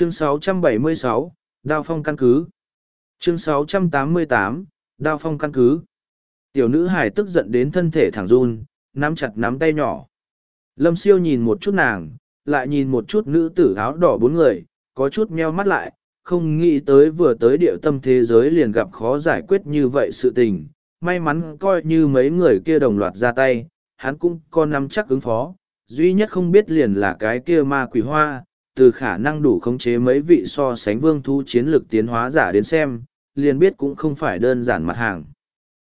chương 676, Đao Phong căn cứ. Chương 688, Đao Phong căn cứ. Tiểu nữ hải tức giận đến thân thể thẳng run, nắm chặt nắm tay nhỏ. Lâm siêu nhìn một chút nàng, lại nhìn một chút nữ tử áo đỏ bốn người, có chút meo mắt lại, không nghĩ tới vừa tới địa tâm thế giới liền gặp khó giải quyết như vậy sự tình. May mắn coi như mấy người kia đồng loạt ra tay, hắn cũng có nắm chắc ứng phó. Duy nhất không biết liền là cái kia ma quỷ hoa, từ khả năng đủ khống chế mấy vị so sánh vương thú chiến lược tiến hóa giả đến xem, liền biết cũng không phải đơn giản mặt hàng.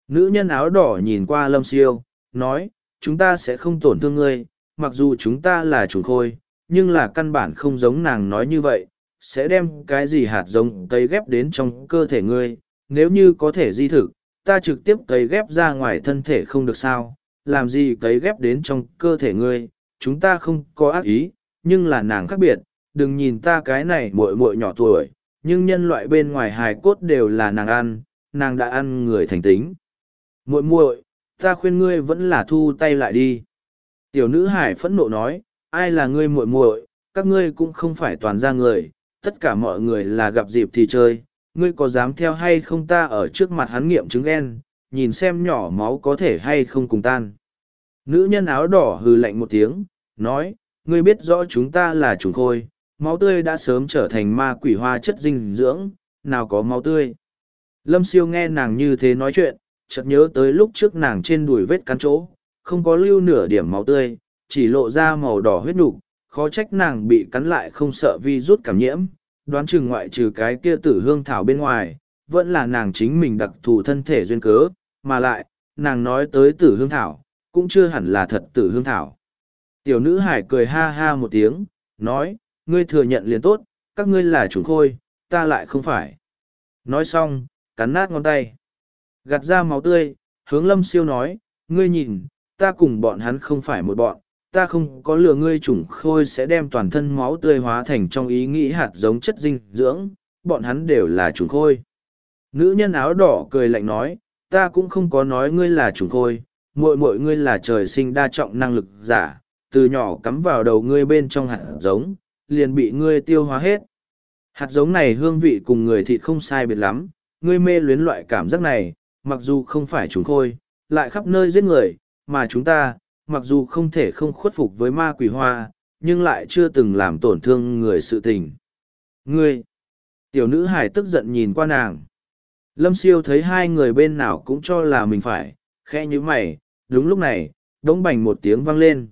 Nữ nhân áo đỏ nhìn qua lâm siêu, nói, chúng ta sẽ không tổn thương ngươi, mặc dù chúng ta là chủ khôi, nhưng là căn bản không giống nàng nói như vậy, sẽ đem cái gì hạt giống cấy ghép đến trong cơ thể ngươi, nếu như có thể di thực, ta trực tiếp cấy ghép ra ngoài thân thể không được sao, làm gì cấy ghép đến trong cơ thể ngươi, chúng ta không có ác ý, nhưng là nàng khác biệt, đừng nhìn ta cái này muội muội nhỏ tuổi, nhưng nhân loại bên ngoài hài cốt đều là nàng ăn, nàng đã ăn người thành tính. Muội muội, ta khuyên ngươi vẫn là thu tay lại đi. Tiểu nữ hải phẫn nộ nói, ai là ngươi muội muội, các ngươi cũng không phải toàn ra người, tất cả mọi người là gặp dịp thì chơi, ngươi có dám theo hay không ta ở trước mặt hắn nghiệm chứng ghen, nhìn xem nhỏ máu có thể hay không cùng tan. Nữ nhân áo đỏ hừ lạnh một tiếng, nói, ngươi biết rõ chúng ta là chủ khôi, máu tươi đã sớm trở thành ma quỷ hoa chất dinh dưỡng, nào có máu tươi. Lâm siêu nghe nàng như thế nói chuyện, chợt nhớ tới lúc trước nàng trên đùi vết cắn chỗ, không có lưu nửa điểm máu tươi, chỉ lộ ra màu đỏ huyết nục, khó trách nàng bị cắn lại không sợ vi rút cảm nhiễm, đoán chừng ngoại trừ cái kia tử hương thảo bên ngoài, vẫn là nàng chính mình đặc thù thân thể duyên cớ, mà lại, nàng nói tới tử hương thảo, cũng chưa hẳn là thật tử hương thảo. Tiểu nữ hải cười ha ha một tiếng, nói, ngươi thừa nhận liền tốt, các ngươi là chủ khôi, ta lại không phải. Nói xong, cắn nát ngón tay. Gạt ra máu tươi, hướng lâm siêu nói, ngươi nhìn, ta cùng bọn hắn không phải một bọn, ta không có lừa ngươi chủng khôi sẽ đem toàn thân máu tươi hóa thành trong ý nghĩ hạt giống chất dinh dưỡng, bọn hắn đều là chủng khôi. Nữ nhân áo đỏ cười lạnh nói, ta cũng không có nói ngươi là chủng khôi, muội muội ngươi là trời sinh đa trọng năng lực giả, từ nhỏ cắm vào đầu ngươi bên trong hạt giống, liền bị ngươi tiêu hóa hết. Hạt giống này hương vị cùng người thịt không sai biệt lắm, ngươi mê luyến loại cảm giác này, mặc dù không phải chúng khôi, lại khắp nơi giết người, mà chúng ta, mặc dù không thể không khuất phục với ma quỷ hoa, nhưng lại chưa từng làm tổn thương người sự tình. Ngươi! Tiểu nữ hải tức giận nhìn qua nàng. Lâm siêu thấy hai người bên nào cũng cho là mình phải, khẽ như mày, đúng lúc này, đống bành một tiếng vang lên.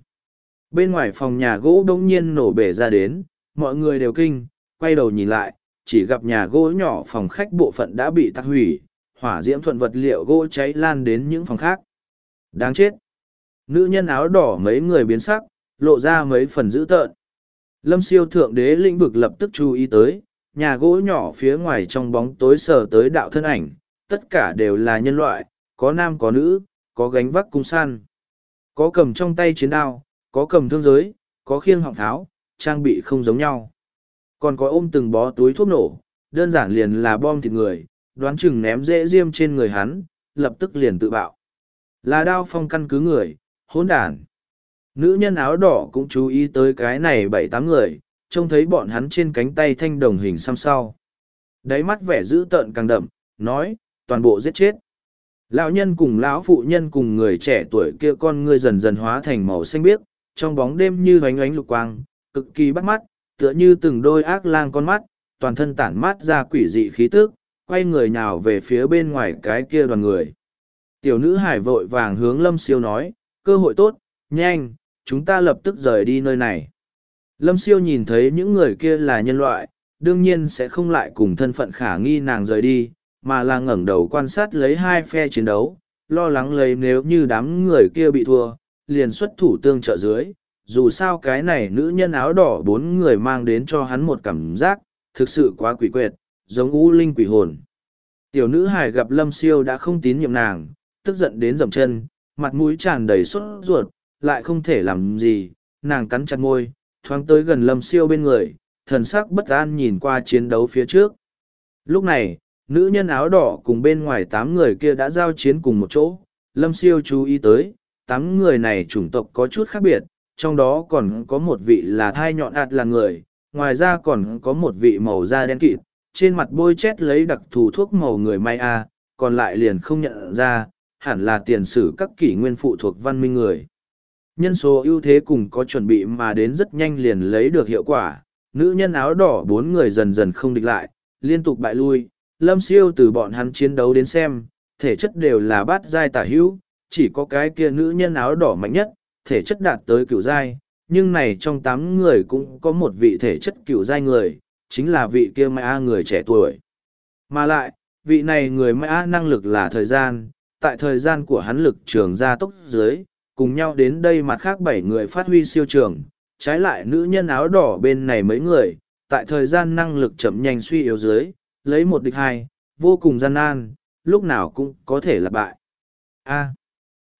Bên ngoài phòng nhà gỗ đống nhiên nổ bể ra đến, mọi người đều kinh, quay đầu nhìn lại, chỉ gặp nhà gỗ nhỏ phòng khách bộ phận đã bị tắt hủy, hỏa diễm thuận vật liệu gỗ cháy lan đến những phòng khác. Đáng chết! Nữ nhân áo đỏ mấy người biến sắc, lộ ra mấy phần dữ tợn. Lâm siêu thượng đế lĩnh vực lập tức chú ý tới, nhà gỗ nhỏ phía ngoài trong bóng tối sờ tới đạo thân ảnh, tất cả đều là nhân loại, có nam có nữ, có gánh vác cung san, có cầm trong tay chiến đao, có cầm thương giới, có khiêng họng tháo, trang bị không giống nhau. Còn có ôm từng bó túi thuốc nổ, đơn giản liền là bom thịt người, đoán chừng ném dễ diêm trên người hắn, lập tức liền tự bạo. Là đao phong căn cứ người, hỗn đàn. Nữ nhân áo đỏ cũng chú ý tới cái này bảy tám người, trông thấy bọn hắn trên cánh tay thanh đồng hình xăm sau. Đáy mắt vẻ dữ tợn càng đậm, nói, toàn bộ giết chết. Lão nhân cùng lão phụ nhân cùng người trẻ tuổi kia con ngươi dần dần hóa thành màu xanh biếc, trong bóng đêm như hoánh ánh lục quang, cực kỳ bắt mắt, tựa như từng đôi ác lang con mắt, toàn thân tản mát ra quỷ dị khí tức, quay người nhào về phía bên ngoài cái kia đoàn người. Tiểu nữ hải vội vàng hướng Lâm Siêu nói, cơ hội tốt, nhanh, chúng ta lập tức rời đi nơi này. Lâm Siêu nhìn thấy những người kia là nhân loại, đương nhiên sẽ không lại cùng thân phận khả nghi nàng rời đi, mà là ngẩng đầu quan sát lấy hai phe chiến đấu, lo lắng lấy nếu như đám người kia bị thua, liền xuất thủ tương trợ dưới. Dù sao cái này nữ nhân áo đỏ bốn người mang đến cho hắn một cảm giác, thực sự quá quỷ quyệt, giống u linh quỷ hồn. Tiểu nữ hải gặp lâm siêu đã không tín nhiệm nàng, tức giận đến dậm chân, mặt mũi tràn đầy sốt ruột, lại không thể làm gì, nàng cắn chặt môi, thoáng tới gần lâm siêu bên người, thần sắc bất an nhìn qua chiến đấu phía trước. Lúc này, nữ nhân áo đỏ cùng bên ngoài tám người kia đã giao chiến cùng một chỗ, lâm siêu chú ý tới, tám người này chủng tộc có chút khác biệt, trong đó còn có một vị là thai nhọn ạt là người, ngoài ra còn có một vị màu da đen kịt, trên mặt bôi chét lấy đặc thù thuốc màu người may a, còn lại liền không nhận ra, hẳn là tiền sử các kỷ nguyên phụ thuộc văn minh người. Nhân số ưu thế cùng có chuẩn bị mà đến rất nhanh liền lấy được hiệu quả, nữ nhân áo đỏ bốn người dần dần không địch lại, liên tục bại lui, lâm siêu từ bọn hắn chiến đấu đến xem, thể chất đều là bát giai tả hữu, chỉ có cái kia nữ nhân áo đỏ mạnh nhất, thể chất đạt tới cựu giai, nhưng này trong tám người cũng có một vị thể chất cựu giai người, chính là vị kia Mã người trẻ tuổi. Mà lại, vị này người Mã năng lực là thời gian, tại thời gian của hắn lực trường gia tốc dưới, cùng nhau đến đây mặt khác bảy người phát huy siêu trường, trái lại nữ nhân áo đỏ bên này mấy người, tại thời gian năng lực chậm nhanh suy yếu dưới, lấy một địch hai, vô cùng gian nan, lúc nào cũng có thể là bại. A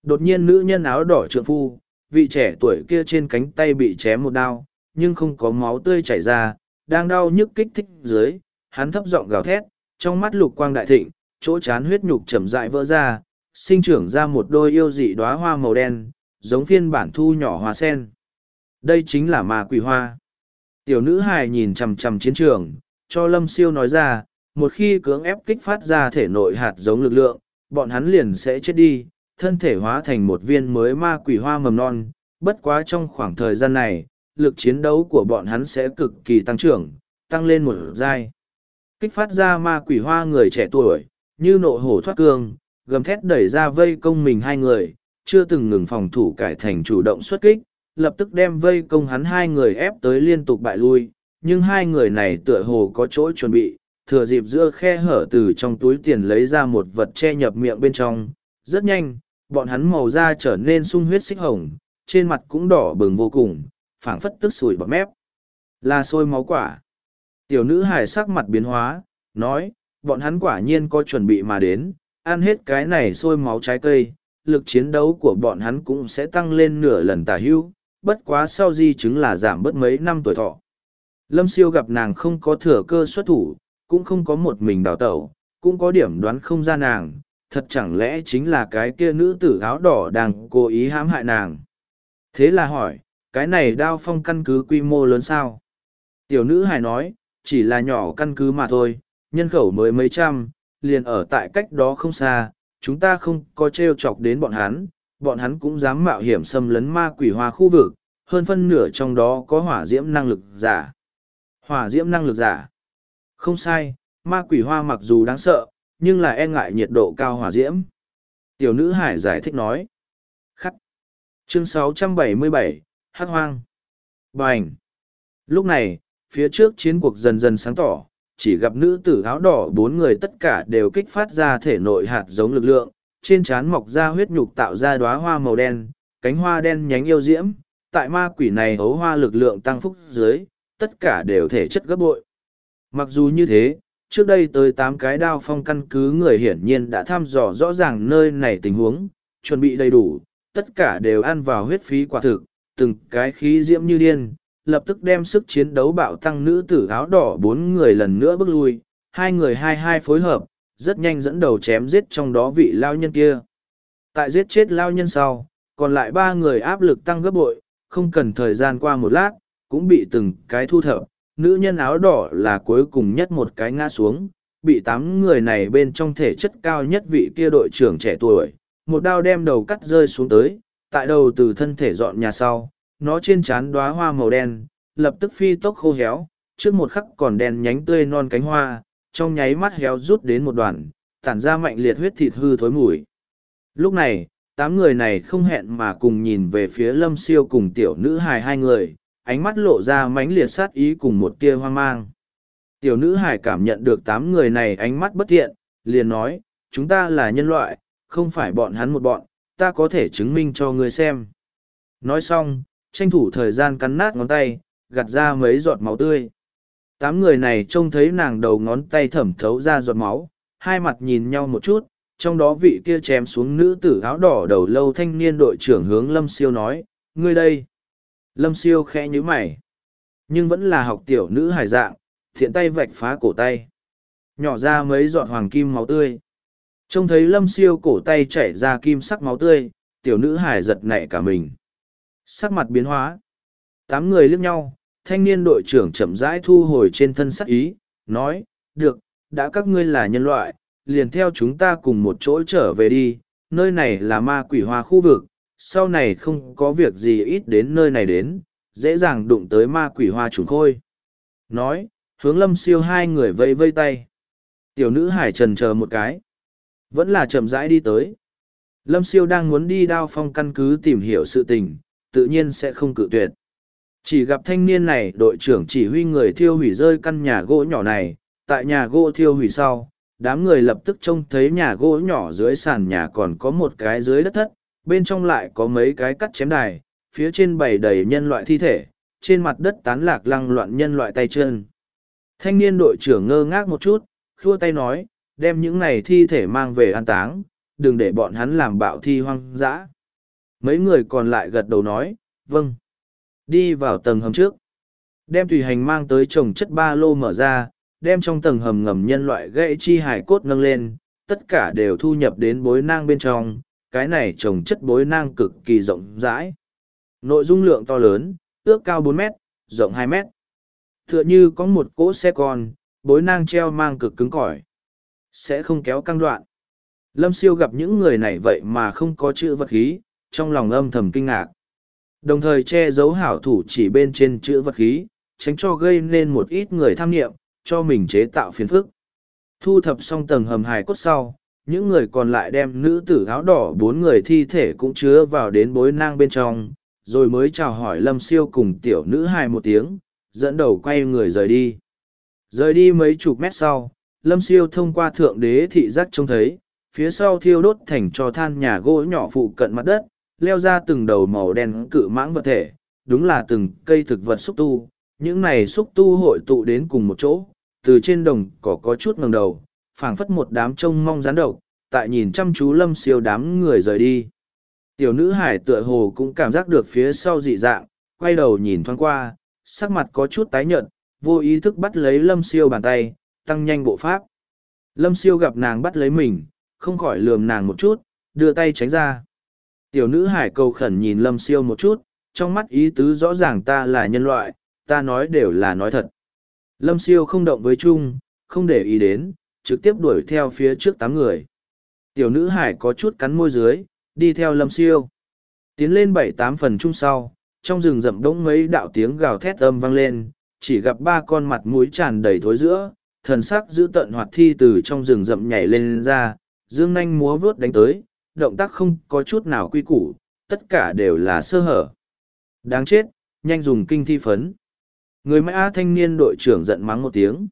đột nhiên nữ nhân áo đỏ trượng phu, vị trẻ tuổi kia trên cánh tay bị chém một đao, nhưng không có máu tươi chảy ra, đang đau nhức kích thích dưới, hắn thấp giọng gào thét, trong mắt lục quang đại thịnh, chỗ chán huyết nhục chậm rãi vỡ ra, sinh trưởng ra một đôi yêu dị đóa hoa màu đen, giống phiên bản thu nhỏ hoa sen. Đây chính là ma quỷ hoa. Tiểu nữ hài nhìn chằm chằm chiến trường, cho Lâm Siêu nói ra, một khi cưỡng ép kích phát ra thể nội hạt giống lực lượng, bọn hắn liền sẽ chết đi, thân thể hóa thành một viên mới ma quỷ hoa mầm non. Bất quá trong khoảng thời gian này, lực chiến đấu của bọn hắn sẽ cực kỳ tăng trưởng, tăng lên một giai. Kích phát ra ma quỷ hoa người trẻ tuổi, như nộ hổ thoát cương, gầm thét đẩy ra vây công mình hai người, chưa từng ngừng phòng thủ cải thành chủ động xuất kích, lập tức đem vây công hắn hai người ép tới liên tục bại lui, nhưng hai người này tựa hồ có chỗ chuẩn bị, thừa dịp giữa khe hở từ trong túi tiền lấy ra một vật che nhập miệng bên trong. Rất nhanh, bọn hắn màu da trở nên sung huyết xích hồng, trên mặt cũng đỏ bừng vô cùng, phảng phất tức sủi bọt mép. Là sôi máu quả. Tiểu nữ hài sắc mặt biến hóa, nói, bọn hắn quả nhiên có chuẩn bị mà đến, ăn hết cái này sôi máu trái cây, lực chiến đấu của bọn hắn cũng sẽ tăng lên nửa lần tả hưu, bất quá sau di chứng là giảm bớt mấy năm tuổi thọ. Lâm siêu gặp nàng không có thừa cơ xuất thủ, cũng không có một mình đào tẩu, cũng có điểm đoán không ra nàng, thật chẳng lẽ chính là cái kia nữ tử áo đỏ đang cố ý hãm hại nàng. Thế là hỏi, cái này đao phong căn cứ quy mô lớn sao? Tiểu nữ hài nói, chỉ là nhỏ căn cứ mà thôi, nhân khẩu mới mấy trăm, liền ở tại cách đó không xa, chúng ta không có t chọc đến bọn hắn, bọn hắn cũng dám mạo hiểm xâm lấn ma quỷ hoa khu vực, hơn phân nửa trong đó có hỏa diễm năng lực giả. Hỏa diễm năng lực giả. Không sai, ma quỷ hoa mặc dù đáng sợ, nhưng là e ngại nhiệt độ cao hỏa diễm. Tiểu nữ hải giải thích nói. Khắc. Chương 677, Hát hoang. Bành. Lúc này, phía trước chiến cuộc dần dần sáng tỏ, chỉ gặp nữ tử áo đỏ bốn người tất cả đều kích phát ra thể nội hạt giống lực lượng, trên trán mọc ra huyết nhục tạo ra đóa hoa màu đen, cánh hoa đen nhánh yêu diễm, tại ma quỷ này hấu hoa lực lượng tăng phúc dưới, tất cả đều thể chất gấp bội. Mặc dù như thế, trước đây tới tám cái đao phong căn cứ người hiển nhiên đã thăm dò rõ ràng nơi này tình huống, chuẩn bị đầy đủ, tất cả đều ăn vào huyết phí quả thực, từng cái khí diễm như điên, lập tức đem sức chiến đấu bạo tăng nữ tử áo đỏ bốn người lần nữa bước lui, hai người hai hai phối hợp, rất nhanh dẫn đầu chém giết trong đó vị lao nhân kia. Tại giết chết lao nhân sau, còn lại ba người áp lực tăng gấp bội, không cần thời gian qua một lát, cũng bị từng cái thu thập. Nữ nhân áo đỏ là cuối cùng nhất một cái ngã xuống, bị tám người này bên trong thể chất cao nhất vị kia đội trưởng trẻ tuổi, một đao đem đầu cắt rơi xuống tới, tại đầu từ thân thể dọn nhà sau, nó trên trán đóa hoa màu đen, lập tức phi tốc khô héo, trước một khắc còn đen nhánh tươi non cánh hoa, trong nháy mắt héo rút đến một đoàn, tản ra mạnh liệt huyết thịt hư thối mùi. Lúc này, tám người này không hẹn mà cùng nhìn về phía lâm siêu cùng tiểu nữ hài hai người, ánh mắt lộ ra mãnh liệt sát ý cùng một tia hoang mang. Tiểu nữ hài cảm nhận được tám người này ánh mắt bất thiện, liền nói, chúng ta là nhân loại, không phải bọn hắn một bọn, ta có thể chứng minh cho ngươi xem. Nói xong, tranh thủ thời gian cắn nát ngón tay, gạt ra mấy giọt máu tươi. Tám người này trông thấy nàng đầu ngón tay thẩm thấu ra giọt máu, hai mặt nhìn nhau một chút, trong đó vị kia chém xuống nữ tử áo đỏ đầu lâu thanh niên đội trưởng hướng Lâm Siêu nói, ngươi đây. Lâm Siêu khẽ nhíu mày, nhưng vẫn là học tiểu nữ hải dạng, thiện tay vạch phá cổ tay. Nhỏ ra mấy giọt hoàng kim máu tươi. Trông thấy Lâm Siêu cổ tay chảy ra kim sắc máu tươi, tiểu nữ hải giật nảy cả mình. Sắc mặt biến hóa. Tám người liếc nhau, thanh niên đội trưởng chậm rãi thu hồi trên thân sắc ý, nói, được, đã các ngươi là nhân loại, liền theo chúng ta cùng một chỗ trở về đi, nơi này là ma quỷ hoa khu vực, sau này không có việc gì ít đến nơi này đến, dễ dàng đụng tới ma quỷ hoa trùng khôi. Nói, hướng lâm siêu hai người vây vây tay. Tiểu nữ hải trần chờ một cái. Vẫn là chậm rãi đi tới. Lâm siêu đang muốn đi đao phong căn cứ tìm hiểu sự tình, tự nhiên sẽ không cự tuyệt. Chỉ gặp thanh niên này đội trưởng chỉ huy người thiêu hủy rơi căn nhà gỗ nhỏ này, tại nhà gỗ thiêu hủy sau, đám người lập tức trông thấy nhà gỗ nhỏ dưới sàn nhà còn có một cái dưới đất thất, bên trong lại có mấy cái cắt chém đài, phía trên bày đầy nhân loại thi thể, trên mặt đất tán lạc lăng loạn nhân loại tay chân. Thanh niên đội trưởng ngơ ngác một chút, khua tay nói, đem những này thi thể mang về an táng, đừng để bọn hắn làm bạo thi hoang dã. Mấy người còn lại gật đầu nói, vâng. Đi vào tầng hầm trước. Đem tùy hành mang tới chồng chất ba lô mở ra, đem trong tầng hầm ngầm nhân loại gãy chi hải cốt nâng lên, tất cả đều thu nhập đến bối nang bên trong, cái này trồng chất bối nang cực kỳ rộng rãi. Nội dung lượng to lớn, ước cao 4 mét, rộng 2 mét. Tựa như có một cỗ xe con, bối nang treo mang cực cứng cỏi, sẽ không kéo căng đoạn. Lâm siêu gặp những người này vậy mà không có chữ vật khí, trong lòng âm thầm kinh ngạc. Đồng thời che giấu hảo thủ chỉ bên trên chữ vật khí, tránh cho gây nên một ít người tham nghiệm, cho mình chế tạo phiền phức. Thu thập xong tầng hầm hài cốt sau, những người còn lại đem nữ tử áo đỏ bốn người thi thể cũng chứa vào đến bối nang bên trong, rồi mới chào hỏi lâm siêu cùng tiểu nữ hài một tiếng, dẫn đầu quay người rời đi. Rời đi mấy chục mét sau, lâm siêu thông qua thượng đế thị giác trông thấy, phía sau thiêu đốt thành cho than nhà gỗ nhỏ phụ cận mặt đất, leo ra từng đầu màu đen cự mãng vật thể, đúng là từng cây thực vật xúc tu, những này xúc tu hội tụ đến cùng một chỗ, từ trên đồng cỏ có chút ngầm đầu, phảng phất một đám trông mong rán độc, tại nhìn chăm chú lâm siêu đám người rời đi. Tiểu nữ hải tựa hồ cũng cảm giác được phía sau dị dạng, quay đầu nhìn thoáng qua, sắc mặt có chút tái nhợt, vô ý thức bắt lấy lâm siêu bàn tay, tăng nhanh bộ pháp. Lâm siêu gặp nàng bắt lấy mình, không khỏi lườm nàng một chút, đưa tay tránh ra. Tiểu nữ hải cầu khẩn nhìn lâm siêu một chút, trong mắt ý tứ rõ ràng ta là nhân loại, ta nói đều là nói thật. Lâm siêu không động với Trung, không để ý đến, trực tiếp đuổi theo phía trước tám người. Tiểu nữ hải có chút cắn môi dưới, đi theo lâm siêu. Tiến lên bảy tám phần chung sau, trong rừng rậm đống mấy đạo tiếng gào thét âm vang lên, chỉ gặp ba con mặt mũi tràn đầy thối giữa, thần sắc giữ tận hoạt thi từ trong rừng rậm nhảy lên ra, dương nanh múa vớt đánh tới, động tác không có chút nào quy củ, tất cả đều là sơ hở. Đáng chết, nhanh dùng kinh thi phấn. Người mã thanh niên đội trưởng giận mắng một tiếng.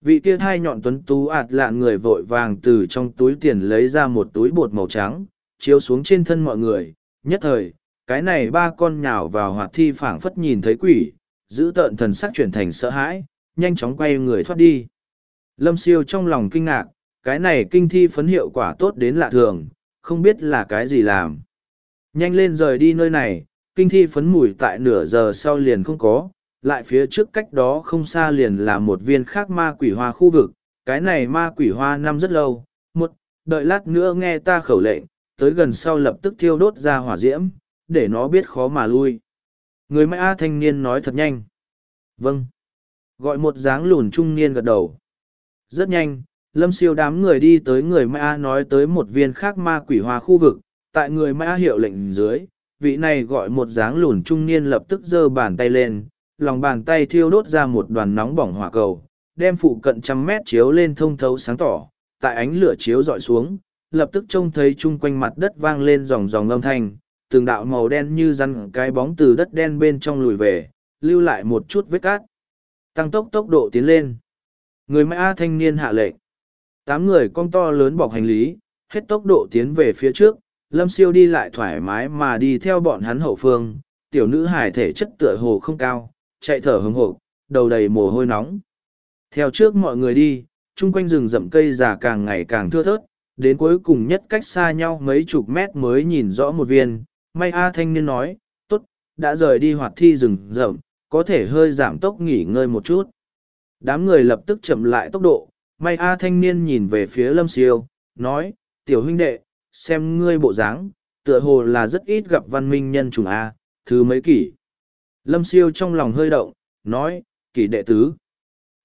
Vị kia thai nhọn tuấn tú ạt lạn người vội vàng từ trong túi tiền lấy ra một túi bột màu trắng, chiếu xuống trên thân mọi người. Nhất thời, cái này ba con nhào vào hoạt thi phảng phất nhìn thấy quỷ, giữ tợn thần sắc chuyển thành sợ hãi, nhanh chóng quay người thoát đi. Lâm siêu trong lòng kinh ngạc, cái này kinh thi phấn hiệu quả tốt đến lạ thường, không biết là cái gì làm. Nhanh lên rời đi nơi này, kinh thi phấn mùi tại nửa giờ sau liền không có, lại phía trước cách đó không xa liền là một viên khác ma quỷ hoa khu vực, cái này ma quỷ hoa năm rất lâu, một, đợi lát nữa nghe ta khẩu lệnh, tới gần sau lập tức thiêu đốt ra hỏa diễm, để nó biết khó mà lui. Người mai A thanh niên nói thật nhanh. Vâng. Gọi một dáng lùn trung niên gật đầu. Rất nhanh, lâm siêu đám người đi tới người mai A nói tới một viên khác ma quỷ hoa khu vực, tại người mai A hiệu lệnh dưới, vị này gọi một dáng lùn trung niên lập tức giơ bàn tay lên, lòng bàn tay thiêu đốt ra một đoàn nóng bỏng hỏa cầu, đem phụ cận trăm mét chiếu lên thông thấu sáng tỏ, tại ánh lửa chiếu dọi xuống, lập tức trông thấy chung quanh mặt đất vang lên dòng dòng âm thanh, từng đạo màu đen như rắn cái bóng từ đất đen bên trong lùi về, lưu lại một chút vết cát. Tăng tốc tốc độ tiến lên. Người mã thanh niên hạ lệnh. Tám người con to lớn bọc hành lý, hết tốc độ tiến về phía trước, lâm siêu đi lại thoải mái mà đi theo bọn hắn hậu phương, tiểu nữ hải thể chất tựa hồ không cao, chạy thở hừng hộp, đầu đầy mồ hôi nóng. Theo trước mọi người đi, chung quanh rừng rậm cây già càng ngày càng thưa thớt, đến cuối cùng nhất cách xa nhau mấy chục mét mới nhìn rõ một viên. May A thanh niên nói, tốt, đã rời đi hoạt thi rừng rậm, có thể hơi giảm tốc nghỉ ngơi một chút. Đám người lập tức chậm lại tốc độ, may A thanh niên nhìn về phía lâm siêu, nói, tiểu huynh đệ, xem ngươi bộ dáng, tựa hồ là rất ít gặp văn minh nhân chủng A, thứ mấy kỷ. Lâm siêu trong lòng hơi động, nói, kỷ đệ tứ.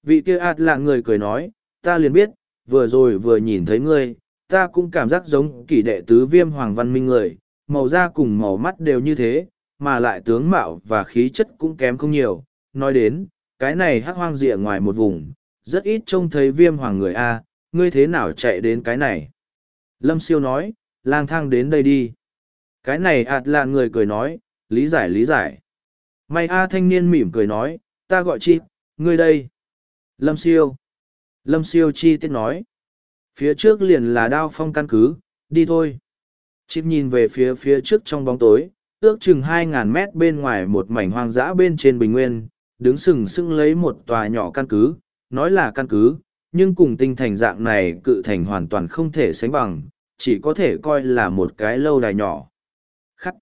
Vị kia ạt là người cười nói, ta liền biết, vừa rồi vừa nhìn thấy ngươi, ta cũng cảm giác giống kỷ đệ tứ viêm hoàng văn minh người, màu da cùng màu mắt đều như thế, mà lại tướng mạo và khí chất cũng kém không nhiều. Nói đến, cái này hắc hoang rịa ngoài một vùng, rất ít trông thấy viêm hoàng người A, ngươi thế nào chạy đến cái này? Lâm siêu nói, lang thang đến đây đi. Cái này ạt là người cười nói, lý giải lý giải. May A thanh niên mỉm cười nói, ta gọi chi, ngươi đây. Lâm siêu. Lâm siêu chi tiết nói. Phía trước liền là đao phong căn cứ, đi thôi. Chịp nhìn về phía phía trước trong bóng tối, ước chừng hai ngàn mét bên ngoài một mảnh hoang dã bên trên bình nguyên, đứng sừng sững lấy một tòa nhỏ căn cứ, nói là căn cứ, nhưng cùng tinh thành dạng này cự thành hoàn toàn không thể sánh bằng, chỉ có thể coi là một cái lâu đài nhỏ. Khắc.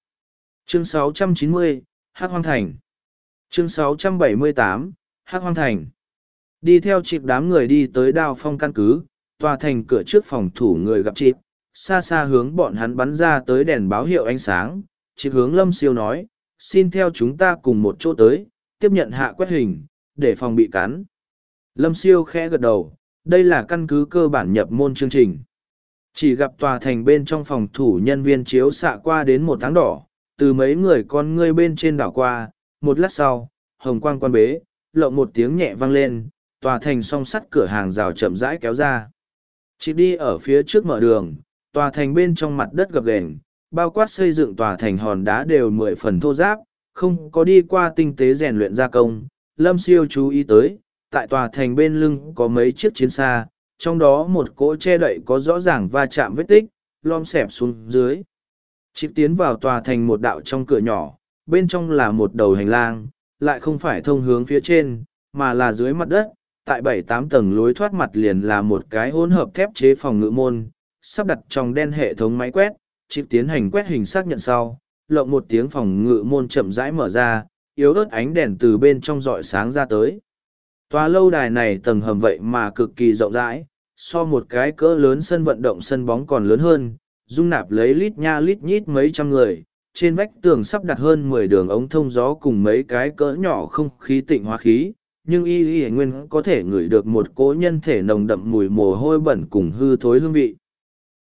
Chương 690, Hắc Hoang Thành. Chương 678, Hắc Hoang Thành. Đi theo chịp đám người đi tới đao phong căn cứ, tòa thành cửa trước phòng thủ người gặp chịp, xa xa hướng bọn hắn bắn ra tới đèn báo hiệu ánh sáng, chịp hướng lâm siêu nói, xin theo chúng ta cùng một chỗ tới, tiếp nhận hạ quét hình, để phòng bị cắn. Lâm siêu khẽ gật đầu, đây là căn cứ cơ bản nhập môn chương trình. Chỉ gặp tòa thành bên trong phòng thủ nhân viên chiếu xạ qua đến một tháng đỏ, từ mấy người con ngươi bên trên đảo qua, một lát sau, hồng quang quan bế, lộng một tiếng nhẹ vang lên, tòa thành song sắt cửa hàng rào chậm rãi kéo ra. Chỉ đi ở phía trước mở đường, tòa thành bên trong mặt đất gập ghềnh, bao quát xây dựng tòa thành hòn đá đều mười phần thô giáp, không có đi qua tinh tế rèn luyện gia công. Lâm siêu chú ý tới, tại tòa thành bên lưng có mấy chiếc chiến xa, trong đó một cỗ che đậy có rõ ràng va chạm vết tích, lom xẹp xuống dưới. Chịp tiến vào tòa thành một đạo trong cửa nhỏ, bên trong là một đầu hành lang, lại không phải thông hướng phía trên, mà là dưới mặt đất, tại bảy tám tầng lối thoát mặt liền là một cái hỗn hợp thép chế phòng ngự môn, sắp đặt trong đen hệ thống máy quét, chịp tiến hành quét hình xác nhận sau, lộng một tiếng phòng ngự môn chậm rãi mở ra, yếu ớt ánh đèn từ bên trong dọi sáng ra tới. Tòa lâu đài này tầng hầm vậy mà cực kỳ rộng rãi, so một cái cỡ lớn sân vận động sân bóng còn lớn hơn, dung nạp lấy lít nha lít nhít mấy trăm người, trên vách tường sắp đặt hơn mười đường ống thông gió cùng mấy cái cỡ nhỏ không khí tịnh hóa khí, nhưng y y nguyên có thể ngửi được một cỗ nhân thể nồng đậm mùi mồ hôi bẩn cùng hư thối hương vị.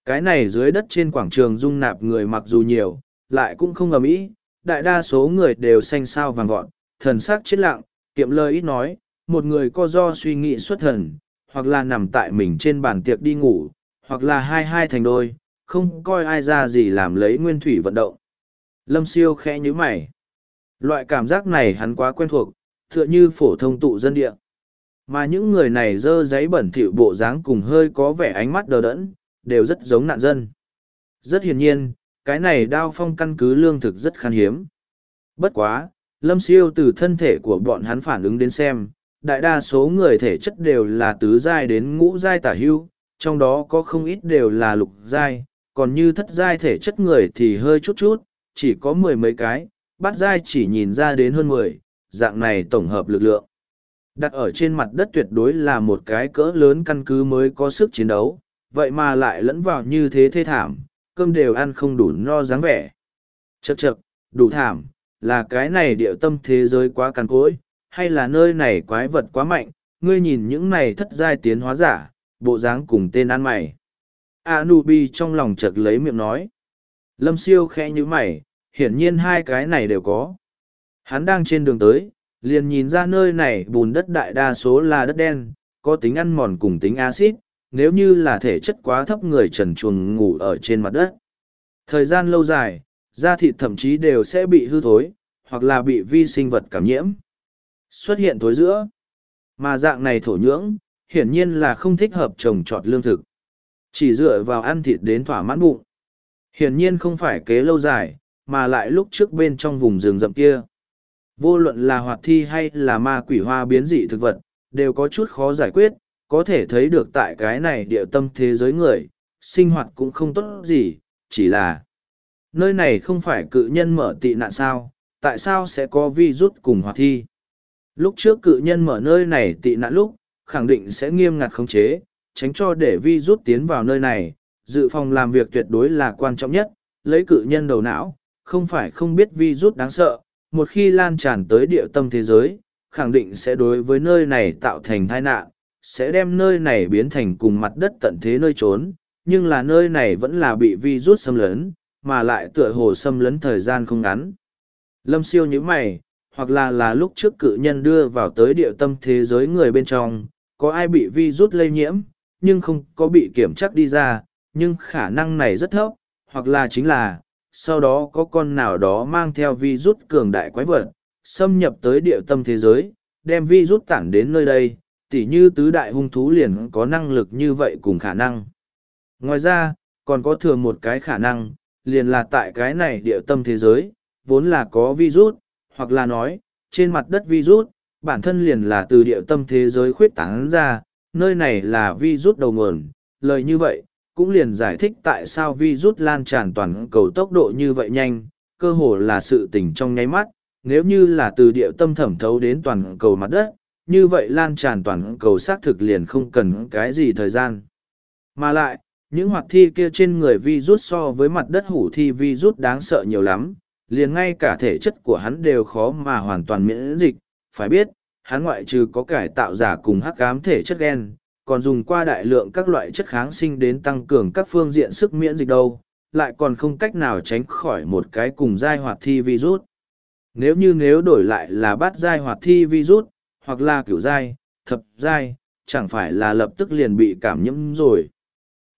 Cái này dưới đất trên quảng trường dung nạp người mặc dù nhiều, lại cũng không ầm ĩ, đại đa số người đều xanh xao vàng vọt, thần sắc chết lặng, kiệm lời ít nói, một người co do suy nghĩ xuất thần, hoặc là nằm tại mình trên bàn tiệc đi ngủ, hoặc là hai hai thành đôi, không coi ai ra gì làm lấy nguyên thủy vận động. Lâm siêu khẽ như mày. Loại cảm giác này hắn quá quen thuộc, tựa như phổ thông tụ dân địa. Mà những người này dơ giấy bẩn thỉu bộ dáng cùng hơi có vẻ ánh mắt đờ đẫn, đều rất giống nạn dân. Rất hiển nhiên, cái này đao phong căn cứ lương thực rất khan hiếm. Bất quá, lâm siêu từ thân thể của bọn hắn phản ứng đến xem, đại đa số người thể chất đều là tứ giai đến ngũ giai tả hưu, trong đó có không ít đều là lục giai, còn như thất giai thể chất người thì hơi chút chút, chỉ có mười mấy cái, bát giai chỉ nhìn ra đến hơn mười, dạng này tổng hợp lực lượng. Đặt ở trên mặt đất tuyệt đối là một cái cỡ lớn căn cứ mới có sức chiến đấu, vậy mà lại lẫn vào như thế thê thảm, cơm đều ăn không đủ no dáng vẻ. Chậc chậc, đủ thảm, là cái này địa tâm thế giới quá cằn cỗi, hay là nơi này quái vật quá mạnh, ngươi nhìn những này thất giai tiến hóa giả, bộ dáng cùng tên ăn mày. Anubi trong lòng chợt lấy miệng nói. Lâm siêu khẽ như mày, hiển nhiên hai cái này đều có. Hắn đang trên đường tới, liền nhìn ra nơi này bùn đất đại đa số là đất đen, có tính ăn mòn cùng tính axit, nếu như là thể chất quá thấp người trần chuồng ngủ ở trên mặt đất. Thời gian lâu dài, da thịt thậm chí đều sẽ bị hư thối, hoặc là bị vi sinh vật cảm nhiễm. Xuất hiện thối giữa. Mà dạng này thổ nhưỡng, hiển nhiên là không thích hợp trồng trọt lương thực. Chỉ dựa vào ăn thịt đến thỏa mãn bụng. Hiển nhiên không phải kế lâu dài, mà lại lúc trước bên trong vùng rừng rậm kia. Vô luận là hoạt thi hay là ma quỷ hoa biến dị thực vật, đều có chút khó giải quyết, có thể thấy được tại cái này địa tâm thế giới người, sinh hoạt cũng không tốt gì, chỉ là nơi này không phải cự nhân mở tị nạn sao, tại sao sẽ có vi rút cùng hoạt thi. Lúc trước cự nhân mở nơi này tị nạn lúc, khẳng định sẽ nghiêm ngặt khống chế, tránh cho để vi rút tiến vào nơi này, dự phòng làm việc tuyệt đối là quan trọng nhất, lấy cự nhân đầu não, không phải không biết vi rút đáng sợ, một khi lan tràn tới địa tâm thế giới, khẳng định sẽ đối với nơi này tạo thành tai nạn, sẽ đem nơi này biến thành cùng mặt đất tận thế nơi trốn, nhưng là nơi này vẫn là bị virus xâm lấn, mà lại tựa hồ xâm lấn thời gian không ngắn. Lâm siêu như mày, hoặc là là lúc trước cự nhân đưa vào tới địa tâm thế giới người bên trong, có ai bị virus lây nhiễm, nhưng không có bị kiểm chắc đi ra, nhưng khả năng này rất thấp, hoặc là chính là, sau đó có con nào đó mang theo virus cường đại quái vật, xâm nhập tới địa tâm thế giới, đem virus tản đến nơi đây, tỉ như tứ đại hung thú liền có năng lực như vậy cùng khả năng. Ngoài ra, còn có thừa một cái khả năng, liền là tại cái này địa tâm thế giới, vốn là có virus, hoặc là nói, trên mặt đất virus, bản thân liền là từ địa tâm thế giới khuyết tán ra, nơi này là Vi Rút đầu nguồn. Lời như vậy, cũng liền giải thích tại sao Vi Rút lan tràn toàn cầu tốc độ như vậy nhanh, cơ hồ là sự tình trong nháy mắt, nếu như là từ địa tâm thẩm thấu đến toàn cầu mặt đất, như vậy lan tràn toàn cầu xác thực liền không cần cái gì thời gian. Mà lại, những hoạt thi kia trên người Vi Rút so với mặt đất hủ thi Vi Rút đáng sợ nhiều lắm, liền ngay cả thể chất của hắn đều khó mà hoàn toàn miễn dịch. Phải biết, hắn ngoại trừ có cải tạo giả cùng hắc ám thể chất gen, còn dùng qua đại lượng các loại chất kháng sinh đến tăng cường các phương diện sức miễn dịch đâu, lại còn không cách nào tránh khỏi một cái cùng giai hoạt thi virus. Nếu như nếu đổi lại là bát giai hoạt thi virus, hoặc là kiểu giai, thập giai, chẳng phải là lập tức liền bị cảm nhiễm rồi.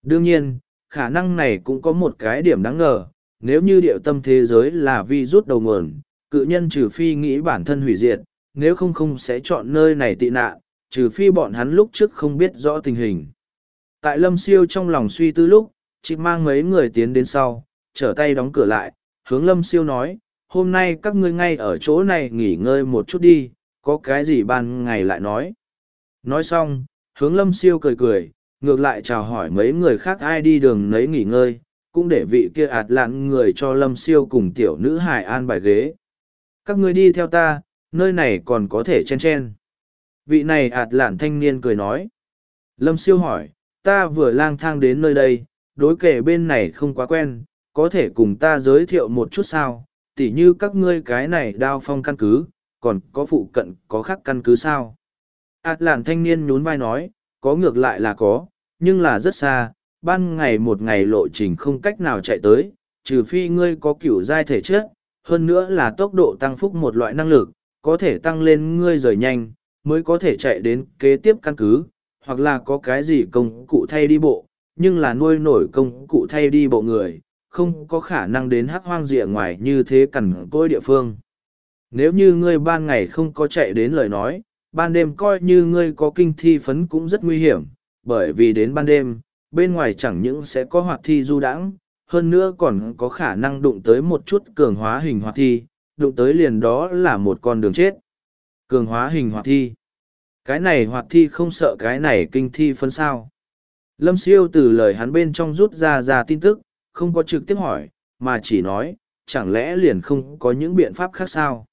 Đương nhiên, khả năng này cũng có một cái điểm đáng ngờ, nếu như điệu tâm thế giới là virus đầu nguồn, cự nhân trừ phi nghĩ bản thân hủy diệt, nếu không không sẽ chọn nơi này tị nạn, trừ phi bọn hắn lúc trước không biết rõ tình hình. Tại lâm siêu trong lòng suy tư lúc, chị mang mấy người tiến đến sau, trở tay đóng cửa lại, hướng lâm siêu nói, hôm nay các ngươi ngay ở chỗ này nghỉ ngơi một chút đi, có cái gì ban ngày lại nói. Nói xong, hướng lâm siêu cười cười, ngược lại chào hỏi mấy người khác ai đi đường nấy nghỉ ngơi, cũng để vị kia ạt lạn người cho lâm siêu cùng tiểu nữ hải an bài ghế. Các ngươi đi theo ta, nơi này còn có thể chen chen. Vị này ạt lản thanh niên cười nói. Lâm siêu hỏi, ta vừa lang thang đến nơi đây, đối kể bên này không quá quen, có thể cùng ta giới thiệu một chút sao, tỉ như các ngươi cái này đao phong căn cứ, còn có phụ cận có khác căn cứ sao. ạt lạn thanh niên nhún vai nói, có ngược lại là có, nhưng là rất xa, ban ngày một ngày lộ trình không cách nào chạy tới, trừ phi ngươi có kiểu giai thể chất, hơn nữa là tốc độ tăng phúc một loại năng lực, có thể tăng lên ngươi rời nhanh, mới có thể chạy đến kế tiếp căn cứ, hoặc là có cái gì công cụ thay đi bộ, nhưng là nuôi nổi công cụ thay đi bộ người, không có khả năng đến hắc hoang rìa ngoài như thế cằn côi địa phương. Nếu như ngươi ban ngày không có chạy đến lời nói, ban đêm coi như ngươi có kinh thi phấn cũng rất nguy hiểm, bởi vì đến ban đêm, bên ngoài chẳng những sẽ có hoạt thi du đãng hơn nữa còn có khả năng đụng tới một chút cường hóa hình hoạt thi, đụng tới liền đó là một con đường chết. Cường hóa hình hoạt thi. Cái này hoạt thi không sợ cái này kinh thi phân sao. Lâm siêu từ lời hắn bên trong rút ra ra tin tức, không có trực tiếp hỏi, mà chỉ nói, chẳng lẽ liền không có những biện pháp khác sao?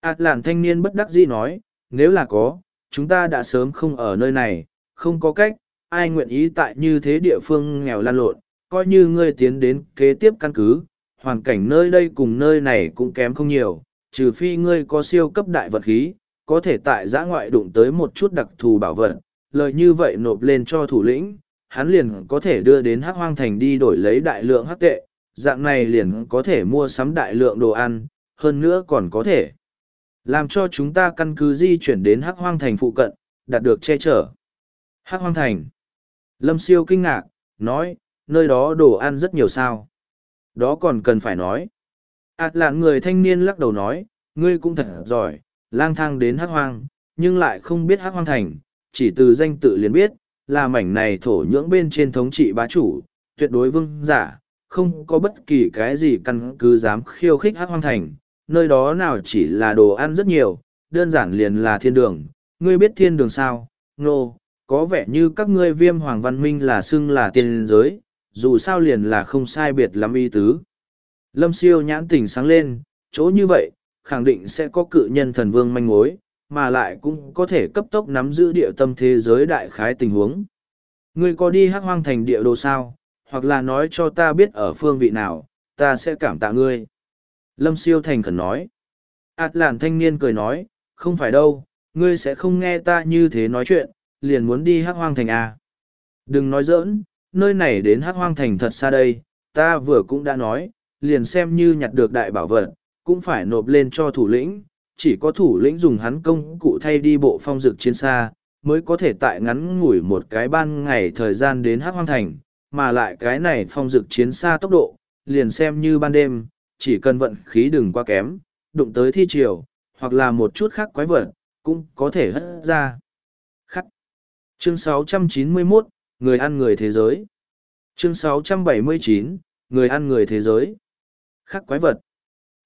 Ảt làn thanh niên bất đắc dĩ nói, nếu là có, chúng ta đã sớm không ở nơi này, không có cách, ai nguyện ý tại như thế địa phương nghèo lan lộn, coi như ngươi tiến đến kế tiếp căn cứ, hoàn cảnh nơi đây cùng nơi này cũng kém không nhiều, trừ phi ngươi có siêu cấp đại vật khí, có thể tại giã ngoại đụng tới một chút đặc thù bảo vật, lời như vậy nộp lên cho thủ lĩnh, hắn liền có thể đưa đến hắc hoang thành đi đổi lấy đại lượng hắc tệ, dạng này liền có thể mua sắm đại lượng đồ ăn, hơn nữa còn có thể làm cho chúng ta căn cứ di chuyển đến hắc hoang thành phụ cận, đạt được che chở. Hắc hoang thành. Lâm siêu kinh ngạc, nói, nơi đó đồ ăn rất nhiều sao. Đó còn cần phải nói. Ảt là người thanh niên lắc đầu nói, ngươi cũng thật giỏi, lang thang đến hắc hoang, nhưng lại không biết hắc hoang thành, chỉ từ danh tự liền biết, là mảnh này thổ nhưỡng bên trên thống trị bá chủ, tuyệt đối vương giả, không có bất kỳ cái gì căn cứ dám khiêu khích hắc hoang thành, nơi đó nào chỉ là đồ ăn rất nhiều, đơn giản liền là thiên đường, ngươi biết thiên đường sao, nô, no, có vẻ như các ngươi viêm hoàng văn minh là xưng là tiên giới, dù sao liền là không sai biệt lắm y tứ. Lâm siêu nhãn tình sáng lên, chỗ như vậy, khẳng định sẽ có cự nhân thần vương manh mối, mà lại cũng có thể cấp tốc nắm giữ địa tâm thế giới đại khái tình huống. Ngươi có đi hắc hoang thành địa đồ sao, hoặc là nói cho ta biết ở phương vị nào, ta sẽ cảm tạ ngươi. Lâm siêu thành khẩn nói. Át làn thanh niên cười nói, không phải đâu, ngươi sẽ không nghe ta như thế nói chuyện, liền muốn đi hắc hoang thành à. Đừng nói giỡn, nơi này đến hắc hoang thành thật xa đây, ta vừa cũng đã nói, liền xem như nhặt được đại bảo vật, cũng phải nộp lên cho thủ lĩnh, chỉ có thủ lĩnh dùng hắn công cụ thay đi bộ phong dực chiến xa, mới có thể tại ngắn ngủi một cái ban ngày thời gian đến hắc hoang thành, mà lại cái này phong dực chiến xa tốc độ, liền xem như ban đêm, chỉ cần vận khí đừng quá kém, đụng tới thi triều, hoặc là một chút khác quái vật, cũng có thể hất ra. Khắc. Chương 691, Người ăn người thế giới. Chương 679, Người ăn người thế giới. Khắc quái vật.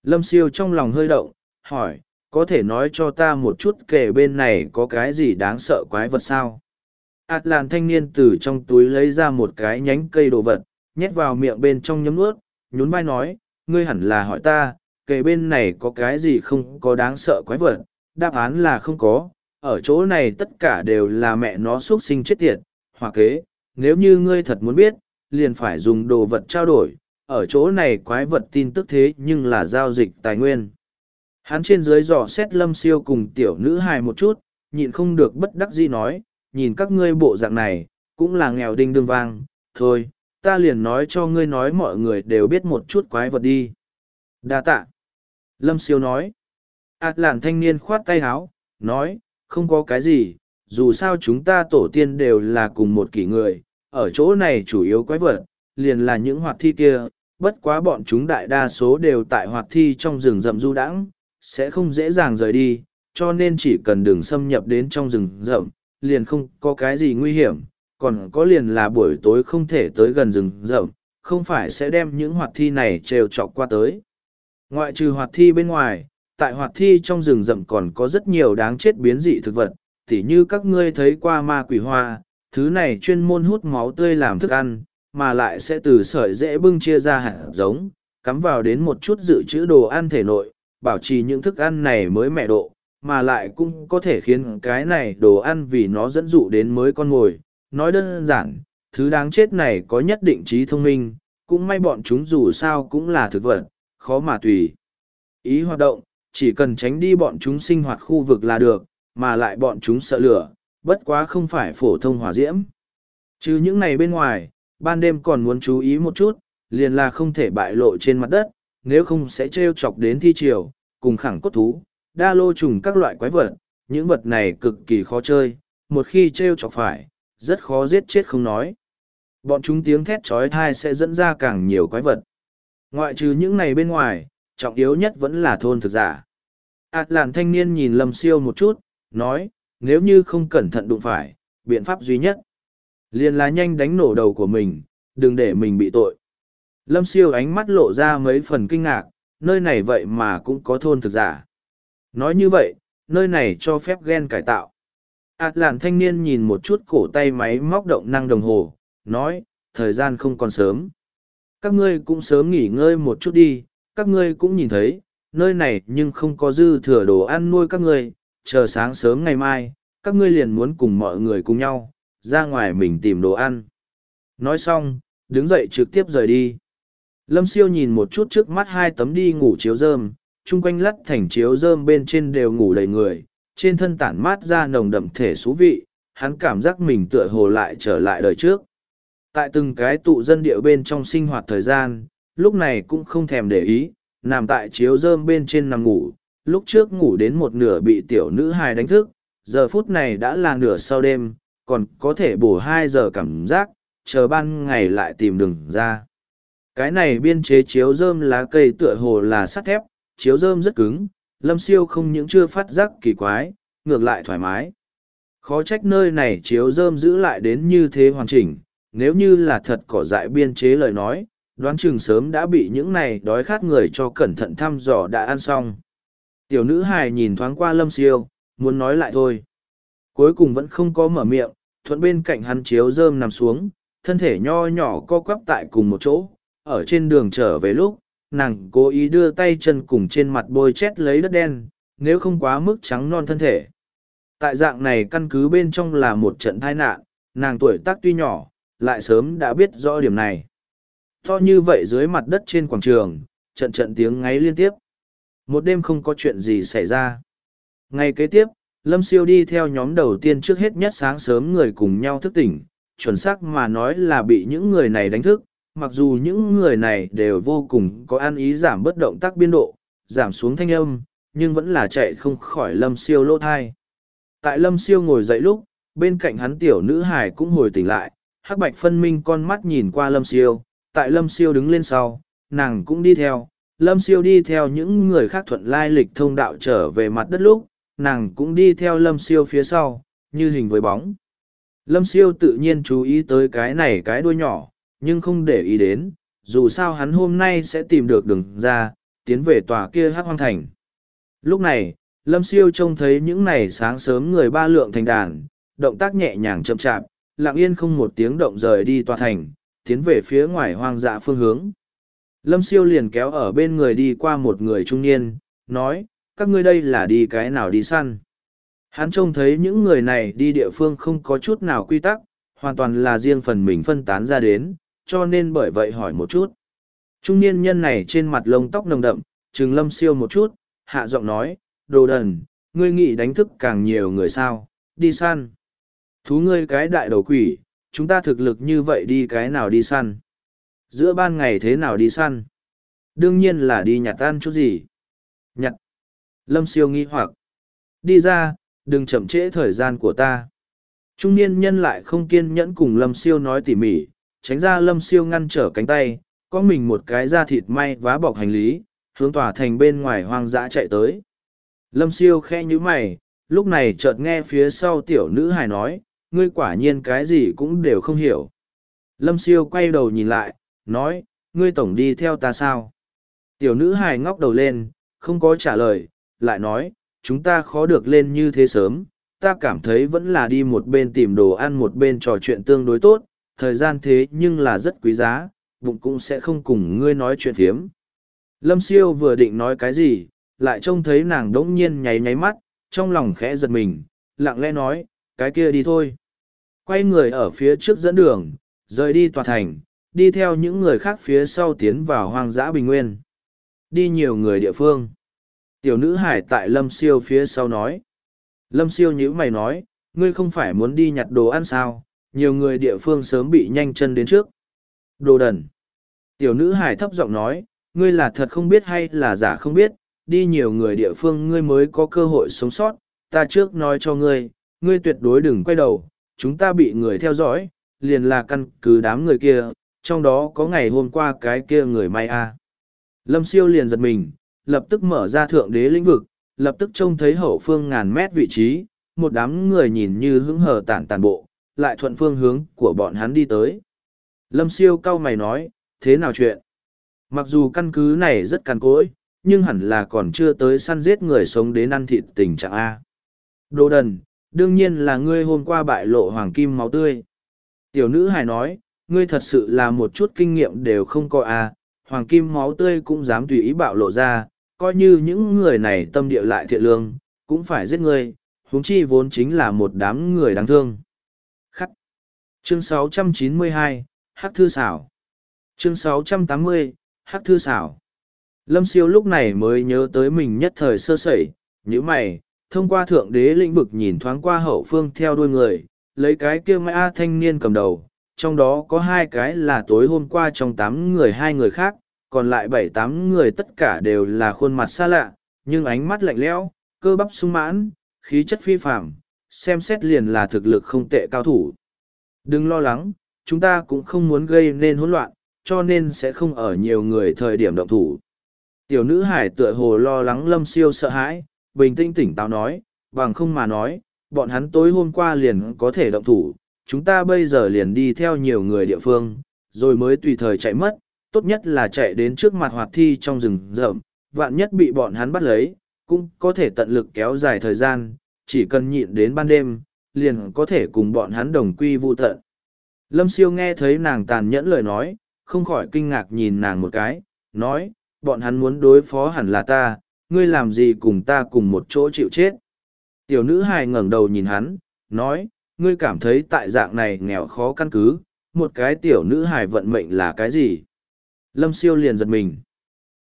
Lâm siêu trong lòng hơi động, hỏi, có thể nói cho ta một chút kể bên này có cái gì đáng sợ quái vật sao? ạt làn thanh niên từ trong túi lấy ra một cái nhánh cây đồ vật nhét vào miệng bên trong nhấm nuốt nhún vai nói ngươi hẳn là hỏi ta kể bên này có cái gì không có đáng sợ quái vật đáp án là không có ở chỗ này tất cả đều là mẹ nó x u ấ t sinh chết tiệt hoặc kế nếu như ngươi thật muốn biết liền phải dùng đồ vật trao đổi ở chỗ này quái vật tin tức thế nhưng là giao dịch tài nguyên hắn trên dưới dò xét lâm siêu cùng tiểu nữ hài một chút nhịn không được bất đắc gì nói nhìn các ngươi bộ dạng này, cũng là nghèo đinh đương vang, thôi, ta liền nói cho ngươi nói mọi người đều biết một chút quái vật đi. đa tạ. Lâm siêu nói. Ảt làn thanh niên khoát tay háo, nói, không có cái gì, dù sao chúng ta tổ tiên đều là cùng một kỷ người, ở chỗ này chủ yếu quái vật, liền là những hoạt thi kia, bất quá bọn chúng đại đa số đều tại hoạt thi trong rừng rậm du đãng, sẽ không dễ dàng rời đi, cho nên chỉ cần đừng xâm nhập đến trong rừng rậm, liền không có cái gì nguy hiểm, còn có liền là buổi tối không thể tới gần rừng rậm, không phải sẽ đem những hoạt thi này trêu chọc qua tới. Ngoại trừ hoạt thi bên ngoài, tại hoạt thi trong rừng rậm còn có rất nhiều đáng chết biến dị thực vật, tỉ như các ngươi thấy qua ma quỷ hoa, thứ này chuyên môn hút máu tươi làm thức ăn, mà lại sẽ từ sợi dễ bưng chia ra hạt giống, cắm vào đến một chút dự trữ đồ ăn thể nội, bảo trì những thức ăn này mới mẹ độ, mà lại cũng có thể khiến cái này đồ ăn vì nó dẫn dụ đến mới con ngồi. Nói đơn giản, thứ đáng chết này có nhất định trí thông minh, cũng may bọn chúng dù sao cũng là thực vật, khó mà tùy. Ý hoạt động, chỉ cần tránh đi bọn chúng sinh hoạt khu vực là được, mà lại bọn chúng sợ lửa, bất quá không phải phổ thông hỏa diễm. Chứ những này bên ngoài, ban đêm còn muốn chú ý một chút, liền là không thể bại lộ trên mặt đất, nếu không sẽ trêu chọc đến thi triều, cùng khẳng cốt thú, đa lô trùng các loại quái vật, những vật này cực kỳ khó chơi, một khi trêu chọc phải, rất khó giết chết không nói. Bọn chúng tiếng thét trói thai sẽ dẫn ra càng nhiều quái vật. Ngoại trừ những này bên ngoài, trọng yếu nhất vẫn là thôn thực giả. Ảt làn thanh niên nhìn lâm siêu một chút, nói, nếu như không cẩn thận đụng phải, biện pháp duy nhất. liền là nhanh đánh nổ đầu của mình, đừng để mình bị tội. Lâm siêu ánh mắt lộ ra mấy phần kinh ngạc, nơi này vậy mà cũng có thôn thực giả. Nói như vậy, nơi này cho phép gen cải tạo. Ảt làn thanh niên nhìn một chút cổ tay máy móc động năng đồng hồ, nói, thời gian không còn sớm. Các ngươi cũng sớm nghỉ ngơi một chút đi, các ngươi cũng nhìn thấy, nơi này nhưng không có dư thừa đồ ăn nuôi các ngươi, chờ sáng sớm ngày mai, các ngươi liền muốn cùng mọi người cùng nhau, ra ngoài mình tìm đồ ăn. Nói xong, đứng dậy trực tiếp rời đi. Lâm siêu nhìn một chút trước mắt hai tấm đi ngủ chiếu rơm, chung quanh lắt thành chiếu rơm bên trên đều ngủ đầy người, trên thân tản mát ra nồng đậm thể xú vị, hắn cảm giác mình tựa hồ lại trở lại đời trước. Tại từng cái tụ dân địa bên trong sinh hoạt thời gian, lúc này cũng không thèm để ý, nằm tại chiếu rơm bên trên nằm ngủ, lúc trước ngủ đến một nửa bị tiểu nữ hài đánh thức, giờ phút này đã là nửa sau đêm, còn có thể bổ hai giờ cảm giác, chờ ban ngày lại tìm đường ra. Cái này biên chế chiếu rơm lá cây tựa hồ là sắt thép, chiếu rơm rất cứng, lâm siêu không những chưa phát giác kỳ quái, ngược lại thoải mái. Khó trách nơi này chiếu rơm giữ lại đến như thế hoàn chỉnh, nếu như là thật cỏ dại biên chế lời nói, đoán chừng sớm đã bị những này đói khát người cho cẩn thận thăm dò đã ăn xong. Tiểu nữ hài nhìn thoáng qua lâm siêu, muốn nói lại thôi. Cuối cùng vẫn không có mở miệng, thuận bên cạnh hắn chiếu rơm nằm xuống, thân thể nho nhỏ co quắp tại cùng một chỗ, ở trên đường trở về lúc, nàng cố ý đưa tay chân cùng trên mặt bôi chét lấy đất đen, nếu không quá mức trắng non thân thể. Tại dạng này căn cứ bên trong là một trận tai nạn, nàng tuổi tác tuy nhỏ, lại sớm đã biết rõ điểm này. To như vậy dưới mặt đất trên quảng trường, trận trận tiếng ngáy liên tiếp. Một đêm không có chuyện gì xảy ra. Ngày kế tiếp, Lâm siêu đi theo nhóm đầu tiên trước hết nhất sáng sớm người cùng nhau thức tỉnh, chuẩn xác mà nói là bị những người này đánh thức, mặc dù những người này đều vô cùng có ăn ý giảm bất động tác biên độ, giảm xuống thanh âm, nhưng vẫn là chạy không khỏi lâm siêu lỗ thai. Tại lâm siêu ngồi dậy lúc, bên cạnh hắn tiểu nữ hải cũng hồi tỉnh lại, hắc bạch phân minh con mắt nhìn qua lâm siêu, tại lâm siêu đứng lên sau, nàng cũng đi theo, lâm siêu đi theo những người khác thuận lai lịch thông đạo trở về mặt đất lúc, nàng cũng đi theo lâm siêu phía sau, như hình với bóng. Lâm siêu tự nhiên chú ý tới cái này cái đuôi nhỏ, nhưng không để ý đến, dù sao hắn hôm nay sẽ tìm được đường ra, tiến về tòa kia hát hoang thành. Lúc này, Lâm siêu trông thấy những này sáng sớm người ba lượng thành đàn, động tác nhẹ nhàng chậm chạp, lặng yên không một tiếng động rời đi tòa thành, tiến về phía ngoài hoang dã phương hướng. Lâm siêu liền kéo ở bên người đi qua một người trung niên, nói, các ngươi đây là đi cái nào đi săn. Hắn trông thấy những người này đi địa phương không có chút nào quy tắc, hoàn toàn là riêng phần mình phân tán ra đến, cho nên bởi vậy hỏi một chút. Trung niên nhân này trên mặt lông tóc nồng đậm, trừng lâm siêu một chút, hạ giọng nói, đồ đần, ngươi nghĩ đánh thức càng nhiều người sao, đi săn. Thú ngươi cái đại đầu quỷ, chúng ta thực lực như vậy đi cái nào đi săn. Giữa ban ngày thế nào đi săn? Đương nhiên là đi nhặt tan chút gì. Nhặt. Lâm siêu nghi hoặc. Đi ra, đừng chậm trễ thời gian của ta. Trung niên nhân lại không kiên nhẫn cùng Lâm siêu nói tỉ mỉ, tránh ra Lâm siêu ngăn trở cánh tay, có mình một cái da thịt may vá bọc hành lý, hướng tỏa thành bên ngoài hoang dã chạy tới. Lâm siêu khe như mày, lúc này chợt nghe phía sau tiểu nữ hài nói, ngươi quả nhiên cái gì cũng đều không hiểu. Lâm siêu quay đầu nhìn lại, nói, ngươi tổng đi theo ta sao? Tiểu nữ hài ngóc đầu lên, không có trả lời, lại nói, chúng ta khó được lên như thế sớm, ta cảm thấy vẫn là đi một bên tìm đồ ăn một bên trò chuyện tương đối tốt, thời gian thế nhưng là rất quý giá, bụng cũng sẽ không cùng ngươi nói chuyện thiếm. Lâm siêu vừa định nói cái gì, lại trông thấy nàng đỗng nhiên nháy nháy mắt, trong lòng khẽ giật mình, lặng lẽ nói, cái kia đi thôi. Quay người ở phía trước dẫn đường, rời đi tòa thành, đi theo những người khác phía sau tiến vào hoang dã bình nguyên. Đi nhiều người địa phương. Tiểu nữ hải tại lâm siêu phía sau nói. Lâm siêu nhữ mày nói, ngươi không phải muốn đi nhặt đồ ăn sao, nhiều người địa phương sớm bị nhanh chân đến trước. Đồ đần. Tiểu nữ hải thấp giọng nói, ngươi là thật không biết hay là giả không biết, đi nhiều người địa phương ngươi mới có cơ hội sống sót, ta trước nói cho ngươi, ngươi tuyệt đối đừng quay đầu, chúng ta bị người theo dõi, liền là căn cứ đám người kia, trong đó có ngày hôm qua cái kia người may a. Lâm siêu liền giật mình, lập tức mở ra thượng đế lĩnh vực, lập tức trông thấy hậu phương ngàn mét vị trí, một đám người nhìn như hững hờ tản tàn bộ, lại thuận phương hướng của bọn hắn đi tới. Lâm siêu cau mày nói, thế nào chuyện? Mặc dù căn cứ này rất cằn cỗi, nhưng hẳn là còn chưa tới săn giết người sống đến ăn thịt tình trạng A. Đồ đần, đương nhiên là ngươi hôm qua bại lộ hoàng kim máu tươi. Tiểu nữ hài nói, ngươi thật sự là một chút kinh nghiệm đều không có à? hoàng kim máu tươi cũng dám tùy ý bạo lộ ra, coi như những người này tâm địa lại thiện lương, cũng phải giết ngươi, huống chi vốn chính là một đám người đáng thương. Khắc. Chương 692, Hắc Thư Xảo. Chương 680, Hắc Thư Xảo. Lâm siêu lúc này mới nhớ tới mình nhất thời sơ sẩy, như mày, thông qua thượng đế lĩnh vực nhìn thoáng qua hậu phương theo đuôi người, lấy cái kia mã thanh niên cầm đầu, trong đó có hai cái là tối hôm qua trong tám người hai người khác, còn lại bảy tám người tất cả đều là khuôn mặt xa lạ, nhưng ánh mắt lạnh lẽo, cơ bắp sung mãn, khí chất phi phạm, xem xét liền là thực lực không tệ cao thủ. Đừng lo lắng, chúng ta cũng không muốn gây nên hỗn loạn, cho nên sẽ không ở nhiều người thời điểm động thủ. Tiểu nữ hải tựa hồ lo lắng lâm siêu sợ hãi, bình tĩnh tỉnh táo nói, bằng không mà nói, bọn hắn tối hôm qua liền có thể động thủ, chúng ta bây giờ liền đi theo nhiều người địa phương, rồi mới tùy thời chạy mất, tốt nhất là chạy đến trước mặt hoạt thi trong rừng rậm, vạn nhất bị bọn hắn bắt lấy, cũng có thể tận lực kéo dài thời gian, chỉ cần nhịn đến ban đêm, liền có thể cùng bọn hắn đồng quy vụ tận. Lâm siêu nghe thấy nàng tàn nhẫn lời nói, không khỏi kinh ngạc nhìn nàng một cái, nói, bọn hắn muốn đối phó hẳn là ta, ngươi làm gì cùng ta cùng một chỗ chịu chết. Tiểu nữ hài ngẩng đầu nhìn hắn, nói, ngươi cảm thấy tại dạng này nghèo khó căn cứ, một cái tiểu nữ hài vận mệnh là cái gì? Lâm siêu liền giật mình.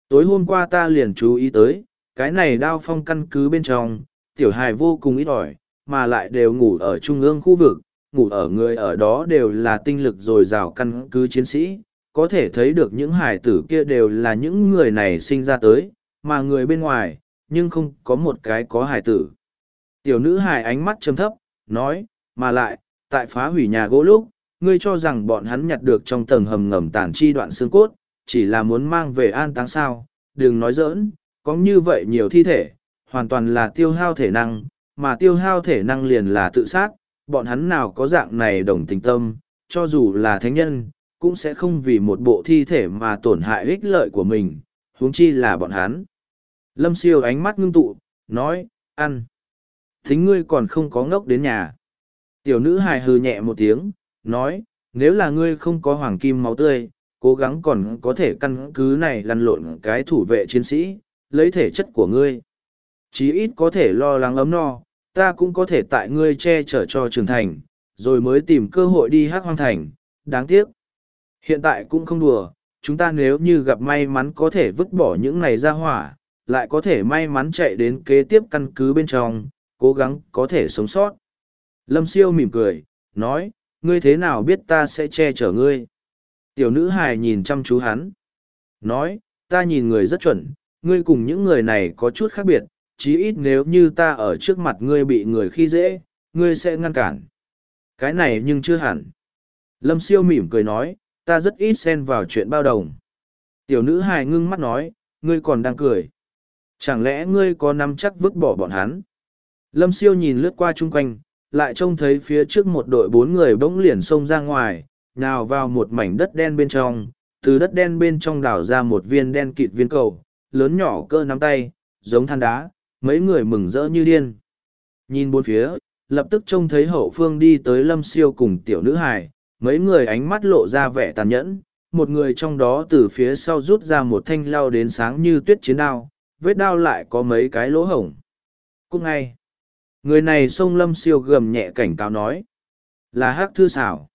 Tối hôm qua ta liền chú ý tới, cái này đao phong căn cứ bên trong, tiểu hài vô cùng ít ỏi, mà lại đều ngủ ở trung ương khu vực, ngủ ở người ở đó đều là tinh lực dồi dào căn cứ chiến sĩ, có thể thấy được những hải tử kia đều là những người này sinh ra tới, mà người bên ngoài, nhưng không có một cái có hải tử. Tiểu nữ hải ánh mắt chấm thấp, nói, mà lại, tại phá hủy nhà gỗ lúc, ngươi cho rằng bọn hắn nhặt được trong tầng hầm ngầm tàn chi đoạn xương cốt, chỉ là muốn mang về an táng sao, đừng nói giỡn, có như vậy nhiều thi thể, hoàn toàn là tiêu hao thể năng, mà tiêu hao thể năng liền là tự sát, bọn hắn nào có dạng này đồng tình tâm, cho dù là thánh nhân, cũng sẽ không vì một bộ thi thể mà tổn hại ích lợi của mình, huống chi là bọn hắn. Lâm siêu ánh mắt ngưng tụ, nói, ăn. Thính ngươi còn không có ngốc đến nhà. Tiểu nữ hài hừ nhẹ một tiếng, nói, nếu là ngươi không có hoàng kim máu tươi, cố gắng còn có thể căn cứ này lăn lộn cái thủ vệ chiến sĩ, lấy thể chất của ngươi. Chí ít có thể lo lắng ấm no, ta cũng có thể tại ngươi che chở cho trưởng thành, rồi mới tìm cơ hội đi hát hoang thành, đáng tiếc. Hiện tại cũng không đùa, chúng ta nếu như gặp may mắn có thể vứt bỏ những này ra hỏa, lại có thể may mắn chạy đến kế tiếp căn cứ bên trong, cố gắng có thể sống sót. Lâm siêu mỉm cười, nói, ngươi thế nào biết ta sẽ che chở ngươi? Tiểu nữ hài nhìn chăm chú hắn. Nói, ta nhìn người rất chuẩn, ngươi cùng những người này có chút khác biệt, chí ít nếu như ta ở trước mặt ngươi bị người khi dễ, ngươi sẽ ngăn cản. Cái này nhưng chưa hẳn. Lâm siêu mỉm cười nói, ta rất ít xen vào chuyện bao đồng. Tiểu nữ hài ngưng mắt nói, ngươi còn đang cười. Chẳng lẽ ngươi có nắm chắc vứt bỏ bọn hắn? Lâm siêu nhìn lướt qua chung quanh, lại trông thấy phía trước một đội bốn người bỗng liền xông ra ngoài, nào vào một mảnh đất đen bên trong, từ đất đen bên trong đảo ra một viên đen kịt viên cầu, lớn nhỏ cơ nắm tay, giống than đá, mấy người mừng rỡ như điên. Nhìn bốn phía, lập tức trông thấy hậu phương đi tới lâm siêu cùng tiểu nữ Hải. mấy người ánh mắt lộ ra vẻ tàn nhẫn, một người trong đó từ phía sau rút ra một thanh lao đến sáng như tuyết chiến đao, vết đao lại có mấy cái lỗ hổng. Cũng ngay, người này sông lâm siêu gầm nhẹ cảnh cáo nói, là hắc thư xảo.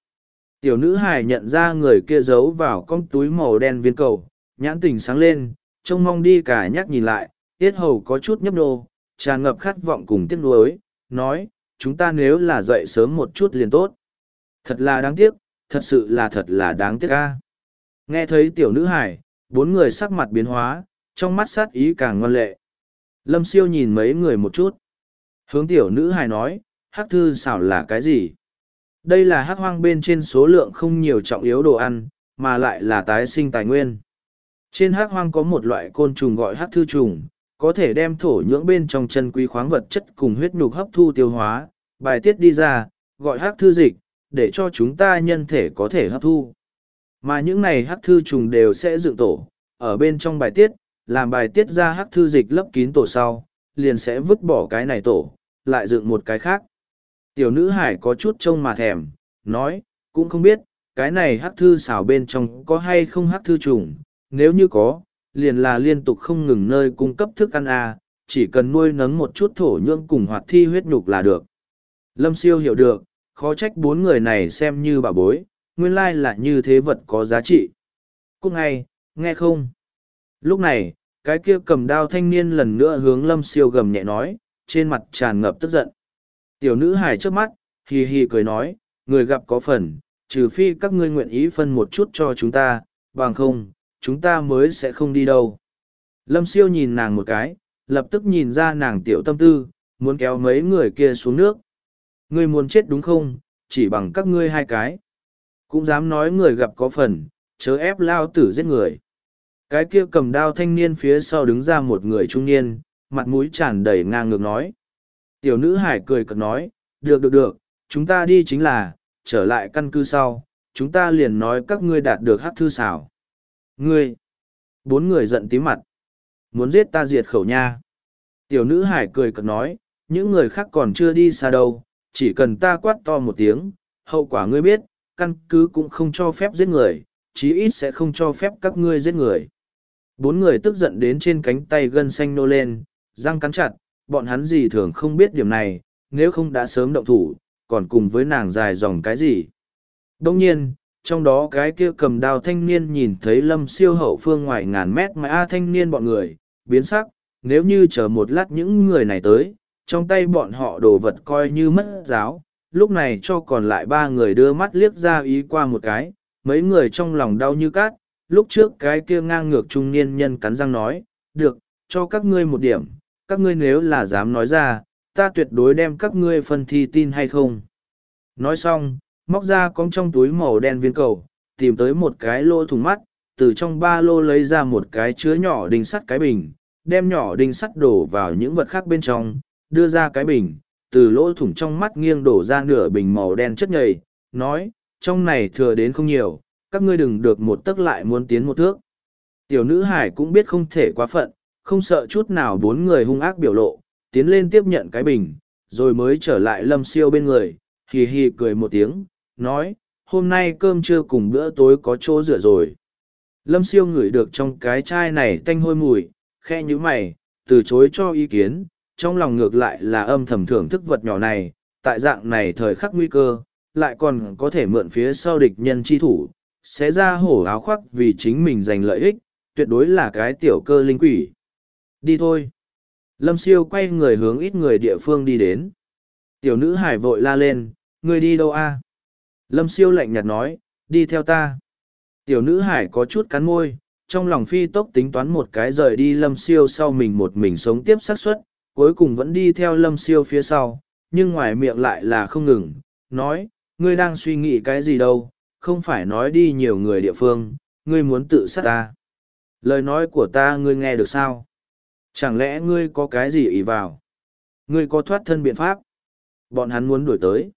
Tiểu nữ hài nhận ra người kia giấu vào con túi màu đen viên cầu, nhãn tình sáng lên, trông mong đi cả nhắc nhìn lại, tiết hầu có chút nhấp nô, tràn ngập khát vọng cùng tiếc nuối, nói, chúng ta nếu là dậy sớm một chút liền tốt. Thật là đáng tiếc, thật sự là thật là đáng tiếc ca. Nghe thấy tiểu nữ hải, bốn người sắc mặt biến hóa, trong mắt sát ý càng ngoan lệ. Lâm siêu nhìn mấy người một chút. Hướng tiểu nữ hài nói, hắc thư xảo là cái gì? Đây là hắc hoang bên trên số lượng không nhiều trọng yếu đồ ăn, mà lại là tái sinh tài nguyên. Trên hắc hoang có một loại côn trùng gọi hắc thư trùng, có thể đem thổ nhưỡng bên trong chân quý khoáng vật chất cùng huyết nhục hấp thu tiêu hóa, bài tiết đi ra, gọi hắc thư dịch, để cho chúng ta nhân thể có thể hấp thu. Mà những này hắc thư trùng đều sẽ dựng tổ, ở bên trong bài tiết, làm bài tiết ra hắc thư dịch lấp kín tổ sau, liền sẽ vứt bỏ cái này tổ, lại dựng một cái khác. Tiểu nữ hải có chút trông mà thèm, nói, cũng không biết, cái này hắc thư xào bên trong có hay không hắc thư trùng, nếu như có, liền là liên tục không ngừng nơi cung cấp thức ăn à, chỉ cần nuôi nấng một chút thổ nhưỡng cùng hoạt thi huyết nhục là được. Lâm siêu hiểu được, khó trách bốn người này xem như bà bối, nguyên lai là như thế vật có giá trị. Cúc ngay, nghe không? Lúc này, cái kia cầm đao thanh niên lần nữa hướng lâm siêu gầm nhẹ nói, trên mặt tràn ngập tức giận. Tiểu nữ hài trước mắt, hì hì cười nói, người gặp có phần, trừ phi các ngươi nguyện ý phân một chút cho chúng ta, bằng không, chúng ta mới sẽ không đi đâu. Lâm siêu nhìn nàng một cái, lập tức nhìn ra nàng tiểu tâm tư, muốn kéo mấy người kia xuống nước. Ngươi muốn chết đúng không, chỉ bằng các ngươi hai cái. Cũng dám nói người gặp có phần, chớ ép lao tử giết người. Cái kia cầm đao thanh niên phía sau đứng ra một người trung niên, mặt mũi tràn đầy ngang ngược nói. Tiểu nữ hải cười cợt nói, được được được, chúng ta đi chính là, trở lại căn cứ sau, chúng ta liền nói các ngươi đạt được hát thư xảo. Ngươi! Bốn người giận tím mặt. Muốn giết ta diệt khẩu nha. Tiểu nữ hải cười cợt nói, những người khác còn chưa đi xa đâu, chỉ cần ta quát to một tiếng, hậu quả ngươi biết, căn cứ cũng không cho phép giết người, chí ít sẽ không cho phép các ngươi giết người. Bốn người tức giận đến trên cánh tay gân xanh nô lên, răng cắn chặt, bọn hắn gì thường không biết điểm này, nếu không đã sớm động thủ, còn cùng với nàng dài dòng cái gì. Đông nhiên, trong đó cái kia cầm đao thanh niên nhìn thấy lâm siêu hậu phương ngoài ngàn mét mà A thanh niên bọn người, biến sắc, nếu như chờ một lát những người này tới, trong tay bọn họ đồ vật coi như mất giáo lúc này cho còn lại ba người đưa mắt liếc ra ý qua một cái mấy người trong lòng đau như cát lúc trước cái kia ngang ngược trung niên nhân cắn răng nói được cho các ngươi một điểm các ngươi nếu là dám nói ra, ta tuyệt đối đem các ngươi phân thi tin hay không? Nói xong, móc ra cong trong túi màu đen viên cầu, tìm tới một cái lô thùng mắt, từ trong ba lô lấy ra một cái chứa nhỏ đinh sắt cái bình, đem nhỏ đinh sắt đổ vào những vật khác bên trong, đưa ra cái bình, từ lỗ thủng trong mắt nghiêng đổ ra nửa bình màu đen chất nhầy, nói, trong này thừa đến không nhiều, các ngươi đừng được một tấc lại muốn tiến một thước. Tiểu nữ hải cũng biết không thể quá phận không sợ chút nào bốn người hung ác biểu lộ, tiến lên tiếp nhận cái bình, rồi mới trở lại lâm siêu bên người, hì hì cười một tiếng, nói, hôm nay cơm trưa cùng bữa tối có chỗ rửa rồi. Lâm siêu ngửi được trong cái chai này tanh hôi mùi khe như mày, từ chối cho ý kiến, trong lòng ngược lại là âm thầm thưởng thức vật nhỏ này, tại dạng này thời khắc nguy cơ, lại còn có thể mượn phía sau địch nhân chi thủ, sẽ ra hổ áo khoác vì chính mình giành lợi ích, tuyệt đối là cái tiểu cơ linh quỷ đi thôi. Lâm siêu quay người hướng ít người địa phương đi đến. Tiểu nữ hải vội la lên người đi đâu a? Lâm siêu lạnh nhạt nói, đi theo ta. Tiểu nữ hải có chút cắn môi, trong lòng phi tốc tính toán một cái rời đi lâm siêu sau mình một mình sống tiếp xác suất, cuối cùng vẫn đi theo lâm siêu phía sau, nhưng ngoài miệng lại là không ngừng, nói, ngươi đang suy nghĩ cái gì đâu, không phải nói đi nhiều người địa phương, ngươi muốn tự sát ta. Lời nói của ta ngươi nghe được sao? Chẳng lẽ ngươi có cái gì ý vào? Ngươi có thoát thân biện pháp? Bọn hắn muốn đuổi tới.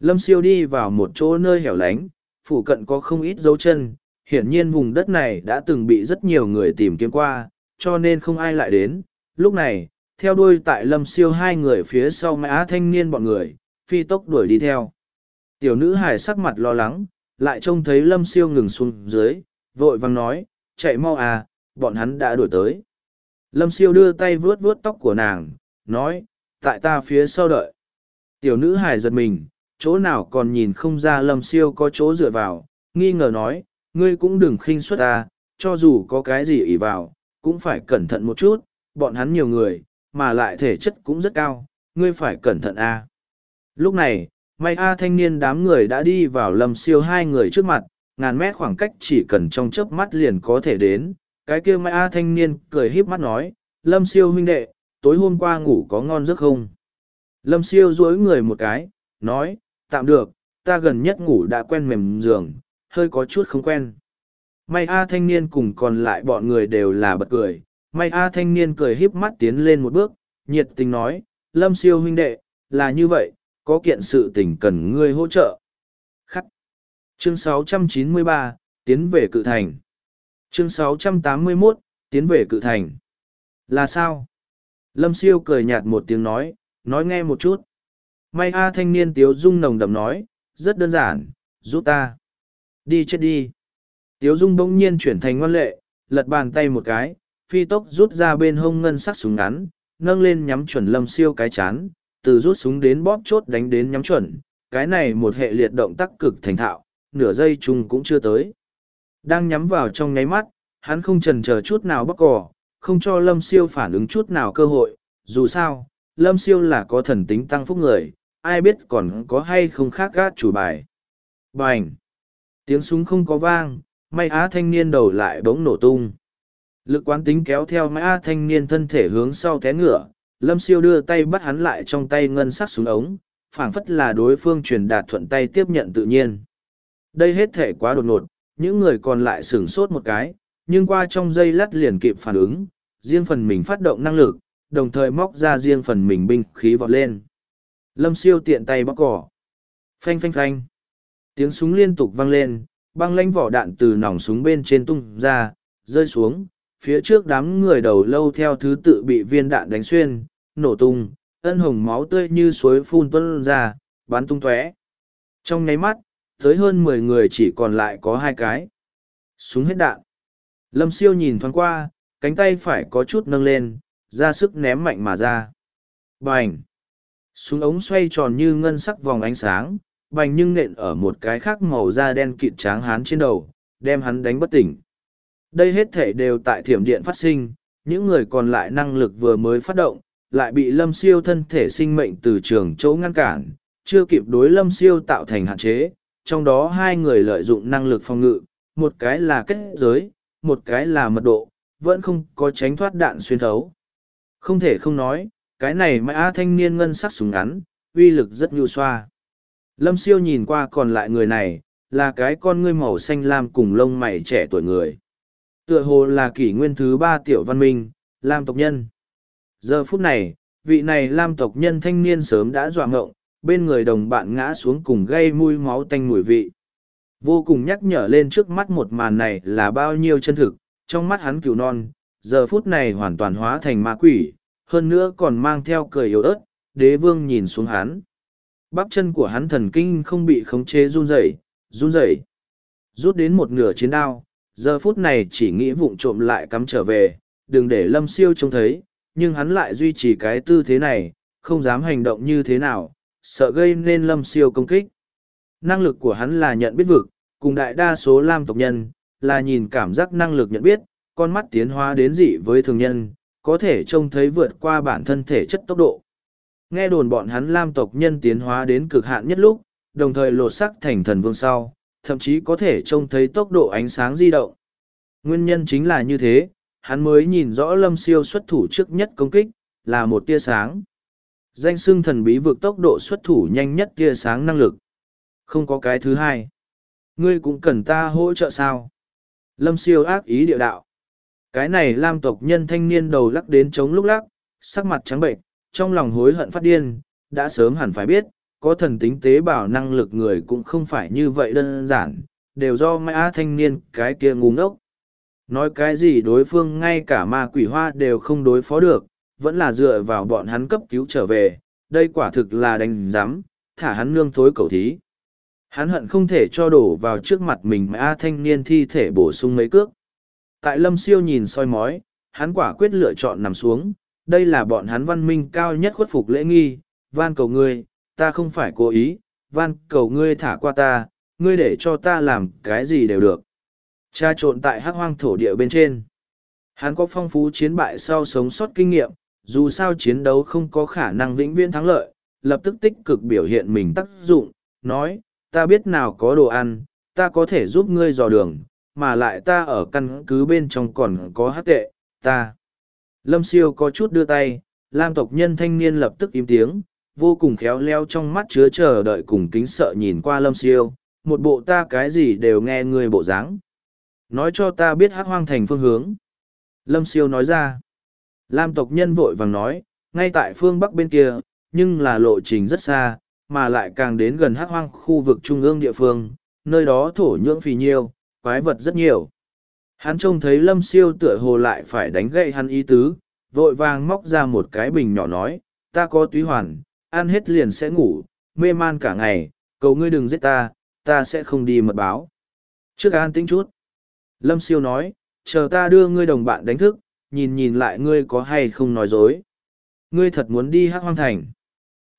Lâm siêu đi vào một chỗ nơi hẻo lánh phụ cận có không ít dấu chân. Hiển nhiên vùng đất này đã từng bị rất nhiều người tìm kiếm qua, cho nên không ai lại đến. Lúc này, theo đuôi tại lâm siêu hai người phía sau mã thanh niên bọn người, phi tốc đuổi đi theo. Tiểu nữ hải sắc mặt lo lắng, lại trông thấy lâm siêu ngừng xuống dưới, vội vàng nói, chạy mau à bọn hắn đã đuổi tới lâm siêu đưa tay vuốt vuốt tóc của nàng, nói, tại ta phía sau đợi. Tiểu nữ hải giật mình, chỗ nào còn nhìn không ra lâm siêu có chỗ dựa vào, nghi ngờ nói, ngươi cũng đừng khinh suất ta, cho dù có cái gì ỉ vào, cũng phải cẩn thận một chút, bọn hắn nhiều người, mà lại thể chất cũng rất cao, ngươi phải cẩn thận a. Lúc này, may a thanh niên đám người đã đi vào lâm siêu hai người trước mặt, ngàn mét khoảng cách chỉ cần trong chớp mắt liền có thể đến cái kia mai a thanh niên cười híp mắt nói lâm siêu huynh đệ tối hôm qua ngủ có ngon giấc không? Lâm siêu dối người một cái nói tạm được ta gần nhất ngủ đã quen mềm giường hơi có chút không quen. May a thanh niên cùng còn lại bọn người đều là bật cười. May a thanh niên cười híp mắt tiến lên một bước nhiệt tình nói lâm siêu huynh đệ là như vậy có kiện sự tình cần ngươi hỗ trợ. Khắc. Chương 693, tiến về cự thành chương 681, tiến về cự thành. Là sao? Lâm siêu cười nhạt một tiếng nói nói nghe một chút. May a thanh niên tiếu dung nồng đậm nói rất đơn giản giúp ta. Đi chết đi. Tiếu dung bỗng nhiên chuyển thành ngoan lệ lật bàn tay một cái phi tốc rút ra bên hông ngân sắc súng ngắn nâng lên nhắm chuẩn lâm siêu cái chán từ rút súng đến bóp chốt đánh đến nhắm chuẩn. Cái này một hệ liệt động tác cực thành thạo nửa giây chung cũng chưa tới đang nhắm vào trong nháy mắt hắn không trần chờ chút nào bóc cỏ không cho lâm siêu phản ứng chút nào cơ hội. Dù sao lâm siêu là có thần tính tăng phúc người ai biết còn có hay không khác gác chủ bài. Bành, tiếng súng không có vang may á thanh niên đầu lại bỗng nổ tung. Lực quán tính kéo theo may á thanh niên thân thể hướng sau té ngựa lâm siêu đưa tay bắt hắn lại trong tay ngân sắc súng ống phảng phất là đối phương truyền đạt thuận tay tiếp nhận tự nhiên. Đây hết thể quá đột ngột những người còn lại sửng sốt một cái, nhưng qua trong giây lát liền kịp phản ứng, riêng phần mình phát động năng lực, đồng thời móc ra riêng phần mình binh khí vọt lên. Lâm siêu tiện tay bóc cỏ. Phanh phanh phanh. Tiếng súng liên tục vang lên, băng lanh vỏ đạn từ nòng súng bên trên tung ra, rơi xuống, phía trước đám người đầu lâu theo thứ tự bị viên đạn đánh xuyên, nổ tung, ân hồng máu tươi như suối phun tuân ra, bắn tung tóe. Trong nháy mắt tới hơn mười người chỉ còn lại có hai cái. Súng hết đạn. Lâm siêu nhìn thoáng qua cánh tay phải có chút nâng lên ra sức ném mạnh mà ra. Bành! Súng ống xoay tròn như ngân sắc vòng ánh sáng bành nhưng nện ở một cái khác màu da đen kịt tráng hán trên đầu, đem hắn đánh bất tỉnh. Đây hết thể đều tại thiểm điện phát sinh, những người còn lại năng lực vừa mới phát động, lại bị lâm siêu thân thể sinh mệnh từ trường chỗ ngăn cản, chưa kịp đối lâm siêu tạo thành hạn chế, trong đó hai người lợi dụng năng lực phòng ngự, một cái là kết giới, một cái là mật độ, vẫn không có tránh thoát đạn xuyên thấu. Không thể không nói, cái này mã thanh niên ngân sắc súng ngắn, uy lực rất nhu xoa. Lâm siêu nhìn qua còn lại người này, là cái con ngươi màu xanh lam cùng lông mày trẻ tuổi người. Tựa hồ là kỷ nguyên thứ ba tiểu văn minh, lam tộc nhân. Giờ phút này, vị này lam tộc nhân thanh niên sớm đã dọa ngộng, bên người đồng bạn ngã xuống cùng gây mùi máu tanh mùi vị. Vô cùng nhắc nhở lên trước mắt một màn này là bao nhiêu chân thực, trong mắt hắn cừu non, giờ phút này hoàn toàn hóa thành ma quỷ, hơn nữa còn mang theo cười yếu ớt, đế vương nhìn xuống hắn. Bắp chân của hắn thần kinh không bị khống chế run rẩy, run rẩy. Rút đến một nửa chiến đao, giờ phút này chỉ nghĩ vụng trộm lại cắm trở về, đừng để lâm siêu trông thấy, nhưng hắn lại duy trì cái tư thế này, không dám hành động như thế nào, sợ gây nên lâm siêu công kích. Năng lực của hắn là nhận biết vực, cùng đại đa số lam tộc nhân, là nhìn cảm giác năng lực nhận biết, con mắt tiến hóa đến dị với thường nhân, có thể trông thấy vượt qua bản thân thể chất tốc độ. Nghe đồn bọn hắn lam tộc nhân tiến hóa đến cực hạn nhất lúc, đồng thời lột sắc thành thần vương sau, thậm chí có thể trông thấy tốc độ ánh sáng di động. Nguyên nhân chính là như thế, hắn mới nhìn rõ lâm siêu xuất thủ trước nhất công kích, là một tia sáng. Danh xưng thần bí vực tốc độ xuất thủ nhanh nhất tia sáng năng lực. Không có cái thứ hai. Ngươi cũng cần ta hỗ trợ sao? Lâm siêu ác ý địa đạo. Cái này lam tộc nhân thanh niên đầu lắc đến chống lúc lắc, sắc mặt trắng bệnh, trong lòng hối hận phát điên, đã sớm hẳn phải biết, có thần tính tế bào năng lực người cũng không phải như vậy đơn giản, đều do mã thanh niên cái kia ngu ngốc. Nói cái gì đối phương ngay cả ma quỷ hoa đều không đối phó được, vẫn là dựa vào bọn hắn cấp cứu trở về, đây quả thực là đánh giám, thả hắn nương thối cầu thí. Hắn hận không thể cho đổ vào trước mặt mình mà thanh niên thi thể bổ sung mấy cước. Tại lâm siêu nhìn soi mói, hắn quả quyết lựa chọn nằm xuống, đây là bọn hắn văn minh cao nhất khuất phục lễ nghi, van cầu ngươi, ta không phải cố ý, van cầu ngươi thả qua ta, ngươi để cho ta làm cái gì đều được. Cha trộn tại hắc hoang thổ địa bên trên. Hắn có phong phú chiến bại sau sống sót kinh nghiệm, dù sao chiến đấu không có khả năng vĩnh viễn thắng lợi, lập tức tích cực biểu hiện mình tác dụng, nói, ta biết nào có đồ ăn, ta có thể giúp ngươi dò đường, mà lại ta ở căn cứ bên trong còn có hát tệ, ta. Lâm siêu có chút đưa tay, lam tộc nhân thanh niên lập tức im tiếng, vô cùng khéo leo trong mắt chứa chờ đợi cùng kính sợ nhìn qua lâm siêu, một bộ ta cái gì đều nghe ngươi bộ dáng Nói cho ta biết hát hoang thành phương hướng. Lâm siêu nói ra. Lam tộc nhân vội vàng nói, ngay tại phương bắc bên kia, nhưng là lộ trình rất xa, mà lại càng đến gần hắc hoang khu vực trung ương địa phương, nơi đó thổ nhưỡng phì nhiêu, quái vật rất nhiều. Hắn trông thấy lâm siêu tựa hồ lại phải đánh gậy hắn ý tứ, vội vàng móc ra một cái bình nhỏ nói, ta có túy hoàn, ăn hết liền sẽ ngủ, mê man cả ngày, cầu ngươi đừng giết ta, ta sẽ không đi mật báo. Trước an tĩnh chút. Lâm siêu nói, chờ ta đưa ngươi đồng bạn đánh thức, nhìn nhìn lại ngươi có hay không nói dối. Ngươi thật muốn đi hát hoang thành.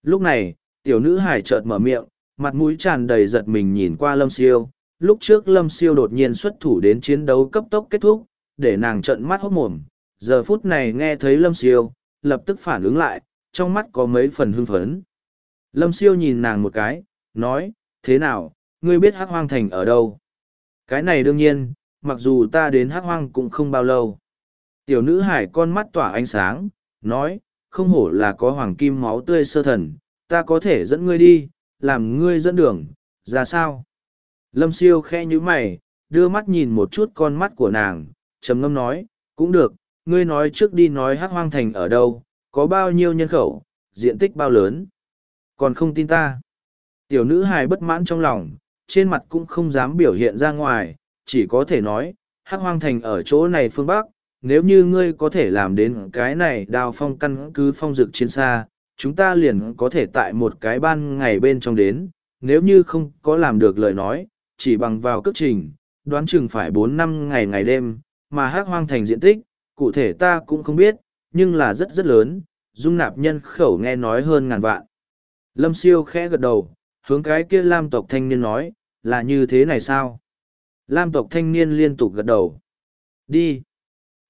Lúc này, tiểu nữ hải chợt mở miệng, mặt mũi tràn đầy giật mình nhìn qua lâm siêu. Lúc trước lâm siêu đột nhiên xuất thủ đến chiến đấu cấp tốc kết thúc, để nàng trợn mắt hốt mồm. Giờ phút này nghe thấy lâm siêu, lập tức phản ứng lại, trong mắt có mấy phần hưng phấn. Lâm siêu nhìn nàng một cái, nói, thế nào, ngươi biết hắc hoang thành ở đâu? Cái này đương nhiên, mặc dù ta đến hắc hoang cũng không bao lâu. Tiểu nữ hải con mắt tỏa ánh sáng, nói, không hổ là có hoàng kim máu tươi sơ thần, ta có thể dẫn ngươi đi, làm ngươi dẫn đường, ra sao? Lâm siêu khe như mày, đưa mắt nhìn một chút con mắt của nàng, trầm ngâm nói, cũng được, ngươi nói trước đi nói hắc hoang thành ở đâu, có bao nhiêu nhân khẩu, diện tích bao lớn. Còn không tin ta. Tiểu nữ hài bất mãn trong lòng, trên mặt cũng không dám biểu hiện ra ngoài, chỉ có thể nói, hắc hoang thành ở chỗ này phương Bắc, nếu như ngươi có thể làm đến cái này đào phong căn cứ phong dực chiến xa, chúng ta liền có thể tại một cái ban ngày bên trong đến, nếu như không có làm được lời nói, chỉ bằng vào cước trình, đoán chừng phải bốn năm ngày ngày đêm, mà hắc hoang thành diện tích, cụ thể ta cũng không biết, nhưng là rất rất lớn, dung nạp nhân khẩu nghe nói hơn ngàn vạn. Lâm siêu khẽ gật đầu, hướng cái kia lam tộc thanh niên nói, là như thế này sao? Lam tộc thanh niên liên tục gật đầu. Đi.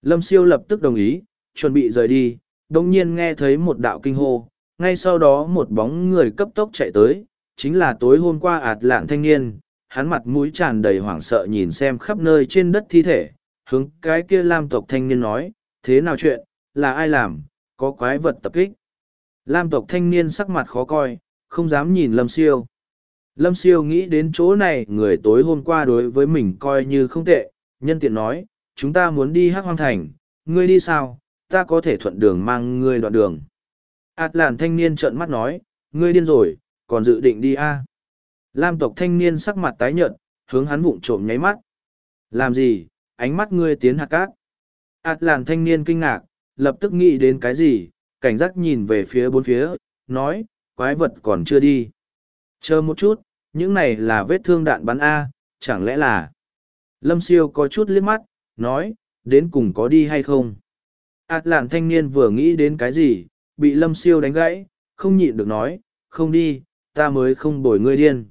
Lâm siêu lập tức đồng ý, chuẩn bị rời đi, đồng nhiên nghe thấy một đạo kinh hô, ngay sau đó một bóng người cấp tốc chạy tới, chính là tối hôm qua ạt lạng thanh niên, hắn mặt mũi tràn đầy hoảng sợ nhìn xem khắp nơi trên đất thi thể, hướng cái kia lam tộc thanh niên nói, thế nào chuyện, là ai làm, có quái vật tập kích. Lam tộc thanh niên sắc mặt khó coi, không dám nhìn lâm siêu. Lâm siêu nghĩ đến chỗ này người tối hôm qua đối với mình coi như không tệ, nhân tiện nói, chúng ta muốn đi hắc hoang thành, ngươi đi sao, ta có thể thuận đường mang ngươi đoạn đường. Át làn thanh niên trợn mắt nói, ngươi điên rồi, còn dự định đi a à? Lam tộc thanh niên sắc mặt tái nhợt, hướng hắn vụng trộm nháy mắt. Làm gì, ánh mắt ngươi tiến hạt cát. Át làn thanh niên kinh ngạc, lập tức nghĩ đến cái gì, cảnh giác nhìn về phía bốn phía, nói, quái vật còn chưa đi. Chờ một chút, những này là vết thương đạn bắn A, chẳng lẽ là... Lâm siêu có chút liếc mắt, nói, đến cùng có đi hay không? Át lạn thanh niên vừa nghĩ đến cái gì, bị lâm siêu đánh gãy, không nhịn được nói, không đi, ta mới không bồi ngươi điên.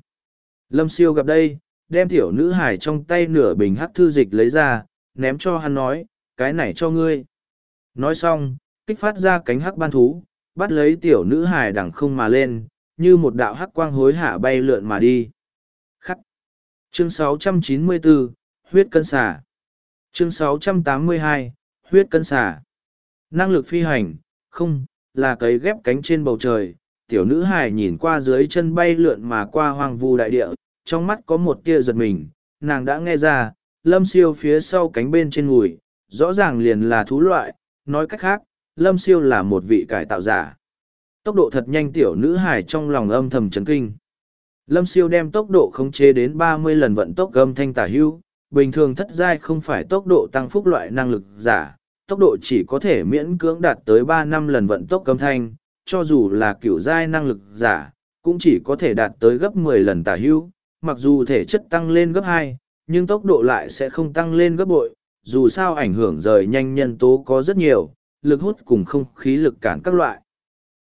Lâm siêu gặp đây, đem tiểu nữ hải trong tay nửa bình hắc thư dịch lấy ra, ném cho hắn nói, cái này cho ngươi. Nói xong, kích phát ra cánh hắc ban thú, bắt lấy tiểu nữ hải đằng không mà lên, như một đạo hắc quang hối hạ bay lượn mà đi. Khắc. Chương 694, huyết cân xả. Chương 682, huyết cân xả. Năng lực phi hành, không, là cấy ghép cánh trên bầu trời. Tiểu nữ hải nhìn qua dưới chân bay lượn mà qua hoang vu đại địa, trong mắt có một tia giật mình, nàng đã nghe ra, lâm siêu phía sau cánh bên trên ngùi, rõ ràng liền là thú loại, nói cách khác, lâm siêu là một vị cải tạo giả. Tốc độ thật nhanh tiểu nữ hải trong lòng âm thầm chấn kinh. Lâm siêu đem tốc độ khống chế đến ba mươi lần vận tốc gâm thanh tả hưu, bình thường thất giai không phải tốc độ tăng phúc loại năng lực giả, tốc độ chỉ có thể miễn cưỡng đạt tới ba năm lần vận tốc âm thanh, cho dù là kiểu giai năng lực giả, cũng chỉ có thể đạt tới gấp mười lần tả hưu, mặc dù thể chất tăng lên gấp hai, nhưng tốc độ lại sẽ không tăng lên gấp bội, dù sao ảnh hưởng rời nhanh nhân tố có rất nhiều, lực hút cùng không khí lực cản các loại.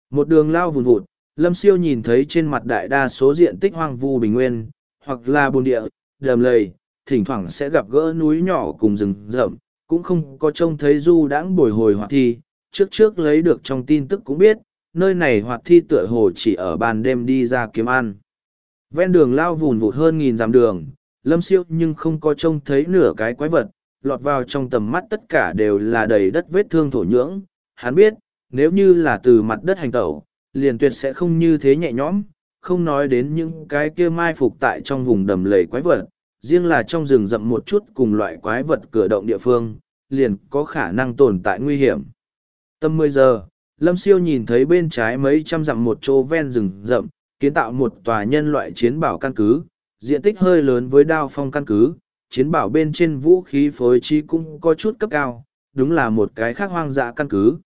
Một đường lao vùn vụt, Lâm Siêu nhìn thấy trên mặt đại đa số diện tích hoang vu bình nguyên, hoặc là bồn địa, đầm lầy, thỉnh thoảng sẽ gặp gỡ núi nhỏ cùng rừng rậm, cũng không có trông thấy du đãng bồi hồi hoạt thi. Trước trước lấy được trong tin tức cũng biết, nơi này hoạt thi tựa hồ chỉ ở ban đêm đi ra kiếm ăn. Ven đường lao vùn vụt hơn nghìn dặm đường, lâm siêu nhưng không có trông thấy nửa cái quái vật, lọt vào trong tầm mắt tất cả đều là đầy đất vết thương thổ nhưỡng. Hắn biết, nếu như là từ mặt đất hành tẩu, liền tuyệt sẽ không như thế nhẹ nhõm, không nói đến những cái kia mai phục tại trong vùng đầm lầy quái vật, riêng là trong rừng rậm một chút cùng loại quái vật cửa động địa phương, liền có khả năng tồn tại nguy hiểm. Tâm mười giờ, Lâm Siêu nhìn thấy bên trái mấy trăm dặm một chỗ ven rừng rậm, kiến tạo một tòa nhân loại chiến bảo căn cứ, diện tích hơi lớn với đao phong căn cứ, chiến bảo bên trên vũ khí phối trí cũng có chút cấp cao, đúng là một cái khác hoang dã căn cứ.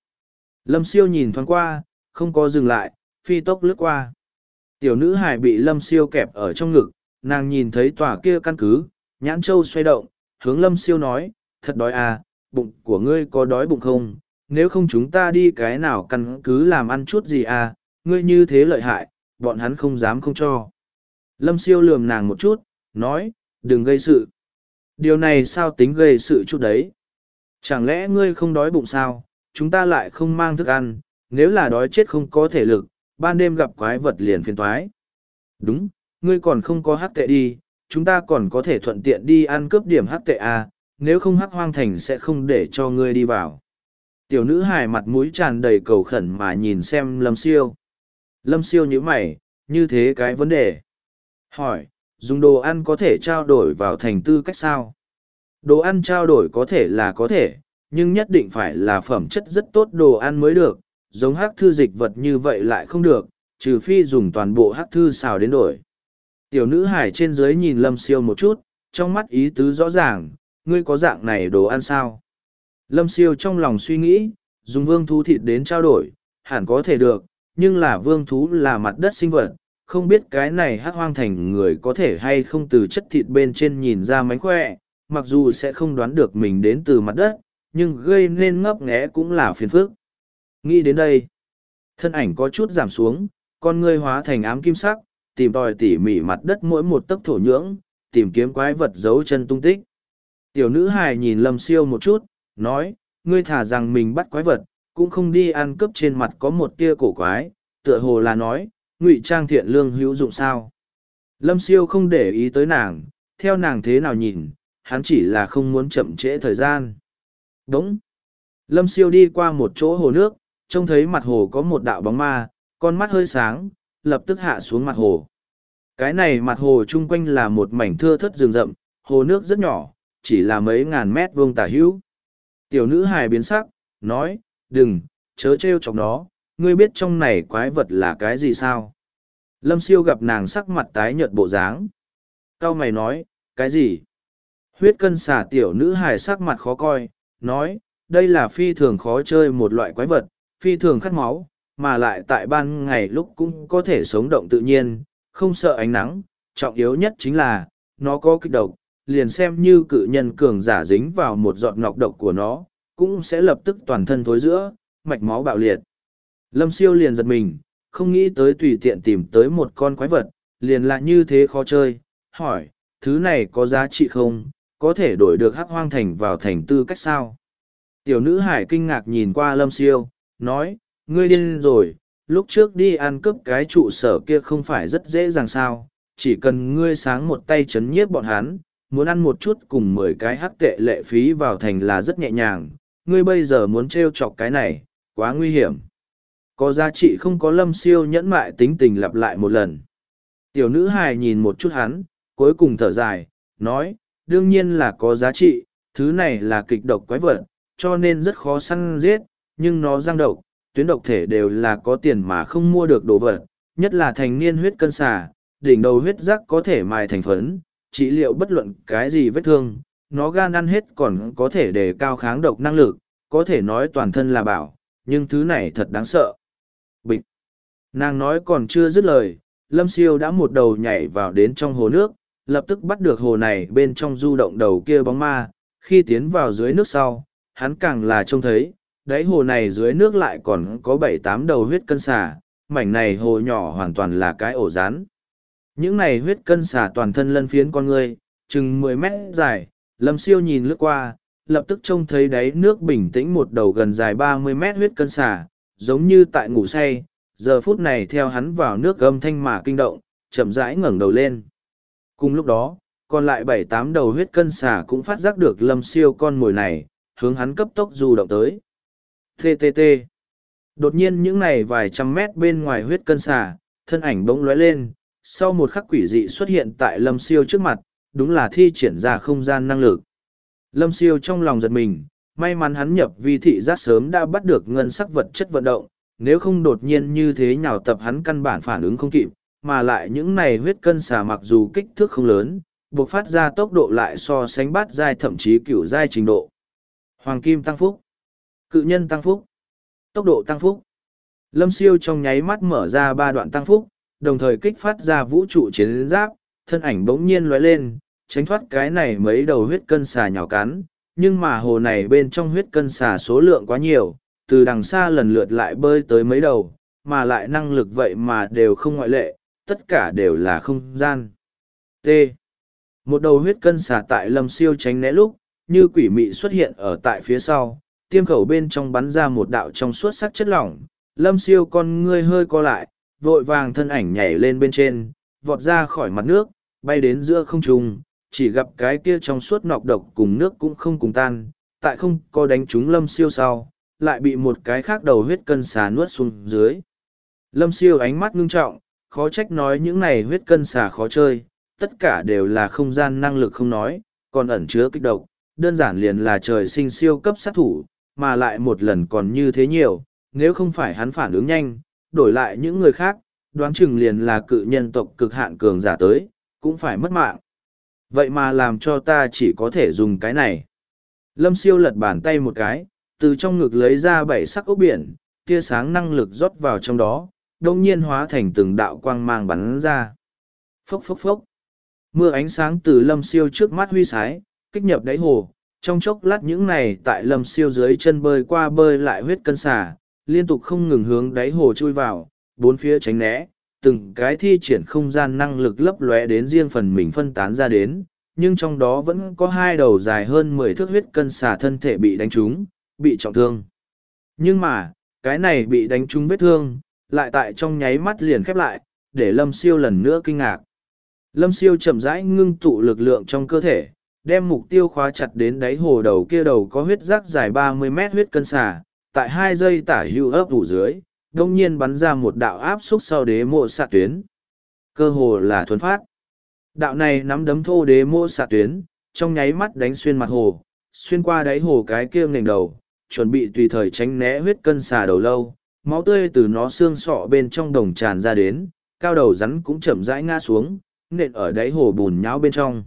Lâm Siêu nhìn thoáng qua, không có dừng lại, phi tốc lướt qua. Tiểu nữ hải bị Lâm Siêu kẹp ở trong ngực, nàng nhìn thấy tòa kia căn cứ, nhãn châu xoay động, hướng lâm siêu nói, thật đói à, bụng của ngươi có đói bụng không, nếu không chúng ta đi cái nào căn cứ làm ăn chút gì à, ngươi như thế lợi hại, bọn hắn không dám không cho. Lâm siêu lườm nàng một chút, nói, đừng gây sự. Điều này sao tính gây sự chút đấy? Chẳng lẽ ngươi không đói bụng sao, chúng ta lại không mang thức ăn, nếu là đói chết không có thể lực, ban đêm gặp quái vật liền phiền toái. Đúng, ngươi còn không có hắc tệ đi, chúng ta còn có thể thuận tiện đi ăn cướp điểm hắc tệ à, nếu không hắc hoang thành sẽ không để cho ngươi đi vào. Tiểu nữ hài mặt mũi tràn đầy cầu khẩn mà nhìn xem Lâm Siêu. Lâm Siêu nhíu mày, như thế cái vấn đề. Hỏi, dùng đồ ăn có thể trao đổi vào thành tư cách sao? Đồ ăn trao đổi có thể là có thể, nhưng nhất định phải là phẩm chất rất tốt đồ ăn mới được, giống hắc thư dịch vật như vậy lại không được, trừ phi dùng toàn bộ hắc thư xào đến đổi. Tiểu nữ hải trên dưới nhìn lâm siêu một chút, trong mắt ý tứ rõ ràng, ngươi có dạng này đồ ăn sao? Lâm siêu trong lòng suy nghĩ, dùng vương thú thịt đến trao đổi, hẳn có thể được, nhưng là vương thú là mặt đất sinh vật, không biết cái này hát hoang thành người có thể hay không từ chất thịt bên trên nhìn ra mánh khỏe, mặc dù sẽ không đoán được mình đến từ mặt đất, nhưng gây nên ngấp nghé cũng là phiền phức. Nghĩ đến đây, thân ảnh có chút giảm xuống, con ngươi hóa thành ám kim sắc, tìm tòi tỉ mỉ mặt đất mỗi một tấc thổ nhưỡng, tìm kiếm quái vật giấu chân tung tích. Tiểu nữ hài nhìn lâm siêu một chút, nói, ngươi thả rằng mình bắt quái vật, cũng không đi ăn cướp trên mặt có một tia cổ quái, tựa hồ là nói, ngụy trang thiện lương hữu dụng sao. Lâm siêu không để ý tới nàng, theo nàng thế nào nhìn, hắn chỉ là không muốn chậm trễ thời gian. Đúng. Lâm siêu đi qua một chỗ hồ nước, trông thấy mặt hồ có một đạo bóng ma, con mắt hơi sáng, lập tức hạ xuống mặt hồ. Cái này mặt hồ chung quanh là một mảnh thưa thất rừng rậm, hồ nước rất nhỏ, chỉ là mấy ngàn mét vuông tả hữu. Tiểu nữ hài biến sắc, nói, đừng, chớ trêu chọc nó, ngươi biết trong này quái vật là cái gì sao? Lâm siêu gặp nàng sắc mặt tái nhợt bộ dáng. Cao mày nói, cái gì? Huyết cân xả tiểu nữ hài sắc mặt khó coi, nói, đây là phi thường khó chơi một loại quái vật, phi thường khát máu, mà lại tại ban ngày lúc cũng có thể sống động tự nhiên, không sợ ánh nắng. Trọng yếu nhất chính là, nó có kích độc, liền xem như cự nhân cường giả dính vào một giọt ngọc độc của nó, cũng sẽ lập tức toàn thân thối giữa, mạch máu bạo liệt. Lâm siêu liền giật mình, không nghĩ tới tùy tiện tìm tới một con quái vật, liền lại như thế khó chơi, hỏi, thứ này có giá trị không, có thể đổi được hắc hoang thành vào thành tư cách sao? Tiểu nữ hải kinh ngạc nhìn qua lâm siêu, nói, ngươi điên rồi, lúc trước đi ăn cướp cái trụ sở kia không phải rất dễ dàng sao, chỉ cần ngươi sáng một tay chấn nhiếp bọn hắn, muốn ăn một chút cùng mười cái hắc tệ lệ phí vào thành là rất nhẹ nhàng, ngươi bây giờ muốn t chọc cái này, quá nguy hiểm. Có giá trị không có lâm siêu nhẫn mại tính tình lặp lại một lần. Tiểu nữ hài nhìn một chút hắn, cuối cùng thở dài, nói, đương nhiên là có giá trị, thứ này là kịch độc quái vật, cho nên rất khó săn giết, nhưng nó giang độc, tuyến độc thể đều là có tiền mà không mua được đồ vật, nhất là thành niên huyết cân xà, đỉnh đầu huyết rắc có thể mài thành phấn, trị liệu bất luận cái gì vết thương, nó gan ăn hết còn có thể đề cao kháng độc năng lực, có thể nói toàn thân là bảo, nhưng thứ này thật đáng sợ. Bịch! Nàng nói còn chưa dứt lời, Lâm Siêu đã một đầu nhảy vào đến trong hồ nước, lập tức bắt được hồ này bên trong du động đầu kia bóng ma, khi tiến vào dưới nước sau, hắn càng là trông thấy, đáy hồ này dưới nước lại còn có bảy tám đầu huyết cân xà, mảnh này hồ nhỏ hoàn toàn là cái ổ rán. Những này huyết cân xà toàn thân lân phiến con người, chừng mười mét dài, lâm siêu nhìn lướt qua, lập tức trông thấy đáy nước bình tĩnh một đầu gần dài ba mươi mét huyết cân xà, giống như tại ngủ say, giờ phút này theo hắn vào nước gầm thanh mà kinh động, chậm rãi ngẩng đầu lên. Cùng lúc đó, còn lại bảy tám đầu huyết cân xà cũng phát giác được lâm siêu con mồi này, hướng hắn cấp tốc du động tới. TTT. Đột nhiên những này vài trăm mét bên ngoài huyết cân xà, thân ảnh bỗng lóe lên, sau một khắc quỷ dị xuất hiện tại lâm siêu trước mặt, đúng là thi triển ra không gian năng lực. Lâm siêu trong lòng giật mình, may mắn hắn nhập vi thị giác sớm đã bắt được ngân sắc vật chất vận động, nếu không đột nhiên như thế nhào tập hắn căn bản phản ứng không kịp, mà lại những này huyết cân xà mặc dù kích thước không lớn, buộc phát ra tốc độ lại so sánh bát giai thậm chí cửu giai trình độ. Hoàng kim tăng phúc, cự nhân tăng phúc, tốc độ tăng phúc. Lâm siêu trong nháy mắt mở ra ba đoạn tăng phúc, đồng thời kích phát ra vũ trụ chiến giáp, thân ảnh bỗng nhiên lóe lên, tránh thoát cái này mấy đầu huyết cân xà nhỏ cắn, nhưng mà hồ này bên trong huyết cân xà số lượng quá nhiều, từ đằng xa lần lượt lại bơi tới mấy đầu, mà lại năng lực vậy mà đều không ngoại lệ, tất cả đều là không gian. T. Một đầu huyết cân xà tại lâm siêu tránh né lúc, như quỷ mị xuất hiện ở tại phía sau, tiêm khẩu bên trong bắn ra một đạo trong suốt sắc chất lỏng, lâm siêu con ngươi hơi co lại, vội vàng thân ảnh nhảy lên bên trên, vọt ra khỏi mặt nước, bay đến giữa không trung, chỉ gặp cái kia trong suốt nọc độc cùng nước cũng không cùng tan, tại không có đánh trúng lâm siêu sau, lại bị một cái khác đầu huyết cân xà nuốt xuống dưới. Lâm siêu ánh mắt ngưng trọng, khó trách nói những này huyết cân xà khó chơi, tất cả đều là không gian năng lực không nói, còn ẩn chứa kích độc, đơn giản liền là trời sinh siêu cấp sát thủ, mà lại một lần còn như thế nhiều, nếu không phải hắn phản ứng nhanh, đổi lại những người khác, đoán chừng liền là cự nhân tộc cực hạn cường giả tới, cũng phải mất mạng. Vậy mà làm cho ta chỉ có thể dùng cái này. Lâm siêu lật bàn tay một cái, từ trong ngực lấy ra bảy sắc ốc biển, tia sáng năng lực rót vào trong đó, đồng nhiên hóa thành từng đạo quang mang bắn ra. Phốc phốc phốc. Mưa ánh sáng từ lâm siêu trước mắt huy sái, kích nhập đáy hồ. Trong chốc lát những này tại lâm siêu dưới chân bơi qua bơi lại huyết cân xả, liên tục không ngừng hướng đáy hồ chui vào, bốn phía tránh né, từng cái thi triển không gian năng lực lấp lóe đến riêng phần mình phân tán ra đến, nhưng trong đó vẫn có hai đầu dài hơn mười thước huyết cân xả thân thể bị đánh trúng, bị trọng thương. Nhưng mà, cái này bị đánh trúng vết thương, lại tại trong nháy mắt liền khép lại, để lâm siêu lần nữa kinh ngạc. Lâm siêu chậm rãi ngưng tụ lực lượng trong cơ thể, đem mục tiêu khóa chặt đến đáy hồ đầu kia đầu có huyết rác dài ba mươi mét huyết cân xà, tại hai giây tả hưu ấp ủ dưới, đông nhiên bắn ra một đạo áp xúc sau đế mộ xạ tuyến. Cơ hồ là thuần phát. Đạo này nắm đấm thô đế mộ xạ tuyến, trong nháy mắt đánh xuyên mặt hồ, xuyên qua đáy hồ cái kia nền đầu, chuẩn bị tùy thời tránh né huyết cân xà đầu lâu, máu tươi từ nó xương sọ bên trong đồng tràn ra đến, cao đầu rắn cũng chậm rãi ngã xuống, nện ở đáy hồ bùn nhão bên trong.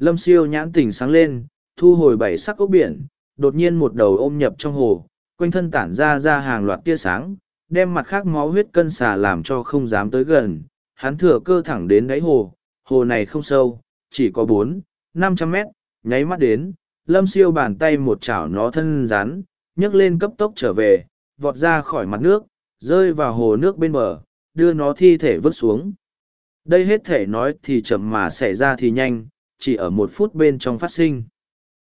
Lâm siêu nhãn tỉnh sáng lên, thu hồi bảy sắc ốc biển, đột nhiên một đầu ôm nhập trong hồ, quanh thân tản ra ra hàng loạt tia sáng, đem mặt khác máu huyết cân xà làm cho không dám tới gần. Hắn thừa cơ thẳng đến đáy hồ, hồ này không sâu, chỉ có bốn, năm trăm mét, nháy mắt đến, lâm siêu bàn tay một chảo nó thân rắn, nhấc lên cấp tốc trở về, vọt ra khỏi mặt nước, rơi vào hồ nước bên bờ, đưa nó thi thể vứt xuống. Đây hết thể nói thì chậm mà xảy ra thì nhanh, chỉ ở một phút bên trong phát sinh.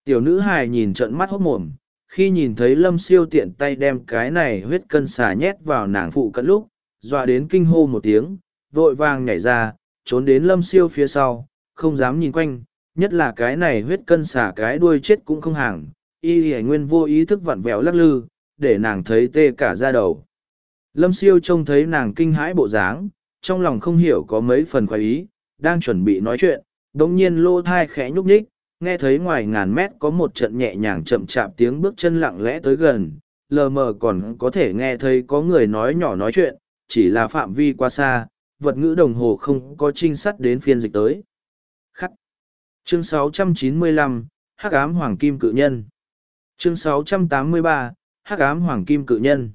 Tiểu nữ hài nhìn trận mắt hốt mồm, khi nhìn thấy lâm siêu tiện tay đem cái này huyết cân xà nhét vào nàng phụ cận lúc, dọa đến kinh hô một tiếng, vội vàng nhảy ra, trốn đến lâm siêu phía sau, không dám nhìn quanh, nhất là cái này huyết cân xả cái đuôi chết cũng không hàng, y hề nguyên vô ý thức vặn vẹo lắc lư, để nàng thấy tê cả da đầu. Lâm siêu trông thấy nàng kinh hãi bộ dáng, trong lòng không hiểu có mấy phần khoái ý, đang chuẩn bị nói chuyện, đồng nhiên lô thai khẽ nhúc nhích, nghe thấy ngoài ngàn mét có một trận nhẹ nhàng chậm chạp tiếng bước chân lặng lẽ tới gần, lờ mờ còn có thể nghe thấy có người nói nhỏ nói chuyện, chỉ là phạm vi quá xa, vật ngữ đồng hồ không có trinh sát đến phiên dịch tới. Khắc. Chương 695, Hắc ám Hoàng Kim Cự Nhân. Chương 683, Hắc ám Hoàng Kim Cự Nhân.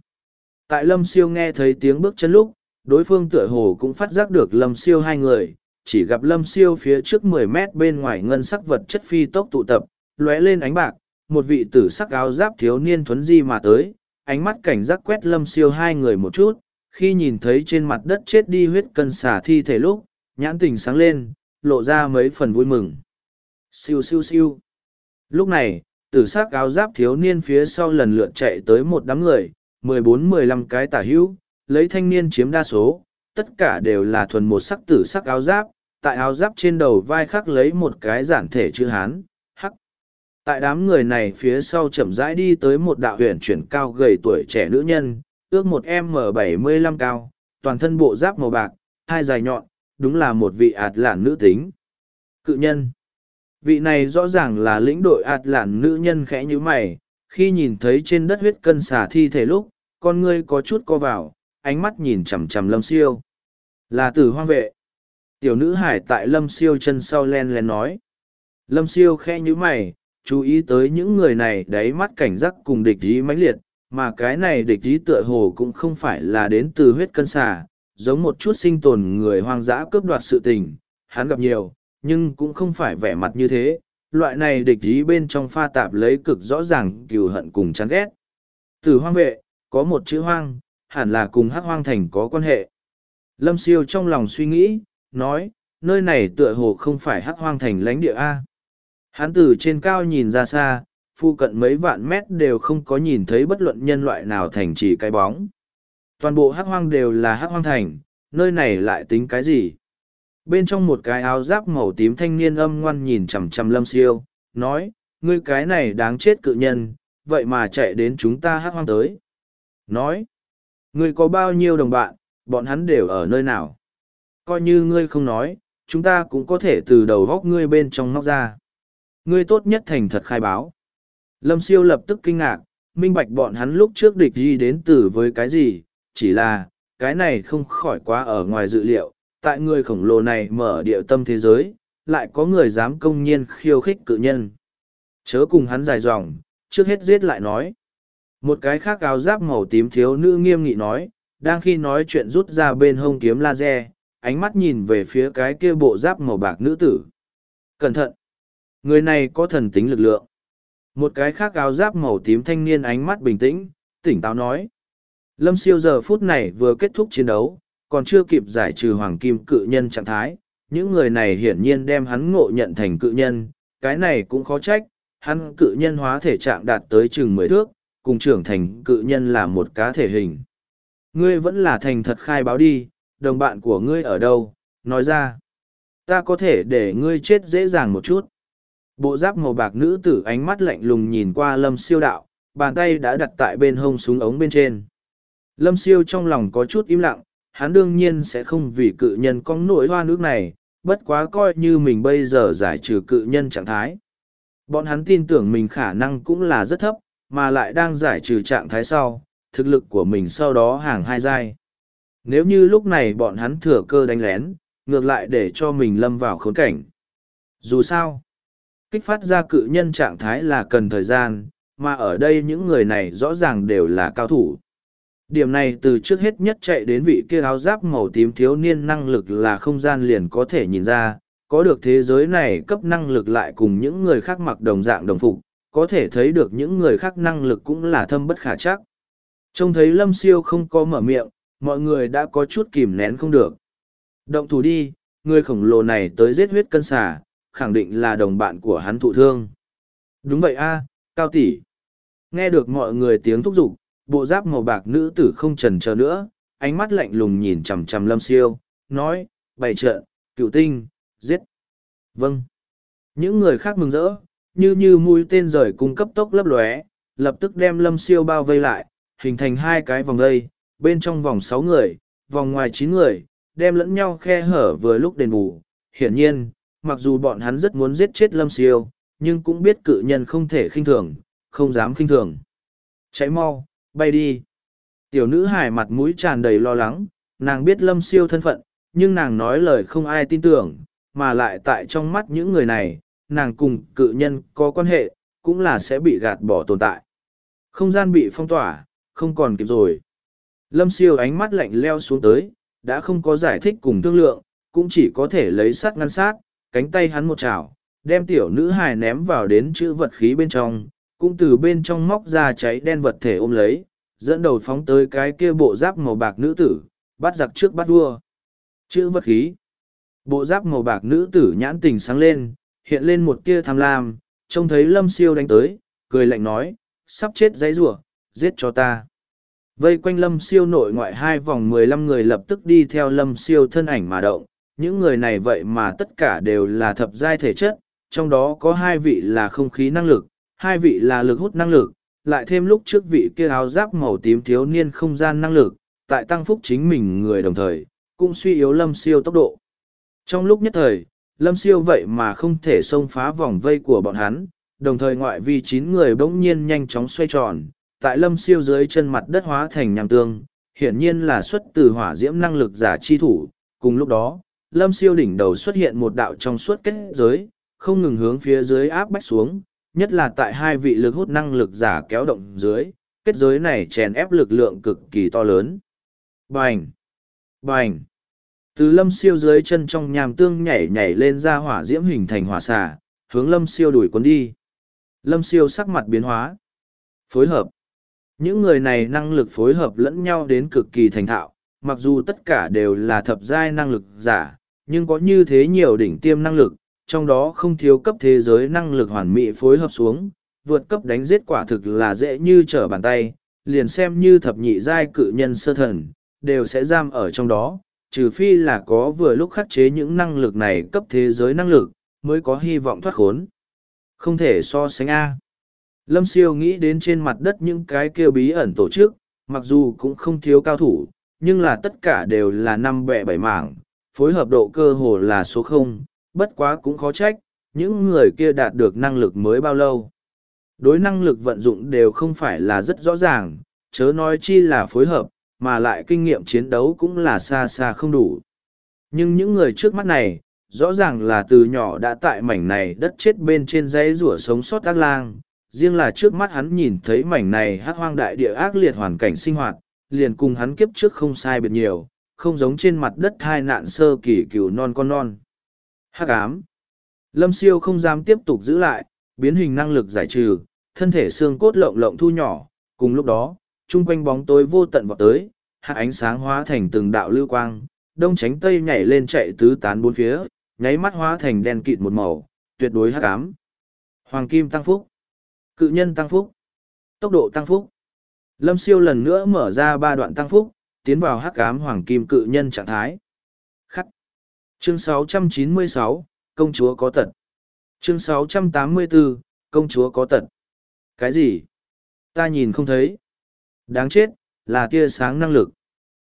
Tại Lâm Siêu nghe thấy tiếng bước chân lúc, đối phương tựa hồ cũng phát giác được Lâm Siêu hai người, chỉ gặp Lâm Siêu phía trước mười mét bên ngoài ngân sắc vật chất phi tốc tụ tập, lóe lên ánh bạc, một vị tử sắc áo giáp thiếu niên thuấn di mà tới, ánh mắt cảnh giác quét Lâm Siêu hai người một chút, khi nhìn thấy trên mặt đất chết đi huyết cân xả thi thể lúc, nhãn tình sáng lên, lộ ra mấy phần vui mừng. Siêu siêu siêu. Lúc này, tử sắc áo giáp thiếu niên phía sau lần lượt chạy tới một đám người, mười bốn mười lăm cái tả hữu, lấy thanh niên chiếm đa số, tất cả đều là thuần một sắc tử sắc áo giáp, tại áo giáp trên đầu vai khắc lấy một cái giản thể chữ Hán, hắc. Tại đám người này phía sau chậm rãi đi tới một đạo huyền chuyển cao gầy tuổi trẻ nữ nhân, ước một m bảy mươi lăm cao, toàn thân bộ giáp màu bạc, hai dài nhọn, đúng là một vị ạt lản nữ tính. Cự nhân vị này rõ ràng là lĩnh đội ạt lản nữ nhân khẽ như mày khi nhìn thấy trên đất huyết cân xả thi thể lúc con ngươi có chút co vào ánh mắt nhìn chằm chằm lâm siêu. Là tử hoang vệ. Tiểu nữ hải tại lâm siêu chân sau len len nói. Lâm siêu khẽ nhữ mày, chú ý tới những người này đáy mắt cảnh giác cùng địch ý mãnh liệt, mà cái này địch ý tựa hồ cũng không phải là đến từ huyết cân xả giống một chút sinh tồn người hoang dã cướp đoạt sự tình, hắn gặp nhiều, nhưng cũng không phải vẻ mặt như thế. Loại này địch ý bên trong pha tạp lấy cực rõ ràng cừu hận cùng chán ghét. Từ hoang vệ, có một chữ hoang hẳn là cùng hắc hoang thành có quan hệ. Lâm siêu trong lòng suy nghĩ, nói, nơi này tựa hồ không phải hắc hoang thành lãnh địa a. Hắn từ trên cao nhìn ra xa, phu cận mấy vạn mét đều không có nhìn thấy bất luận nhân loại nào thành chỉ cái bóng. Toàn bộ hắc hoang đều là hắc hoang thành, nơi này lại tính cái gì? Bên trong một cái áo giáp màu tím thanh niên âm ngoan nhìn chằm chằm lâm siêu, nói, ngươi cái này đáng chết cự nhân, vậy mà chạy đến chúng ta hát hoang tới. Nói ngươi có bao nhiêu đồng bạn bọn hắn đều ở nơi nào coi như ngươi không nói chúng ta cũng có thể từ đầu góc ngươi bên trong móc ra ngươi tốt nhất thành thật khai báo lâm siêu lập tức kinh ngạc minh bạch bọn hắn lúc trước địch gì đến từ với cái gì chỉ là cái này không khỏi quá ở ngoài dự liệu tại người khổng lồ này mở địa tâm thế giới, lại có người dám công nhiên khiêu khích cự nhân. Chớ cùng hắn dài dòng, trước hết giết lại nói. Một cái khác áo giáp màu tím thiếu nữ nghiêm nghị nói, đang khi nói chuyện rút ra bên hông kiếm laser, ánh mắt nhìn về phía cái kia bộ giáp màu bạc nữ tử. Cẩn thận! Người này có thần tính lực lượng. Một cái khác áo giáp màu tím thanh niên ánh mắt bình tĩnh, tỉnh táo nói. Lâm siêu giờ phút này vừa kết thúc chiến đấu, còn chưa kịp giải trừ hoàng kim cự nhân trạng thái, những người này hiển nhiên đem hắn ngộ nhận thành cự nhân, cái này cũng khó trách, hắn cự nhân hóa thể trạng đạt tới chừng mười thước, cùng trưởng thành cự nhân là một cá thể hình. Ngươi vẫn là thành thật khai báo đi, đồng bạn của ngươi ở đâu, nói ra. Ta có thể để ngươi chết dễ dàng một chút. Bộ giáp màu bạc nữ tử ánh mắt lạnh lùng nhìn qua lâm siêu đạo, bàn tay đã đặt tại bên hông súng ống bên trên. Lâm siêu trong lòng có chút im lặng, hắn đương nhiên sẽ không vì cự nhân con nỗi hoa nước này, bất quá coi như mình bây giờ giải trừ cự nhân trạng thái. Bọn hắn tin tưởng mình khả năng cũng là rất thấp, mà lại đang giải trừ trạng thái sau, thực lực của mình sau đó hàng hai giai. Nếu như lúc này bọn hắn thừa cơ đánh lén, ngược lại để cho mình lâm vào khốn cảnh. Dù sao, kích phát ra cự nhân trạng thái là cần thời gian, mà ở đây những người này rõ ràng đều là cao thủ. Điểm này từ trước hết nhất chạy đến vị kia áo giáp màu tím thiếu niên năng lực là không gian liền có thể nhìn ra, có được thế giới này cấp năng lực lại cùng những người khác mặc đồng dạng đồng phục, có thể thấy được những người khác năng lực cũng là thâm bất khả chắc. Trông thấy lâm siêu không có mở miệng, mọi người đã có chút kìm nén không được. Động thủ đi, người khổng lồ này tới giết huyết cân xà, khẳng định là đồng bạn của hắn thụ thương. Đúng vậy a cao tỷ. Nghe được mọi người tiếng thúc giục, bộ giáp màu bạc nữ tử không trần chờ nữa, ánh mắt lạnh lùng nhìn chằm chằm lâm siêu, nói, bày trợ cựu tinh, giết. Vâng. Những người khác mừng rỡ, như như mũi tên rời cung cấp tốc lấp lóe, lập tức đem lâm siêu bao vây lại, hình thành hai cái vòng vây, bên trong vòng sáu người, vòng ngoài chín người, đem lẫn nhau khe hở vừa lúc đền bù. Hiển nhiên, mặc dù bọn hắn rất muốn giết chết lâm siêu, nhưng cũng biết cự nhân không thể khinh thường, không dám khinh thường. Cháy mau, bay đi. Tiểu nữ hải mặt mũi tràn đầy lo lắng, nàng biết lâm siêu thân phận, nhưng nàng nói lời không ai tin tưởng, mà lại tại trong mắt những người này, nàng cùng cự nhân có quan hệ, cũng là sẽ bị gạt bỏ tồn tại. Không gian bị phong tỏa, không còn kịp rồi. Lâm siêu ánh mắt lạnh leo xuống tới, đã không có giải thích cùng thương lượng, cũng chỉ có thể lấy sắt ngăn sát, cánh tay hắn một chảo, đem tiểu nữ hài ném vào đến chữ vật khí bên trong, cũng từ bên trong móc ra cháy đen vật thể ôm lấy, dẫn đầu phóng tới cái kia bộ giáp màu bạc nữ tử, bắt giặc trước bắt vua. Chữ vật khí. Bộ giáp màu bạc nữ tử nhãn tình sáng lên, hiện lên một tia tham lam, trông thấy lâm siêu đánh tới, cười lạnh nói, sắp chết giấy rủa giết cho ta. Vây quanh lâm siêu nội ngoại hai vòng mười lăm người lập tức đi theo lâm siêu thân ảnh mà động, những người này vậy mà tất cả đều là thập giai thể chất, trong đó có hai vị là không khí năng lực, hai vị là lực hút năng lực, lại thêm lúc trước vị kia áo giáp màu tím thiếu niên không gian năng lực, tại tăng phúc chính mình người đồng thời, cũng suy yếu lâm siêu tốc độ. Trong lúc nhất thời, lâm siêu vậy mà không thể xông phá vòng vây của bọn hắn, đồng thời ngoại vi chín người bỗng nhiên nhanh chóng xoay tròn, tại lâm siêu dưới chân mặt đất hóa thành nham tương, hiển nhiên là xuất từ hỏa diễm năng lực giả chi thủ. Cùng lúc đó, lâm siêu đỉnh đầu xuất hiện một đạo trong suốt kết giới, không ngừng hướng phía dưới áp bách xuống, nhất là tại hai vị lực hút năng lực giả kéo động dưới, kết giới này chèn ép lực lượng cực kỳ to lớn. Bành! Bành! Từ lâm siêu dưới chân trong nhàm tương nhảy nhảy lên ra hỏa diễm hình thành hỏa xà, hướng lâm siêu đuổi cuốn đi. Lâm siêu sắc mặt biến hóa. Phối hợp. Những người này năng lực phối hợp lẫn nhau đến cực kỳ thành thạo, mặc dù tất cả đều là thập giai năng lực giả, nhưng có như thế nhiều đỉnh tiêm năng lực, trong đó không thiếu cấp thế giới năng lực hoàn mỹ phối hợp xuống, vượt cấp đánh giết quả thực là dễ như trở bàn tay, liền xem như thập nhị giai cự nhân sơ thần, đều sẽ giam ở trong đó, trừ phi là có vừa lúc khắc chế những năng lực này cấp thế giới năng lực, mới có hy vọng thoát khốn. Không thể so sánh A. Lâm siêu nghĩ đến trên mặt đất những cái kêu bí ẩn tổ chức, mặc dù cũng không thiếu cao thủ, nhưng là tất cả đều là năm bẹ bảy mảng, phối hợp độ cơ hồ là số không, bất quá cũng khó trách, những người kia đạt được năng lực mới bao lâu. Đối năng lực vận dụng đều không phải là rất rõ ràng, chớ nói chi là phối hợp, mà lại kinh nghiệm chiến đấu cũng là xa xa không đủ. Nhưng những người trước mắt này, rõ ràng là từ nhỏ đã tại mảnh này đất chết bên trên dãy rủa sống sót ác lang, riêng là trước mắt hắn nhìn thấy mảnh này hát hoang đại địa ác liệt hoàn cảnh sinh hoạt, liền cùng hắn kiếp trước không sai biệt nhiều, không giống trên mặt đất hai nạn sơ kỳ cửu non con non. Hắc ám. Lâm siêu không dám tiếp tục giữ lại, biến hình năng lực giải trừ, thân thể xương cốt lộng lộng thu nhỏ, cùng lúc đó, chung quanh bóng tối vô tận vọt tới, hạ ánh sáng hóa thành từng đạo lưu quang, đông tránh tây nhảy lên chạy tứ tán bốn phía, nháy mắt hóa thành đen kịt một màu, tuyệt đối hắc ám. Hoàng kim tăng phúc. Cự nhân tăng phúc. Tốc độ tăng phúc. Lâm siêu lần nữa mở ra ba đoạn tăng phúc, tiến vào hắc ám hoàng kim cự nhân trạng thái. Khắc. Chương 696, Công chúa có tật. Chương 684, Công chúa có tật. Cái gì? Ta nhìn không thấy. Đáng chết, là tia sáng năng lực.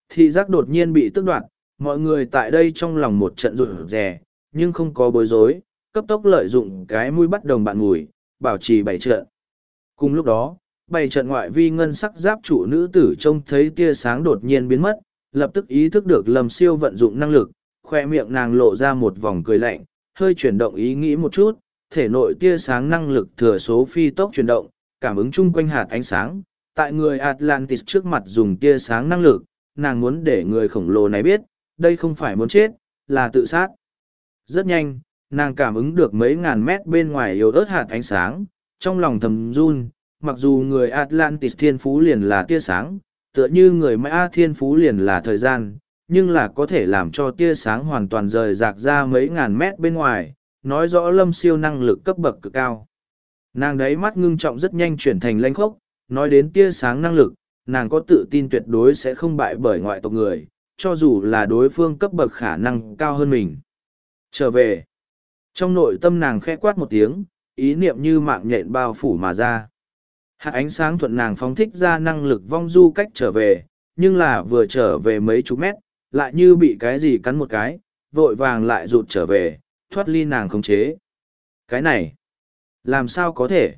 Thị giác đột nhiên bị tức đoạt, mọi người tại đây trong lòng một trận rụt rè, nhưng không có bối rối, cấp tốc lợi dụng cái mũi bắt đồng bạn mùi, bảo trì bảy trận. Cùng lúc đó, bảy trận ngoại vi ngân sắc giáp trụ nữ tử trông thấy tia sáng đột nhiên biến mất, lập tức ý thức được lầm siêu vận dụng năng lực, khoe miệng nàng lộ ra một vòng cười lạnh, hơi chuyển động ý nghĩ một chút, thể nội tia sáng năng lực thừa số phi tốc chuyển động, cảm ứng chung quanh hạt ánh sáng. Tại người Atlantis trước mặt dùng tia sáng năng lực, nàng muốn để người khổng lồ này biết, đây không phải muốn chết, là tự sát. Rất nhanh, nàng cảm ứng được mấy ngàn mét bên ngoài yếu ớt hạt ánh sáng, trong lòng thầm run, mặc dù người Atlantis thiên phú liền là tia sáng, tựa như người mã thiên phú liền là thời gian, nhưng là có thể làm cho tia sáng hoàn toàn rời rạc ra mấy ngàn mét bên ngoài, nói rõ lâm siêu năng lực cấp bậc cực cao. Nàng đấy mắt ngưng trọng rất nhanh chuyển thành lanh khốc, nói đến tia sáng năng lực, nàng có tự tin tuyệt đối sẽ không bại bởi ngoại tộc người, cho dù là đối phương cấp bậc khả năng cao hơn mình. Trở về, trong nội tâm nàng khẽ quát một tiếng, ý niệm như mạng nhện bao phủ mà ra. Hạt ánh sáng thuận nàng phóng thích ra năng lực vong du cách trở về, nhưng là vừa trở về mấy chục mét, lại như bị cái gì cắn một cái, vội vàng lại rụt trở về, thoát ly nàng khống chế. Cái này, làm sao có thể?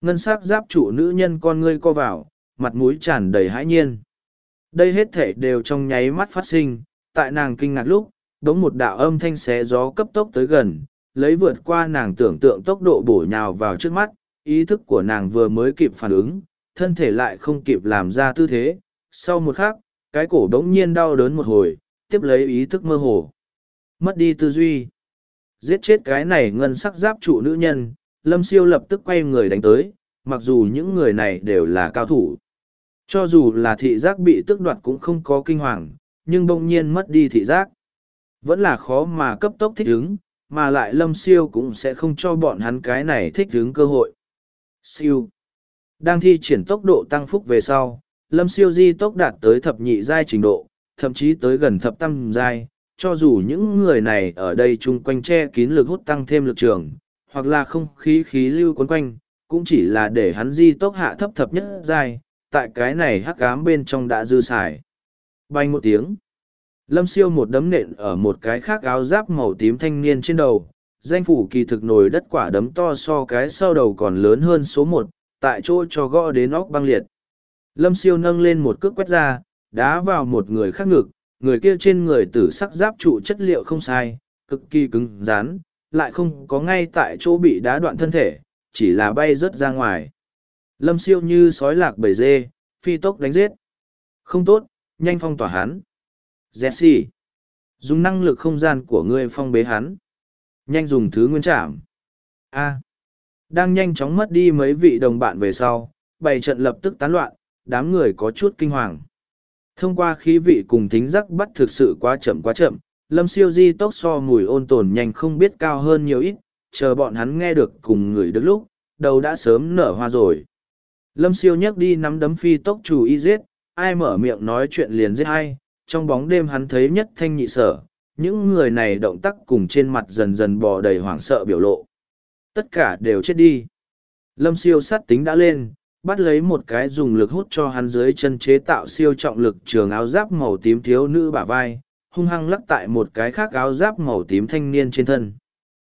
Ngân sắc giáp trụ nữ nhân con ngươi co vào, mặt mũi tràn đầy hãi nhiên. Đây hết thể đều trong nháy mắt phát sinh, tại nàng kinh ngạc lúc, đống một đạo âm thanh xé gió cấp tốc tới gần, lấy vượt qua nàng tưởng tượng tốc độ bổ nhào vào trước mắt, ý thức của nàng vừa mới kịp phản ứng, thân thể lại không kịp làm ra tư thế. Sau một khắc, cái cổ đống nhiên đau đớn một hồi, tiếp lấy ý thức mơ hồ. Mất đi tư duy. Giết chết cái này ngân sắc giáp trụ nữ nhân, Lâm Siêu lập tức quay người đánh tới, mặc dù những người này đều là cao thủ. Cho dù là thị giác bị tức đoạt cũng không có kinh hoàng, nhưng bỗng nhiên mất đi thị giác. Vẫn là khó mà cấp tốc thích ứng, mà lại lâm siêu cũng sẽ không cho bọn hắn cái này thích ứng cơ hội. Siêu. Đang thi triển tốc độ tăng phúc về sau, lâm siêu di tốc đạt tới thập nhị giai trình độ, thậm chí tới gần thập tam giai, cho dù những người này ở đây chung quanh che kín lực hút tăng thêm lực trường, hoặc là không khí khí lưu quấn quanh, cũng chỉ là để hắn di tốc hạ thấp thập nhất dài tại cái này hắc ám bên trong đã dư xài. Bành một tiếng. Lâm siêu một đấm nện ở một cái khác áo giáp màu tím thanh niên trên đầu. Danh phủ kỳ thực nổi đất quả đấm to so cái sau đầu còn lớn hơn số một, tại chỗ cho gõ đến óc băng liệt. Lâm siêu nâng lên một cước quét ra, đá vào một người khác ngực, người kia trên người tử sắc giáp trụ chất liệu không sai, cực kỳ cứng rắn, lại không có ngay tại chỗ bị đá đoạn thân thể, chỉ là bay rớt ra ngoài. Lâm siêu như sói lạc bầy dê, phi tốc đánh giết. Không tốt, nhanh phong tỏa hắn. Jesse, dùng năng lực không gian của ngươi phong bế hắn. Nhanh dùng thứ nguyên trảm. A. đang nhanh chóng mất đi mấy vị đồng bạn về sau, bày trận lập tức tán loạn, đám người có chút kinh hoàng. Thông qua khí vị cùng thính giác bắt thực sự quá chậm quá chậm, lâm siêu di tốc so mùi ôn tồn nhanh không biết cao hơn nhiều ít, chờ bọn hắn nghe được cùng người được lúc, đầu đã sớm nở hoa rồi. Lâm siêu nhấc đi nắm đấm phi tốc chủ y giết, ai mở miệng nói chuyện liền giết ai, trong bóng đêm hắn thấy nhất thanh nhị sở, những người này động tác cùng trên mặt dần dần bò đầy hoảng sợ biểu lộ. Tất cả đều chết đi. Lâm siêu sát tính đã lên, bắt lấy một cái dùng lực hút cho hắn dưới chân chế tạo siêu trọng lực trường áo giáp màu tím thiếu nữ bả vai, hung hăng lắc tại một cái khác áo giáp màu tím thanh niên trên thân.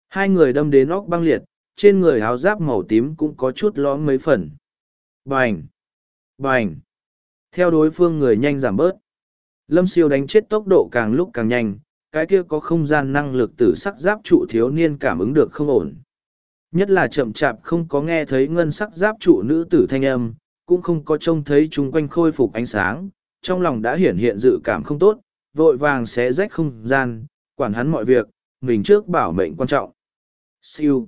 Hai người đâm đến óc băng liệt, trên người áo giáp màu tím cũng có chút lõm mấy phần. Bành! Bành! Theo đối phương người nhanh giảm bớt. Lâm siêu đánh chết tốc độ càng lúc càng nhanh, cái kia có không gian năng lực tử sắc giáp trụ thiếu niên cảm ứng được không ổn. Nhất là chậm chạp không có nghe thấy ngân sắc giáp trụ nữ tử thanh âm, cũng không có trông thấy chung quanh khôi phục ánh sáng, trong lòng đã hiển hiện dự cảm không tốt, vội vàng xé rách không gian, quản hắn mọi việc, mình trước bảo mệnh quan trọng. Siêu.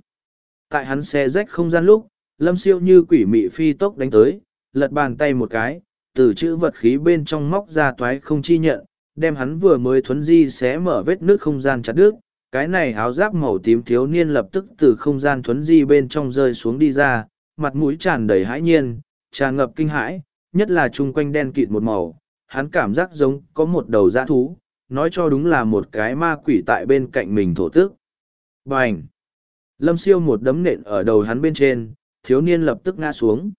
Tại hắn xé rách không gian lúc, lâm siêu như quỷ mị phi tốc đánh tới, lật bàn tay một cái, từ chữ vật khí bên trong móc ra toái không chi nhận, đem hắn vừa mới thuấn di xé mở vết nước không gian chặt đứt. Cái này áo giáp màu tím thiếu niên lập tức từ không gian thuấn di bên trong rơi xuống đi ra, mặt mũi tràn đầy hãi nhiên, tràn ngập kinh hãi, nhất là chung quanh đen kịt một màu, hắn cảm giác giống có một đầu dã thú, nói cho đúng là một cái ma quỷ tại bên cạnh mình thổ tức. Bành! Lâm siêu một đấm nện ở đầu hắn bên trên, thiếu niên lập tức ngã xuống.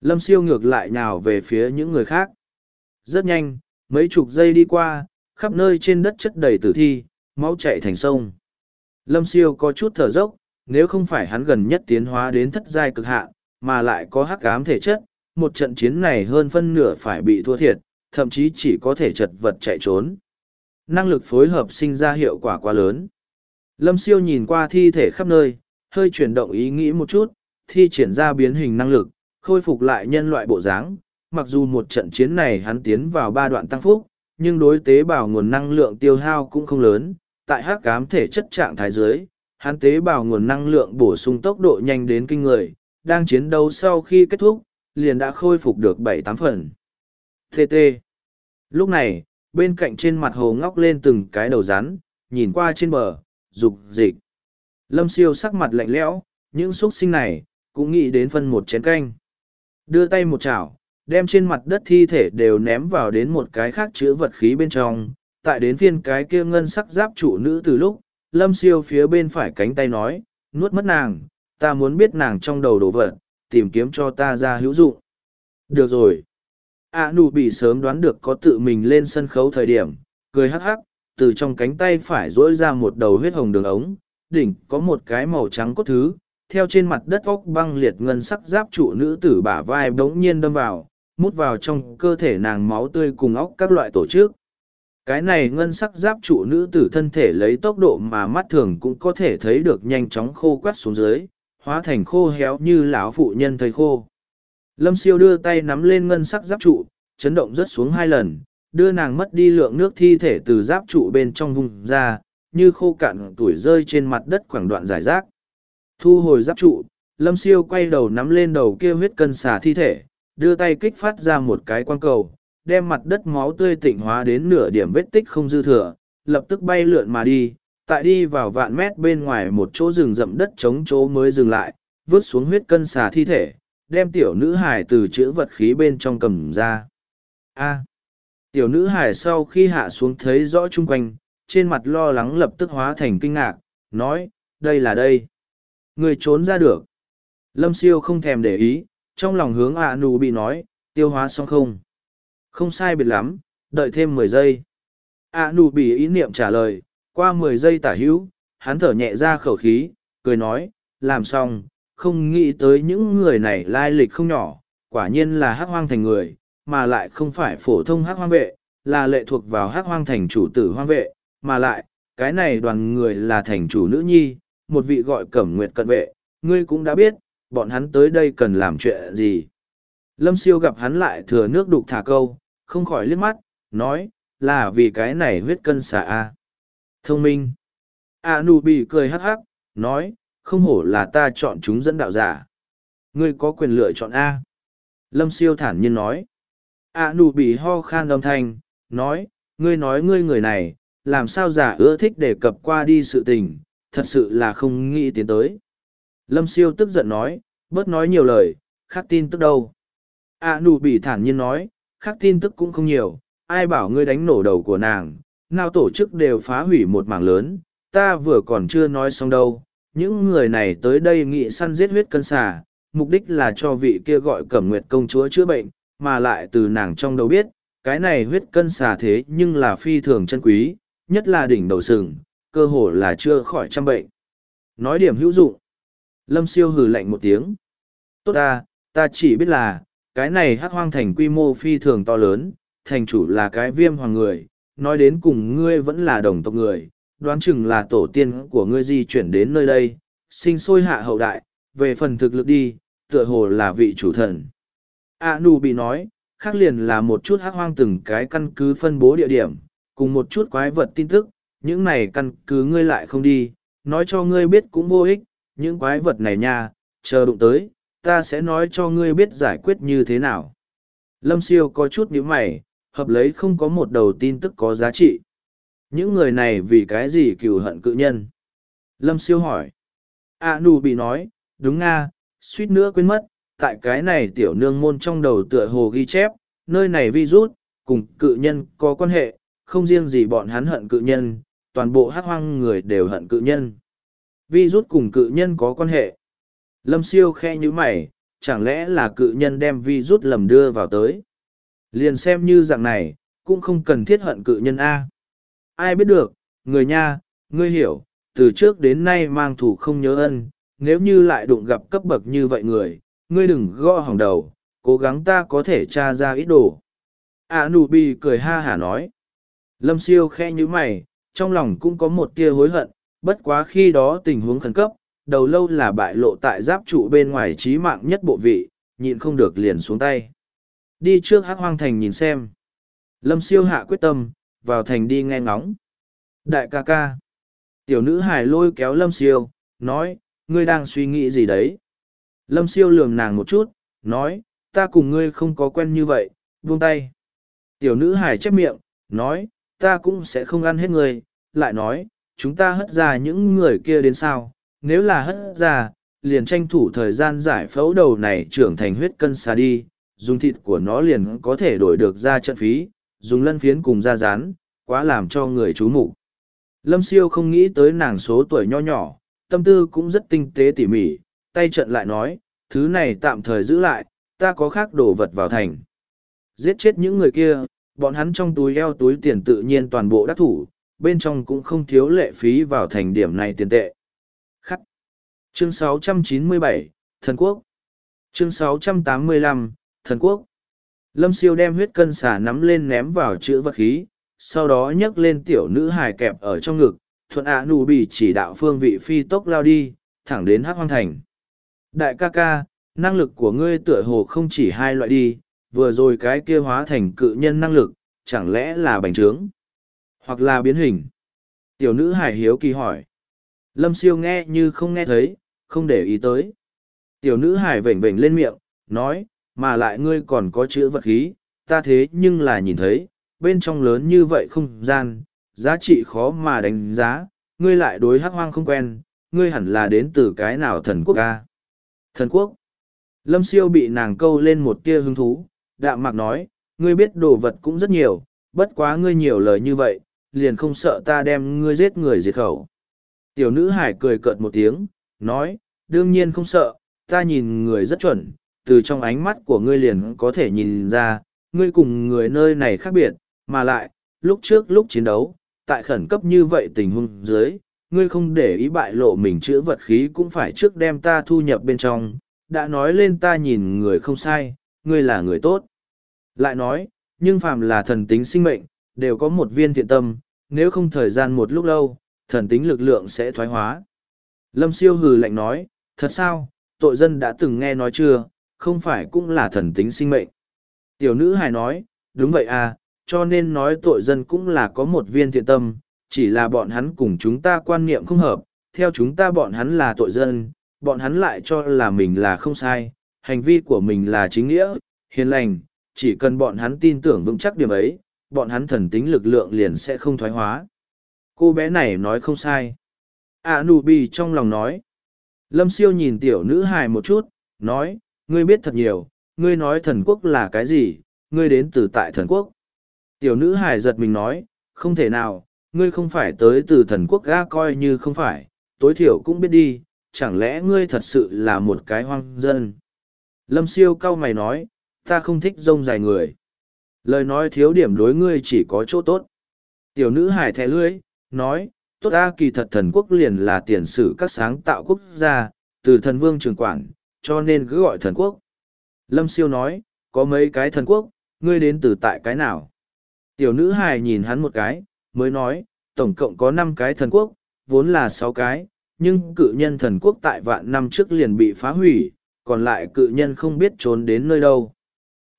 Lâm siêu ngược lại nhào về phía những người khác. Rất nhanh, mấy chục giây đi qua, khắp nơi trên đất chất đầy tử thi, máu chạy thành sông. Lâm siêu có chút thở dốc, nếu không phải hắn gần nhất tiến hóa đến thất giai cực hạn, mà lại có hắc ám thể chất, một trận chiến này hơn phân nửa phải bị thua thiệt, thậm chí chỉ có thể chật vật chạy trốn. Năng lực phối hợp sinh ra hiệu quả quá lớn. Lâm siêu nhìn qua thi thể khắp nơi, hơi chuyển động ý nghĩ một chút, thi triển ra biến hình năng lực, khôi phục lại nhân loại bộ dáng. Mặc dù một trận chiến này hắn tiến vào ba đoạn tăng phúc, nhưng đối tế bào nguồn năng lượng tiêu hao cũng không lớn. Tại hắc cám thể chất trạng thái dưới, hắn tế bào nguồn năng lượng bổ sung tốc độ nhanh đến kinh người, đang chiến đấu sau khi kết thúc, liền đã khôi phục được bảy tám phần. TT. Lúc này, bên cạnh trên mặt hồ ngóc lên từng cái đầu rắn, nhìn qua trên bờ, dục dịch. Lâm siêu sắc mặt lạnh lẽo, những xuất sinh này, cũng nghĩ đến phân một chén canh. Đưa tay một chảo, đem trên mặt đất thi thể đều ném vào đến một cái khác chứa vật khí bên trong, tại đến phiên cái kia ngân sắc giáp trụ nữ từ lúc, lâm siêu phía bên phải cánh tay nói, nuốt mất nàng, ta muốn biết nàng trong đầu đồ vật, tìm kiếm cho ta ra hữu dụng. Được rồi. A nụ bị sớm đoán được có tự mình lên sân khấu thời điểm, cười hắc hắc, từ trong cánh tay phải dỗi ra một đầu huyết hồng đường ống, đỉnh có một cái màu trắng cốt thứ, theo trên mặt đất óc băng liệt ngân sắc giáp trụ nữ tử bả vai bỗng nhiên đâm vào, mút vào trong cơ thể nàng máu tươi cùng óc các loại tổ chức. Cái này ngân sắc giáp trụ nữ tử thân thể lấy tốc độ mà mắt thường cũng có thể thấy được nhanh chóng khô quắt xuống dưới, hóa thành khô héo như lão phụ nhân thời khô. Lâm siêu đưa tay nắm lên ngân sắc giáp trụ, chấn động rất xuống hai lần, đưa nàng mất đi lượng nước thi thể từ giáp trụ bên trong vùng ra, như khô cạn tuổi rơi trên mặt đất quảng đoạn giải rác. Thu hồi giáp trụ, lâm siêu quay đầu nắm lên đầu kia huyết cân xà thi thể, đưa tay kích phát ra một cái quang cầu, đem mặt đất máu tươi tịnh hóa đến nửa điểm vết tích không dư thừa, lập tức bay lượn mà đi, tại đi vào vạn mét bên ngoài một chỗ rừng rậm đất chống chỗ mới dừng lại, vứt xuống huyết cân xà thi thể, đem tiểu nữ hải từ chữ vật khí bên trong cầm ra. A. tiểu nữ hải sau khi hạ xuống thấy rõ chung quanh, trên mặt lo lắng lập tức hóa thành kinh ngạc, nói, đây là đây. Người trốn ra được. Lâm siêu không thèm để ý, trong lòng hướng ạ nụ bị nói, tiêu hóa xong không? Không sai biệt lắm, đợi thêm mười giây. ạ nụ bị ý niệm trả lời, qua mười giây tả hữu, hắn thở nhẹ ra khẩu khí, cười nói, làm xong, không nghĩ tới những người này lai lịch không nhỏ, quả nhiên là hắc hoang thành người, mà lại không phải phổ thông hắc hoang vệ, là lệ thuộc vào hắc hoang thành chủ tử hoang vệ, mà lại, cái này đoàn người là thành chủ nữ nhi, một vị gọi cẩm nguyệt cận vệ, ngươi cũng đã biết, bọn hắn tới đây cần làm chuyện gì. Lâm siêu gặp hắn lại thừa nước đục thả câu, không khỏi liếc mắt, nói, là vì cái này huyết cân xả a Thông minh. A nụ bị cười hắc hắc, nói, không hổ là ta chọn chúng dẫn đạo giả. Ngươi có quyền lựa chọn A. Lâm siêu thản nhiên nói. A nụ bị ho khan âm thanh, nói, ngươi nói ngươi người này, làm sao giả ưa thích đề cập qua đi sự tình, thật sự là không nghĩ tiến tới. Lâm siêu tức giận nói, bớt nói nhiều lời, khác tin tức đâu. A nụ bị thản nhiên nói, khác tin tức cũng không nhiều, ai bảo ngươi đánh nổ đầu của nàng, nào tổ chức đều phá hủy một mảng lớn, ta vừa còn chưa nói xong đâu. Những người này tới đây nghị săn giết huyết cân xà, mục đích là cho vị kia gọi cẩm nguyệt công chúa chữa bệnh, mà lại từ nàng trong đầu biết, cái này huyết cân xà thế nhưng là phi thường chân quý, nhất là đỉnh đầu sừng, cơ hồ là chưa khỏi trăm bệnh. Nói điểm hữu dụng. Lâm siêu hừ lạnh một tiếng. Tốt ta, ta chỉ biết là, cái này hắc hoang thành quy mô phi thường to lớn, thành chủ là cái viêm hoàng người, nói đến cùng ngươi vẫn là đồng tộc người, đoán chừng là tổ tiên của ngươi di chuyển đến nơi đây, sinh sôi hạ hậu đại, về phần thực lực đi, tựa hồ là vị chủ thần. A Nu bị nói, khác liền là một chút hắc hoang từng cái căn cứ phân bố địa điểm, cùng một chút quái vật tin tức, những này căn cứ ngươi lại không đi, nói cho ngươi biết cũng vô ích, những quái vật này nha, chờ đụng tới, ta sẽ nói cho ngươi biết giải quyết như thế nào. Lâm siêu có chút nhíu mày, hợp lấy không có một đầu tin tức có giá trị. Những người này vì cái gì cừu hận cự nhân? Lâm siêu hỏi. A nu bị nói, đúng nga, suýt nữa quên mất, tại cái này tiểu nương môn trong đầu tựa hồ ghi chép, nơi này Vi rút cùng cự nhân có quan hệ, không riêng gì bọn hắn hận cự nhân, toàn bộ hát hoang người đều hận cự nhân. Vi rút cùng cự nhân có quan hệ. Lâm siêu khe nhữ mày, chẳng lẽ là cự nhân đem Vi rút lầm đưa vào tới. Liền xem như dạng này, cũng không cần thiết hận cự nhân A. Ai biết được, người nha, ngươi hiểu, từ trước đến nay mang thủ không nhớ ân, nếu như lại đụng gặp cấp bậc như vậy người, ngươi đừng gõ hỏng đầu, cố gắng ta có thể tra ra ít đồ. À nụ bi cười ha hả nói. Lâm siêu khe như mày, trong lòng cũng có một tia hối hận, bất quá khi đó tình huống khẩn cấp, đầu lâu là bại lộ tại giáp trụ bên ngoài trí mạng nhất bộ vị, nhịn không được liền xuống tay. Đi trước hắc hoang thành nhìn xem. Lâm siêu hạ quyết tâm, vào thành đi nghe ngóng. Đại ca ca. Tiểu nữ hải lôi kéo lâm siêu, nói, ngươi đang suy nghĩ gì đấy? Lâm siêu lườm nàng một chút, nói, ta cùng ngươi không có quen như vậy, buông tay. Tiểu nữ hải chép miệng, nói, ta cũng sẽ không ăn hết ngươi, lại nói, chúng ta hất ra những người kia đến sao, nếu là hất ra, liền tranh thủ thời gian giải phẫu đầu này trưởng thành huyết cân xà đi, dùng thịt của nó liền có thể đổi được ra trận phí, dùng lân phiến cùng da rán, quá làm cho người chú mục Lâm siêu không nghĩ tới nàng số tuổi nho nhỏ, tâm tư cũng rất tinh tế tỉ mỉ, tay trận lại nói, thứ này tạm thời giữ lại, ta có khác đồ vật vào thành. Giết chết những người kia, bọn hắn trong túi eo túi tiền tự nhiên toàn bộ đắc thủ, bên trong cũng không thiếu lệ phí vào thành điểm này tiền tệ. Khắc. Chương 697, Thần Quốc. Chương 685, Thần Quốc. Lâm siêu đem huyết cân xả nắm lên ném vào chữ vật khí, sau đó nhấc lên tiểu nữ hài kẹp ở trong ngực, thuận ạ nụ bị chỉ đạo phương vị phi tốc lao đi, thẳng đến hắc hoang thành. Đại ca ca, năng lực của ngươi tựa hồ không chỉ hai loại đi, vừa rồi cái kia hóa thành cự nhân năng lực, chẳng lẽ là bành trướng, hoặc là biến hình. Tiểu nữ hải hiếu kỳ hỏi. Lâm siêu nghe như không nghe thấy, không để ý tới. Tiểu nữ hải vểnh vểnh lên miệng, nói, mà lại ngươi còn có chữ vật khí, ta thế nhưng là nhìn thấy, bên trong lớn như vậy không gian, giá trị khó mà đánh giá, ngươi lại đối hắc hoang không quen, ngươi hẳn là đến từ cái nào thần quốc ca. Thần quốc. Lâm siêu bị nàng câu lên một tia hứng thú, đạm mạc nói, ngươi biết đồ vật cũng rất nhiều, bất quá ngươi nhiều lời như vậy, liền không sợ ta đem ngươi giết người diệt khẩu. Tiểu nữ hải cười cợt một tiếng, nói, đương nhiên không sợ, ta nhìn người rất chuẩn, từ trong ánh mắt của ngươi liền có thể nhìn ra, ngươi cùng người nơi này khác biệt, mà lại, lúc trước lúc chiến đấu, tại khẩn cấp như vậy tình huống dưới, ngươi không để ý bại lộ mình chữa vật khí cũng phải trước đem ta thu nhập bên trong, đã nói lên ta nhìn người không sai, ngươi là người tốt. Lại nói, nhưng phàm là thần tính sinh mệnh, đều có một viên thiện tâm, nếu không thời gian một lúc lâu, thần tính lực lượng sẽ thoái hóa. Lâm siêu hừ lạnh nói, thật sao, tội dân đã từng nghe nói chưa, không phải cũng là thần tính sinh mệnh. Tiểu nữ hài nói, đúng vậy à, cho nên nói tội dân cũng là có một viên thiện tâm, chỉ là bọn hắn cùng chúng ta quan niệm không hợp, theo chúng ta bọn hắn là tội dân, bọn hắn lại cho là mình là không sai, hành vi của mình là chính nghĩa, hiền lành, chỉ cần bọn hắn tin tưởng vững chắc điểm ấy, bọn hắn thần tính lực lượng liền sẽ không thoái hóa. Cô bé này nói không sai. À nụ bì trong lòng nói. Lâm siêu nhìn tiểu nữ hài một chút, nói, ngươi biết thật nhiều, ngươi nói thần quốc là cái gì, ngươi đến từ tại thần quốc. Tiểu nữ hài giật mình nói, không thể nào, ngươi không phải tới từ thần quốc ga coi như không phải, tối thiểu cũng biết đi, chẳng lẽ ngươi thật sự là một cái hoang dân. Lâm siêu cau mày nói, ta không thích rông dài người. Lời nói thiếu điểm đối ngươi chỉ có chỗ tốt. Tiểu nữ hải thẻ lưới, nói, tốt ta kỳ thật thần quốc liền là tiền sử các sáng tạo quốc gia, từ thần vương trường quản, cho nên cứ gọi thần quốc. Lâm siêu nói, có mấy cái thần quốc, ngươi đến từ tại cái nào? Tiểu nữ hài nhìn hắn một cái, mới nói, tổng cộng có năm cái thần quốc, vốn là sáu cái, nhưng cự nhân thần quốc tại vạn năm trước liền bị phá hủy, còn lại cự nhân không biết trốn đến nơi đâu.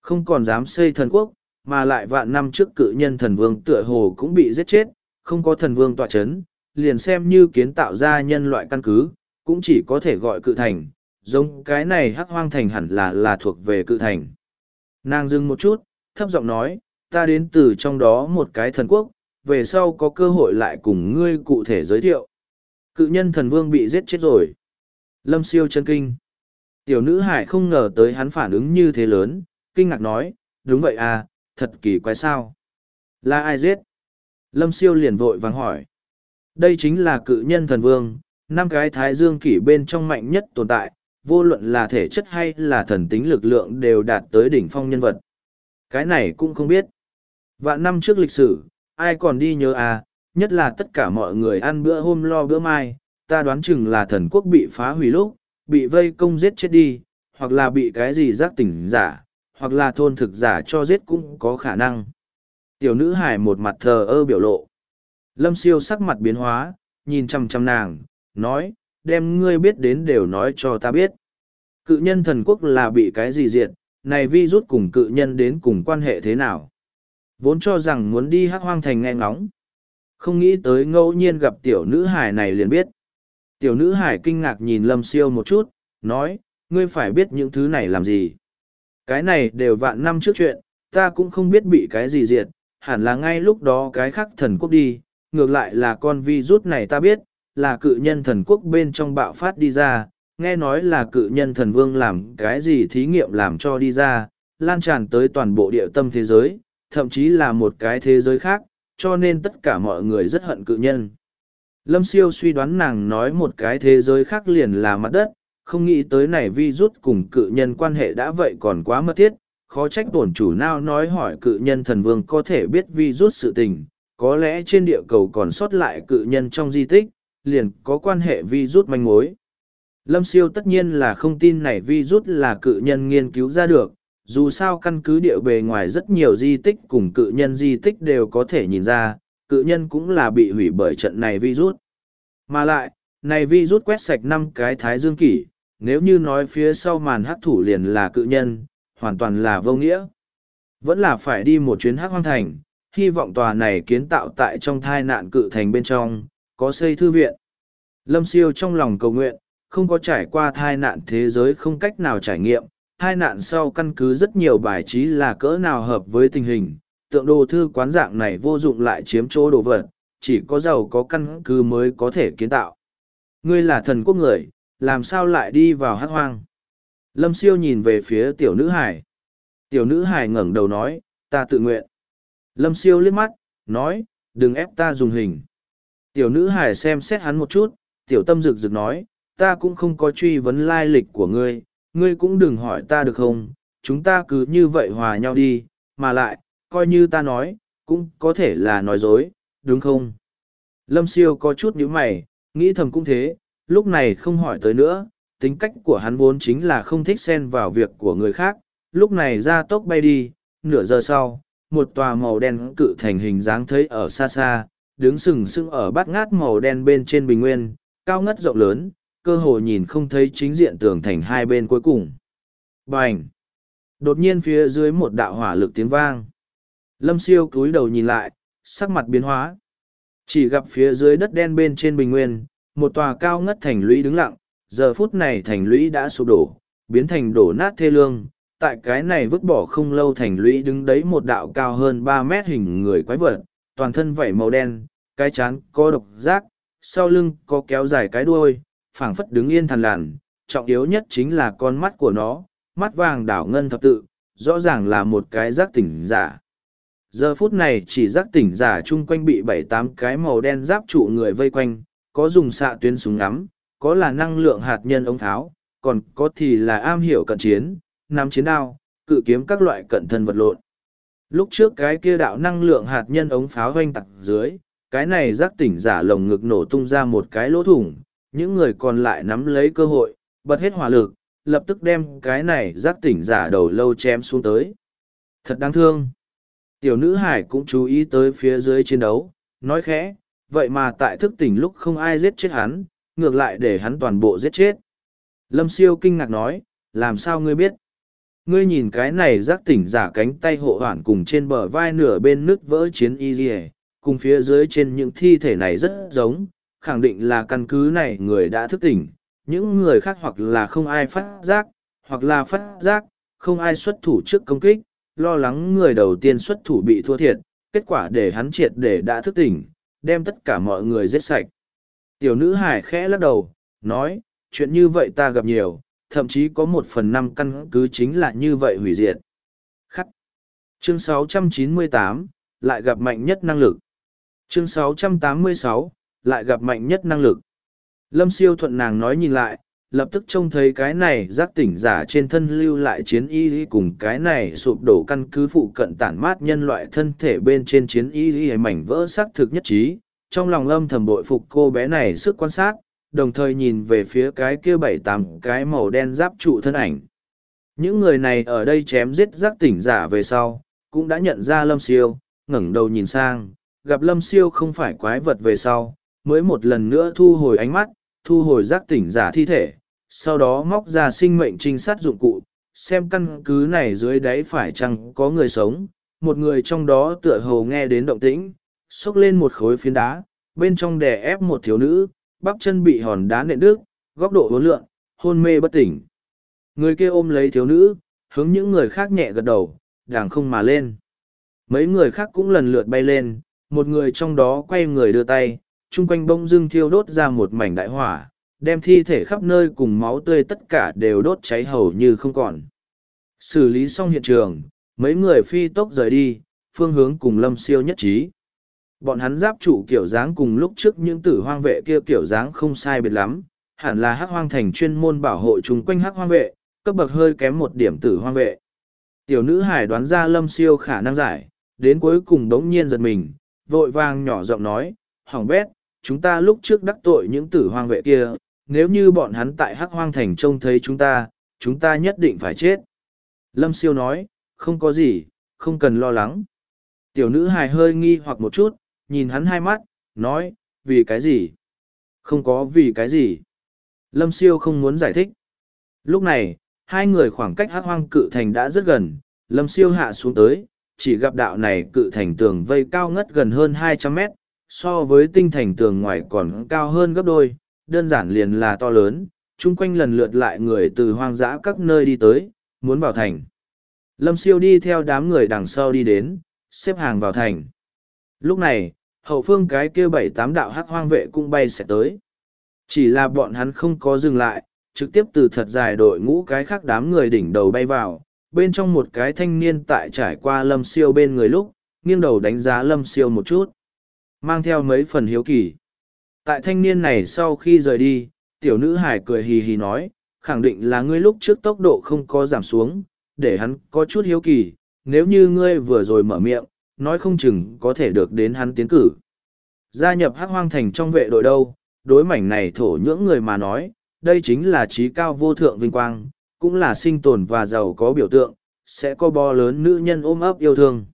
Không còn dám xây thần quốc, mà lại vạn năm trước cự nhân thần vương tựa hồ cũng bị giết chết, không có thần vương tọa chấn, liền xem như kiến tạo ra nhân loại căn cứ, cũng chỉ có thể gọi cự thành, giống cái này hắc hoang thành hẳn là là thuộc về cự thành. Nàng dừng một chút, thấp giọng nói, ta đến từ trong đó một cái thần quốc, về sau có cơ hội lại cùng ngươi cụ thể giới thiệu. Cự nhân thần vương bị giết chết rồi. Lâm siêu chân kinh. Tiểu nữ hải không ngờ tới hắn phản ứng như thế lớn, kinh ngạc nói, đúng vậy à, thật kỳ quái sao. Là ai giết? Lâm siêu liền vội vàng hỏi. Đây chính là cự nhân thần vương, năm cái thái dương kỷ bên trong mạnh nhất tồn tại, vô luận là thể chất hay là thần tính lực lượng đều đạt tới đỉnh phong nhân vật. Cái này cũng không biết. Vạn năm trước lịch sử, ai còn đi nhớ à, nhất là tất cả mọi người ăn bữa hôm lo bữa mai, ta đoán chừng là thần quốc bị phá hủy lúc, bị vây công giết chết đi, hoặc là bị cái gì giác tỉnh giả, hoặc là thôn thực giả cho giết cũng có khả năng. Tiểu nữ hải một mặt thờ ơ biểu lộ. Lâm siêu sắc mặt biến hóa, nhìn chăm chăm nàng, nói, đem ngươi biết đến đều nói cho ta biết. Cự nhân thần quốc là bị cái gì diệt, này vi rút cùng cự nhân đến cùng quan hệ thế nào? Vốn cho rằng muốn đi hắc hoang thành nghe ngóng. Không nghĩ tới ngẫu nhiên gặp tiểu nữ hải này liền biết. Tiểu nữ hải kinh ngạc nhìn lâm siêu một chút, nói, ngươi phải biết những thứ này làm gì. Cái này đều vạn năm trước chuyện, ta cũng không biết bị cái gì diệt, hẳn là ngay lúc đó cái khắc thần quốc đi, ngược lại là con vi rút này ta biết, là cự nhân thần quốc bên trong bạo phát đi ra, nghe nói là cự nhân thần vương làm cái gì thí nghiệm làm cho đi ra, lan tràn tới toàn bộ địa tâm thế giới, thậm chí là một cái thế giới khác, cho nên tất cả mọi người rất hận cự nhân. Lâm siêu suy đoán nàng nói một cái thế giới khác liền là mặt đất, không nghĩ tới này vi rút cùng cự nhân quan hệ đã vậy còn quá mất thiết, khó trách tổn chủ nào nói hỏi cự nhân thần vương có thể biết vi rút sự tình, có lẽ trên địa cầu còn sót lại cự nhân trong di tích, liền có quan hệ vi rút manh mối. Lâm siêu tất nhiên là không tin này vi rút là cự nhân nghiên cứu ra được, dù sao căn cứ địa bề ngoài rất nhiều di tích cùng cự nhân di tích đều có thể nhìn ra, cự nhân cũng là bị hủy bởi trận này vi rút Mà lại, này vi rút quét sạch năm cái thái dương kỷ, nếu như nói phía sau màn hắc thủ liền là cự nhân, hoàn toàn là vô nghĩa. Vẫn là phải đi một chuyến hắc hoang thành, hy vọng tòa này kiến tạo tại trong thai nạn cự thành bên trong, có xây thư viện. Lâm siêu trong lòng cầu nguyện, không có trải qua thai nạn thế giới không cách nào trải nghiệm, hai nạn sau căn cứ rất nhiều bài trí là cỡ nào hợp với tình hình, tượng đồ thư quán dạng này vô dụng lại chiếm chỗ đồ vật, chỉ có giàu có căn cứ mới có thể kiến tạo. Ngươi là thần quốc người, làm sao lại đi vào hát hoang? Lâm siêu nhìn về phía tiểu nữ hải. Tiểu nữ hải ngẩng đầu nói, ta tự nguyện. Lâm siêu liếc mắt, nói, đừng ép ta dùng hình. Tiểu nữ hải xem xét hắn một chút, tiểu tâm rực rực nói, ta cũng không có truy vấn lai lịch của ngươi, ngươi cũng đừng hỏi ta được không, chúng ta cứ như vậy hòa nhau đi, mà lại, coi như ta nói, cũng có thể là nói dối, đúng không? Lâm siêu có chút nhíu mày, nghĩ thầm cũng thế, lúc này không hỏi tới nữa, tính cách của hắn vốn chính là không thích xen vào việc của người khác, lúc này ra tốc bay đi, nửa giờ sau, một tòa màu đen cự thành hình dáng thấy ở xa xa, đứng sừng sững ở bát ngát màu đen bên trên bình nguyên, cao ngất rộng lớn, cơ hồ nhìn không thấy chính diện tường thành hai bên cuối cùng. Bành! Đột nhiên phía dưới một đạo hỏa lực tiếng vang. Lâm siêu cúi đầu nhìn lại, sắc mặt biến hóa. Chỉ gặp phía dưới đất đen bên trên bình nguyên, một tòa cao ngất thành lũy đứng lặng, giờ phút này thành lũy đã sụp đổ, biến thành đổ nát thê lương. Tại cái này vứt bỏ không lâu thành lũy đứng đấy một đạo cao hơn ba mét hình người quái vật, toàn thân vảy màu đen, cái chán có độc giác, sau lưng có kéo dài cái đuôi, phảng phất đứng yên thằn lằn, trọng yếu nhất chính là con mắt của nó, mắt vàng đảo ngân thập tự, rõ ràng là một cái giác tỉnh giả. Giờ phút này chỉ giác tỉnh giả chung quanh bị bảy tám cái màu đen giáp trụ người vây quanh, có dùng xạ tuyến súng ngắm, có là năng lượng hạt nhân ống tháo, còn có thì là am hiểu cận chiến, nắm chiến đao, cự kiếm các loại cận thân vật lộn. Lúc trước cái kia đạo năng lượng hạt nhân ống pháo hoanh tặc dưới, cái này giác tỉnh giả lồng ngực nổ tung ra một cái lỗ thủng, những người còn lại nắm lấy cơ hội, bật hết hỏa lực, lập tức đem cái này giác tỉnh giả đầu lâu chém xuống tới. Thật đáng thương. Tiểu nữ hải cũng chú ý tới phía dưới chiến đấu, nói khẽ, vậy mà tại thức tỉnh lúc không ai giết chết hắn, ngược lại để hắn toàn bộ giết chết. Lâm siêu kinh ngạc nói, làm sao ngươi biết? Ngươi nhìn cái này giác tỉnh giả cánh tay hộ hoản cùng trên bờ vai nửa bên nước vỡ chiến y dì cùng phía dưới trên những thi thể này rất giống, khẳng định là căn cứ này người đã thức tỉnh, những người khác hoặc là không ai phát giác, hoặc là phát giác, không ai xuất thủ trước công kích, lo lắng người đầu tiên xuất thủ bị thua thiệt, kết quả để hắn triệt để đã thức tỉnh, đem tất cả mọi người giết sạch. Tiểu nữ hải khẽ lắc đầu, nói, chuyện như vậy ta gặp nhiều, thậm chí có một phần năm căn cứ chính là như vậy hủy diệt. Khắc. Chương 698, lại gặp mạnh nhất năng lực. Chương 686, lại gặp mạnh nhất năng lực. Lâm siêu thuận nàng nói nhìn lại, lập tức trông thấy cái này giác tỉnh giả trên thân lưu lại chiến y cùng cái này sụp đổ căn cứ phụ cận tản mát nhân loại thân thể bên trên chiến y mảnh vỡ xác thực nhất trí. Trong lòng lâm thầm bội phục cô bé này sức quan sát, đồng thời nhìn về phía cái kia bảy tám cái màu đen giáp trụ thân ảnh. Những người này ở đây chém giết giác tỉnh giả về sau, cũng đã nhận ra lâm siêu, ngẩng đầu nhìn sang, gặp lâm siêu không phải quái vật về sau, mới một lần nữa thu hồi ánh mắt, thu hồi giác tỉnh giả thi thể, sau đó móc ra sinh mệnh trinh sát dụng cụ, xem căn cứ này dưới đáy phải chăng có người sống, một người trong đó tựa hồ nghe đến động tĩnh, xốc lên một khối phiến đá, bên trong đè ép một thiếu nữ, bắp chân bị hòn đá nện đứt, góc độ hỗn lượn, hôn mê bất tỉnh. Người kia ôm lấy thiếu nữ, hướng những người khác nhẹ gật đầu, đàng không mà lên. Mấy người khác cũng lần lượt bay lên, một người trong đó quay người đưa tay, chung quanh bông dưng thiêu đốt ra một mảnh đại hỏa, đem thi thể khắp nơi cùng máu tươi tất cả đều đốt cháy hầu như không còn. Xử lý xong hiện trường, mấy người phi tốc rời đi, phương hướng cùng lâm siêu nhất trí. Bọn hắn giáp chủ kiểu dáng cùng lúc trước những tử hoang vệ kia kiểu dáng không sai biệt lắm, hẳn là hắc hoang thành chuyên môn bảo hộ chung quanh hắc hoang vệ, cấp bậc hơi kém một điểm tử hoang vệ. Tiểu nữ hải đoán ra lâm siêu khả năng giải, đến cuối cùng đống nhiên giật mình, vội vàng nhỏ giọng nói, hỏng bét, chúng ta lúc trước đắc tội những tử hoang vệ kia, nếu như bọn hắn tại hắc hoang thành trông thấy chúng ta, chúng ta nhất định phải chết. Lâm siêu nói, không có gì, không cần lo lắng. Tiểu nữ hài hơi nghi hoặc một chút, nhìn hắn hai mắt, nói, vì cái gì? Không có vì cái gì. Lâm siêu không muốn giải thích. Lúc này, hai người khoảng cách hắc hoang cự thành đã rất gần, lâm siêu hạ xuống tới, chỉ gặp đạo này cự thành tường vây cao ngất gần hơn hai trăm mét, so với tinh thành tường ngoài còn cao hơn gấp đôi, đơn giản liền là to lớn, chung quanh lần lượt lại người từ hoang dã các nơi đi tới, muốn vào thành. Lâm siêu đi theo đám người đằng sau đi đến, xếp hàng vào thành. Lúc này, hậu phương cái kia bảy tám đạo hắc hoang vệ cũng bay sẽ tới. Chỉ là bọn hắn không có dừng lại, trực tiếp từ thật dài đội ngũ cái khác đám người đỉnh đầu bay vào, bên trong một cái thanh niên tại trải qua lâm siêu bên người lúc, nghiêng đầu đánh giá lâm siêu một chút. Mang theo mấy phần hiếu kỳ tại thanh niên này sau khi rời đi tiểu nữ hải cười hì hì nói khẳng định là ngươi lúc trước tốc độ không có giảm xuống để hắn có chút hiếu kỳ nếu như ngươi vừa rồi mở miệng nói không chừng có thể được đến hắn tiến cử. Gia nhập hắc hoang thành trong vệ đội đâu đối mảnh này thổ nhưỡng người mà nói đây chính là trí cao vô thượng vinh quang cũng là sinh tồn và giàu có biểu tượng sẽ có bo lớn nữ nhân ôm ấp yêu thương.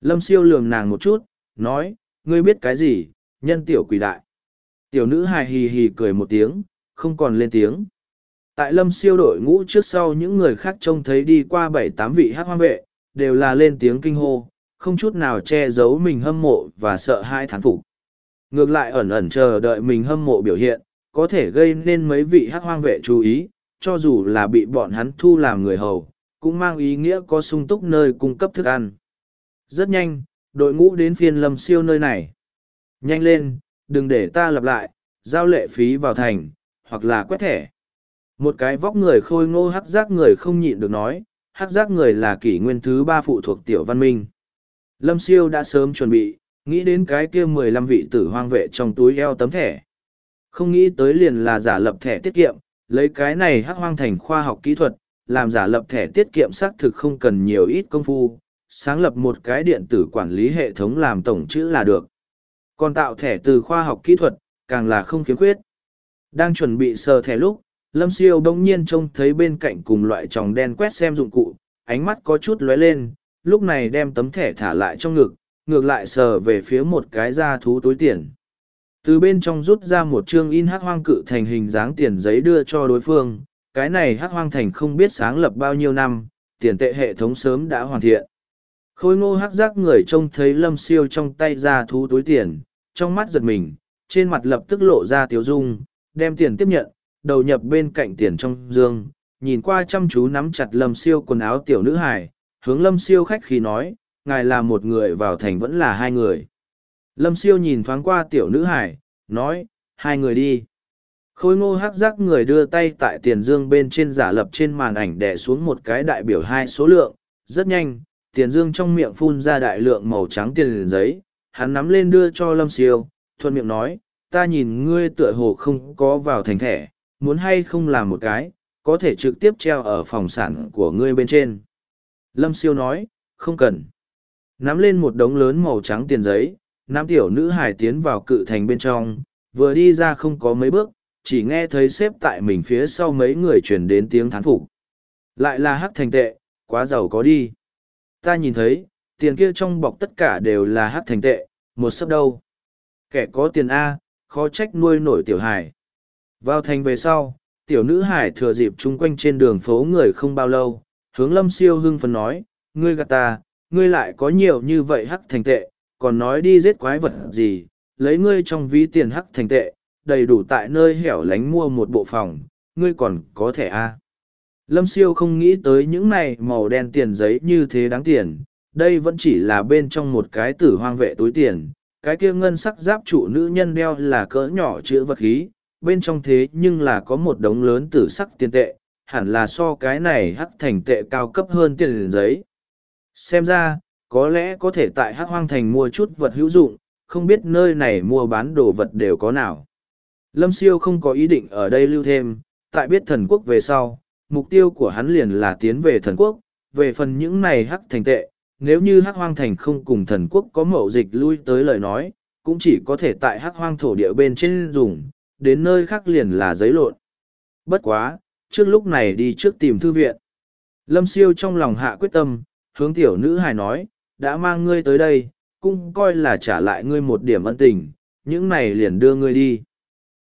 Lâm siêu lường nàng một chút nói ngươi biết cái gì nhân tiểu quỷ đại? Tiểu nữ hài hì hì cười một tiếng, không còn lên tiếng. Tại lâm siêu đội ngũ trước sau những người khác trông thấy đi qua bảy tám vị hát hoang vệ, đều là lên tiếng kinh hô, không chút nào che giấu mình hâm mộ và sợ hai thán phục. Ngược lại ẩn ẩn chờ đợi mình hâm mộ biểu hiện, có thể gây nên mấy vị hát hoang vệ chú ý, cho dù là bị bọn hắn thu làm người hầu, cũng mang ý nghĩa có sung túc nơi cung cấp thức ăn. Rất nhanh, đội ngũ đến phiên lâm siêu nơi này. Nhanh lên, đừng để ta lặp lại, giao lệ phí vào thành, hoặc là quét thẻ. Một cái vóc người khôi ngô hắc giác người không nhịn được nói, hắc giác người là kỷ nguyên thứ ba phụ thuộc tiểu văn minh. Lâm siêu đã sớm chuẩn bị, nghĩ đến cái kia mười lăm vị tử hoang vệ trong túi eo tấm thẻ. Không nghĩ tới liền là giả lập thẻ tiết kiệm, lấy cái này hắc hoang thành khoa học kỹ thuật, làm giả lập thẻ tiết kiệm xác thực không cần nhiều ít công phu, sáng lập một cái điện tử quản lý hệ thống làm tổng chữ là được. Còn tạo thẻ từ khoa học kỹ thuật, càng là không khiếm khuyết. Đang chuẩn bị sờ thẻ lúc, Lâm Siêu đông nhiên trông thấy bên cạnh cùng loại tròng đen quét xem dụng cụ, ánh mắt có chút lóe lên, lúc này đem tấm thẻ thả lại trong ngực, ngược lại sờ về phía một cái da thú túi tiền. Từ bên trong rút ra một chương in hắc hoang cự thành hình dáng tiền giấy đưa cho đối phương, cái này hắc hoang thành không biết sáng lập bao nhiêu năm, tiền tệ hệ thống sớm đã hoàn thiện. Khôi ngô hắc giác người trông thấy lâm siêu trong tay ra thú túi tiền, trong mắt giật mình, trên mặt lập tức lộ ra tiếu dung, đem tiền tiếp nhận, đầu nhập bên cạnh tiền trong dương, nhìn qua chăm chú nắm chặt lâm siêu quần áo tiểu nữ hải, hướng lâm siêu khách khi nói, ngài là một người vào thành vẫn là hai người. Lâm siêu nhìn thoáng qua tiểu nữ hải, nói, hai người đi. khôi ngô hắc giác người đưa tay tại tiền dương bên trên giả lập trên màn ảnh đẻ xuống một cái đại biểu hai số lượng rất nhanh tiền dương trong miệng phun ra đại lượng màu trắng tiền giấy hắn nắm lên đưa cho lâm siêu thuận miệng nói ta nhìn ngươi tựa hồ không có vào thành thẻ muốn hay không làm một cái có thể trực tiếp treo ở phòng sản của ngươi bên trên lâm siêu nói, không cần. Nắm lên một đống lớn màu trắng tiền giấy, nam tiểu nữ hải tiến vào cự thành bên trong, vừa đi ra không có mấy bước, chỉ nghe thấy xếp tại mình phía sau mấy người truyền đến tiếng thán phục. Lại là hắc thành tệ, quá giàu có đi. Ta nhìn thấy, tiền kia trong bọc tất cả đều là hắc thành tệ, một sấp đâu. Kẻ có tiền a, khó trách nuôi nổi tiểu hải vào thành về sau, tiểu nữ hải thừa dịp chung quanh trên đường phố người không bao lâu hướng lâm siêu hưng phấn nói, ngươi gạt ta, ngươi lại có nhiều như vậy hắc thành tệ, còn nói đi giết quái vật gì, lấy ngươi trong ví tiền hắc thành tệ, đầy đủ tại nơi hẻo lánh mua một bộ phòng, ngươi còn có thể a? Lâm siêu không nghĩ tới những này màu đen tiền giấy như thế đáng tiền, đây vẫn chỉ là bên trong một cái tử hoang vệ túi tiền, cái kia ngân sắc giáp trụ nữ nhân đeo là cỡ nhỏ chữ vật khí, bên trong thế nhưng là có một đống lớn tử sắc tiền tệ hẳn là so cái này hắc thành tệ cao cấp hơn tiền giấy. Xem ra, có lẽ có thể tại hắc hoang thành mua chút vật hữu dụng, không biết nơi này mua bán đồ vật đều có nào. Lâm siêu không có ý định ở đây lưu thêm, tại biết thần quốc về sau, mục tiêu của hắn liền là tiến về thần quốc. Về phần những này hắc thành tệ, nếu như hắc hoang thành không cùng thần quốc có mậu dịch lui tới lời nói, cũng chỉ có thể tại hắc hoang thổ địa bên trên dùng, đến nơi khác liền là giấy lộn. Bất quá trước lúc này đi trước tìm thư viện. Lâm siêu trong lòng hạ quyết tâm, hướng tiểu nữ hài nói, đã mang ngươi tới đây, cũng coi là trả lại ngươi một điểm ân tình, những này liền đưa ngươi đi.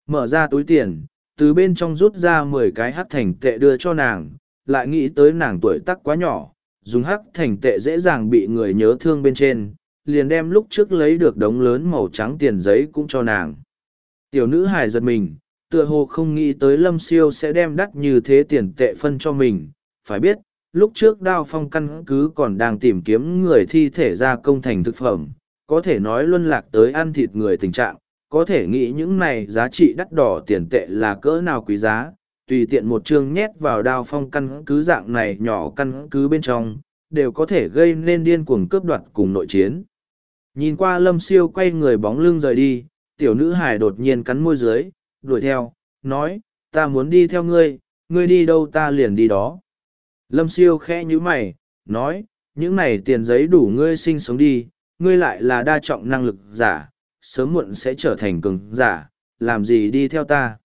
Mở ra túi tiền, từ bên trong rút ra mười cái hắc thành tệ đưa cho nàng, lại nghĩ tới nàng tuổi tắc quá nhỏ, dùng hắc thành tệ dễ dàng bị người nhớ thương bên trên, liền đem lúc trước lấy được đống lớn màu trắng tiền giấy cũng cho nàng. Tiểu nữ hài giật mình tựa hồ không nghĩ tới lâm siêu sẽ đem đắt như thế tiền tệ phân cho mình. Phải biết, lúc trước đao phong căn cứ còn đang tìm kiếm người thi thể ra công thành thực phẩm, có thể nói luân lạc tới ăn thịt người tình trạng. Có thể nghĩ những này giá trị đắt đỏ tiền tệ là cỡ nào quý giá, tùy tiện một chương nhét vào đao phong căn cứ dạng này nhỏ căn cứ bên trong, đều có thể gây nên điên cuồng cướp đoạt cùng nội chiến. Nhìn qua lâm siêu quay người bóng lưng rời đi, tiểu nữ hải đột nhiên cắn môi dưới đuổi theo, nói, ta muốn đi theo ngươi ngươi đi đâu ta liền đi đó. Lâm siêu khẽ nhíu mày, nói, những này tiền giấy đủ ngươi sinh sống đi, ngươi lại là đa trọng năng lực giả, sớm muộn sẽ trở thành cường giả, làm gì đi theo ta?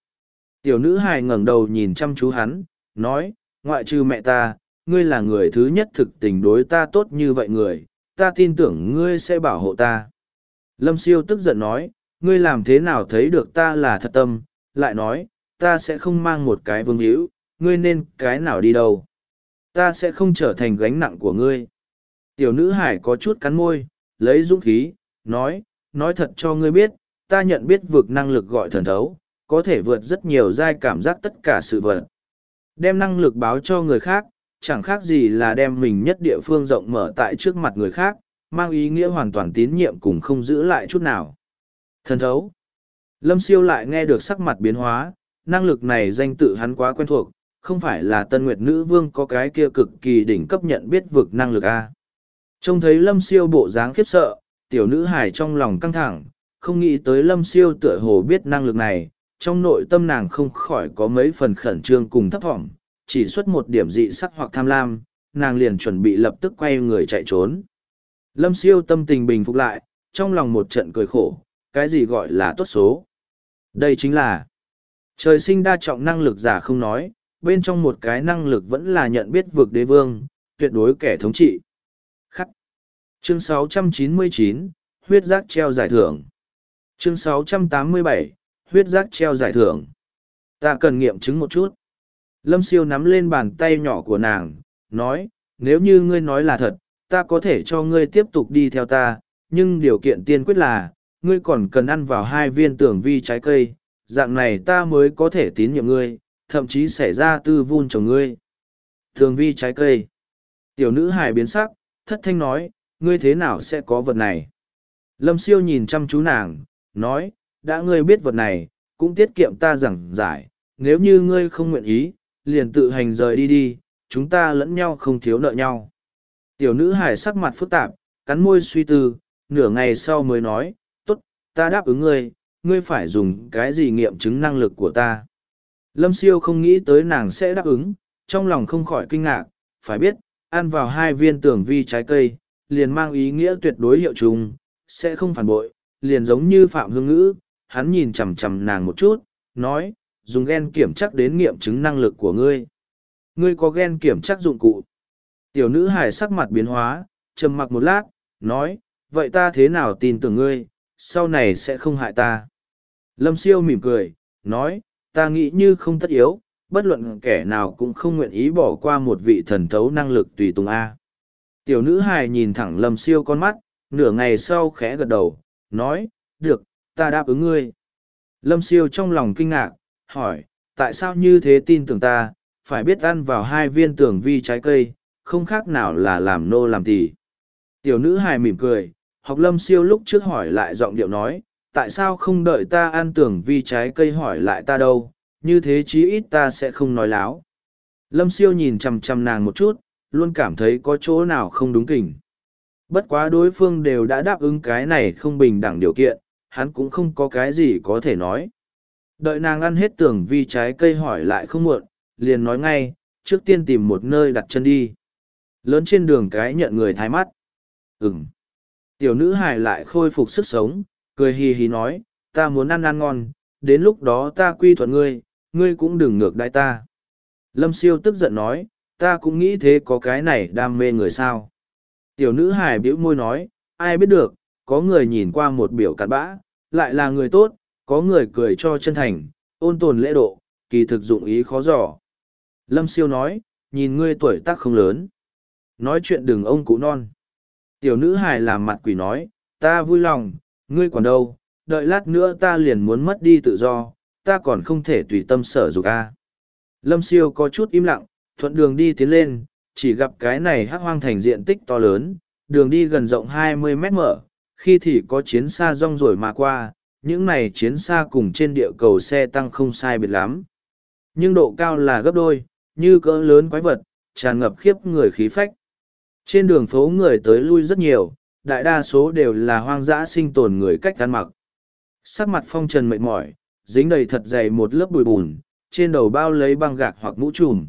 Tiểu nữ hài ngẩng đầu nhìn chăm chú hắn, nói, ngoại trừ mẹ ta, ngươi là người thứ nhất thực tình đối ta tốt như vậy người, ta tin tưởng ngươi sẽ bảo hộ ta. Lâm siêu tức giận nói ngươi làm thế nào thấy được ta là thật tâm? Lại nói, ta sẽ không mang một cái vương hữu ngươi nên cái nào đi đâu? Ta sẽ không trở thành gánh nặng của ngươi. Tiểu nữ hải có chút cắn môi, lấy dũng khí, nói nói thật cho ngươi biết, ta nhận biết vượt năng lực gọi thần thấu, có thể vượt rất nhiều giai cảm giác tất cả sự vật. Đem năng lực báo cho người khác, chẳng khác gì là đem mình nhất địa phương rộng mở tại trước mặt người khác, mang ý nghĩa hoàn toàn tín nhiệm cùng không giữ lại chút nào thần thấu. Lâm siêu lại nghe được sắc mặt biến hóa, năng lực này danh tự hắn quá quen thuộc, không phải là tân nguyệt nữ vương có cái kia cực kỳ đỉnh cấp nhận biết vực năng lực a. Trông thấy lâm siêu bộ dáng khiếp sợ, tiểu nữ hải trong lòng căng thẳng, không nghĩ tới lâm siêu tựa hồ biết năng lực này, trong nội tâm nàng không khỏi có mấy phần khẩn trương cùng thấp thỏm, chỉ xuất một điểm dị sắc hoặc tham lam, nàng liền chuẩn bị lập tức quay người chạy trốn. Lâm siêu tâm tình bình phục lại, trong lòng một trận cười khổ cái gì gọi là tốt số đây chính là trời sinh đa trọng năng lực giả không nói bên trong một cái năng lực vẫn là nhận biết vực đế vương, tuyệt đối kẻ thống trị. Khắc. Chương 699, huyết giác treo giải thưởng. Chương 687, huyết giác treo giải thưởng. Ta cần nghiệm chứng một chút. Lâm siêu nắm lên bàn tay nhỏ của nàng, nói, nếu như ngươi nói là thật, ta có thể cho ngươi tiếp tục đi theo ta, nhưng điều kiện tiên quyết là, ngươi còn cần ăn vào hai viên tưởng vi trái cây, dạng này ta mới có thể tín nhiệm ngươi, thậm chí xảy ra tư vun chồng ngươi. Tưởng vi trái cây. Tiểu nữ hài biến sắc, thất thanh nói, ngươi thế nào sẽ có vật này? Lâm siêu nhìn chăm chú nàng, nói, đã ngươi biết vật này, cũng tiết kiệm ta giảng giải, nếu như ngươi không nguyện ý, liền tự hành rời đi đi, chúng ta lẫn nhau không thiếu nợ nhau. Tiểu nữ hải sắc mặt phức tạp, cắn môi suy tư, nửa ngày sau mới nói, ta đáp ứng ngươi, ngươi phải dùng cái gì nghiệm chứng năng lực của ta. Lâm siêu không nghĩ tới nàng sẽ đáp ứng, trong lòng không khỏi kinh ngạc, phải biết, ăn vào hai viên tưởng vi trái cây, liền mang ý nghĩa tuyệt đối hiệu trùng, sẽ không phản bội, liền giống như Phạm Hương Ngữ, hắn nhìn chằm chằm nàng một chút, nói, dùng gen kiểm chắc đến nghiệm chứng năng lực của ngươi. Ngươi có gen kiểm chắc dụng cụ. Tiểu nữ hài sắc mặt biến hóa, trầm mặc một lát, nói, vậy ta thế nào tin tưởng ngươi, sau này sẽ không hại ta. Lâm siêu mỉm cười, nói, ta nghĩ như không tất yếu, bất luận kẻ nào cũng không nguyện ý bỏ qua một vị thần thấu năng lực tùy tùng A. Tiểu nữ hài nhìn thẳng lâm siêu con mắt, nửa ngày sau khẽ gật đầu, nói, được, ta đáp ứng ngươi. Lâm siêu trong lòng kinh ngạc, hỏi, tại sao như thế tin tưởng ta, phải biết ăn vào hai viên tưởng vi trái cây, không khác nào là làm nô làm tỳ. Tiểu nữ hài mỉm cười, học lâm siêu lúc trước hỏi lại giọng điệu nói, tại sao không đợi ta ăn tưởng vi trái cây hỏi lại ta đâu, như thế chí ít ta sẽ không nói láo. Lâm siêu nhìn chằm chằm nàng một chút, luôn cảm thấy có chỗ nào không đúng kỉnh. Bất quá đối phương đều đã đáp ứng cái này không bình đẳng điều kiện, hắn cũng không có cái gì có thể nói. Đợi nàng ăn hết tưởng vi trái cây hỏi lại không muộn, liền nói ngay, trước tiên tìm một nơi đặt chân đi. Lớn trên đường cái nhận người thái mắt. Ừm. Tiểu nữ hài lại khôi phục sức sống, cười hì hì nói, ta muốn ăn ăn ngon, đến lúc đó ta quy thuận ngươi, ngươi cũng đừng ngược đãi ta. Lâm siêu tức giận nói, ta cũng nghĩ thế có cái này đam mê người sao. Tiểu nữ hài bĩu môi nói, ai biết được, có người nhìn qua một biểu cặn bã, lại là người tốt, có người cười cho chân thành, ôn tồn lễ độ, kỳ thực dụng ý khó dò. Lâm siêu nói, nhìn ngươi tuổi tác không lớn. Nói chuyện đừng ông cụ non. Tiểu nữ hài làm mặt quỷ nói, ta vui lòng, ngươi còn đâu, đợi lát nữa ta liền muốn mất đi tự do, ta còn không thể tùy tâm sở dục a. Lâm siêu có chút im lặng, thuận đường đi tiến lên, chỉ gặp cái này hắc hoang thành diện tích to lớn, đường đi gần rộng 20 mét mở, khi thì có chiến xa rong rồi mà qua, những này chiến xa cùng trên địa cầu xe tăng không sai biệt lắm. Nhưng độ cao là gấp đôi, như cỡ lớn quái vật, tràn ngập khiếp người khí phách. Trên đường phố người tới lui rất nhiều, đại đa số đều là hoang dã sinh tồn người cách ăn mặc. Sắc mặt phong trần mệt mỏi, dính đầy thật dày một lớp bụi bùn, trên đầu bao lấy băng gạc hoặc mũ trùm.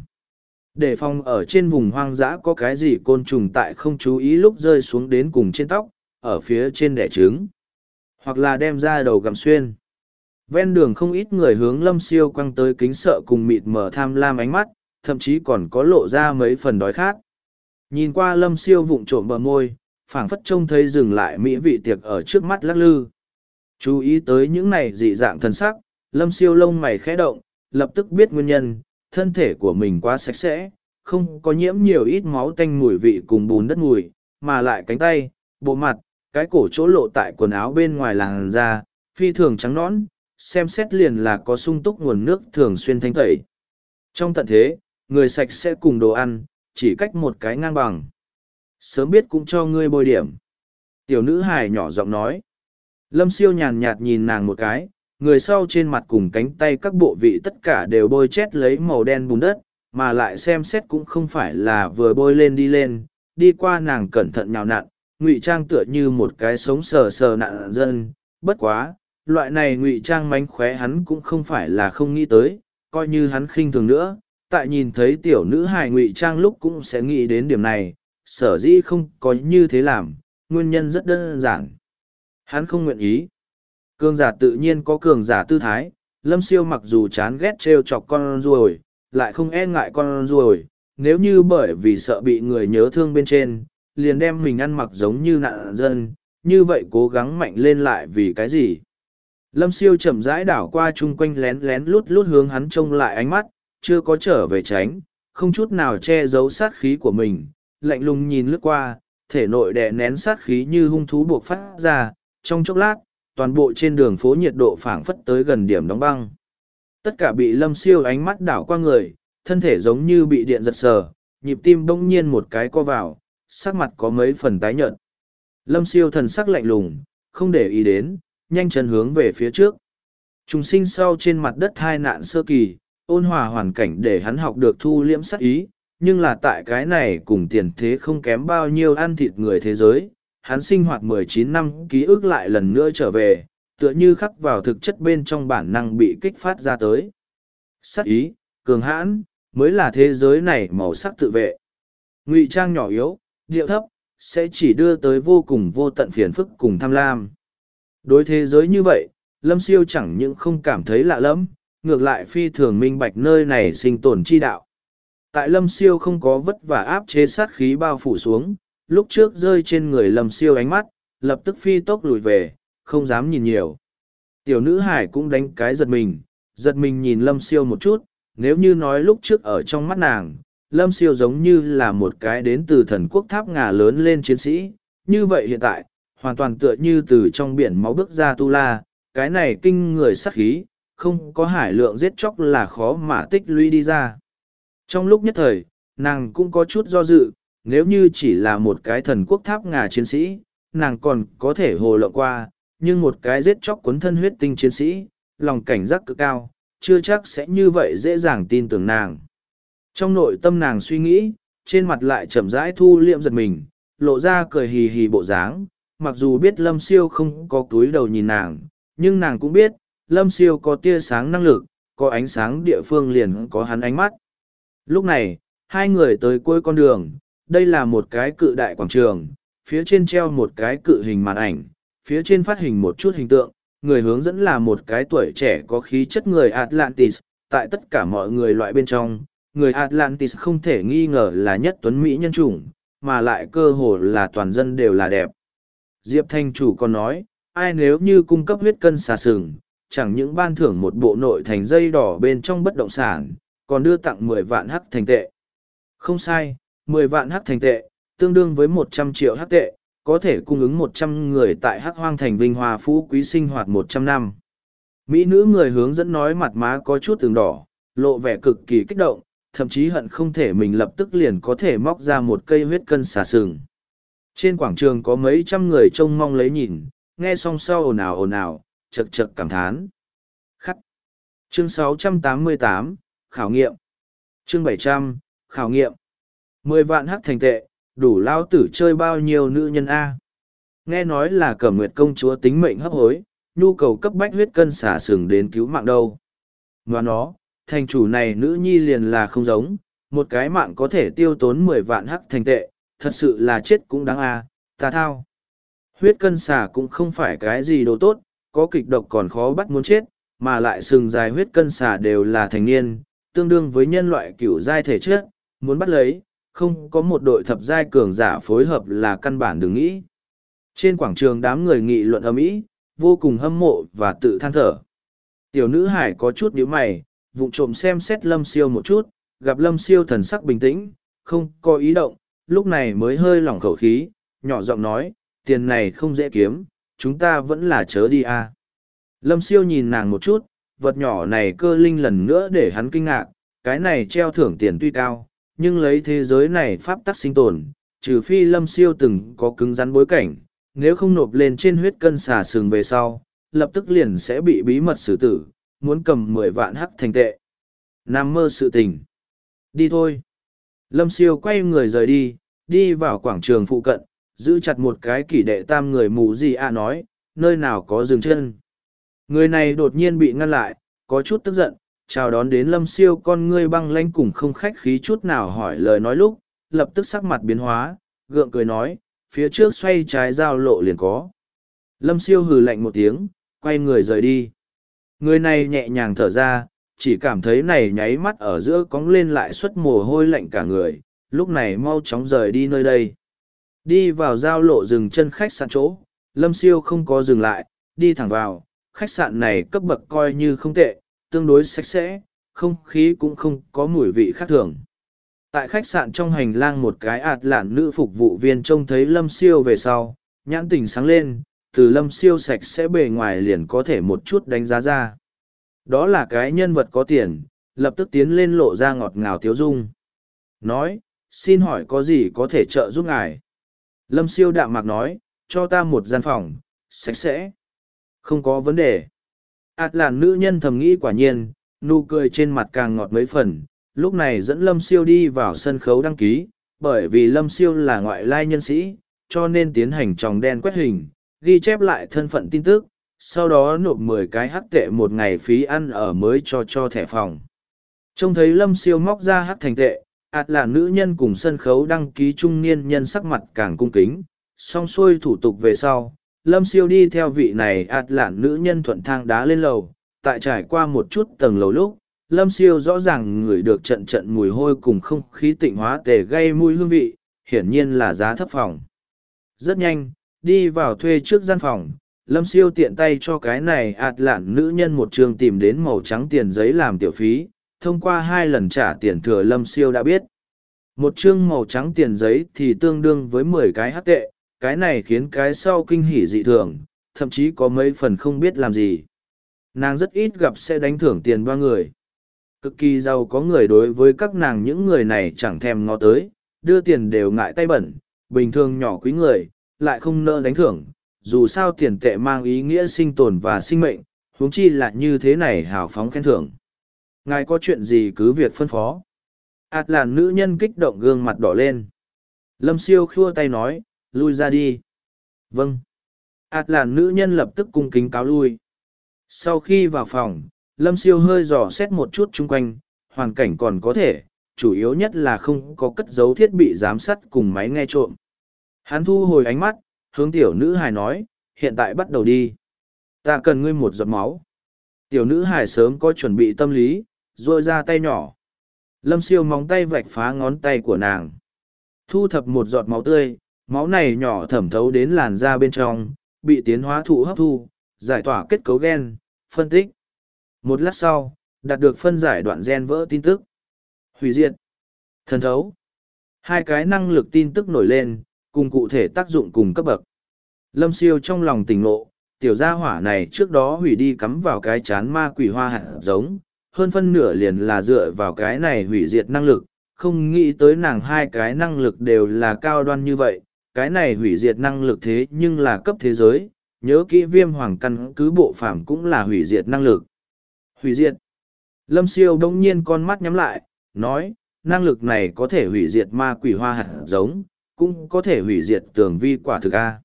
Để phong ở trên vùng hoang dã có cái gì côn trùng tại không chú ý lúc rơi xuống đến cùng trên tóc, ở phía trên đẻ trứng. Hoặc là đem ra đầu gặm xuyên. Ven đường không ít người hướng lâm siêu quăng tới kính sợ cùng mịt mờ tham lam ánh mắt, thậm chí còn có lộ ra mấy phần đói khát. Nhìn qua lâm siêu vụng trộm bờ môi, phảng phất trông thấy dừng lại mỹ vị tiệc ở trước mắt lắc lư. Chú ý tới những này dị dạng thần sắc, lâm siêu lông mày khẽ động, lập tức biết nguyên nhân, thân thể của mình quá sạch sẽ, không có nhiễm nhiều ít máu tanh mùi vị cùng bùn đất mùi, mà lại cánh tay, bộ mặt, cái cổ chỗ lộ tại quần áo bên ngoài làn da, phi thường trắng nõn, xem xét liền là có sung túc nguồn nước thường xuyên thanh tẩy. Trong tận thế, người sạch sẽ cùng đồ ăn, chỉ cách một cái ngang bằng. Sớm biết cũng cho ngươi bôi điểm. Tiểu nữ hài nhỏ giọng nói. Lâm siêu nhàn nhạt nhìn nàng một cái, người sau trên mặt cùng cánh tay các bộ vị tất cả đều bôi chét lấy màu đen bùn đất, mà lại xem xét cũng không phải là vừa bôi lên đi lên, đi qua nàng cẩn thận nhào nặn, ngụy trang tựa như một cái sống sờ sờ nạn dân, bất quá, loại này ngụy trang mánh khóe hắn cũng không phải là không nghĩ tới, coi như hắn khinh thường nữa, tại nhìn thấy tiểu nữ hài ngụy trang lúc cũng sẽ nghĩ đến điểm này, sở dĩ không có như thế làm, nguyên nhân rất đơn giản. Hắn không nguyện ý. Cường giả tự nhiên có cường giả tư thái, lâm siêu mặc dù chán ghét trêu chọc con ruồi, lại không e ngại con ruồi, nếu như bởi vì sợ bị người nhớ thương bên trên, liền đem mình ăn mặc giống như nạn dân, như vậy cố gắng mạnh lên lại vì cái gì? Lâm siêu chậm rãi đảo qua chung quanh lén lén lút lút hướng hắn trông lại ánh mắt, chưa có trở về tránh, không chút nào che giấu sát khí của mình, lạnh lùng nhìn lướt qua, thể nội đè nén sát khí như hung thú buộc phát ra, trong chốc lát, toàn bộ trên đường phố nhiệt độ phảng phất tới gần điểm đóng băng. Tất cả bị lâm siêu ánh mắt đảo qua người, thân thể giống như bị điện giật sờ, nhịp tim bỗng nhiên một cái co vào, sắc mặt có mấy phần tái nhợt. Lâm siêu thần sắc lạnh lùng, không để ý đến, nhanh chân hướng về phía trước. Trùng sinh sau trên mặt đất hai nạn sơ kỳ, ôn hòa hoàn cảnh để hắn học được thu liễm sắc ý, nhưng là tại cái này cùng tiền thế không kém bao nhiêu ăn thịt người thế giới, hắn sinh hoạt 19 năm ký ức lại lần nữa trở về, tựa như khắc vào thực chất bên trong bản năng bị kích phát ra tới. Sắc ý, cường hãn, mới là thế giới này màu sắc tự vệ. Ngụy trang nhỏ yếu, điệu thấp, sẽ chỉ đưa tới vô cùng vô tận phiền phức cùng tham lam. Đối thế giới như vậy, Lâm Siêu chẳng những không cảm thấy lạ lẫm, ngược lại phi thường minh bạch nơi này sinh tồn chi đạo. Tại Lâm Siêu không có vất vả áp chế sát khí bao phủ xuống, lúc trước rơi trên người Lâm Siêu ánh mắt, lập tức phi tốc lùi về, không dám nhìn nhiều. Tiểu nữ hải cũng đánh cái giật mình, giật mình nhìn Lâm Siêu một chút, nếu như nói lúc trước ở trong mắt nàng, Lâm Siêu giống như là một cái đến từ thần quốc tháp ngà lớn lên chiến sĩ, như vậy hiện tại, hoàn toàn tựa như từ trong biển máu bước ra tu la, cái này kinh người sắc khí, không có hải lượng giết chóc là khó mà tích lũy đi ra. Trong lúc nhất thời, nàng cũng có chút do dự, nếu như chỉ là một cái thần quốc tháp ngà chiến sĩ, nàng còn có thể hồ lộng qua, nhưng một cái giết chóc cuốn thân huyết tinh chiến sĩ, lòng cảnh giác cực cao, chưa chắc sẽ như vậy dễ dàng tin tưởng nàng. Trong nội tâm nàng suy nghĩ, trên mặt lại chậm rãi thu liệm giật mình, lộ ra cười hì hì bộ dáng, mặc dù biết lâm siêu không có túi đầu nhìn nàng, nhưng nàng cũng biết, lâm siêu có tia sáng năng lực, có ánh sáng địa phương liền có hắn ánh mắt. Lúc này, hai người tới cuối con đường, đây là một cái cự đại quảng trường, phía trên treo một cái cự hình màn ảnh, phía trên phát hình một chút hình tượng, người hướng dẫn là một cái tuổi trẻ có khí chất người Atlantis, tại tất cả mọi người loại bên trong, người Atlantis không thể nghi ngờ là nhất tuấn Mỹ nhân chủng, mà lại cơ hồ là toàn dân đều là đẹp. Diệp Thanh chủ còn nói, ai nếu như cung cấp huyết cân xà sừng, chẳng những ban thưởng một bộ nội thành dây đỏ bên trong bất động sản, còn đưa tặng mười vạn hắc thành tệ. Không sai, mười vạn hắc thành tệ, tương đương với một trăm triệu hắc tệ, có thể cung ứng một trăm người tại hắc hoang thành vinh hòa phú quý sinh hoạt một trăm năm. Mỹ nữ người hướng dẫn nói mặt má có chút từng đỏ, lộ vẻ cực kỳ kích động, thậm chí hận không thể mình lập tức liền có thể móc ra một cây huyết cân xà sừng. Trên quảng trường có mấy trăm người trông mong lấy nhìn, nghe song sau ồn ào ồn ào, chật chật cảm thán. Khắc. Chương 688, Khảo nghiệm. Chương 700, Khảo nghiệm. Mười vạn hắc thành tệ, đủ lao tử chơi bao nhiêu nữ nhân A. Nghe nói là cẩm nguyệt công chúa tính mệnh hấp hối, nhu cầu cấp bách huyết cân xả sừng đến cứu mạng đâu. Ngoài nó, thành chủ này nữ nhi liền là không giống, một cái mạng có thể tiêu tốn mười vạn hắc thành tệ, thật sự là chết cũng đáng a ta thao. Huyết cân xả cũng không phải cái gì đồ tốt, có kịch độc còn khó bắt muốn chết, mà lại sừng dài huyết cân xả đều là thành niên, tương đương với nhân loại cửu giai thể chất, muốn bắt lấy, không có một đội thập giai cường giả phối hợp là căn bản đừng nghĩ. Trên quảng trường đám người nghị luận ầm ĩ, vô cùng hâm mộ và tự than thở. Tiểu nữ hải có chút nhíu mày, vụng trộm xem xét lâm siêu một chút, gặp lâm siêu thần sắc bình tĩnh, không có ý động, lúc này mới hơi lỏng khẩu khí, nhỏ giọng nói, tiền này không dễ kiếm, chúng ta vẫn là chớ đi à. Lâm siêu nhìn nàng một chút, vật nhỏ này cơ linh lần nữa để hắn kinh ngạc, cái này treo thưởng tiền tuy cao, nhưng lấy thế giới này pháp tắc sinh tồn, trừ phi lâm siêu từng có cứng rắn bối cảnh, nếu không nộp lên trên huyết cân xà sừng về sau, lập tức liền sẽ bị bí mật xử tử, muốn cầm mười vạn hắc thành tệ. Nam mơ sự tình. Đi thôi. Lâm siêu quay người rời đi, đi vào quảng trường phụ cận, giữ chặt một cái kỷ đệ tam người mù gì à nói, nơi nào có dừng chân. Người này đột nhiên bị ngăn lại, có chút tức giận, chào đón đến lâm siêu con ngươi băng lanh cùng không khách khí chút nào hỏi lời nói lúc, lập tức sắc mặt biến hóa, gượng cười nói, phía trước xoay trái giao lộ liền có. Lâm siêu hừ lạnh một tiếng, quay người rời đi. Người này nhẹ nhàng thở ra, chỉ cảm thấy này nháy mắt ở giữa cóng lên lại suất mồ hôi lạnh cả người, lúc này mau chóng rời đi nơi đây. Đi vào giao lộ dừng chân khách sạn chỗ, Lâm Siêu không có dừng lại, đi thẳng vào, khách sạn này cấp bậc coi như không tệ, tương đối sạch sẽ, không khí cũng không có mùi vị khác thường. Tại khách sạn trong hành lang một cái ạt lạn nữ phục vụ viên trông thấy Lâm Siêu về sau, nhãn tình sáng lên, từ Lâm Siêu sạch sẽ bề ngoài liền có thể một chút đánh giá ra. Đó là cái nhân vật có tiền, lập tức tiến lên lộ ra ngọt ngào tiếu dung. Nói, xin hỏi có gì có thể trợ giúp ngài? Lâm Siêu đạm mạc nói, cho ta một gian phòng, sạch sẽ. Không có vấn đề. ạt làn nữ nhân thầm nghĩ quả nhiên nụ cười trên mặt càng ngọt mấy phần lúc này dẫn lâm siêu đi vào sân khấu đăng ký bởi vì lâm siêu là ngoại lai nhân sĩ cho nên tiến hành tròng đen quét hình ghi chép lại thân phận tin tức sau đó nộp mười cái hắc tệ một ngày phí ăn ở mới cho cho thẻ phòng trông thấy lâm siêu móc ra hắc thành tệ ạt là nữ nhân cùng sân khấu đăng ký trung niên nhân sắc mặt càng cung kính, xong xuôi thủ tục về sau, lâm siêu đi theo vị này ạt là nữ nhân thuận thang đá lên lầu. Tại trải qua một chút tầng lầu lúc, lâm siêu rõ ràng ngửi được trận trận mùi hôi cùng không khí tịnh hóa tề gây mùi hương vị, hiển nhiên là giá thấp phòng. Rất nhanh, đi vào thuê trước gian phòng, lâm siêu tiện tay cho cái này ạt lạn nữ nhân một trường tìm đến màu trắng tiền giấy làm tiểu phí thông qua hai lần trả tiền thừa lâm siêu đã biết. Một chương màu trắng tiền giấy thì tương đương với mười cái hát tệ, cái này khiến cái sau kinh hỉ dị thường, thậm chí có mấy phần không biết làm gì. Nàng rất ít gặp sẽ đánh thưởng tiền ba người. Cực kỳ giàu có người đối với các nàng những người này chẳng thèm ngó tới, đưa tiền đều ngại tay bẩn, bình thường nhỏ quý người, lại không nỡ đánh thưởng, dù sao tiền tệ mang ý nghĩa sinh tồn và sinh mệnh, huống chi là như thế này hào phóng khen thưởng ngài có chuyện gì cứ việc phân phó. Ạt làn nữ nhân kích động gương mặt đỏ lên. Lâm siêu khua tay nói, lui ra đi. Vâng. Ạt làn nữ nhân lập tức cung kính cáo lui. Sau khi vào phòng, lâm siêu hơi dò xét một chút chung quanh, hoàn cảnh còn có thể, chủ yếu nhất là không có cất dấu thiết bị giám sát cùng máy nghe trộm. Hắn thu hồi ánh mắt, hướng tiểu nữ hài nói, hiện tại bắt đầu đi. Ta cần ngươi một giọt máu. Tiểu nữ hài sớm có chuẩn bị tâm lý dội ra tay nhỏ. Lâm siêu móng tay vạch phá ngón tay của nàng. Thu thập một giọt máu tươi, máu này nhỏ thẩm thấu đến làn da bên trong, bị tiến hóa thụ hấp thu, giải tỏa kết cấu gen, phân tích. Một lát sau, đạt được phân giải đoạn gen vỡ tin tức. Hủy diệt. Thần thấu. Hai cái năng lực tin tức nổi lên, cùng cụ thể tác dụng cùng cấp bậc. Lâm siêu trong lòng tỉnh lộ tiểu gia hỏa này trước đó hủy đi cắm vào cái chán ma quỷ hoa hạt giống hơn phân nửa liền là dựa vào cái này hủy diệt năng lực, không nghĩ tới nàng hai cái năng lực đều là cao đoan như vậy, cái này hủy diệt năng lực thế nhưng là cấp thế giới, nhớ kỹ viêm hoàng căn cứ bộ phạm cũng là hủy diệt năng lực. Hủy diệt. Lâm siêu đông nhiên con mắt nhắm lại, nói, năng lực này có thể hủy diệt ma quỷ hoa hạt giống, cũng có thể hủy diệt tường vi quả thực A.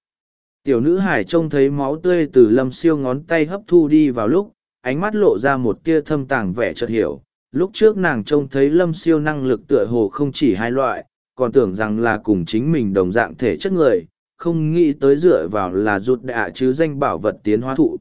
Tiểu nữ hải trông thấy máu tươi từ lâm siêu ngón tay hấp thu đi vào lúc, ánh mắt lộ ra một tia thâm tàng vẻ chợt hiểu. Lúc trước nàng trông thấy lâm siêu năng lực tựa hồ không chỉ hai loại, còn tưởng rằng là cùng chính mình đồng dạng thể chất người, không nghĩ tới dựa vào là rụt đạ chứ danh bảo vật tiến hóa thụ.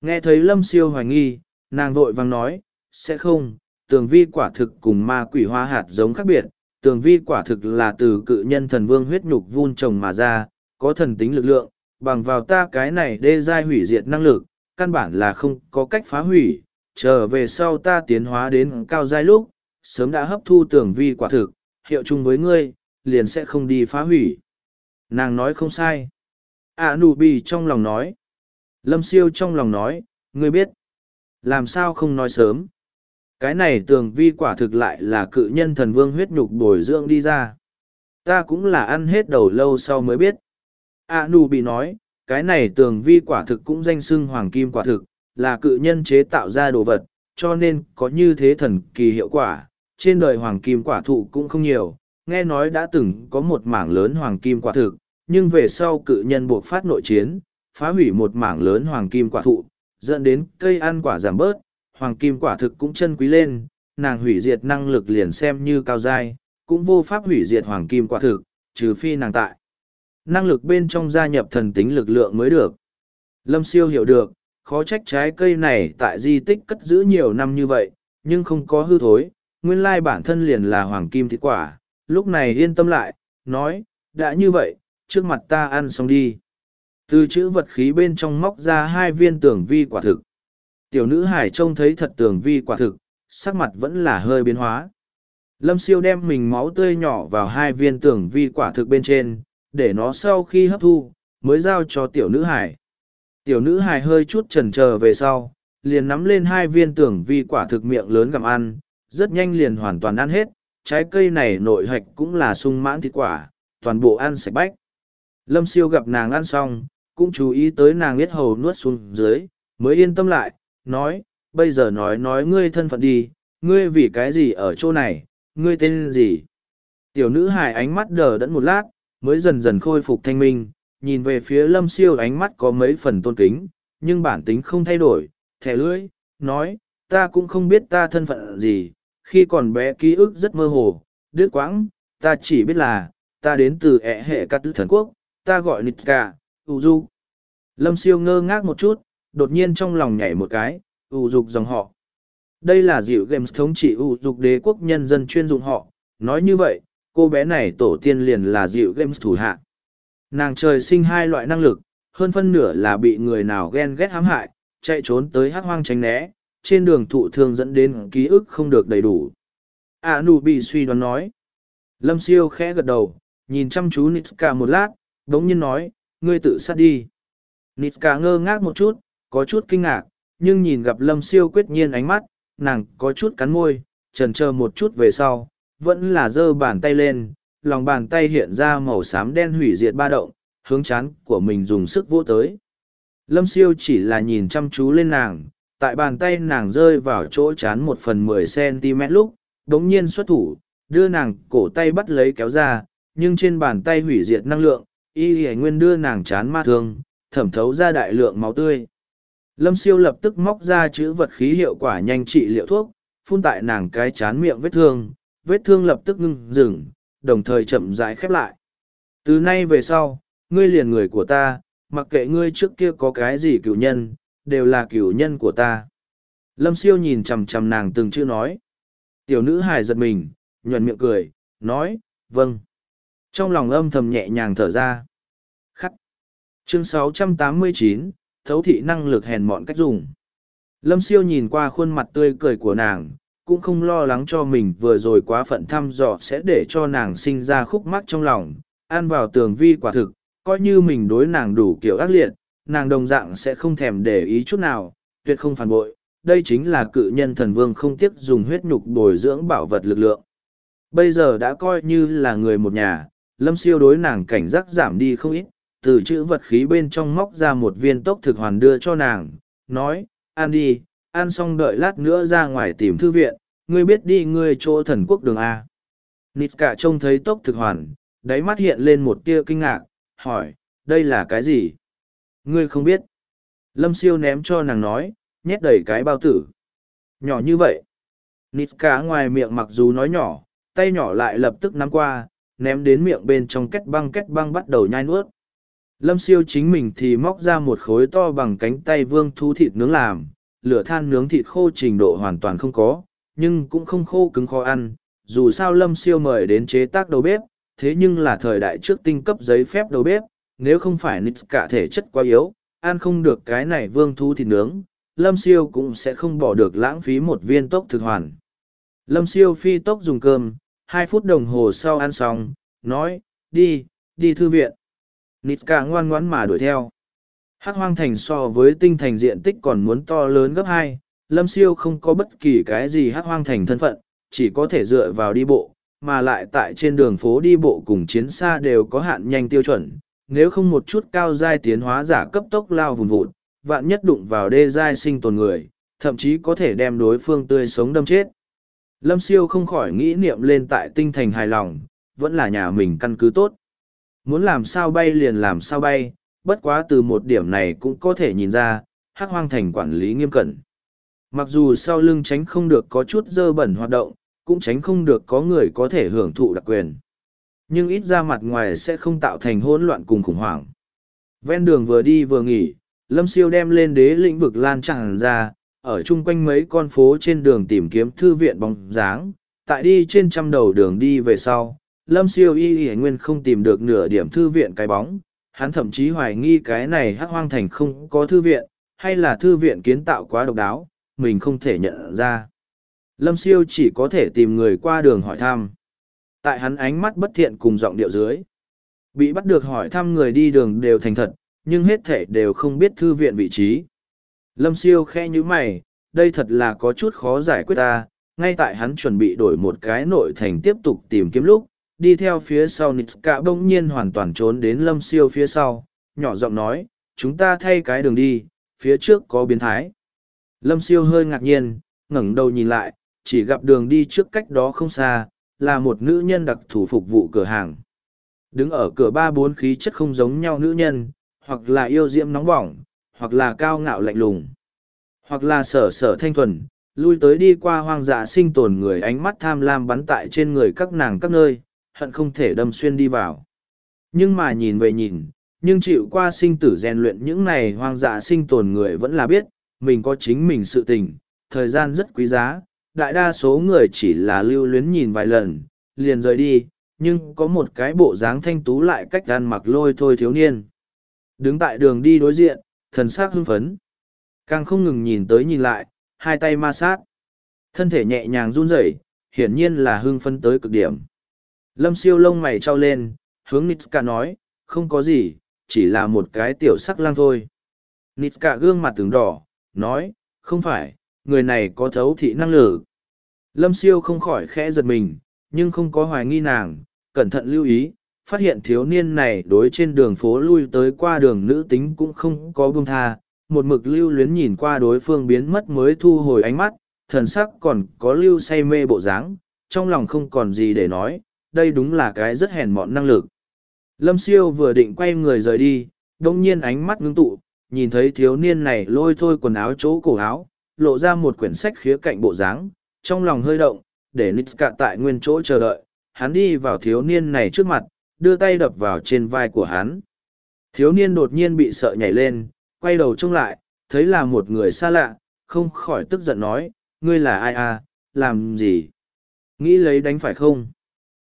Nghe thấy lâm siêu hoài nghi, nàng vội vang nói, sẽ không, tường vi quả thực cùng ma quỷ hoa hạt giống khác biệt, tường vi quả thực là từ cự nhân thần vương huyết nhục vun trồng mà ra, có thần tính lực lượng, bằng vào ta cái này đê giai hủy diệt năng lực, căn bản là không có cách phá hủy, trở về sau ta tiến hóa đến cao giai lúc, sớm đã hấp thu tưởng vi quả thực, hiệu chung với ngươi, liền sẽ không đi phá hủy. Nàng nói không sai. À nụ bì trong lòng nói. Lâm siêu trong lòng nói, ngươi biết. Làm sao không nói sớm. Cái này tường vi quả thực lại là cự nhân thần vương huyết nhục bồi dưỡng đi ra. Ta cũng là ăn hết đầu lâu sau mới biết. À nụ bì nói, cái này tường vi quả thực cũng danh xưng hoàng kim quả thực, là cự nhân chế tạo ra đồ vật, cho nên có như thế thần kỳ hiệu quả. Trên đời hoàng kim quả thụ cũng không nhiều, nghe nói đã từng có một mảng lớn hoàng kim quả thực, nhưng về sau cự nhân buộc phát nội chiến, phá hủy một mảng lớn hoàng kim quả thụ, dẫn đến cây ăn quả giảm bớt, hoàng kim quả thực cũng chân quý lên, nàng hủy diệt năng lực liền xem như cao dai, cũng vô pháp hủy diệt hoàng kim quả thực, trừ phi nàng tại năng lực bên trong gia nhập thần tính lực lượng mới được. Lâm siêu hiểu được, khó trách trái cây này tại di tích cất giữ nhiều năm như vậy, nhưng không có hư thối, nguyên lai bản thân liền là hoàng kim thịt quả, lúc này yên tâm lại, nói, đã như vậy, trước mặt ta ăn xong đi. Từ chữ vật khí bên trong móc ra hai viên tưởng vi quả thực. Tiểu nữ hải trông thấy thật tưởng vi quả thực, sắc mặt vẫn là hơi biến hóa. Lâm siêu đem mình máu tươi nhỏ vào hai viên tưởng vi quả thực bên trên, để nó sau khi hấp thu, mới giao cho tiểu nữ hải. Tiểu nữ hải hơi chút chần chờ về sau, liền nắm lên hai viên tưởng vi quả thực miệng lớn gặm ăn, rất nhanh liền hoàn toàn ăn hết, trái cây này nội hạch cũng là sung mãn thịt quả, toàn bộ ăn sạch bách. Lâm siêu gặp nàng ăn xong, cũng chú ý tới nàng biết hầu nuốt xuống dưới, mới yên tâm lại, nói, bây giờ nói nói ngươi thân phận đi, ngươi vì cái gì ở chỗ này, ngươi tên gì. Tiểu nữ hài ánh mắt đờ đẫn một lát, mới dần dần khôi phục thanh minh, nhìn về phía lâm siêu ánh mắt có mấy phần tôn kính, nhưng bản tính không thay đổi, thẻ lưỡi, nói, ta cũng không biết ta thân phận gì, khi còn bé ký ức rất mơ hồ, đứt quãng, ta chỉ biết là, ta đến từ ẹ hệ cát thần quốc, ta gọi Nitka, ủ du. Lâm siêu ngơ ngác một chút, đột nhiên trong lòng nhảy một cái, ủ dục dòng họ. Đây là dịu games thống trị ủ dục đế quốc nhân dân chuyên dụng họ, nói như vậy, cô bé này tổ tiên liền là dịu games thủ hạ. Nàng trời sinh hai loại năng lực, hơn phân nửa là bị người nào ghen ghét hãm hại, chạy trốn tới hát hoang tránh né, trên đường thụ thương dẫn đến ký ức không được đầy đủ. a nu bị suy đoán nói. Lâm siêu khẽ gật đầu, nhìn chăm chú Nitska một lát, đống nhiên nói, ngươi tự sát đi. Nitska ngơ ngác một chút, có chút kinh ngạc, nhưng nhìn gặp Lâm siêu quyết nhiên ánh mắt, nàng có chút cắn môi, trần chờ một chút về sau, vẫn là giơ bàn tay lên, lòng bàn tay hiện ra màu xám đen hủy diệt ba động, hướng chán của mình dùng sức vỗ tới. Lâm siêu chỉ là nhìn chăm chú lên nàng, tại bàn tay nàng rơi vào chỗ chán một phần mười cm lúc, đống nhiên xuất thủ, đưa nàng cổ tay bắt lấy kéo ra, nhưng trên bàn tay hủy diệt năng lượng, y hề nguyên đưa nàng chán ma thương, thẩm thấu ra đại lượng máu tươi. Lâm siêu lập tức móc ra chữ vật khí hiệu quả nhanh trị liệu thuốc, phun tại nàng cái chán miệng vết thương, vết thương lập tức ngưng dừng, đồng thời chậm rãi khép lại. Từ nay về sau, ngươi liền người của ta, mặc kệ ngươi trước kia có cái gì cựu nhân, đều là cựu nhân của ta. Lâm siêu nhìn chằm chằm nàng từng chữ nói. Tiểu nữ hài giật mình, nhuận miệng cười, nói, vâng. Trong lòng âm thầm nhẹ nhàng thở ra. Khắc. Chương 689, thấu thị năng lực hèn mọn cách dùng. Lâm siêu nhìn qua khuôn mặt tươi cười của nàng, cũng không lo lắng cho mình vừa rồi quá phận thăm dò sẽ để cho nàng sinh ra khúc mắc trong lòng, ăn vào tường vi quả thực, coi như mình đối nàng đủ kiểu ác liệt, nàng đồng dạng sẽ không thèm để ý chút nào, tuyệt không phản bội. Đây chính là cự nhân thần vương không tiếc dùng huyết nhục bồi dưỡng bảo vật lực lượng. Bây giờ đã coi như là người một nhà, lâm siêu đối nàng cảnh giác giảm đi không ít, từ chữ vật khí bên trong móc ra một viên tốc thực hoàn đưa cho nàng, nói, ăn đi, ăn xong đợi lát nữa ra ngoài tìm thư viện, ngươi biết đi ngươi chỗ thần quốc đường A. Nít cả trông thấy tốc thực hoàn, đáy mắt hiện lên một tia kinh ngạc, hỏi, đây là cái gì? Ngươi không biết. Lâm siêu ném cho nàng nói, nhét đầy cái bao tử. Nhỏ như vậy. Nít cả ngoài miệng mặc dù nói nhỏ, tay nhỏ lại lập tức nắm qua, ném đến miệng bên trong kết băng kết băng bắt đầu nhai nuốt. Lâm siêu chính mình thì móc ra một khối to bằng cánh tay vương thu thịt nướng làm, lửa than nướng thịt khô trình độ hoàn toàn không có, nhưng cũng không khô cứng khó ăn. Dù sao lâm siêu mời đến chế tác đầu bếp, thế nhưng là thời đại trước tinh cấp giấy phép đầu bếp, nếu không phải nít cả thể chất quá yếu, ăn không được cái này vương thu thịt nướng, lâm siêu cũng sẽ không bỏ được lãng phí một viên tốc thực hoàn. Lâm siêu phi tốc dùng cơm, hai phút đồng hồ sau ăn xong, nói, đi, đi thư viện. Nít cả ngoan ngoãn mà đuổi theo. Hắc hoang thành so với tinh thành diện tích còn muốn to lớn gấp hai, lâm siêu không có bất kỳ cái gì hắc hoang thành thân phận, chỉ có thể dựa vào đi bộ, mà lại tại trên đường phố đi bộ cùng chiến xa đều có hạn nhanh tiêu chuẩn, nếu không một chút cao giai tiến hóa giả cấp tốc lao vùng vụt, vạn nhất đụng vào đê giai sinh tồn người, thậm chí có thể đem đối phương tươi sống đâm chết. Lâm siêu không khỏi nghĩ niệm lên tại tinh thành hài lòng, vẫn là nhà mình căn cứ tốt. Muốn làm sao bay liền làm sao bay, bất quá từ một điểm này cũng có thể nhìn ra, hắc hoang thành quản lý nghiêm cẩn. Mặc dù sau lưng tránh không được có chút dơ bẩn hoạt động, cũng tránh không được có người có thể hưởng thụ đặc quyền. Nhưng ít ra mặt ngoài sẽ không tạo thành hỗn loạn cùng khủng hoảng. Ven đường vừa đi vừa nghỉ, Lâm Siêu đem lên đế lĩnh vực lan tràn ra, ở chung quanh mấy con phố trên đường tìm kiếm thư viện bóng dáng, tại đi trên trăm đầu đường đi về sau. Lâm siêu y y nguyên không tìm được nửa điểm thư viện cái bóng, hắn thậm chí hoài nghi cái này hắc hoang thành không có thư viện, hay là thư viện kiến tạo quá độc đáo, mình không thể nhận ra. Lâm siêu chỉ có thể tìm người qua đường hỏi thăm. Tại hắn ánh mắt bất thiện cùng giọng điệu dưới. Bị bắt được hỏi thăm người đi đường đều thành thật, nhưng hết thể đều không biết thư viện vị trí. Lâm siêu khe như mày, đây thật là có chút khó giải quyết ta, ngay tại hắn chuẩn bị đổi một cái nội thành tiếp tục tìm kiếm lúc, đi theo phía sau Nitska bỗng nhiên hoàn toàn trốn đến lâm siêu phía sau, nhỏ giọng nói, chúng ta thay cái đường đi, phía trước có biến thái. Lâm siêu hơi ngạc nhiên, ngẩng đầu nhìn lại, chỉ gặp đường đi trước cách đó không xa, là một nữ nhân đặc thủ phục vụ cửa hàng. Đứng ở cửa ba bốn khí chất không giống nhau nữ nhân, hoặc là yêu diễm nóng bỏng, hoặc là cao ngạo lạnh lùng, hoặc là sở sở thanh thuần, lui tới đi qua hoang dã sinh tồn người ánh mắt tham lam bắn tại trên người các nàng các nơi, hận không thể đâm xuyên đi vào. Nhưng mà nhìn về nhìn, nhưng chịu qua sinh tử rèn luyện những này hoang dã sinh tồn người vẫn là biết, mình có chính mình sự tình, thời gian rất quý giá, đại đa số người chỉ là lưu luyến nhìn vài lần, liền rời đi, nhưng có một cái bộ dáng thanh tú lại cách ăn mặc lôi thôi thiếu niên. Đứng tại đường đi đối diện, thần sắc hưng phấn. Càng không ngừng nhìn tới nhìn lại, hai tay ma sát. Thân thể nhẹ nhàng run rẩy, hiển nhiên là hưng phấn tới cực điểm. Lâm siêu lông mày trao lên, hướng Nitska nói, không có gì, chỉ là một cái tiểu sắc lang thôi. Nitska gương mặt tướng đỏ, nói, không phải, người này có thấu thị năng lực. Lâm siêu không khỏi khẽ giật mình, nhưng không có hoài nghi nàng, cẩn thận lưu ý, phát hiện thiếu niên này đối trên đường phố lui tới qua đường nữ tính cũng không có buông tha, một mực lưu luyến nhìn qua đối phương biến mất mới thu hồi ánh mắt, thần sắc còn có lưu say mê bộ dáng, trong lòng không còn gì để nói, đây đúng là cái rất hèn mọn năng lực. Lâm siêu vừa định quay người rời đi, đông nhiên ánh mắt ngưng tụ, nhìn thấy thiếu niên này lôi thôi quần áo chỗ cổ áo, lộ ra một quyển sách khía cạnh bộ dáng, trong lòng hơi động, để Nitska tại nguyên chỗ chờ đợi, hắn đi vào thiếu niên này trước mặt, đưa tay đập vào trên vai của hắn. Thiếu niên đột nhiên bị sợ nhảy lên, quay đầu trông lại, thấy là một người xa lạ, không khỏi tức giận nói, ngươi là ai à, làm gì? Nghĩ lấy đánh phải không?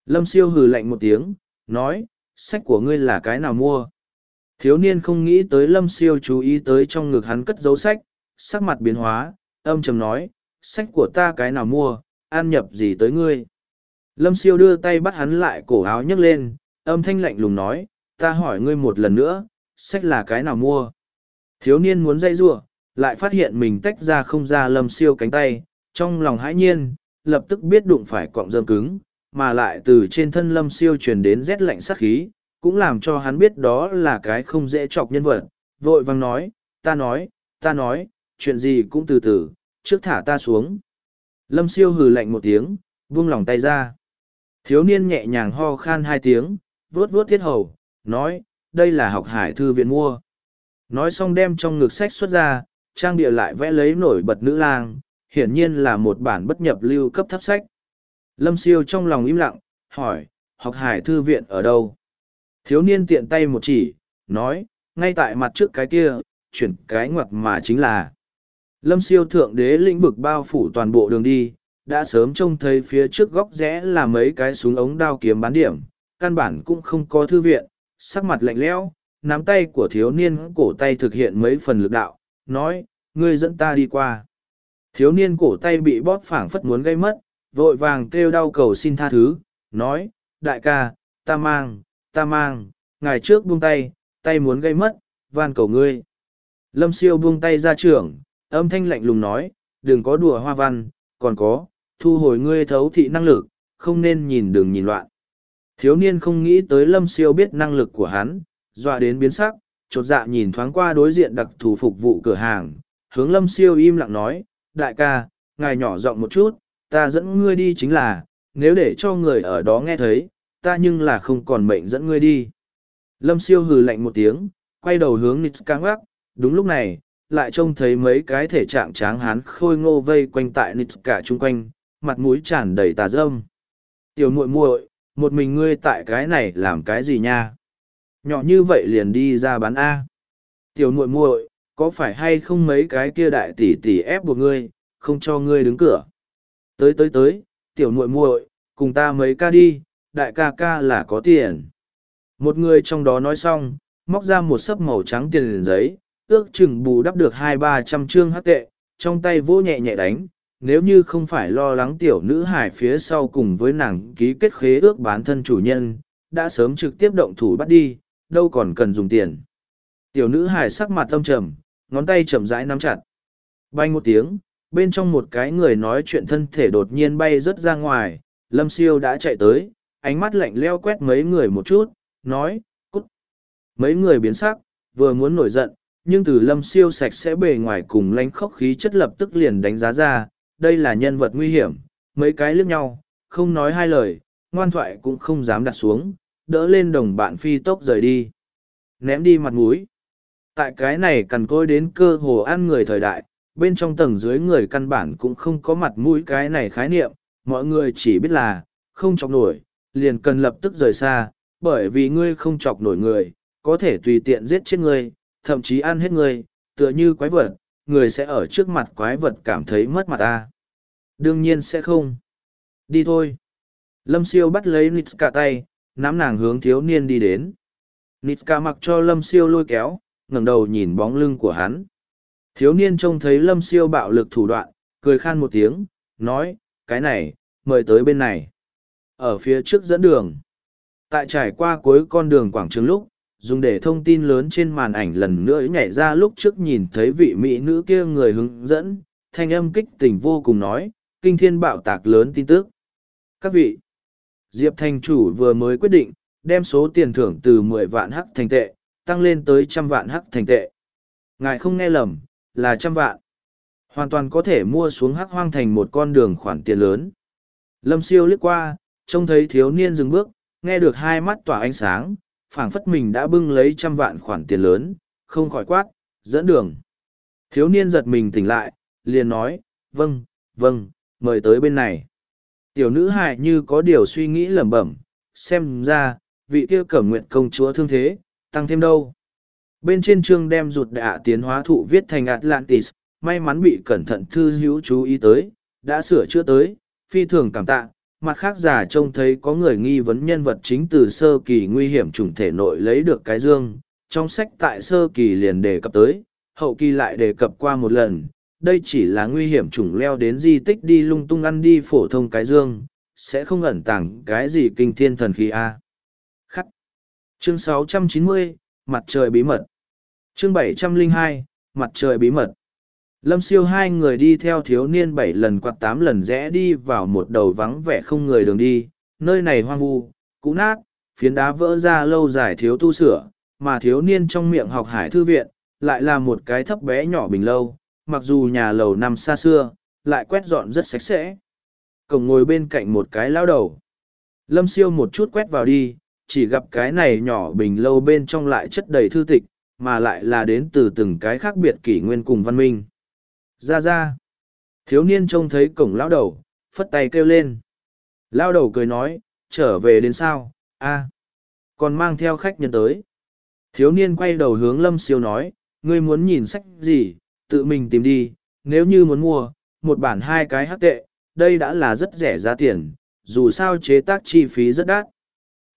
Lâm siêu hừ lạnh một tiếng, nói, sách của ngươi là cái nào mua? Thiếu niên không nghĩ tới lâm siêu chú ý tới trong ngực hắn cất dấu sách, sắc mặt biến hóa, âm trầm nói, sách của ta cái nào mua, an nhập gì tới ngươi? Lâm siêu đưa tay bắt hắn lại cổ áo nhấc lên, âm thanh lạnh lùng nói, ta hỏi ngươi một lần nữa, sách là cái nào mua? Thiếu niên muốn dây giụa, lại phát hiện mình tách ra không ra lâm siêu cánh tay, trong lòng hãi nhiên, lập tức biết đụng phải cọng rơm cứng, mà lại từ trên thân lâm siêu truyền đến rét lạnh sắc khí, cũng làm cho hắn biết đó là cái không dễ chọc nhân vật, vội vang nói, ta nói, ta nói, chuyện gì cũng từ từ, trước thả ta xuống. Lâm siêu hừ lạnh một tiếng, buông lòng tay ra. Thiếu niên nhẹ nhàng ho khan hai tiếng, vuốt vuốt thiết hầu, nói, đây là học hải thư viện mua. Nói xong đem trong ngực sách xuất ra, trang địa lại vẽ lấy nổi bật nữ lang, hiển nhiên là một bản bất nhập lưu cấp thấp sách. Lâm siêu trong lòng im lặng, hỏi, học hải thư viện ở đâu? Thiếu niên tiện tay một chỉ, nói, ngay tại mặt trước cái kia, chuyển cái ngoặt mà chính là. Lâm siêu thượng đế lĩnh vực bao phủ toàn bộ đường đi, đã sớm trông thấy phía trước góc rẽ là mấy cái súng ống đao kiếm bán điểm, căn bản cũng không có thư viện, sắc mặt lạnh lẽo, nắm tay của thiếu niên cổ tay thực hiện mấy phần lực đạo, nói, ngươi dẫn ta đi qua. Thiếu niên cổ tay bị bóp phảng phất muốn gây mất, vội vàng kêu đau cầu xin tha thứ, nói, đại ca, ta mang, ta mang, ngày trước buông tay, tay muốn gây mất, van cầu ngươi. Lâm siêu buông tay ra trưởng, âm thanh lạnh lùng nói, đừng có đùa hoa văn, còn có, thu hồi ngươi thấu thị năng lực, không nên nhìn đường nhìn loạn. Thiếu niên không nghĩ tới lâm siêu biết năng lực của hắn, dọa đến biến sắc, chột dạ nhìn thoáng qua đối diện đặc thù phục vụ cửa hàng, hướng lâm siêu im lặng nói, đại ca, ngài nhỏ giọng một chút, ta dẫn ngươi đi chính là, nếu để cho người ở đó nghe thấy, ta nhưng là không còn mệnh dẫn ngươi đi. Lâm siêu hừ lạnh một tiếng, quay đầu hướng Nitskangak, đúng lúc này, lại trông thấy mấy cái thể trạng tráng hán khôi ngô vây quanh tại Nitska chung quanh, mặt mũi tràn đầy tà dâm. Tiểu muội muội, một mình ngươi tại cái này làm cái gì nha? Nhỏ như vậy liền đi ra bán A. Tiểu muội muội, có phải hay không mấy cái kia đại tỷ tỷ ép buộc ngươi, không cho ngươi đứng cửa? Tới tới tới, tiểu muội muội, cùng ta mấy ca đi, đại ca ca là có tiền. Một người trong đó nói xong, móc ra một sấp màu trắng tiền liền giấy, ước chừng bù đắp được hai ba trăm chương hắc tệ, trong tay vỗ nhẹ nhẹ đánh, nếu như không phải lo lắng tiểu nữ hải phía sau cùng với nàng ký kết khế ước bán thân chủ nhân, đã sớm trực tiếp động thủ bắt đi, đâu còn cần dùng tiền. Tiểu nữ hải sắc mặt tâm trầm, ngón tay chậm rãi nắm chặt. Bay một tiếng, bên trong một cái người nói chuyện thân thể đột nhiên bay rớt ra ngoài, lâm siêu đã chạy tới, ánh mắt lạnh leo quét mấy người một chút, nói, cút. Mấy người biến sắc, vừa muốn nổi giận, nhưng từ lâm siêu sạch sẽ bề ngoài cùng lánh khốc khí chất lập tức liền đánh giá ra, đây là nhân vật nguy hiểm, mấy cái liếc nhau, không nói hai lời, ngoan thoại cũng không dám đặt xuống, đỡ lên đồng bạn phi tốc rời đi. Ném đi mặt mũi. Tại cái này cần côi đến cơ hồ ăn người thời đại, bên trong tầng dưới người căn bản cũng không có mặt mũi cái này khái niệm, mọi người chỉ biết là, không chọc nổi, liền cần lập tức rời xa, bởi vì ngươi không chọc nổi người, có thể tùy tiện giết chết ngươi, thậm chí ăn hết ngươi, tựa như quái vật, người sẽ ở trước mặt quái vật cảm thấy mất mặt ta. Đương nhiên sẽ không. Đi thôi. Lâm siêu bắt lấy Nitska tay, nắm nàng hướng thiếu niên đi đến. Nitska mặc cho Lâm siêu lôi kéo, ngẩng đầu nhìn bóng lưng của hắn. Thiếu niên trông thấy Lâm siêu bạo lực thủ đoạn, cười khan một tiếng, nói, cái này, mời tới bên này. Ở phía trước dẫn đường. Tại trải qua cuối con đường quảng trường lúc, dùng để thông tin lớn trên màn ảnh lần nữa nhảy ra lúc trước nhìn thấy vị mỹ nữ kia người hướng dẫn, thanh âm kích tình vô cùng nói, kinh thiên bạo tạc lớn tin tức. Các vị, Diệp thành chủ vừa mới quyết định, đem số tiền thưởng từ mười vạn hắc thành tệ, tăng lên tới trăm vạn hắc thành tệ. Ngài không nghe lầm, là trăm vạn. Hoàn toàn có thể mua xuống hắc hoang thành một con đường khoản tiền lớn. Lâm siêu liếc qua, trông thấy thiếu niên dừng bước, nghe được hai mắt tỏa ánh sáng, phảng phất mình đã bưng lấy trăm vạn khoản tiền lớn, không khỏi quát, dẫn đường. Thiếu niên giật mình tỉnh lại, liền nói, vâng, vâng, mời tới bên này. Tiểu nữ hài như có điều suy nghĩ lẩm bẩm, xem ra, vị kia cẩm nguyện công chúa thương thế, tăng thêm đâu. Bên trên chương đem rụt đạ tiến hóa thụ viết thành Atlantis, may mắn bị cẩn thận thư hữu chú ý tới, đã sửa chữa tới, phi thường cảm tạ. Mặt khác giả trông thấy có người nghi vấn nhân vật chính từ sơ kỳ nguy hiểm trùng thể nội lấy được cái dương, trong sách tại sơ kỳ liền đề cập tới, hậu kỳ lại đề cập qua một lần, đây chỉ là nguy hiểm trùng leo đến di tích đi lung tung ăn đi phổ thông cái dương, sẽ không ẩn tàng cái gì kinh thiên thần khí A. Khắc. Chương 690, Mặt trời bí mật. Chương 702, Mặt trời bí mật. Lâm siêu hai người đi theo thiếu niên bảy lần quạt tám lần rẽ đi vào một đầu vắng vẻ không người đường đi, nơi này hoang vu, cũ nát, phiến đá vỡ ra lâu dài thiếu tu sửa, mà thiếu niên trong miệng học hải thư viện, lại là một cái thấp bé nhỏ bình lâu, mặc dù nhà lầu nằm xa xưa, lại quét dọn rất sạch sẽ. Cổng ngồi bên cạnh một cái lao đầu. Lâm siêu một chút quét vào đi, chỉ gặp cái này nhỏ bình lâu bên trong lại chất đầy thư tịch, mà lại là đến từ từng cái khác biệt kỷ nguyên cùng văn minh. Ra ra. Thiếu niên trông thấy cổng lão đầu, phất tay kêu lên. lão đầu cười nói, trở về đến sao, a còn mang theo khách nhân tới. Thiếu niên quay đầu hướng lâm siêu nói, ngươi muốn nhìn sách gì, tự mình tìm đi, nếu như muốn mua, một bản hai cái hắc tệ, đây đã là rất rẻ giá tiền, dù sao chế tác chi phí rất đắt.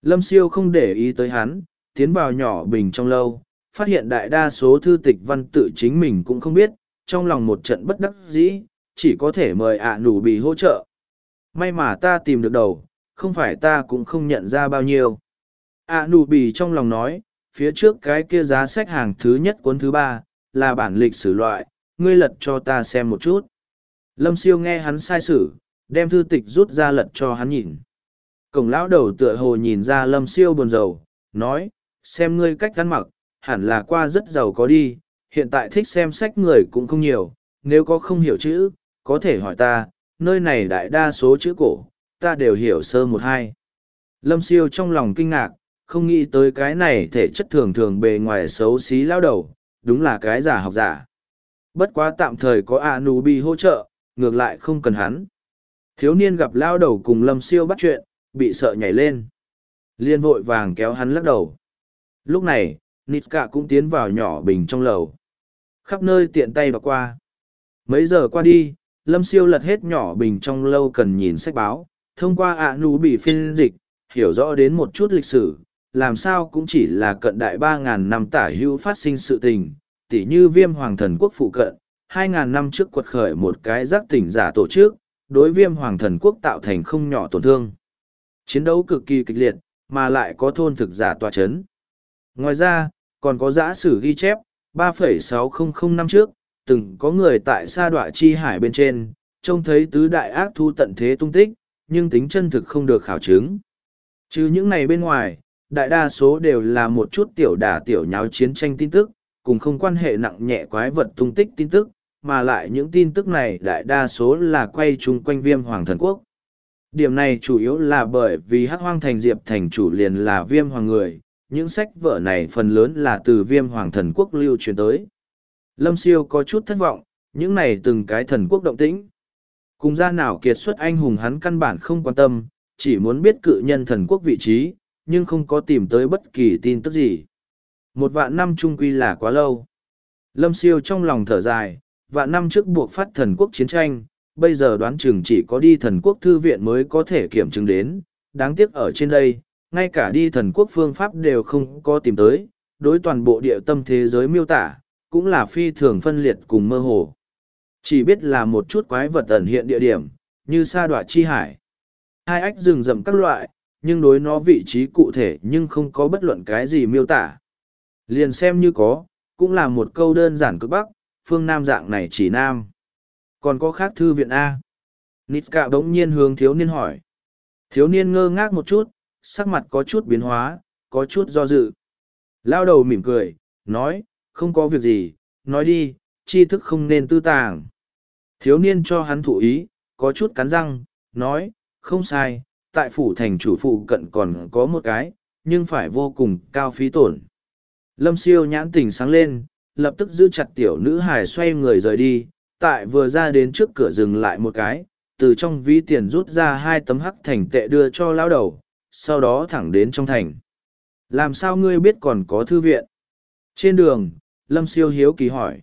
Lâm siêu không để ý tới hắn, tiến vào nhỏ bình trong lâu, phát hiện đại đa số thư tịch văn tự chính mình cũng không biết, trong lòng một trận bất đắc dĩ, chỉ có thể mời ạ nủ bị hỗ trợ. May mà ta tìm được đầu, không phải ta cũng không nhận ra bao nhiêu. ạ nủ bị trong lòng nói, phía trước cái kia giá sách hàng thứ nhất cuốn thứ ba, là bản lịch sử loại, ngươi lật cho ta xem một chút. Lâm siêu nghe hắn sai sử, đem thư tịch rút ra lật cho hắn nhìn. Cổng lão đầu tựa hồ nhìn ra lâm siêu buồn rầu, nói, xem ngươi cách ăn mặc, hẳn là qua rất giàu có đi, hiện tại thích xem sách người cũng không nhiều, nếu có không hiểu chữ, có thể hỏi ta, nơi này đại đa số chữ cổ, ta đều hiểu sơ một hai. Lâm siêu trong lòng kinh ngạc, không nghĩ tới cái này thể chất thường thường bề ngoài xấu xí lao đầu, đúng là cái giả học giả. Bất quá tạm thời có Anubi hỗ trợ, ngược lại không cần hắn. Thiếu niên gặp lao đầu cùng lâm siêu bắt chuyện, bị sợ nhảy lên. Liên vội vàng kéo hắn lắc đầu. Lúc này, Nitka cũng tiến vào nhỏ bình trong lầu. Khắp nơi tiện tay đọc qua. Mấy giờ qua đi, lâm siêu lật hết nhỏ bình trong lâu cần nhìn sách báo, thông qua ạ nú bị phiên dịch, hiểu rõ đến một chút lịch sử, làm sao cũng chỉ là cận đại ba ngàn năm tả hữu phát sinh sự tình, tỉ như viêm hoàng thần quốc phụ cận, hai ngàn năm trước quật khởi một cái giác tỉnh giả tổ chức, đối viêm hoàng thần quốc tạo thành không nhỏ tổn thương. Chiến đấu cực kỳ kịch liệt, mà lại có thôn thực giả tòa chấn. Ngoài ra, còn có giã sử ghi chép, 3,600 năm trước, từng có người tại sa đoạ chi hải bên trên, trông thấy tứ đại ác thu tận thế tung tích, nhưng tính chân thực không được khảo chứng. Trừ những này bên ngoài, đại đa số đều là một chút tiểu đả tiểu nháo chiến tranh tin tức, cùng không quan hệ nặng nhẹ quái vật tung tích tin tức, mà lại những tin tức này đại đa số là quay chung quanh viêm hoàng thần quốc. Điểm này chủ yếu là bởi vì hắc hoang thành diệp thành chủ liền là viêm hoàng người, những sách vở này phần lớn là từ viêm hoàng thần quốc lưu truyền tới. Lâm siêu có chút thất vọng, những này từng cái thần quốc động tĩnh. Cùng ra nào kiệt xuất anh hùng hắn căn bản không quan tâm, chỉ muốn biết cự nhân thần quốc vị trí, nhưng không có tìm tới bất kỳ tin tức gì. Một vạn năm trung quy là quá lâu. Lâm siêu trong lòng thở dài, vạn năm trước buộc phát thần quốc chiến tranh, bây giờ đoán chừng chỉ có đi thần quốc thư viện mới có thể kiểm chứng đến. Đáng tiếc ở trên đây, ngay cả đi thần quốc phương pháp đều không có tìm tới, đối toàn bộ địa tâm thế giới miêu tả, cũng là phi thường phân liệt cùng mơ hồ. Chỉ biết là một chút quái vật ẩn hiện địa điểm, như sa đoạ chi hải. Hai ách rừng rậm các loại, nhưng đối nó vị trí cụ thể nhưng không có bất luận cái gì miêu tả. Liền xem như có, cũng là một câu đơn giản cực bắc, phương Nam dạng này chỉ Nam. Còn có khác thư viện A. Nitka bỗng nhiên hướng thiếu niên hỏi. Thiếu niên ngơ ngác một chút, sắc mặt có chút biến hóa, có chút do dự. Lao đầu mỉm cười, nói, không có việc gì, nói đi, tri thức không nên tư tàng. Thiếu niên cho hắn thụ ý, có chút cắn răng, nói, không sai, tại phủ thành chủ phụ cận còn có một cái, nhưng phải vô cùng cao phí tổn. Lâm siêu nhãn tình sáng lên, lập tức giữ chặt tiểu nữ hải xoay người rời đi, tại vừa ra đến trước cửa dừng lại một cái, từ trong ví tiền rút ra hai tấm hắc thành tệ đưa cho lão đầu, sau đó thẳng đến trong thành. Làm sao ngươi biết còn có thư viện? Trên đường, Lâm siêu hiếu kỳ hỏi.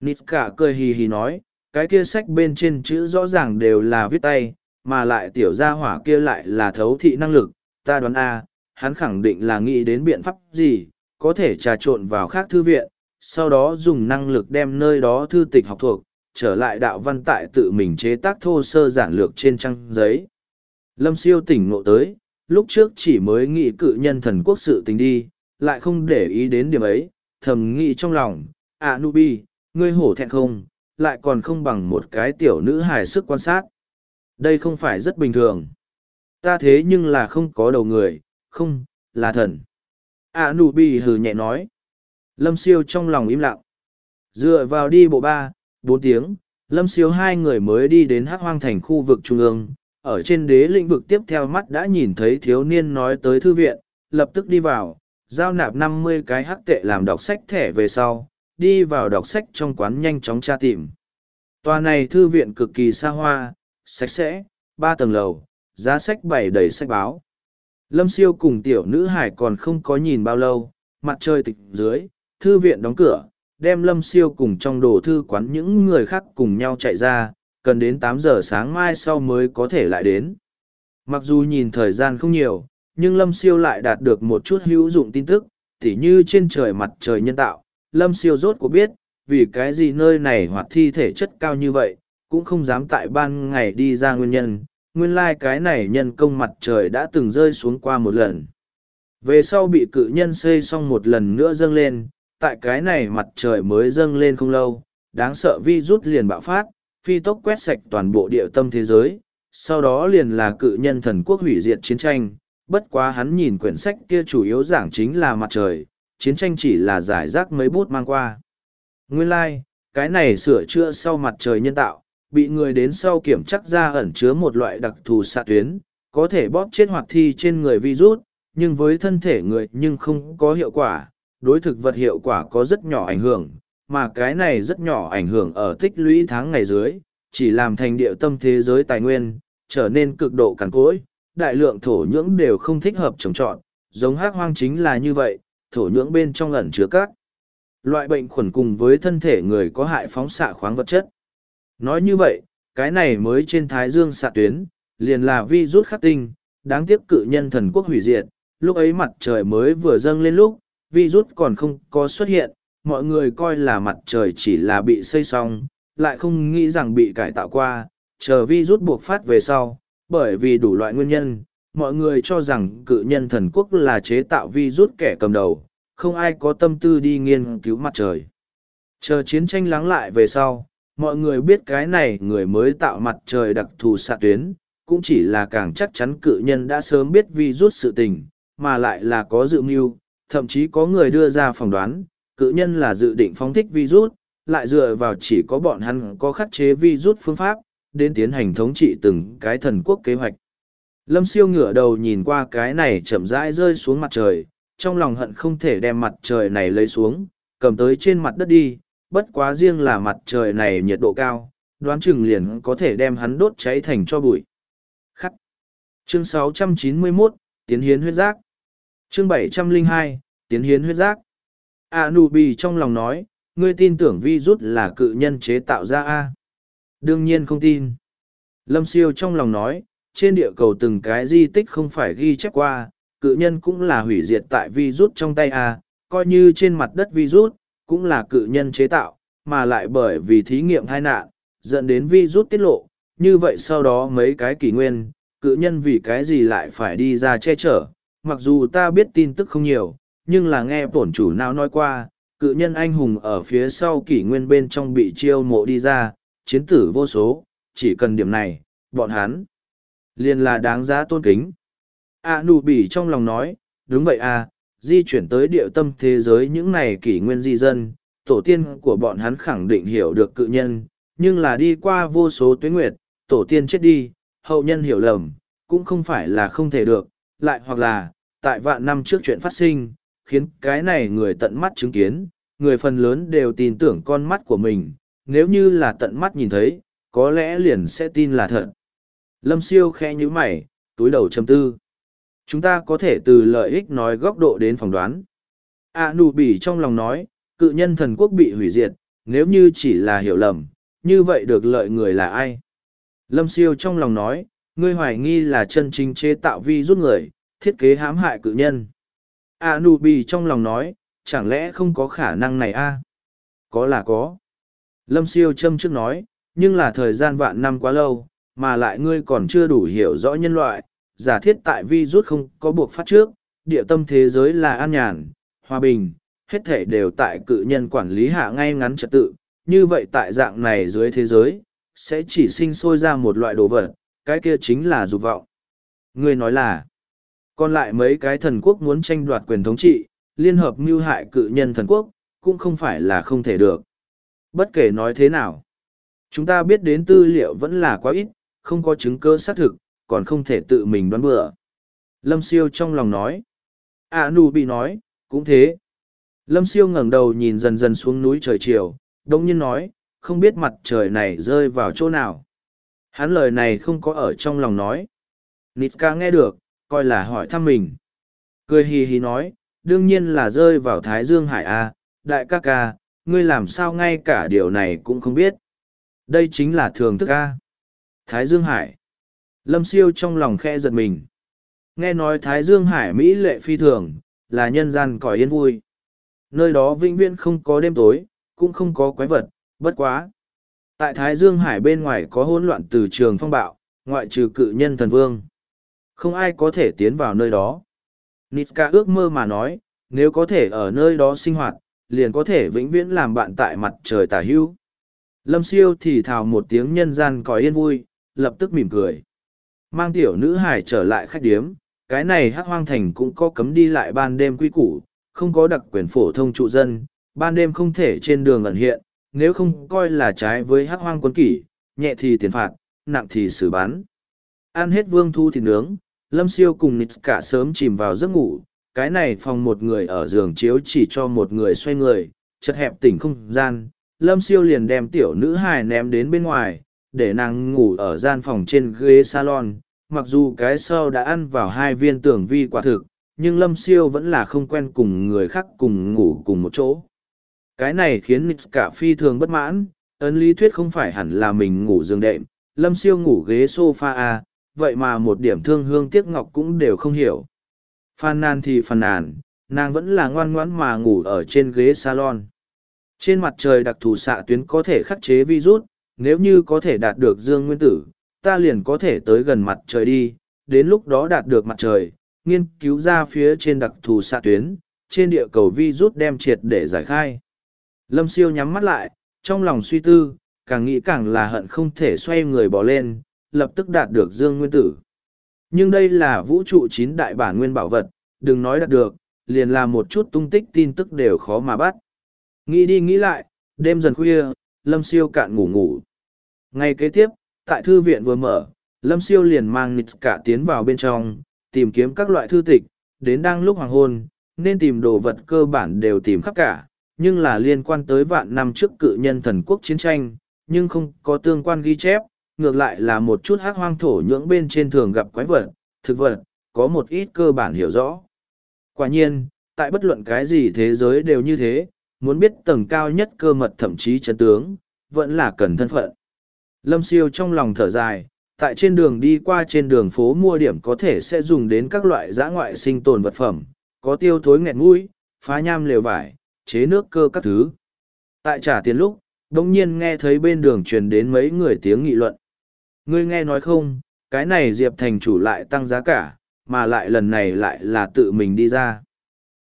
Nít cả cười hì hì nói, cái kia sách bên trên chữ rõ ràng đều là viết tay, mà lại tiểu gia hỏa kia lại là thấu thị năng lực, ta đoán a, hắn khẳng định là nghĩ đến biện pháp gì, có thể trà trộn vào khác thư viện, sau đó dùng năng lực đem nơi đó thư tịch học thuộc, trở lại đạo văn tại tự mình chế tác thô sơ giản lược trên trang giấy. Lâm siêu tỉnh ngộ tới, lúc trước chỉ mới nghĩ cự nhân thần quốc sự tình đi, lại không để ý đến điểm ấy, thầm nghĩ trong lòng, à Nubi, ngươi hổ thẹn không, lại còn không bằng một cái tiểu nữ hài sức quan sát. Đây không phải rất bình thường. Ta thế nhưng là không có đầu người, không, là thần. À Nubi hừ nhẹ nói. Lâm siêu trong lòng im lặng. Dựa vào đi bộ ba, bốn tiếng, Lâm siêu hai người mới đi đến hắc hoang thành khu vực trung ương. Ở trên đế lĩnh vực tiếp theo mắt đã nhìn thấy thiếu niên nói tới thư viện, lập tức đi vào, giao nạp năm mươi cái hắc tệ làm đọc sách thẻ về sau, đi vào đọc sách trong quán nhanh chóng tra tìm. Tòa này thư viện cực kỳ xa hoa, sạch sẽ, ba tầng lầu, giá sách bày đầy sách báo. Lâm siêu cùng tiểu nữ hải còn không có nhìn bao lâu, mặt trời tịch dưới, thư viện đóng cửa, đem lâm siêu cùng trong đồ thư quán những người khác cùng nhau chạy ra, cần đến tám giờ sáng mai sau mới có thể lại đến. Mặc dù nhìn thời gian không nhiều, nhưng lâm siêu lại đạt được một chút hữu dụng tin tức, tỉ như trên trời mặt trời nhân tạo, lâm siêu rốt của biết, vì cái gì nơi này hoạt thi thể chất cao như vậy, cũng không dám tại ban ngày đi ra nguyên nhân, nguyên lai cái này nhân công mặt trời đã từng rơi xuống qua một lần. Về sau bị cự nhân xây xong một lần nữa dâng lên, tại cái này mặt trời mới dâng lên không lâu, đáng sợ vi rút liền bạo phát, phi tốc quét sạch toàn bộ địa tâm thế giới, sau đó liền là cự nhân thần quốc hủy diệt chiến tranh, bất quá hắn nhìn quyển sách kia chủ yếu giảng chính là mặt trời, chiến tranh chỉ là giải rác mấy bút mang qua. Nguyên lai, like, cái này sửa chữa sau mặt trời nhân tạo, bị người đến sau kiểm chắc ra ẩn chứa một loại đặc thù xạ tuyến, có thể bóp chết hoạt thi trên người virus, nhưng với thân thể người nhưng không có hiệu quả, đối thực vật hiệu quả có rất nhỏ ảnh hưởng, mà cái này rất nhỏ ảnh hưởng ở tích lũy tháng ngày dưới, chỉ làm thành địa tâm thế giới tài nguyên, trở nên cực độ cằn cỗi, đại lượng thổ nhưỡng đều không thích hợp trồng trọt, giống hát hoang chính là như vậy, thổ nhưỡng bên trong ẩn chứa các loại bệnh khuẩn cùng với thân thể người có hại phóng xạ khoáng vật chất. Nói như vậy, cái này mới trên thái dương xạ tuyến, liền là vi rút khắc tinh, đáng tiếc cự nhân thần quốc hủy diệt, lúc ấy mặt trời mới vừa dâng lên lúc, vi rút còn không có xuất hiện, mọi người coi là mặt trời chỉ là bị xây xong, lại không nghĩ rằng bị cải tạo qua, chờ vi rút buộc phát về sau, bởi vì đủ loại nguyên nhân, mọi người cho rằng cự nhân thần quốc là chế tạo vi rút kẻ cầm đầu, không ai có tâm tư đi nghiên cứu mặt trời. Chờ chiến tranh lắng lại về sau, mọi người biết cái này người mới tạo mặt trời đặc thù xạ tuyến, cũng chỉ là càng chắc chắn cự nhân đã sớm biết vi rút sự tình, mà lại là có dự mưu, thậm chí có người đưa ra phỏng đoán, cự nhân là dự định phóng thích virus, lại dựa vào chỉ có bọn hắn có khắc chế virus phương pháp, đến tiến hành thống trị từng cái thần quốc kế hoạch. Lâm siêu ngửa đầu nhìn qua cái này chậm rãi rơi xuống mặt trời, trong lòng hận không thể đem mặt trời này lấy xuống, cầm tới trên mặt đất đi, bất quá riêng là mặt trời này nhiệt độ cao, đoán chừng liền có thể đem hắn đốt cháy thành cho bụi. Khắc. Chương 691, Tiến hiến huyết giác. Chương 702, Tiến hiến huyết giác. A nu bì trong lòng nói, ngươi tin tưởng vi rút là cự nhân chế tạo ra A. Đương nhiên không tin. Lâm siêu trong lòng nói, trên địa cầu từng cái di tích không phải ghi chép qua, cự nhân cũng là hủy diệt tại vi rút trong tay A, coi như trên mặt đất vi rút, cũng là cự nhân chế tạo, mà lại bởi vì thí nghiệm tai nạn, dẫn đến vi rút tiết lộ, như vậy sau đó mấy cái kỷ nguyên, cự nhân vì cái gì lại phải đi ra che chở, mặc dù ta biết tin tức không nhiều, nhưng là nghe bổn chủ nào nói qua, cự nhân anh hùng ở phía sau kỷ nguyên bên trong bị chiêu mộ đi ra, chiến tử vô số, chỉ cần điểm này, bọn hắn liền là đáng giá tôn kính. A nụ bỉ trong lòng nói, đúng vậy à, di chuyển tới địa tâm thế giới những này kỷ nguyên di dân, tổ tiên của bọn hắn khẳng định hiểu được cự nhân, nhưng là đi qua vô số tuyến nguyệt, tổ tiên chết đi, hậu nhân hiểu lầm, cũng không phải là không thể được, lại hoặc là, tại vạn năm trước chuyện phát sinh, khiến cái này người tận mắt chứng kiến, người phần lớn đều tin tưởng con mắt của mình, nếu như là tận mắt nhìn thấy, có lẽ liền sẽ tin là thật. Lâm siêu khẽ như mày, túi đầu châm tư. Chúng ta có thể từ lợi ích nói góc độ đến phỏng đoán. A nụ bỉ trong lòng nói, cự nhân thần quốc bị hủy diệt, nếu như chỉ là hiểu lầm, như vậy được lợi người là ai? Lâm siêu trong lòng nói, ngươi hoài nghi là chân chính chế tạo vi rút người, thiết kế hãm hại cự nhân. A nu bi trong lòng nói, chẳng lẽ không có khả năng này a? Có là có. Lâm siêu châm trước nói, nhưng là thời gian vạn năm quá lâu, mà lại ngươi còn chưa đủ hiểu rõ nhân loại, giả thiết tại vi rút không có buộc phát trước, địa tâm thế giới là an nhàn, hòa bình, hết thể đều tại cự nhân quản lý hạ ngay ngắn trật tự, như vậy tại dạng này dưới thế giới, sẽ chỉ sinh sôi ra một loại đồ vật, cái kia chính là dục vọng. Ngươi nói là, còn lại mấy cái thần quốc muốn tranh đoạt quyền thống trị, liên hợp mưu hại cự nhân thần quốc, cũng không phải là không thể được. Bất kể nói thế nào, chúng ta biết đến tư liệu vẫn là quá ít, không có chứng cơ xác thực, còn không thể tự mình đoán bừa. Lâm siêu trong lòng nói. À nụ bị nói, cũng thế. Lâm siêu ngẩng đầu nhìn dần dần xuống núi trời chiều, đông nhiên nói, không biết mặt trời này rơi vào chỗ nào. Hắn lời này không có ở trong lòng nói. Nitka nghe được, coi là hỏi thăm mình. Cười hì hì nói, đương nhiên là rơi vào Thái Dương Hải A, đại ca ca, ngươi làm sao ngay cả điều này cũng không biết. Đây chính là thường thức A. Thái Dương Hải. Lâm siêu trong lòng khe giật mình. Nghe nói Thái Dương Hải Mỹ lệ phi thường, là nhân gian còi yên vui. Nơi đó vĩnh viễn không có đêm tối, cũng không có quái vật, bất quá. Tại Thái Dương Hải bên ngoài có hỗn loạn từ trường phong bạo, ngoại trừ cự nhân thần vương. Không ai có thể tiến vào nơi đó. Nitka ước mơ mà nói, nếu có thể ở nơi đó sinh hoạt, liền có thể vĩnh viễn làm bạn tại mặt trời tả hưu. Lâm siêu thì thào một tiếng nhân gian có yên vui, lập tức mỉm cười. Mang tiểu nữ hải trở lại khách điếm, cái này hắc hoang thành cũng có cấm đi lại ban đêm quy củ, không có đặc quyền phổ thông trụ dân, ban đêm không thể trên đường ẩn hiện, nếu không coi là trái với hắc hoang quân kỷ, nhẹ thì tiền phạt, nặng thì xử bán. Ăn hết vương thu thịt nướng, lâm siêu cùng nít cả sớm chìm vào giấc ngủ, cái này phòng một người ở giường chiếu chỉ cho một người xoay người, chật hẹp tỉnh không gian, lâm siêu liền đem tiểu nữ hài ném đến bên ngoài, để nàng ngủ ở gian phòng trên ghế salon, mặc dù cái sau đã ăn vào hai viên tưởng vi quả thực, nhưng lâm siêu vẫn là không quen cùng người khác cùng ngủ cùng một chỗ. Cái này khiến Nix cả phi thường bất mãn, ấn lý thuyết không phải hẳn là mình ngủ giường đệm, lâm siêu ngủ ghế sofa a vậy mà một điểm thương hương tiếc ngọc cũng đều không hiểu. phàn nàn thì phàn nàn, nàng vẫn là ngoan ngoãn mà ngủ ở trên ghế salon. Trên mặt trời đặc thù xạ tuyến có thể khắc chế virus, nếu như có thể đạt được dương nguyên tử, ta liền có thể tới gần mặt trời đi, đến lúc đó đạt được mặt trời, nghiên cứu ra phía trên đặc thù xạ tuyến, trên địa cầu virus đem triệt để giải khai. Lâm siêu nhắm mắt lại, trong lòng suy tư, càng nghĩ càng là hận không thể xoay người bỏ lên, lập tức đạt được dương nguyên tử. Nhưng đây là vũ trụ chín đại bản nguyên bảo vật, đừng nói đạt được, liền là một chút tung tích tin tức đều khó mà bắt. Nghĩ đi nghĩ lại, đêm dần khuya, Lâm Siêu cạn ngủ ngủ. Ngày kế tiếp, tại thư viện vừa mở, Lâm Siêu liền mang nịt cả tiến vào bên trong, tìm kiếm các loại thư tịch, đến đang lúc hoàng hôn, nên tìm đồ vật cơ bản đều tìm khắp cả, nhưng là liên quan tới vạn năm trước cự nhân thần quốc chiến tranh, nhưng không có tương quan ghi chép, ngược lại là một chút hắc hoang thổ nhưỡng bên trên thường gặp quái vật, thực vật, có một ít cơ bản hiểu rõ. Quả nhiên, tại bất luận cái gì thế giới đều như thế, muốn biết tầng cao nhất cơ mật thậm chí chân tướng, vẫn là cần thân phận. Lâm siêu trong lòng thở dài, tại trên đường đi qua trên đường phố mua điểm có thể sẽ dùng đến các loại giã ngoại sinh tồn vật phẩm, có tiêu thối nghẹt mũi, phá nham lều vải, chế nước cơ các thứ. Tại trả tiền lúc, đồng nhiên nghe thấy bên đường truyền đến mấy người tiếng nghị luận. Ngươi nghe nói không, cái này Diệp thành chủ lại tăng giá cả, mà lại lần này lại là tự mình đi ra.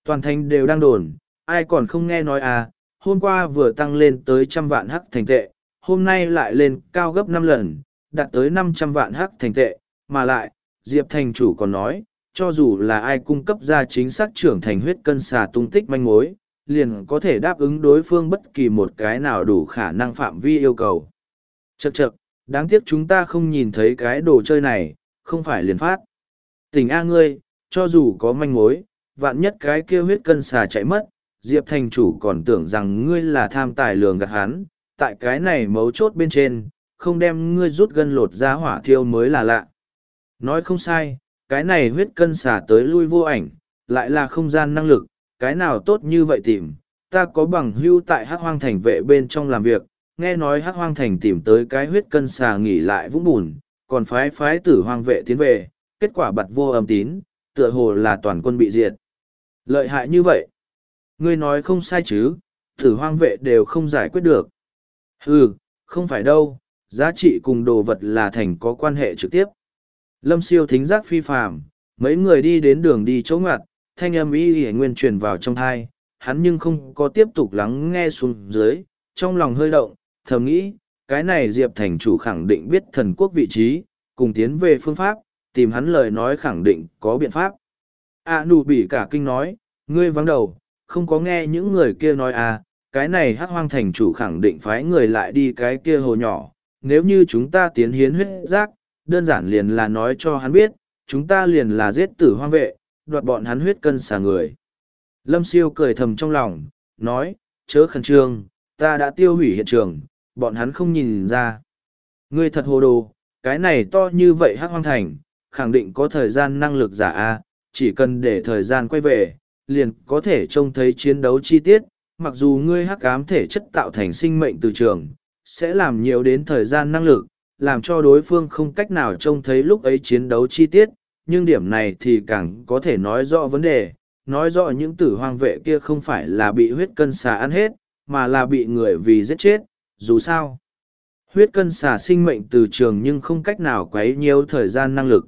Toàn thành đều đang đồn, ai còn không nghe nói à, hôm qua vừa tăng lên tới trăm vạn hắc thành tệ, hôm nay lại lên cao gấp năm lần, đạt tới năm trăm vạn hắc thành tệ, mà lại, Diệp thành chủ còn nói, cho dù là ai cung cấp ra chính xác trưởng thành huyết cân xà tung tích manh mối, liền có thể đáp ứng đối phương bất kỳ một cái nào đủ khả năng phạm vi yêu cầu. Chậc chậc, đáng tiếc chúng ta không nhìn thấy cái đồ chơi này, không phải liền phát. Tình A ngươi, cho dù có manh mối, vạn nhất cái kia huyết cân xà chạy mất, Diệp thành chủ còn tưởng rằng ngươi là tham tài lường gạt hắn, tại cái này mấu chốt bên trên, không đem ngươi rút gân lột ra hỏa thiêu mới là lạ. Nói không sai, cái này huyết cân xả tới lui vô ảnh, lại là không gian năng lực, cái nào tốt như vậy tìm, ta có bằng hưu tại hắc hoang thành vệ bên trong làm việc, nghe nói hắc hoang thành tìm tới cái huyết cân xà nghỉ lại vũng bùn, còn phái phái tử hoang vệ tiến về, kết quả bật vô âm tín, tựa hồ là toàn quân bị diệt. Lợi hại như vậy. Ngươi nói không sai chứ, tử hoang vệ đều không giải quyết được. Ừ, không phải đâu, giá trị cùng đồ vật là thành có quan hệ trực tiếp. Lâm siêu thính giác phi phạm, mấy người đi đến đường đi chỗ ngặt, thanh âm y y nguyên truyền vào trong thai, hắn nhưng không có tiếp tục lắng nghe xuống dưới, trong lòng hơi động, thầm nghĩ, cái này Diệp thành chủ khẳng định biết thần quốc vị trí, cùng tiến về phương pháp, tìm hắn lời nói khẳng định có biện pháp. À nụ bị cả kinh nói, ngươi vắng đầu, không có nghe những người kia nói à, cái này hắc hoang thành chủ khẳng định phái người lại đi cái kia hồ nhỏ, nếu như chúng ta tiến hiến huyết giác, đơn giản liền là nói cho hắn biết, chúng ta liền là giết tử hoang vệ, đoạt bọn hắn huyết cân xả người. Lâm siêu cười thầm trong lòng, nói, chớ khẩn trương, ta đã tiêu hủy hiện trường, bọn hắn không nhìn ra. Ngươi thật hồ đồ, cái này to như vậy hắc hoang thành, khẳng định có thời gian năng lực giả A, chỉ cần để thời gian quay về, liền có thể trông thấy chiến đấu chi tiết, mặc dù ngươi hắc ám thể chất tạo thành sinh mệnh từ trường, sẽ làm nhiều đến thời gian năng lực, làm cho đối phương không cách nào trông thấy lúc ấy chiến đấu chi tiết, nhưng điểm này thì càng có thể nói rõ vấn đề, nói rõ những tử hoang vệ kia không phải là bị huyết cân xà ăn hết, mà là bị người vì giết chết, dù sao. Huyết cân xà sinh mệnh từ trường nhưng không cách nào quấy nhiều thời gian năng lực.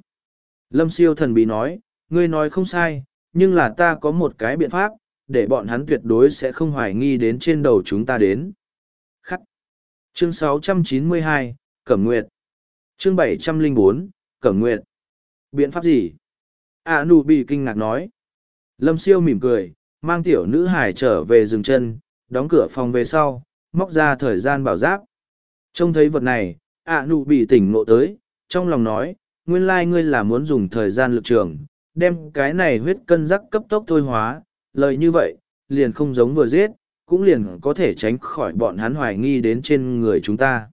Lâm siêu thần bí nói, ngươi nói không sai, nhưng là ta có một cái biện pháp, để bọn hắn tuyệt đối sẽ không hoài nghi đến trên đầu chúng ta đến. Khắc. Chương 692, Cẩm Nguyệt. Chương 704, Cẩm Nguyệt. Biện pháp gì? À nu bị kinh ngạc nói. Lâm siêu mỉm cười, mang tiểu nữ hải trở về rừng chân, đóng cửa phòng về sau, móc ra thời gian bảo giáp. Trông thấy vật này, ạ nụ bị tỉnh ngộ tới, trong lòng nói, nguyên lai ngươi là muốn dùng thời gian lực trường, đem cái này huyết cân rắc cấp tốc thôi hóa, lời như vậy, liền không giống vừa giết, cũng liền có thể tránh khỏi bọn hắn hoài nghi đến trên người chúng ta.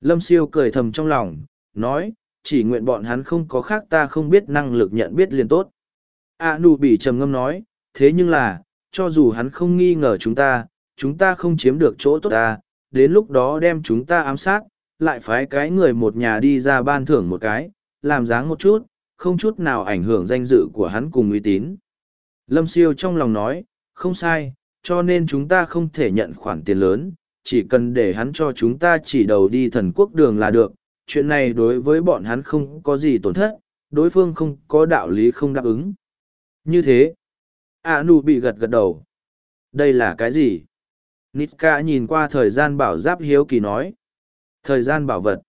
Lâm siêu cười thầm trong lòng, nói, chỉ nguyện bọn hắn không có khác ta không biết năng lực nhận biết liền tốt. A nụ bị trầm ngâm nói, thế nhưng là, cho dù hắn không nghi ngờ chúng ta, chúng ta không chiếm được chỗ tốt ta, đến lúc đó đem chúng ta ám sát, lại phái cái người một nhà đi ra ban thưởng một cái, làm dáng một chút, không chút nào ảnh hưởng danh dự của hắn cùng uy tín. Lâm siêu trong lòng nói, không sai, cho nên chúng ta không thể nhận khoản tiền lớn, chỉ cần để hắn cho chúng ta chỉ đầu đi thần quốc đường là được. Chuyện này đối với bọn hắn không có gì tổn thất, đối phương không có đạo lý không đáp ứng. Như thế, A Nu bị gật gật đầu. Đây là cái gì? Nitka nhìn qua thời gian bảo giáp hiếu kỳ nói. Thời gian bảo vật.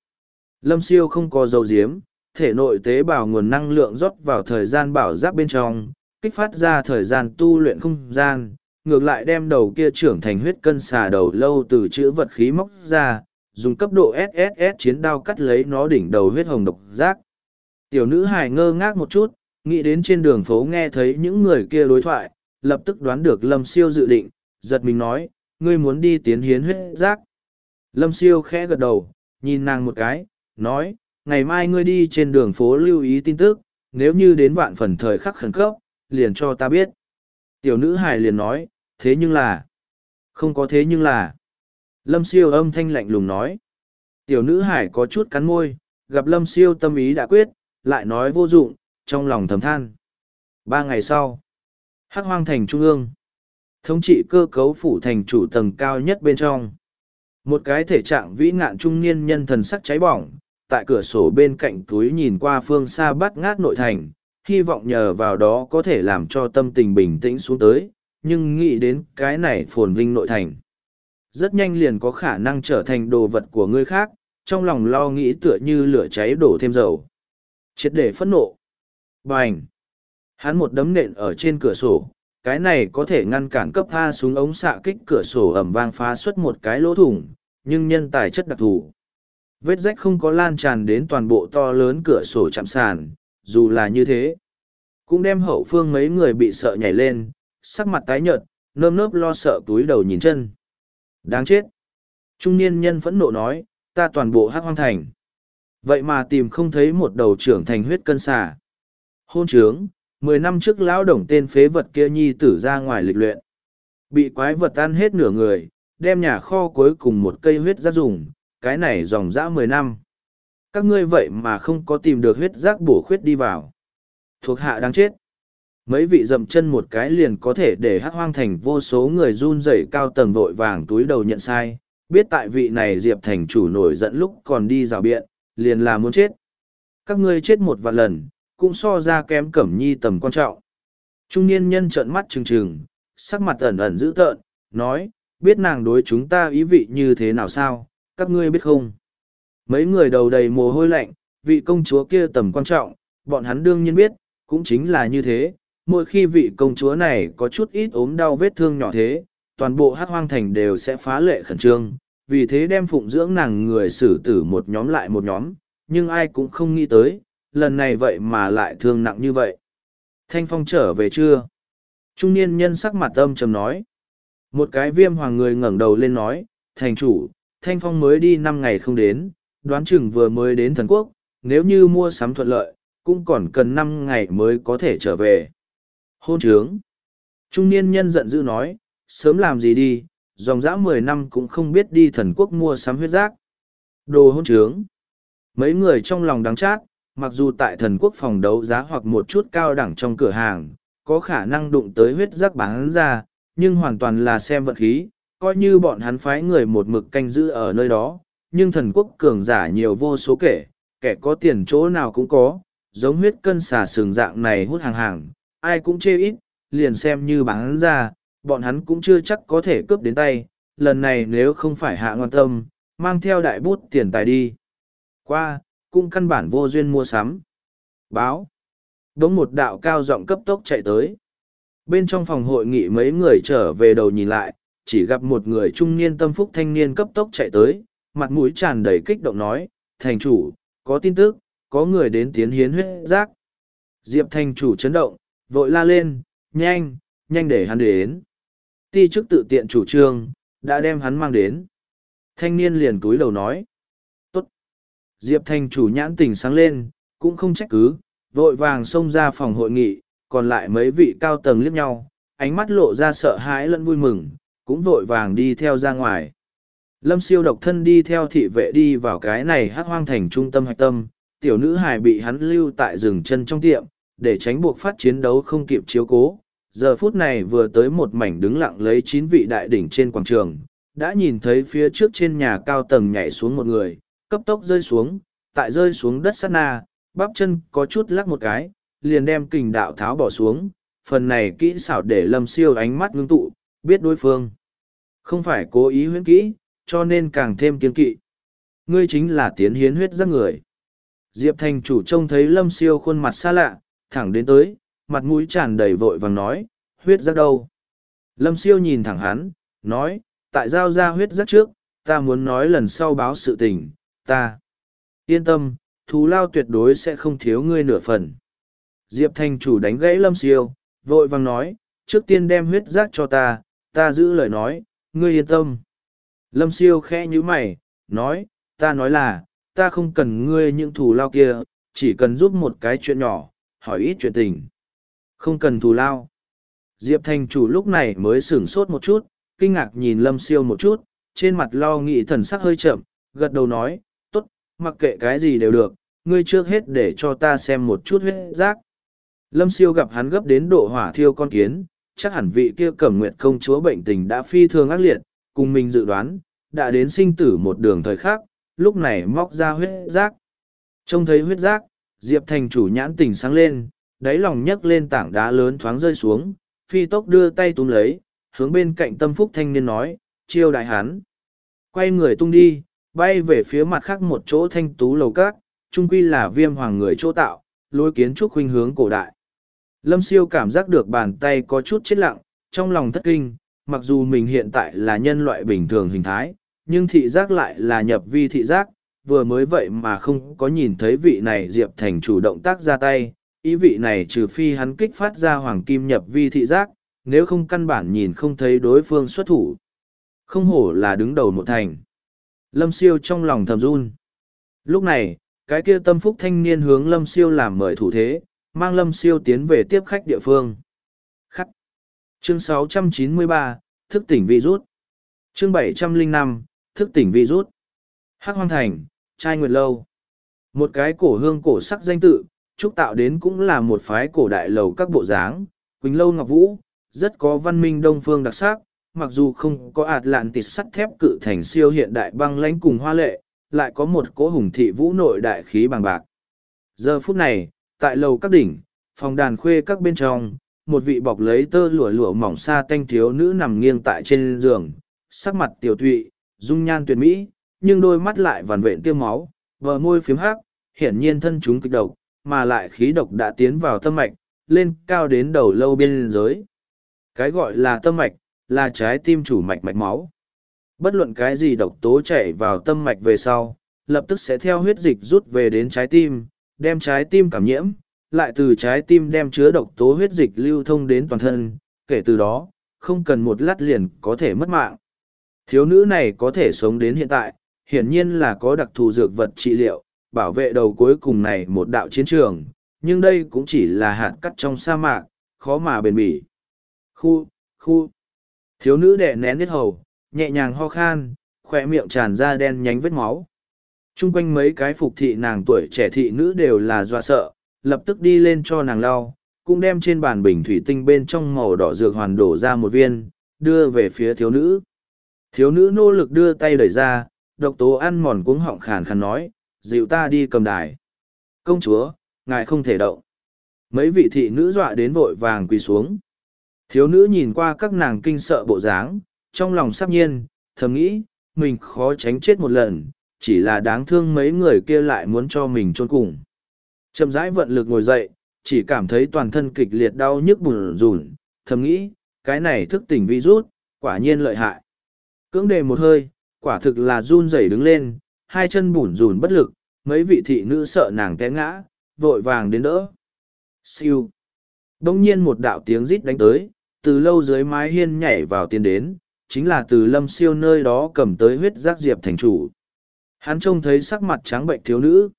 Lâm siêu không có dầu diếm, thể nội tế bào nguồn năng lượng rót vào thời gian bảo giáp bên trong, kích phát ra thời gian tu luyện không gian, ngược lại đem đầu kia trưởng thành huyết cân xà đầu lâu từ chữ vật khí móc ra, dùng cấp độ SSS chiến đao cắt lấy nó đỉnh đầu huyết hồng độc giác. Tiểu nữ hài ngơ ngác một chút, nghĩ đến trên đường phố nghe thấy những người kia đối thoại, lập tức đoán được Lâm Siêu dự định, giật mình nói, ngươi muốn đi tiến hiến huyết giác. Lâm Siêu khẽ gật đầu, nhìn nàng một cái, nói, ngày mai ngươi đi trên đường phố lưu ý tin tức, nếu như đến vạn phần thời khắc khẩn cấp, liền cho ta biết. Tiểu nữ hài liền nói, thế nhưng là, không có thế nhưng là. Lâm siêu âm thanh lạnh lùng nói. Tiểu nữ hải có chút cắn môi, gặp lâm siêu tâm ý đã quyết, lại nói vô dụng, trong lòng thầm than. Ba ngày sau, hắc hoang thành trung ương, thống trị cơ cấu phủ thành chủ tầng cao nhất bên trong. Một cái thể trạng vĩ ngạn trung niên nhân thần sắc cháy bỏng, tại cửa sổ bên cạnh túi nhìn qua phương xa bắt ngát nội thành, hy vọng nhờ vào đó có thể làm cho tâm tình bình tĩnh xuống tới, nhưng nghĩ đến cái này phồn vinh nội thành. Rất nhanh liền có khả năng trở thành đồ vật của người khác, trong lòng lo nghĩ tựa như lửa cháy đổ thêm dầu. Triệt để phẫn nộ. Bành! Hắn một đấm nện ở trên cửa sổ, cái này có thể ngăn cản cấp A súng ống xạ kích cửa sổ ẩm vang phá xuất một cái lỗ thủng, nhưng nhân tài chất đặc thù. Vết rách không có lan tràn đến toàn bộ to lớn cửa sổ chạm sàn, dù là như thế. Cũng đem hậu phương mấy người bị sợ nhảy lên, sắc mặt tái nhợt, nơm nớp lo sợ túi đầu nhìn chân. Đáng chết! Trung niên nhân phẫn nộ nói, ta toàn bộ hắc hoang thành. Vậy mà tìm không thấy một đầu trưởng thành huyết cân xà. Hôn trướng, mười năm trước lão đồng tên phế vật kia nhi tử ra ngoài lịch luyện. Bị quái vật ăn hết nửa người, đem nhà kho cuối cùng một cây huyết rác dùng, cái này dòng dã mười năm. Các ngươi vậy mà không có tìm được huyết rác bổ khuyết đi vào. Thuộc hạ đáng chết. Mấy vị dậm chân một cái liền có thể để hắc hoang thành vô số người run rẩy cao tầng vội vàng túi đầu nhận sai, biết tại vị này Diệp thành chủ nổi giận lúc còn đi rào biện, liền là muốn chết. Các ngươi chết một vạn lần, cũng so ra kém cẩm nhi tầm quan trọng. Trung niên nhân trợn mắt trừng trừng, sắc mặt ẩn ẩn dữ tợn, nói, biết nàng đối chúng ta ý vị như thế nào sao, các ngươi biết không? Mấy người đầu đầy mồ hôi lạnh, vị công chúa kia tầm quan trọng, bọn hắn đương nhiên biết, cũng chính là như thế, mỗi khi vị công chúa này có chút ít ốm đau vết thương nhỏ thế, toàn bộ hát hoang thành đều sẽ phá lệ khẩn trương, vì thế đem phụng dưỡng nàng người xử tử một nhóm lại một nhóm, nhưng ai cũng không nghĩ tới, lần này vậy mà lại thương nặng như vậy. Thanh Phong trở về chưa? Trung niên nhân sắc mặt âm trầm nói. Một cái viêm hoàng người ngẩng đầu lên nói, thành chủ, Thanh Phong mới đi năm ngày không đến, đoán chừng vừa mới đến thần quốc, nếu như mua sắm thuận lợi, cũng còn cần năm ngày mới có thể trở về. Hôn trướng. Trung niên nhân giận dữ nói, sớm làm gì đi, dòng dã mười năm cũng không biết đi thần quốc mua sắm huyết giác. Đồ hôn trướng. Mấy người trong lòng đáng chát, mặc dù tại thần quốc phòng đấu giá hoặc một chút cao đẳng trong cửa hàng, có khả năng đụng tới huyết giác bán ra, nhưng hoàn toàn là xem vận khí, coi như bọn hắn phái người một mực canh giữ ở nơi đó, nhưng thần quốc cường giả nhiều vô số kể, kẻ có tiền chỗ nào cũng có, giống huyết cân xà sừng dạng này hút hàng hàng, ai cũng chê ít, liền xem như bán ra, bọn hắn cũng chưa chắc có thể cướp đến tay, lần này nếu không phải hạ ngoan tâm, mang theo đại bút tiền tài đi. Qua, cũng căn bản vô duyên mua sắm. Báo. Đống một đạo cao giọng cấp tốc chạy tới. Bên trong phòng hội nghị mấy người trở về đầu nhìn lại, chỉ gặp một người trung niên tâm phúc thanh niên cấp tốc chạy tới, mặt mũi tràn đầy kích động nói, thành chủ, có tin tức, có người đến tiến hiến huyết giác. Diệp thành chủ chấn động, vội la lên, nhanh, nhanh để hắn đến. Ti chức tự tiện chủ trương, đã đem hắn mang đến. Thanh niên liền túi đầu nói. Diệp thành chủ nhãn tình sáng lên, cũng không trách cứ, vội vàng xông ra phòng hội nghị, còn lại mấy vị cao tầng liếc nhau, ánh mắt lộ ra sợ hãi lẫn vui mừng, cũng vội vàng đi theo ra ngoài. Lâm siêu độc thân đi theo thị vệ đi vào cái này hát hoang thành trung tâm hạch tâm, tiểu nữ hài bị hắn lưu tại rừng chân trong tiệm, để tránh buộc phát chiến đấu không kịp chiếu cố. Giờ phút này vừa tới một mảnh đứng lặng lấy chín vị đại đỉnh trên quảng trường, đã nhìn thấy phía trước trên nhà cao tầng nhảy xuống một người, cấp tốc rơi xuống, tại rơi xuống đất sát na, bắp chân có chút lắc một cái, liền đem kình đạo tháo bỏ xuống, phần này kỹ xảo để lâm siêu ánh mắt ngưng tụ, biết đối phương. Không phải cố ý huyễn kỹ, cho nên càng thêm kiên kỵ. Ngươi chính là tiến hiến huyết giác người. Diệp thành chủ trông thấy lâm siêu khuôn mặt xa lạ, thẳng đến tới, mặt mũi tràn đầy vội vàng nói, huyết giác đâu? Lâm siêu nhìn thẳng hắn, nói, tại giao ra huyết giác trước, ta muốn nói lần sau báo sự tình, ta. Yên tâm, thù lao tuyệt đối sẽ không thiếu ngươi nửa phần. Diệp thành chủ đánh gãy lâm siêu, vội vàng nói, trước tiên đem huyết giác cho ta, ta giữ lời nói, ngươi yên tâm. Lâm siêu khẽ nhíu mày, nói, ta nói là, ta không cần ngươi những thù lao kia, chỉ cần giúp một cái chuyện nhỏ, hỏi ít chuyện tình. Không cần thù lao. Diệp thành chủ lúc này mới sửng sốt một chút, kinh ngạc nhìn lâm siêu một chút, trên mặt lo nghĩ thần sắc hơi chậm, gật đầu nói, mặc kệ cái gì đều được, ngươi trước hết để cho ta xem một chút huyết giác. Lâm siêu gặp hắn gấp đến độ hỏa thiêu con kiến, chắc hẳn vị kia cẩm nguyệt công chúa bệnh tình đã phi thường ác liệt, cùng mình dự đoán, đã đến sinh tử một đường thời khắc. lúc này móc ra huyết giác. Trông thấy huyết giác, Diệp thành chủ nhãn tỉnh sáng lên, đáy lòng nhấc lên tảng đá lớn thoáng rơi xuống, phi tốc đưa tay túm lấy, hướng bên cạnh tâm phúc thanh niên nói, chiêu đại hán. Quay người tung đi, bay về phía mặt khác một chỗ thanh tú lầu cát, trung quy là viêm hoàng người chỗ tạo, lối kiến trúc khuynh hướng cổ đại. Lâm siêu cảm giác được bàn tay có chút chết lặng, trong lòng thất kinh, mặc dù mình hiện tại là nhân loại bình thường hình thái, nhưng thị giác lại là nhập vi thị giác, vừa mới vậy mà không có nhìn thấy vị này Diệp Thành chủ động tác ra tay, ý vị này trừ phi hắn kích phát ra hoàng kim nhập vi thị giác, nếu không căn bản nhìn không thấy đối phương xuất thủ. Không hổ là đứng đầu một thành. Lâm siêu trong lòng thầm run. Lúc này, cái kia tâm phúc thanh niên hướng lâm siêu làm mời thủ thế, mang lâm siêu tiến về tiếp khách địa phương. Khắc. Chương 693, thức tỉnh virus. Chương 705, thức tỉnh virus. Hắc hoang thành, trai nguyệt lâu. Một cái cổ hương cổ sắc danh tự, trúc tạo đến cũng là một phái cổ đại lầu các bộ dáng, Quỳnh Lâu Ngọc Vũ, rất có văn minh đông phương đặc sắc, mặc dù không có ạt lạn tịt sắt thép cự thành siêu hiện đại băng lãnh cùng hoa lệ, lại có một cỗ hùng thị vũ nội đại khí bằng bạc. Giờ phút này, tại lầu các đỉnh, phòng đàn khuê các bên trong, một vị bọc lấy tơ lụa lụa mỏng xa tanh thiếu nữ nằm nghiêng tại trên giường, sắc mặt tiểu tụy, dung nhan tuyệt mỹ, nhưng đôi mắt lại vằn vện tiêm máu, vờ môi phiếm hắc, hiển nhiên thân chúng kịch độc, mà lại khí độc đã tiến vào tâm mạch, lên cao đến đầu lâu biên giới. Cái gọi là tâm mạch, là trái tim chủ mạch mạch máu. Bất luận cái gì độc tố chảy vào tâm mạch về sau, lập tức sẽ theo huyết dịch rút về đến trái tim, đem trái tim cảm nhiễm, lại từ trái tim đem chứa độc tố huyết dịch lưu thông đến toàn thân, kể từ đó, không cần một lát liền có thể mất mạng. Thiếu nữ này có thể sống đến hiện tại, hiển nhiên là có đặc thù dược vật trị liệu, bảo vệ đầu cuối cùng này một đạo chiến trường, nhưng đây cũng chỉ là hạt cắt trong sa mạc, khó mà bền bỉ. Khu, khu. Thiếu nữ đẻ nén nít hầu, nhẹ nhàng ho khan, khỏe miệng tràn ra đen nhánh vết máu. Trung quanh mấy cái phục thị nàng tuổi trẻ thị nữ đều là dọa sợ, lập tức đi lên cho nàng lau, cũng đem trên bàn bình thủy tinh bên trong màu đỏ dược hoàn đổ ra một viên, đưa về phía thiếu nữ. Thiếu nữ nỗ lực đưa tay đẩy ra, độc tố ăn mòn cuống họng khàn khàn nói, dịu ta đi cầm đài. Công chúa, ngài không thể động. Mấy vị thị nữ dọa đến vội vàng quỳ xuống. Thiếu nữ nhìn qua các nàng kinh sợ bộ dáng, trong lòng sắp nhiên, thầm nghĩ, mình khó tránh chết một lần, chỉ là đáng thương mấy người kia lại muốn cho mình trôn cùng. Chậm rãi vận lực ngồi dậy, chỉ cảm thấy toàn thân kịch liệt đau nhức bùn rùn, thầm nghĩ, cái này thức tỉnh virus, quả nhiên lợi hại. Cưỡng đề một hơi, quả thực là run rẩy đứng lên, hai chân bùn rùn bất lực, mấy vị thị nữ sợ nàng té ngã, vội vàng đến đỡ. Siêu. Đông nhiên một đạo tiếng rít đánh tới, từ lâu dưới mái hiên nhảy vào tiến đến, chính là từ lâm siêu nơi đó cầm tới huyết giác diệp thành chủ. Hắn trông thấy sắc mặt trắng bệnh thiếu nữ.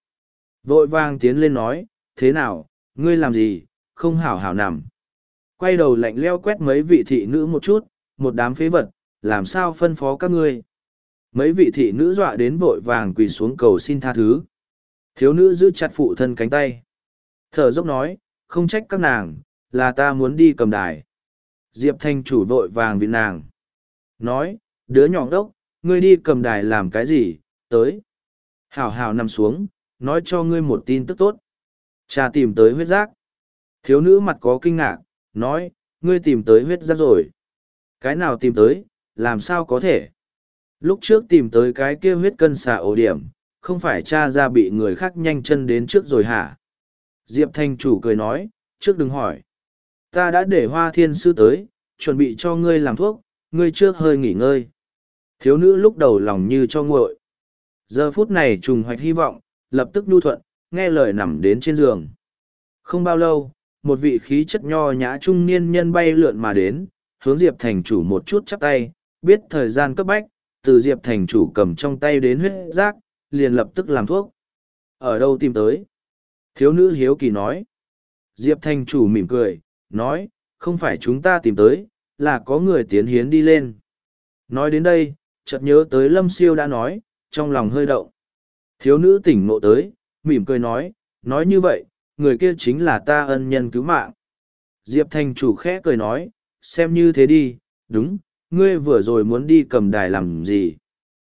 Vội vàng tiến lên nói, thế nào, ngươi làm gì, không hảo hảo nằm. Quay đầu lạnh leo quét mấy vị thị nữ một chút, một đám phế vật, làm sao phân phó các ngươi. Mấy vị thị nữ dọa đến vội vàng quỳ xuống cầu xin tha thứ. Thiếu nữ giữ chặt phụ thân cánh tay. Thở dốc nói, không trách các nàng, là ta muốn đi cầm đài. Diệp Thanh chủ vội vàng vì nàng. Nói, đứa nhỏ đốc, ngươi đi cầm đài làm cái gì, tới. Hảo hảo nằm xuống, nói cho ngươi một tin tức tốt. Cha tìm tới huyết giác. Thiếu nữ mặt có kinh ngạc, nói, ngươi tìm tới huyết giác rồi. Cái nào tìm tới, làm sao có thể? Lúc trước tìm tới cái kia huyết cân xà ổ điểm, không phải cha ra bị người khác nhanh chân đến trước rồi hả? Diệp Thanh chủ cười nói, trước đừng hỏi. Ta đã để hoa thiên sư tới, chuẩn bị cho ngươi làm thuốc, ngươi trước hơi nghỉ ngơi. Thiếu nữ lúc đầu lòng như cho nguội. Giờ phút này trùng hoạch hy vọng, lập tức nhu thuận, nghe lời nằm đến trên giường. Không bao lâu, một vị khí chất nho nhã trung niên nhân bay lượn mà đến, hướng Diệp thành chủ một chút chắp tay, biết thời gian cấp bách, từ Diệp thành chủ cầm trong tay đến huyết giác, liền lập tức làm thuốc. Ở đâu tìm tới? Thiếu nữ hiếu kỳ nói. Diệp thành chủ mỉm cười, nói, không phải chúng ta tìm tới, là có người tiến hiến đi lên. Nói đến đây, chợt nhớ tới lâm siêu đã nói, trong lòng hơi động. Thiếu nữ tỉnh ngộ tới, mỉm cười nói, nói như vậy, người kia chính là ta ân nhân cứu mạng. Diệp thành chủ khẽ cười nói, xem như thế đi, đúng, ngươi vừa rồi muốn đi cầm đài làm gì.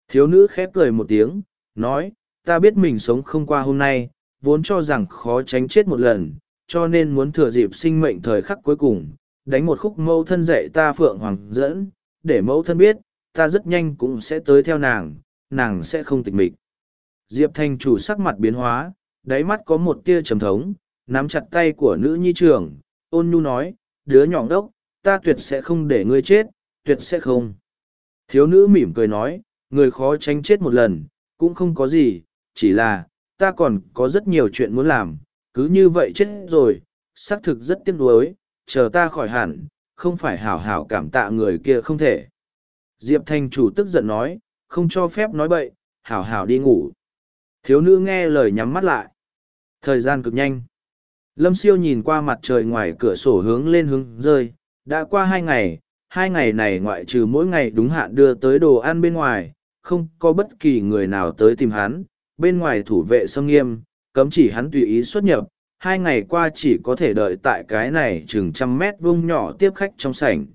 Thiếu nữ khẽ cười một tiếng, nói, ta biết mình sống không qua hôm nay, vốn cho rằng khó tránh chết một lần, cho nên muốn thừa dịp sinh mệnh thời khắc cuối cùng, đánh một khúc mẫu thân dạy ta phượng hoàng dẫn, để mẫu thân biết, ta rất nhanh cũng sẽ tới theo nàng, nàng sẽ không tịch mịch. Diệp Thanh chủ sắc mặt biến hóa, đáy mắt có một tia trầm thống, nắm chặt tay của nữ nhi trưởng, ôn nhu nói, đứa nhỏ đốc, ta tuyệt sẽ không để ngươi chết, tuyệt sẽ không. Thiếu nữ mỉm cười nói, người khó tránh chết một lần, cũng không có gì, chỉ là, ta còn có rất nhiều chuyện muốn làm, cứ như vậy chết rồi, xác thực rất tiếc nuối, chờ ta khỏi hẳn, không phải hảo hảo cảm tạ người kia không thể. Diệp Thanh chủ tức giận nói, không cho phép nói bậy, hảo hảo đi ngủ. Thiếu nữ nghe lời nhắm mắt lại. Thời gian cực nhanh. Lâm siêu nhìn qua mặt trời ngoài cửa sổ hướng lên hướng rơi, đã qua hai ngày, hai ngày này ngoại trừ mỗi ngày đúng hạn đưa tới đồ ăn bên ngoài, không có bất kỳ người nào tới tìm hắn, bên ngoài thủ vệ sông nghiêm, cấm chỉ hắn tùy ý xuất nhập, hai ngày qua chỉ có thể đợi tại cái này chừng trăm mét vuông nhỏ tiếp khách trong sảnh.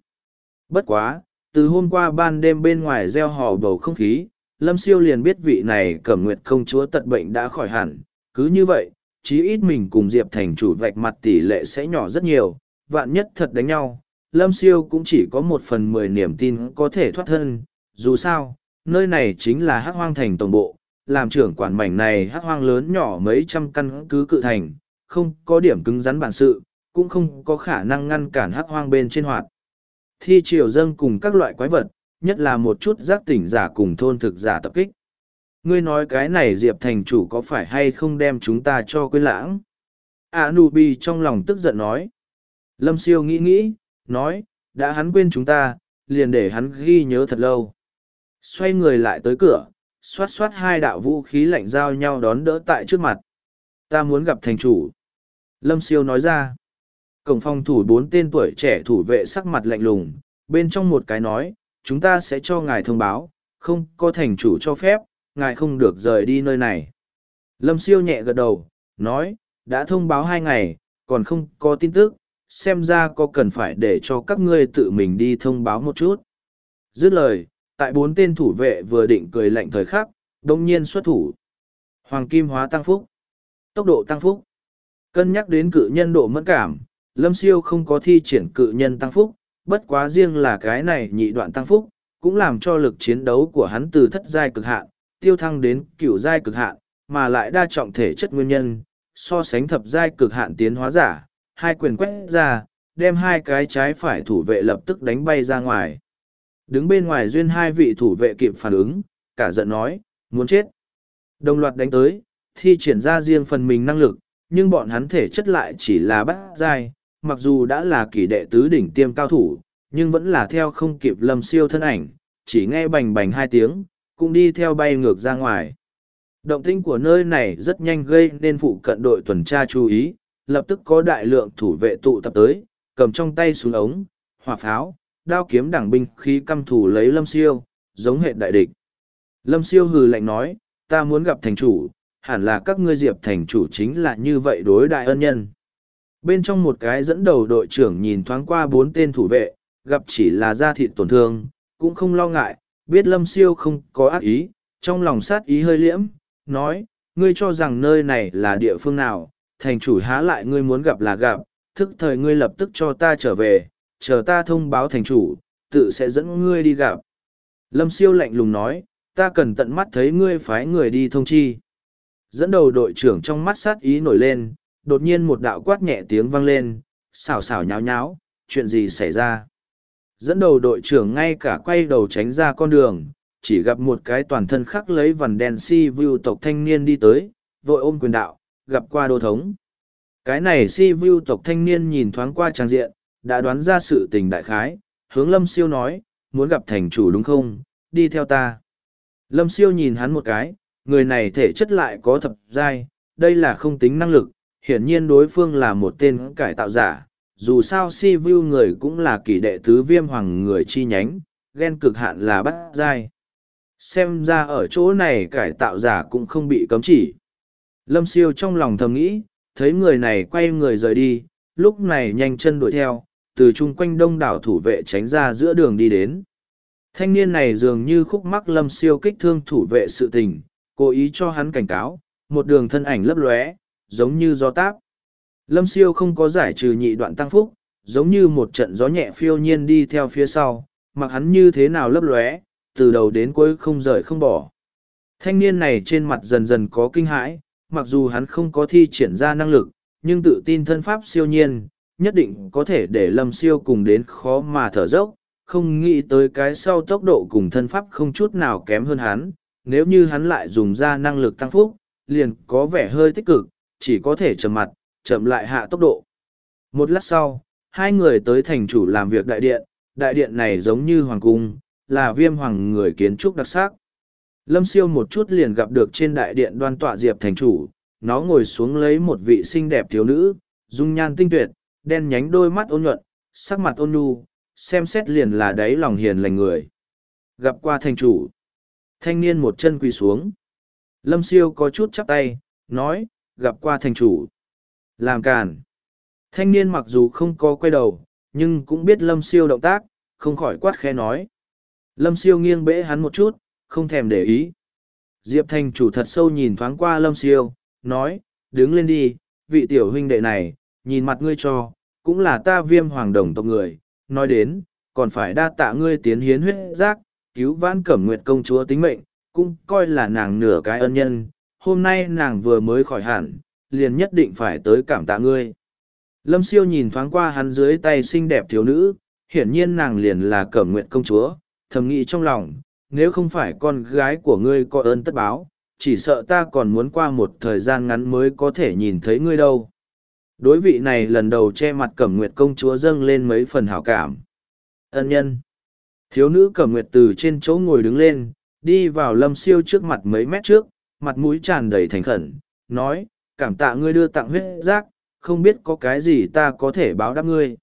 Bất quá, từ hôm qua ban đêm bên ngoài gieo hò bầu không khí, Lâm Siêu liền biết vị này cẩm nguyệt công chúa tật bệnh đã khỏi hẳn, cứ như vậy, chí ít mình cùng Diệp Thành chủ vạch mặt tỷ lệ sẽ nhỏ rất nhiều, vạn nhất thật đánh nhau, Lâm Siêu cũng chỉ có một phần mười niềm tin có thể thoát thân, dù sao, nơi này chính là hắc hoang thành tổng bộ, làm trưởng quản mảnh này hắc hoang lớn nhỏ mấy trăm căn cứ cự thành, không có điểm cứng rắn bản sự, cũng không có khả năng ngăn cản hắc hoang bên trên hoạt. Thi triều dâng cùng các loại quái vật, nhất là một chút giác tỉnh giả cùng thôn thực giả tập kích. Ngươi nói cái này Diệp thành chủ có phải hay không đem chúng ta cho quên lãng? Anubi trong lòng tức giận nói. Lâm siêu nghĩ nghĩ, nói, đã hắn quên chúng ta, liền để hắn ghi nhớ thật lâu. Xoay người lại tới cửa, xoát xoát hai đạo vũ khí lạnh giao nhau đón đỡ tại trước mặt. Ta muốn gặp thành chủ. Lâm siêu nói ra. Cổng phòng thủ bốn tên tuổi trẻ thủ vệ sắc mặt lạnh lùng, bên trong một cái nói, chúng ta sẽ cho ngài thông báo, không có thành chủ cho phép, ngài không được rời đi nơi này. Lâm siêu nhẹ gật đầu, nói, đã thông báo hai ngày, còn không có tin tức, xem ra có cần phải để cho các ngươi tự mình đi thông báo một chút. Dứt lời, tại bốn tên thủ vệ vừa định cười lạnh thời khắc, đông nhiên xuất thủ. Hoàng kim hóa tăng phúc. Tốc độ tăng phúc. Cân nhắc đến cự nhân độ mẫn cảm, Lâm Siêu không có thi triển cự nhân tăng phúc, bất quá riêng là cái này nhị đoạn tăng phúc, cũng làm cho lực chiến đấu của hắn từ thất giai cực hạn, tiêu thăng đến cửu giai cực hạn, mà lại đa trọng thể chất nguyên nhân, so sánh thập giai cực hạn tiến hóa giả, hai quyền quét ra, đem hai cái trái phải thủ vệ lập tức đánh bay ra ngoài. Đứng bên ngoài duyên hai vị thủ vệ kịp phản ứng, cả giận nói, muốn chết. Đồng loạt đánh tới, thi triển ra riêng phần mình năng lực, nhưng bọn hắn thể chất lại chỉ là bắt giai, mặc dù đã là kỷ đệ tứ đỉnh tiêm cao thủ, nhưng vẫn là theo không kịp lâm siêu thân ảnh, chỉ nghe bành bành hai tiếng, cũng đi theo bay ngược ra ngoài. Động tinh của nơi này rất nhanh gây nên phụ cận đội tuần tra chú ý, lập tức có đại lượng thủ vệ tụ tập tới, cầm trong tay súng ống, hỏa pháo, đao kiếm đảng binh khí căm thủ lấy lâm siêu, giống hệ đại địch. Lâm siêu hừ lạnh nói, ta muốn gặp thành chủ, hẳn là các ngươi diệp thành chủ chính là như vậy đối đại ân nhân. Bên trong một cái dẫn đầu đội trưởng nhìn thoáng qua bốn tên thủ vệ, gặp chỉ là da thịt tổn thương, cũng không lo ngại, biết lâm siêu không có ác ý, trong lòng sát ý hơi liễm, nói, ngươi cho rằng nơi này là địa phương nào, thành chủ há lại ngươi muốn gặp là gặp, thức thời ngươi lập tức cho ta trở về, chờ ta thông báo thành chủ, tự sẽ dẫn ngươi đi gặp. Lâm siêu lạnh lùng nói, ta cần tận mắt thấy ngươi phái người đi thông chi. Dẫn đầu đội trưởng trong mắt sát ý nổi lên, đột nhiên một đạo quát nhẹ tiếng vang lên, xào xào nháo nháo, chuyện gì xảy ra? Dẫn đầu đội trưởng ngay cả quay đầu tránh ra con đường, chỉ gặp một cái toàn thân khắc lấy vằn đen si vu tộc thanh niên đi tới, vội ôm quyền đạo, gặp qua đô thống. Cái này si vu tộc thanh niên nhìn thoáng qua trang diện, đã đoán ra sự tình đại khái, hướng lâm siêu nói, muốn gặp thành chủ đúng không, đi theo ta. Lâm siêu nhìn hắn một cái, người này thể chất lại có thập giai, đây là không tính năng lực, hiển nhiên đối phương là một tên cải tạo giả. Dù sao si vu người cũng là kỷ đệ tứ viêm hoàng người chi nhánh, ghen cực hạn là bắt giai. Xem ra ở chỗ này cải tạo giả cũng không bị cấm chỉ. Lâm siêu trong lòng thầm nghĩ, thấy người này quay người rời đi, lúc này nhanh chân đuổi theo, từ chung quanh đông đảo thủ vệ tránh ra giữa đường đi đến. Thanh niên này dường như khúc mắc lâm siêu kích thương thủ vệ sự tình, cố ý cho hắn cảnh cáo, một đường thân ảnh lấp lóe, giống như gió táp. Lâm siêu không có giải trừ nhị đoạn tăng phúc, giống như một trận gió nhẹ phiêu nhiên đi theo phía sau, mặc hắn như thế nào lấp lóe, từ đầu đến cuối không rời không bỏ. Thanh niên này trên mặt dần dần có kinh hãi, mặc dù hắn không có thi triển ra năng lực, nhưng tự tin thân pháp siêu nhiên, nhất định có thể để lâm siêu cùng đến khó mà thở dốc, không nghĩ tới cái sau tốc độ cùng thân pháp không chút nào kém hơn hắn, nếu như hắn lại dùng ra năng lực tăng phúc, liền có vẻ hơi tích cực, chỉ có thể chậm mặt, chậm lại hạ tốc độ. Một lát sau, hai người tới thành chủ làm việc đại điện, đại điện này giống như hoàng cung, là viêm hoàng người kiến trúc đặc sắc. Lâm siêu một chút liền gặp được trên đại điện đoan tọa diệp thành chủ, nó ngồi xuống lấy một vị xinh đẹp thiếu nữ, dung nhan tinh tuyệt, đen nhánh đôi mắt ôn nhuận, sắc mặt ôn nhu, xem xét liền là đáy lòng hiền lành người. Gặp qua thành chủ, thanh niên một chân quỳ xuống. Lâm siêu có chút chắp tay, nói, gặp qua thành chủ. Làm càn. Thanh niên mặc dù không có quay đầu, nhưng cũng biết lâm siêu động tác, không khỏi quát khe nói. Lâm siêu nghiêng bẽ hắn một chút, không thèm để ý. Diệp thành chủ thật sâu nhìn thoáng qua lâm siêu, nói, đứng lên đi, vị tiểu huynh đệ này, nhìn mặt ngươi cho, cũng là ta viêm hoàng đồng tộc người, nói đến, còn phải đa tạ ngươi tiến hiến huyết giác, cứu vãn cẩm nguyệt công chúa tính mệnh, cũng coi là nàng nửa cái ân nhân, hôm nay nàng vừa mới khỏi hẳn, liền nhất định phải tới cảm tạ ngươi. Lâm siêu nhìn thoáng qua hắn dưới tay xinh đẹp thiếu nữ, hiển nhiên nàng liền là cẩm nguyện công chúa, thầm nghĩ trong lòng, nếu không phải con gái của ngươi có ơn tất báo, chỉ sợ ta còn muốn qua một thời gian ngắn mới có thể nhìn thấy ngươi đâu. Đối vị này lần đầu che mặt cẩm nguyệt công chúa dâng lên mấy phần hảo cảm. Ân nhân. Thiếu nữ cẩm nguyệt từ trên chỗ ngồi đứng lên, đi vào lâm siêu trước mặt mấy mét trước, mặt mũi tràn đầy thành khẩn, nói, cảm tạ ngươi đưa tặng huyết giác, không biết có cái gì ta có thể báo đáp ngươi.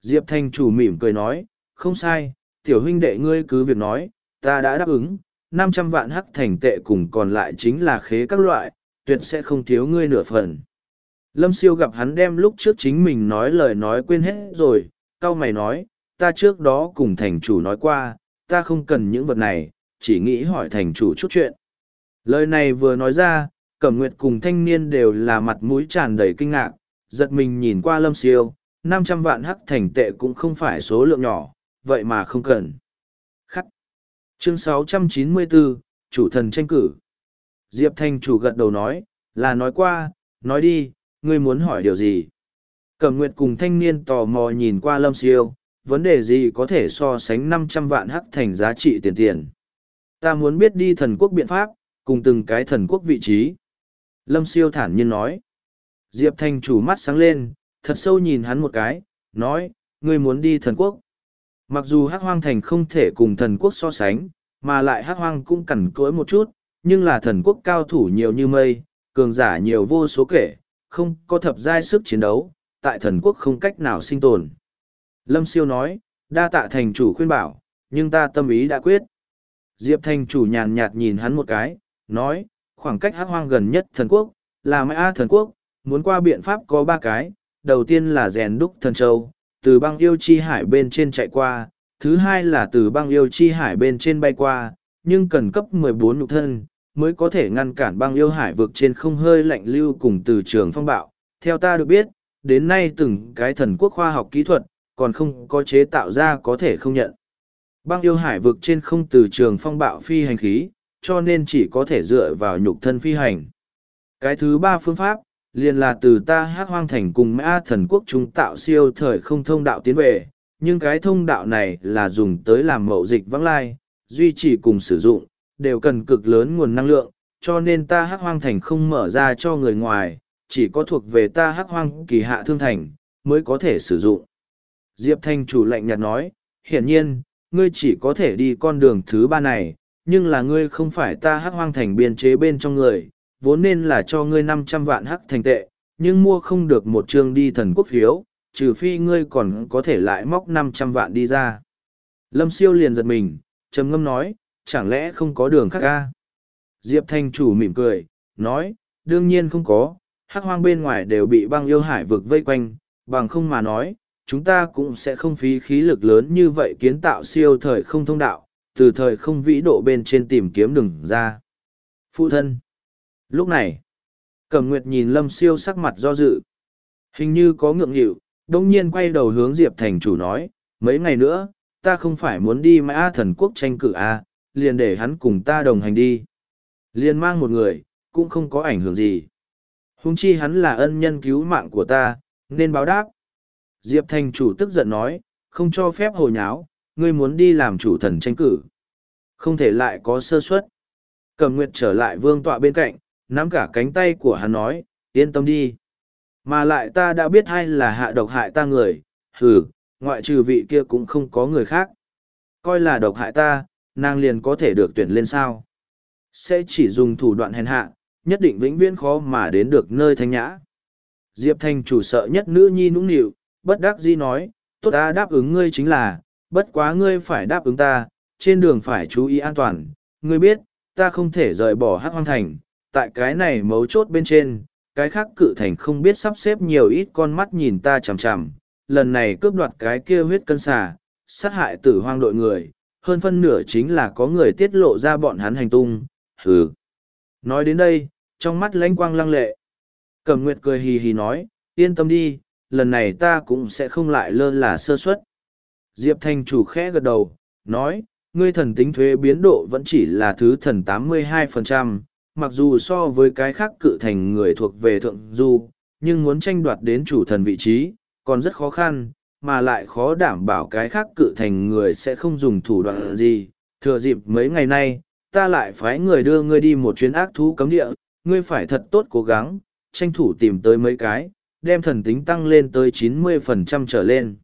Diệp Thanh chủ mỉm cười nói, không sai, tiểu huynh đệ ngươi cứ việc nói, ta đã đáp ứng, năm trăm vạn hắc thành tệ cùng còn lại chính là khế các loại, tuyệt sẽ không thiếu ngươi nửa phần. Lâm siêu gặp hắn đem lúc trước chính mình nói lời nói quên hết rồi, cao mày nói, ta trước đó cùng thành chủ nói qua, ta không cần những vật này, chỉ nghĩ hỏi thành chủ chút chuyện. Lời này vừa nói ra, Cẩm Nguyệt cùng thanh niên đều là mặt mũi tràn đầy kinh ngạc, giật mình nhìn qua lâm siêu, năm trăm vạn hắc thành tệ cũng không phải số lượng nhỏ, vậy mà không cần. Khắc. Chương 694, chủ thần tranh cử. Diệp Thanh chủ gật đầu nói, là nói qua, nói đi, ngươi muốn hỏi điều gì? Cẩm Nguyệt cùng thanh niên tò mò nhìn qua lâm siêu, vấn đề gì có thể so sánh năm trăm vạn hắc thành giá trị tiền tiền. Ta muốn biết đi thần quốc biện pháp, cùng từng cái thần quốc vị trí. Lâm siêu thản nhiên nói. Diệp Thanh chủ mắt sáng lên, thật sâu nhìn hắn một cái, nói, ngươi muốn đi thần quốc. Mặc dù hắc hoang thành không thể cùng thần quốc so sánh, mà lại hắc hoang cũng cẩn cỗi một chút, nhưng là thần quốc cao thủ nhiều như mây, cường giả nhiều vô số kể, không có thập giai sức chiến đấu, tại thần quốc không cách nào sinh tồn. Lâm siêu nói, đa tạ thành chủ khuyên bảo, nhưng ta tâm ý đã quyết. Diệp thành chủ nhàn nhạt nhìn hắn một cái, nói, khoảng cách hắc hoang gần nhất thần quốc, là mã thần quốc, muốn qua biện pháp có ba cái, đầu tiên là rèn đúc thần châu, từ băng yêu chi hải bên trên chạy qua, thứ hai là từ băng yêu chi hải bên trên bay qua, nhưng cần cấp 14 nhục thân, mới có thể ngăn cản băng yêu hải vực trên không hơi lạnh lưu cùng từ trường phong bạo. Theo ta được biết, đến nay từng cái thần quốc khoa học kỹ thuật, còn không có chế tạo ra có thể không nhận. Băng yêu hải vực trên không từ trường phong bạo phi hành khí, cho nên chỉ có thể dựa vào nhục thân phi hành. Cái thứ ba phương pháp, liền là từ ta hát hoang thành cùng mã thần quốc chúng tạo siêu thời không thông đạo tiến về, nhưng cái thông đạo này là dùng tới làm mậu dịch vắng lai, duy trì cùng sử dụng, đều cần cực lớn nguồn năng lượng, cho nên ta hắc hoang thành không mở ra cho người ngoài, chỉ có thuộc về ta hắc hoang kỳ hạ thương thành, mới có thể sử dụng. Diệp Thanh chủ lạnh nhạt nói, hiển nhiên, ngươi chỉ có thể đi con đường thứ ba này, nhưng là ngươi không phải ta hắc hoang thành biên chế bên trong người, vốn nên là cho ngươi năm trăm vạn hắc thành tệ, nhưng mua không được một chương đi thần quốc phiếu, trừ phi ngươi còn có thể lại móc năm trăm vạn đi ra. Lâm siêu liền giật mình, trầm ngâm nói, chẳng lẽ không có đường khác ca? Diệp Thanh chủ mỉm cười, nói, đương nhiên không có, hắc hoang bên ngoài đều bị băng yêu hải vực vây quanh, bằng không mà nói, chúng ta cũng sẽ không phí khí lực lớn như vậy kiến tạo siêu thời không thông đạo, từ thời không vĩ độ bên trên tìm kiếm đường ra. Phụ thân. Lúc này, Cẩm Nguyệt nhìn Lâm Siêu sắc mặt do dự. Hình như có ngượng nghịu, đông nhiên quay đầu hướng Diệp Thành chủ nói, mấy ngày nữa, ta không phải muốn đi mã thần quốc tranh cử à, liền để hắn cùng ta đồng hành đi. Liền mang một người, cũng không có ảnh hưởng gì. Hùng chi hắn là ân nhân cứu mạng của ta, nên báo đáp. Diệp Thành chủ tức giận nói, không cho phép hồ nháo, ngươi muốn đi làm chủ thần tranh cử. Không thể lại có sơ suất. Cầm Nguyệt trở lại vương tọa bên cạnh, nắm cả cánh tay của hắn nói, yên tâm đi. Mà lại ta đã biết hay là hạ độc hại ta người, hừ, ngoại trừ vị kia cũng không có người khác. Coi là độc hại ta, nàng liền có thể được tuyển lên sao. Sẽ chỉ dùng thủ đoạn hèn hạ, nhất định vĩnh viễn khó mà đến được nơi thanh nhã. Diệp Thanh chủ sợ nhất nữ nhi nũng nịu, bất đắc dĩ nói, tốt ta đáp ứng ngươi chính là, bất quá ngươi phải đáp ứng ta, trên đường phải chú ý an toàn, ngươi biết, ta không thể rời bỏ hắc hoang thành, tại cái này mấu chốt bên trên, cái khác cự thành không biết sắp xếp nhiều ít con mắt nhìn ta chằm chằm, lần này cướp đoạt cái kia huyết cân xà, sát hại tử hoang đội người, hơn phân nửa chính là có người tiết lộ ra bọn hắn hành tung, hừ. Nói đến đây, trong mắt lãnh quang lăng lệ. Cẩm Nguyệt cười hì hì nói, yên tâm đi, lần này ta cũng sẽ không lại lơ là sơ suất. Diệp Thanh chủ khẽ gật đầu, nói, ngươi thần tính thuế biến độ vẫn chỉ là thứ thần 82%, mặc dù so với cái khác cự thành người thuộc về thượng du, nhưng muốn tranh đoạt đến chủ thần vị trí, còn rất khó khăn, mà lại khó đảm bảo cái khác cự thành người sẽ không dùng thủ đoạn gì. Thừa dịp mấy ngày nay, ta lại phái người đưa ngươi đi một chuyến ác thú cấm địa, ngươi phải thật tốt cố gắng, tranh thủ tìm tới mấy cái, đem thần tính tăng lên tới chín mươi phần trăm trở lên.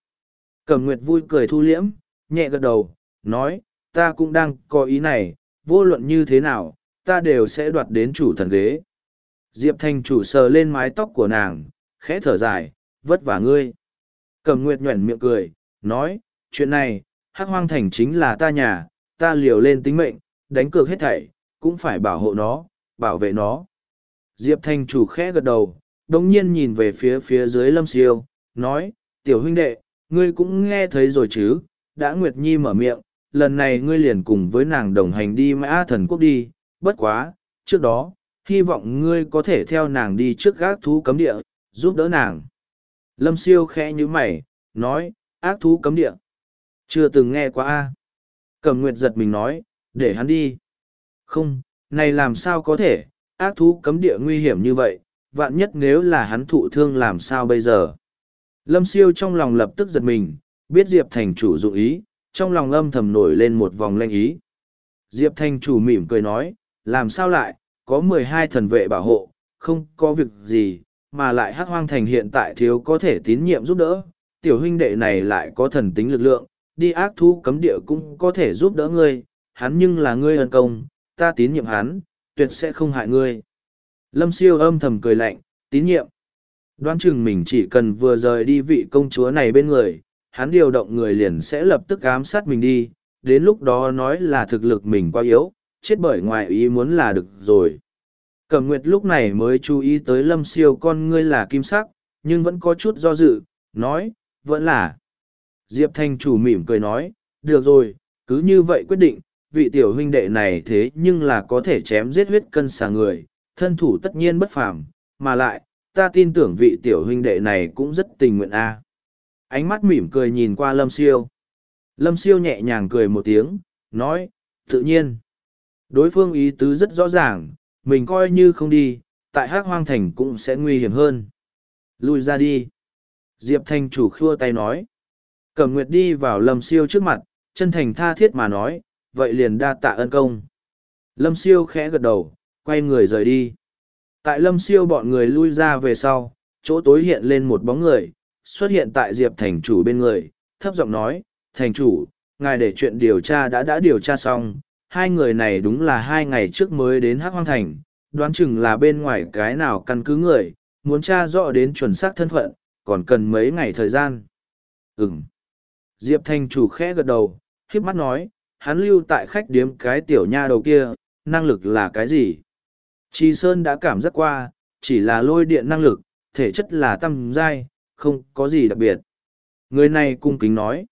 Cẩm Nguyệt vui cười thu liễm, nhẹ gật đầu, nói, ta cũng đang có ý này, vô luận như thế nào, ta đều sẽ đoạt đến chủ thần ghế. Diệp Thanh chủ sờ lên mái tóc của nàng, khẽ thở dài, vất vả ngươi. Cẩm Nguyệt nhuẩn miệng cười, nói, chuyện này, Hắc Hoang Thành chính là ta nhà, ta liều lên tính mệnh, đánh cược hết thảy, cũng phải bảo hộ nó, bảo vệ nó. Diệp Thanh chủ khẽ gật đầu, đồng nhiên nhìn về phía phía dưới lâm siêu, nói, tiểu huynh đệ, ngươi cũng nghe thấy rồi chứ, đã Nguyệt Nhi mở miệng, lần này ngươi liền cùng với nàng đồng hành đi mã thần quốc đi, bất quá, trước đó, hy vọng ngươi có thể theo nàng đi trước gác thú cấm địa, giúp đỡ nàng. Lâm siêu khẽ như mày, nói, ác thú cấm địa. Chưa từng nghe qua a Cẩm Nguyệt giật mình nói, để hắn đi. Không, này làm sao có thể, ác thú cấm địa nguy hiểm như vậy, vạn nhất nếu là hắn thụ thương làm sao bây giờ. Lâm siêu trong lòng lập tức giật mình, biết Diệp thành chủ dụng ý, trong lòng âm thầm nổi lên một vòng lanh ý. Diệp thành chủ mỉm cười nói, làm sao lại, có mười hai thần vệ bảo hộ, không có việc gì, mà lại hắc hoang thành hiện tại thiếu có thể tín nhiệm giúp đỡ, tiểu huynh đệ này lại có thần tính lực lượng, đi ác thú cấm địa cũng có thể giúp đỡ ngươi, hắn nhưng là ngươi ân công, ta tín nhiệm hắn, tuyệt sẽ không hại ngươi. Lâm siêu âm thầm cười lạnh, tín nhiệm. Đoán chừng mình chỉ cần vừa rời đi vị công chúa này bên người, hắn điều động người liền sẽ lập tức ám sát mình đi, đến lúc đó nói là thực lực mình quá yếu, chết bởi ngoài ý muốn là được rồi. Cẩm Nguyệt lúc này mới chú ý tới lâm siêu con ngươi là kim sắc, nhưng vẫn có chút do dự, nói, vẫn là. Diệp Thanh chủ mỉm cười nói, được rồi, cứ như vậy quyết định, vị tiểu huynh đệ này thế nhưng là có thể chém giết huyết cân xà người, thân thủ tất nhiên bất phàm, mà lại, ta tin tưởng vị tiểu huynh đệ này cũng rất tình nguyện a. Ánh mắt mỉm cười nhìn qua Lâm Siêu. Lâm Siêu nhẹ nhàng cười một tiếng, nói, tự nhiên. Đối phương ý tứ rất rõ ràng, mình coi như không đi, tại hát hoang thành cũng sẽ nguy hiểm hơn. Lui ra đi. Diệp Thanh chủ khua tay nói. Cẩm Nguyệt đi vào Lâm Siêu trước mặt, chân thành tha thiết mà nói, vậy liền đa tạ ân công. Lâm Siêu khẽ gật đầu, quay người rời đi. Tại Lâm Siêu bọn người lui ra về sau, chỗ tối hiện lên một bóng người, xuất hiện tại Diệp Thành chủ bên người, thấp giọng nói, Thành chủ, ngài để chuyện điều tra đã đã điều tra xong, hai người này đúng là hai ngày trước mới đến Hắc Hoang Thành, đoán chừng là bên ngoài cái nào căn cứ người, muốn tra rõ đến chuẩn xác thân phận, còn cần mấy ngày thời gian. Ừm. Diệp Thành chủ khẽ gật đầu, khiếp mắt nói, hắn lưu tại khách điếm cái tiểu nha đầu kia, năng lực là cái gì? Tri Sơn đã cảm giác qua, chỉ là lôi điện năng lực, thể chất là tâm giai, không có gì đặc biệt. Người này cung kính nói.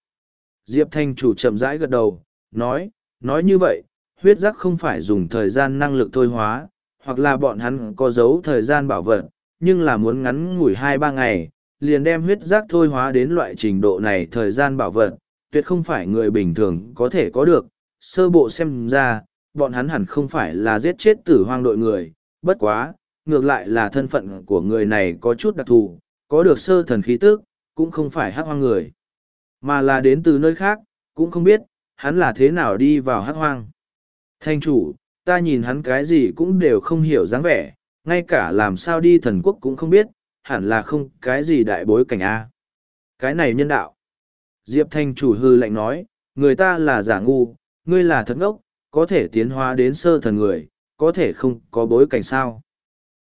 Diệp Thanh chủ chậm rãi gật đầu, nói, nói như vậy, huyết giác không phải dùng thời gian năng lực thôi hóa, hoặc là bọn hắn có dấu thời gian bảo vật, nhưng là muốn ngắn ngủi hai ba ngày, liền đem huyết giác thôi hóa đến loại trình độ này thời gian bảo vật, tuyệt không phải người bình thường có thể có được. Sơ bộ xem ra, bọn hắn hẳn không phải là giết chết tử hoang đội người, bất quá, ngược lại là thân phận của người này có chút đặc thù, có được sơ thần khí tức, cũng không phải hắc hoang người, mà là đến từ nơi khác, cũng không biết, hắn là thế nào đi vào hát hoang. Thanh chủ, ta nhìn hắn cái gì cũng đều không hiểu dáng vẻ, ngay cả làm sao đi thần quốc cũng không biết, hẳn là không cái gì đại bối cảnh A. Cái này nhân đạo. Diệp Thanh chủ hư lạnh nói, người ta là giả ngu, ngươi là thật ngốc, có thể tiến hóa đến sơ thần người, có thể không có bối cảnh sao.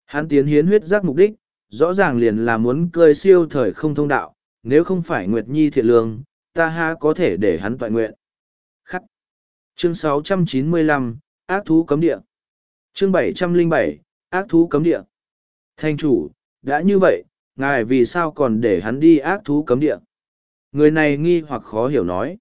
Hắn tiến hiến huyết giác mục đích, rõ ràng liền là muốn cơi siêu thời không thông đạo, nếu không phải Nguyệt Nhi thiện lương, ta ha có thể để hắn toại nguyện. Khắc. Chương 695, Ác thú cấm địa. Chương 707, Ác thú cấm địa. Thanh chủ, đã như vậy, ngài vì sao còn để hắn đi ác thú cấm địa? Người này nghi hoặc khó hiểu nói.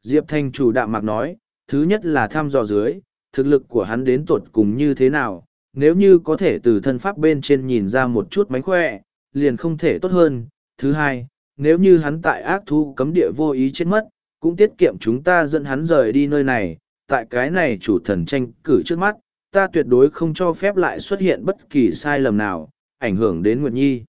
Diệp Thanh chủ đạm mạc nói, thứ nhất là thăm dò dưới, thực lực của hắn đến tột cùng như thế nào, nếu như có thể từ thân pháp bên trên nhìn ra một chút mánh khỏe, liền không thể tốt hơn. Thứ hai, nếu như hắn tại ác thú cấm địa vô ý chết mất, cũng tiết kiệm chúng ta dẫn hắn rời đi nơi này, tại cái này chủ thần tranh cử trước mắt, ta tuyệt đối không cho phép lại xuất hiện bất kỳ sai lầm nào, ảnh hưởng đến Nguyệt Nhi.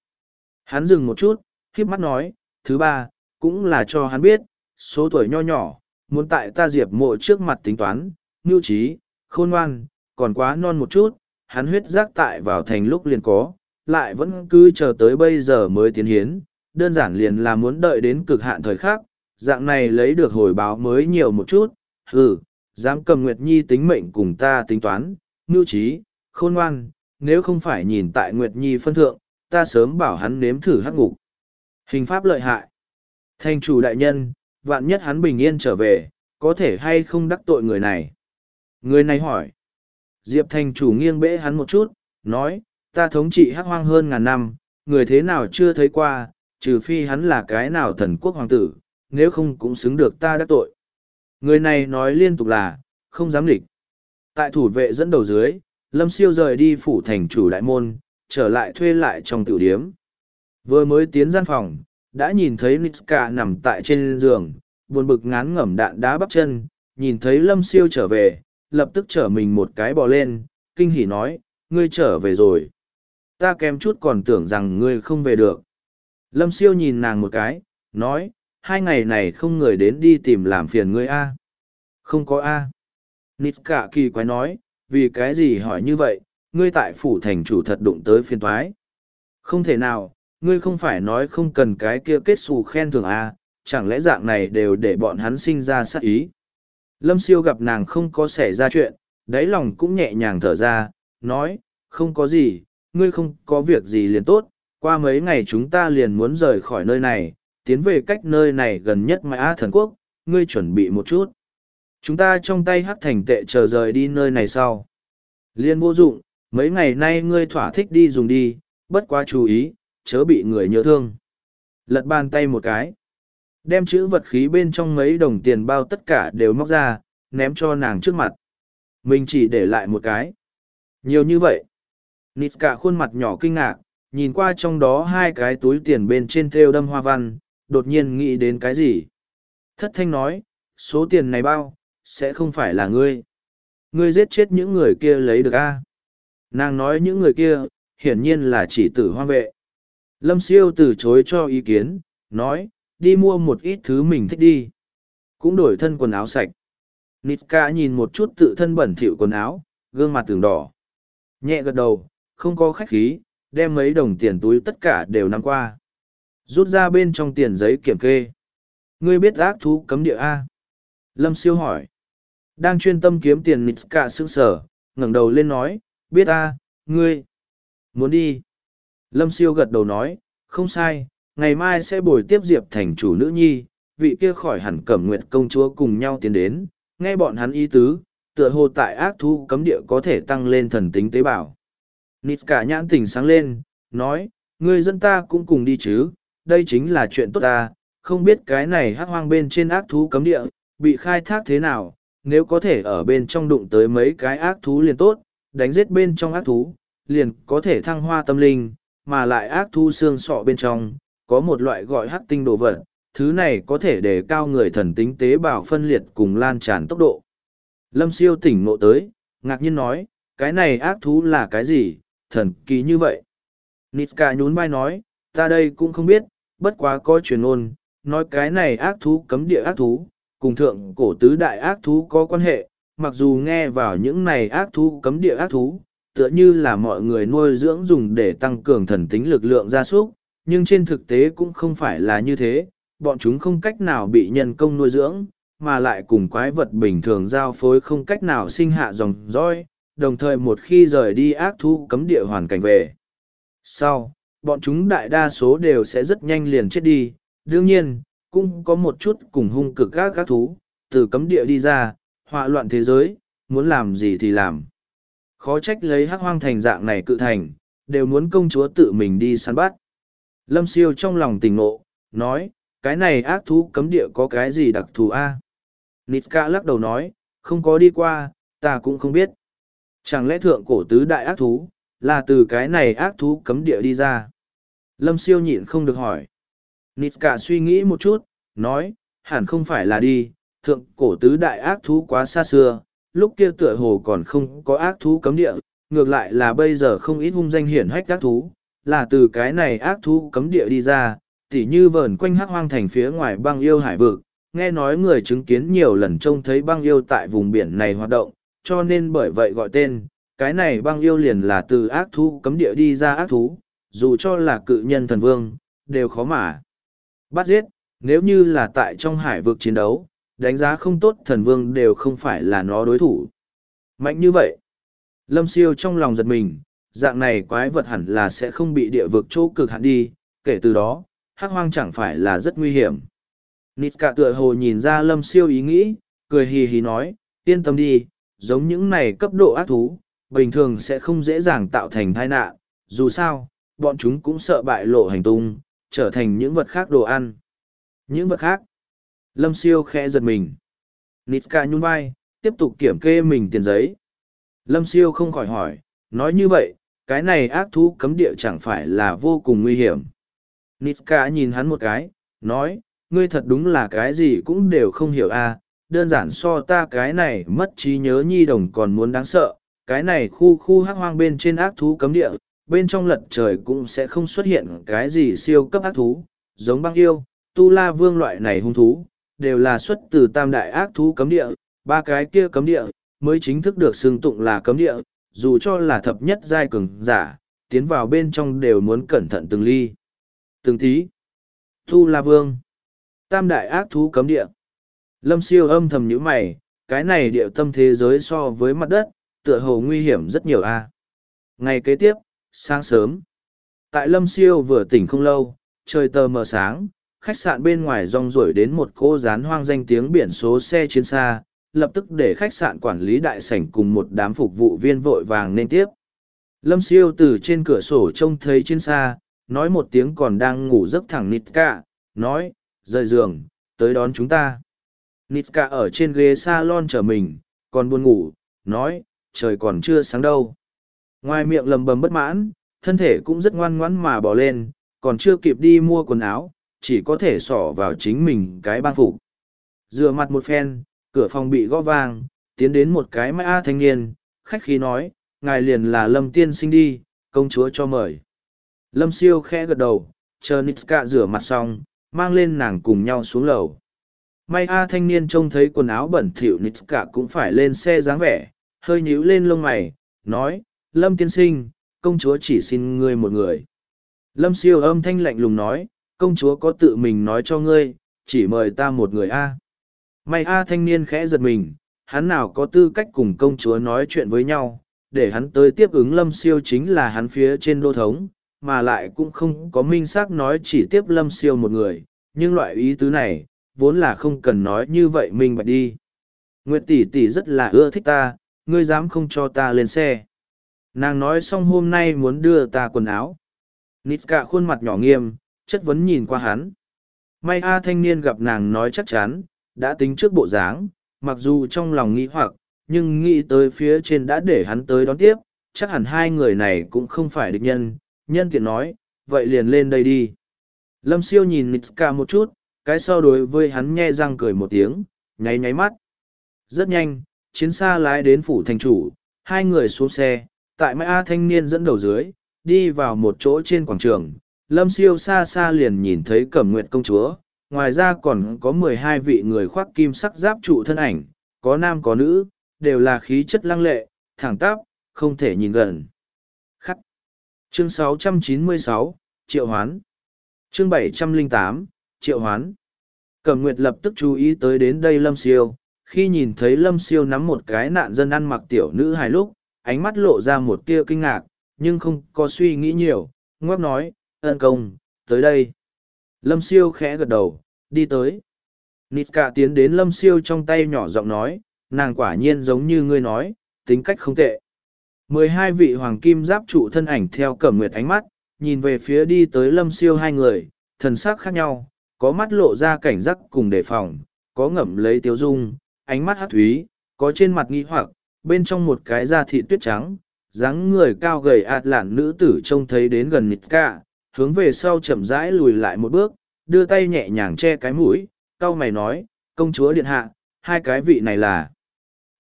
Hắn dừng một chút, khiếp mắt nói, thứ ba, cũng là cho hắn biết, số tuổi nho nhỏ, muốn tại ta diệp mộ trước mặt tính toán, mưu trí, khôn ngoan, còn quá non một chút, hắn huyết giác tại vào thành lúc liền có, lại vẫn cứ chờ tới bây giờ mới tiến hiến, đơn giản liền là muốn đợi đến cực hạn thời khắc, dạng này lấy được hồi báo mới nhiều một chút, ừ dám cầm Nguyệt Nhi tính mệnh cùng ta tính toán, ngưu trí, khôn ngoan, nếu không phải nhìn tại Nguyệt Nhi phân thượng, ta sớm bảo hắn nếm thử hắc ngục. Hình pháp lợi hại. Thành chủ đại nhân, vạn nhất hắn bình yên trở về, có thể hay không đắc tội người này? Người này hỏi. Diệp thành chủ nghiêng bẽ hắn một chút, nói, ta thống trị hắc hoang hơn ngàn năm, người thế nào chưa thấy qua, trừ phi hắn là cái nào thần quốc hoàng tử, nếu không cũng xứng được ta đắc tội. Người này nói liên tục là, không dám địch. Tại thủ vệ dẫn đầu dưới, Lâm Siêu rời đi phủ thành chủ đại môn, trở lại thuê lại trong tiểu điếm. Vừa mới tiến gian phòng, đã nhìn thấy Nitska nằm tại trên giường, buồn bực ngán ngẩm đạn đá bắp chân, nhìn thấy Lâm Siêu trở về, lập tức trở mình một cái bò lên, kinh hỉ nói, ngươi trở về rồi. Ta kém chút còn tưởng rằng ngươi không về được. Lâm Siêu nhìn nàng một cái, nói, hai ngày này không người đến đi tìm làm phiền ngươi a Không có a Nitska kỳ quái nói, vì cái gì hỏi như vậy, ngươi tại phủ thành chủ thật đụng tới phiền thoái. Không thể nào, ngươi không phải nói không cần cái kia kết xù khen thưởng à, chẳng lẽ dạng này đều để bọn hắn sinh ra sát ý. Lâm siêu gặp nàng không có xảy ra chuyện, đáy lòng cũng nhẹ nhàng thở ra, nói, không có gì, ngươi không có việc gì liền tốt, qua mấy ngày chúng ta liền muốn rời khỏi nơi này, tiến về cách nơi này gần nhất mã thần quốc, ngươi chuẩn bị một chút. Chúng ta trong tay hắc thành tệ chờ rời đi nơi này sau. Liên vô dụng, mấy ngày nay ngươi thỏa thích đi dùng đi, bất quá chú ý, chớ bị người nhớ thương. Lật bàn tay một cái. Đem chữ vật khí bên trong mấy đồng tiền bao tất cả đều móc ra, ném cho nàng trước mặt. Mình chỉ để lại một cái. Nhiều như vậy. Nịt cả khuôn mặt nhỏ kinh ngạc, nhìn qua trong đó hai cái túi tiền bên trên thêu đâm hoa văn, đột nhiên nghĩ đến cái gì. Thất thanh nói, số tiền này bao, sẽ không phải là ngươi. Ngươi giết chết những người kia lấy được a Nàng nói những người kia, hiển nhiên là chỉ tử hoang vệ. Lâm siêu từ chối cho ý kiến, nói, đi mua một ít thứ mình thích đi. Cũng đổi thân quần áo sạch. Nitka nhìn một chút tự thân bẩn thỉu quần áo, gương mặt tường đỏ. Nhẹ gật đầu, không có khách khí, đem mấy đồng tiền túi tất cả đều nắm qua. Rút ra bên trong tiền giấy kiểm kê. Ngươi biết ác thú cấm địa A? Lâm siêu hỏi. Đang chuyên tâm kiếm tiền Nitka sững sở, ngẩng đầu lên nói, biết A, ngươi. Muốn đi. Lâm siêu gật đầu nói, không sai, ngày mai sẽ bồi tiếp Diệp thành chủ nữ nhi, vị kia khỏi hẳn cẩm nguyện công chúa cùng nhau tiến đến, nghe bọn hắn ý tứ, tựa hồ tại ác thu cấm địa có thể tăng lên thần tính tế bào. Nít cả nhãn tình sáng lên, nói, người dân ta cũng cùng đi chứ, đây chính là chuyện tốt ta, không biết cái này hắc hoang bên trên ác thú cấm địa, bị khai thác thế nào, nếu có thể ở bên trong đụng tới mấy cái ác thú liền tốt, đánh giết bên trong ác thú, liền có thể thăng hoa tâm linh, mà lại ác thú xương sọ bên trong, có một loại gọi hắc tinh đồ vật, thứ này có thể để cao người thần tính tế bào phân liệt cùng lan tràn tốc độ. Lâm siêu tỉnh ngộ tới, ngạc nhiên nói, cái này ác thú là cái gì, thần kỳ như vậy. Nitka nhún vai nói, ta đây cũng không biết, bất quá có truyền ôn, nói cái này ác thú cấm địa ác thú, cùng thượng cổ tứ đại ác thú có quan hệ, mặc dù nghe vào những này ác thú cấm địa ác thú, tựa như là mọi người nuôi dưỡng dùng để tăng cường thần tính lực lượng gia súc, nhưng trên thực tế cũng không phải là như thế, bọn chúng không cách nào bị nhân công nuôi dưỡng, mà lại cùng quái vật bình thường giao phối không cách nào sinh hạ dòng roi đồng thời một khi rời đi ác thú cấm địa hoàn cảnh về. Sau, bọn chúng đại đa số đều sẽ rất nhanh liền chết đi, đương nhiên, cũng có một chút cùng hung cực các các thú, từ cấm địa đi ra, họa loạn thế giới, muốn làm gì thì làm. Khó trách lấy hắc hoang thành dạng này cự thành, đều muốn công chúa tự mình đi săn bắt. Lâm siêu trong lòng tỉnh ngộ, nói, cái này ác thú cấm địa có cái gì đặc thù a Nitka lắc đầu nói, không có đi qua, ta cũng không biết. Chẳng lẽ thượng cổ tứ đại ác thú, là từ cái này ác thú cấm địa đi ra? Lâm siêu nhịn không được hỏi. Nitka suy nghĩ một chút, nói, hẳn không phải là đi, thượng cổ tứ đại ác thú quá xa xưa, lúc kia tựa hồ còn không có ác thú cấm địa, ngược lại là bây giờ không ít hung danh hiển hách ác thú, là từ cái này ác thú cấm địa đi ra, tỉ như vờn quanh hắc hoang thành phía ngoài băng yêu hải vực, nghe nói người chứng kiến nhiều lần trông thấy băng yêu tại vùng biển này hoạt động, cho nên bởi vậy gọi tên, cái này băng yêu liền là từ ác thú cấm địa đi ra ác thú, dù cho là cự nhân thần vương, đều khó mà bắt giết, nếu như là tại trong hải vực chiến đấu, đánh giá không tốt thần vương đều không phải là nó đối thủ. Mạnh như vậy, lâm siêu trong lòng giật mình, dạng này quái vật hẳn là sẽ không bị địa vực chỗ cực hạn đi, kể từ đó, hắc hoang chẳng phải là rất nguy hiểm. Nịt cả tựa hồ nhìn ra lâm siêu ý nghĩ, cười hì hì nói, yên tâm đi, giống những này cấp độ ác thú, bình thường sẽ không dễ dàng tạo thành tai nạn, dù sao, bọn chúng cũng sợ bại lộ hành tung, trở thành những vật khác đồ ăn. Những vật khác. Lâm siêu khẽ giật mình. Nitska nhún vai, tiếp tục kiểm kê mình tiền giấy. Lâm siêu không khỏi hỏi, nói như vậy, cái này ác thú cấm địa chẳng phải là vô cùng nguy hiểm. Nitska nhìn hắn một cái, nói, ngươi thật đúng là cái gì cũng đều không hiểu a à, đơn giản so ta cái này mất trí nhớ nhi đồng còn muốn đáng sợ, cái này khu khu hắc hoang bên trên ác thú cấm địa, bên trong lật trời cũng sẽ không xuất hiện cái gì siêu cấp ác thú, giống băng yêu, tu la vương loại này hung thú, đều là xuất từ tam đại ác thú cấm địa, ba cái kia cấm địa, mới chính thức được xưng tụng là cấm địa, dù cho là thập nhất giai cường giả, tiến vào bên trong đều muốn cẩn thận từng ly từng tí. tu La Vương. Tam đại ác thú cấm địa. Lâm siêu âm thầm nhíu mày, cái này địa tâm thế giới so với mặt đất, tựa hồ nguy hiểm rất nhiều a. Ngày kế tiếp, sáng sớm. Tại Lâm siêu vừa tỉnh không lâu, trời tờ mờ sáng, khách sạn bên ngoài rong rổi đến một cô rán hoang danh tiếng biển số xe chiến xa, lập tức để khách sạn quản lý đại sảnh cùng một đám phục vụ viên vội vàng nên tiếp. Lâm siêu từ trên cửa sổ trông thấy trên xa, nói một tiếng còn đang ngủ giấc thẳng Nitka, nói, rời giường, tới đón chúng ta. Nitka ở trên ghế salon chờ mình, còn buồn ngủ, nói, trời còn chưa sáng đâu. Ngoài miệng lầm bầm bất mãn, thân thể cũng rất ngoan ngoãn mà bỏ lên, còn chưa kịp đi mua quần áo, chỉ có thể xỏ vào chính mình cái ban phục. Dựa mặt một phen, cửa phòng bị gõ vang, tiến đến một cái mã thanh niên, khách khí nói, ngài liền là lâm tiên sinh đi, công chúa cho mời. Lâm siêu khẽ gật đầu, chờ Nitska rửa mặt xong, mang lên nàng cùng nhau xuống lầu. May A thanh niên trông thấy quần áo bẩn thỉu Nitska cũng phải lên xe dáng vẻ, hơi nhíu lên lông mày, nói, Lâm tiên sinh, công chúa chỉ xin ngươi một người. Lâm siêu âm thanh lạnh lùng nói, công chúa có tự mình nói cho ngươi, chỉ mời ta một người A. May A thanh niên khẽ giật mình, hắn nào có tư cách cùng công chúa nói chuyện với nhau, để hắn tới tiếp ứng lâm siêu chính là hắn phía trên đô thống, mà lại cũng không có minh xác nói chỉ tiếp lâm siêu một người, nhưng loại ý tứ này, vốn là không cần nói như vậy mình bạch đi. Nguyệt tỷ tỷ rất là ưa thích ta, ngươi dám không cho ta lên xe. Nàng nói xong hôm nay muốn đưa ta quần áo. Nít cả khuôn mặt nhỏ nghiêm, chất vấn nhìn qua hắn. May A thanh niên gặp nàng nói chắc chắn, đã tính trước bộ dáng, mặc dù trong lòng nghĩ hoặc, nhưng nghĩ tới phía trên đã để hắn tới đón tiếp, chắc hẳn hai người này cũng không phải địch nhân, nhân tiện nói, vậy liền lên đây đi. Lâm siêu nhìn Nitska một chút, cái so đối với hắn nhe răng cười một tiếng, nháy nháy mắt. Rất nhanh, chiến xa lái đến phủ thành chủ, hai người xuống xe, tại mai A thanh niên dẫn đầu dưới, đi vào một chỗ trên quảng trường. Lâm siêu xa xa liền nhìn thấy cẩm nguyệt công chúa, ngoài ra còn có mười hai vị người khoác kim sắc giáp trụ thân ảnh, có nam có nữ, đều là khí chất lăng lệ, thẳng tắp, không thể nhìn gần. Khắc. Chương 696, Triệu Hoán. Chương 708, Triệu Hoán. Cẩm Nguyệt lập tức chú ý tới đến đây Lâm Siêu, khi nhìn thấy Lâm Siêu nắm một cái nạn dân ăn mặc tiểu nữ hài lúc, ánh mắt lộ ra một tia kinh ngạc, nhưng không có suy nghĩ nhiều, ngoắc nói, ân công, tới đây. Lâm Siêu khẽ gật đầu, đi tới. Nịt cả tiến đến Lâm Siêu trong tay nhỏ giọng nói, nàng quả nhiên giống như ngươi nói, tính cách không tệ. Mười hai vị hoàng kim giáp trụ thân ảnh theo cẩm nguyệt ánh mắt, nhìn về phía đi tới lâm siêu hai người, thần sắc khác nhau, có mắt lộ ra cảnh giác cùng đề phòng, có ngậm lấy tiếu dung, ánh mắt hát thúy, có trên mặt nghi hoặc, bên trong một cái da thị tuyết trắng, dáng người cao gầy ạt lạn nữ tử trông thấy đến gần nịt cả, hướng về sau chậm rãi lùi lại một bước, đưa tay nhẹ nhàng che cái mũi, cau mày nói, công chúa điện hạ, hai cái vị này là.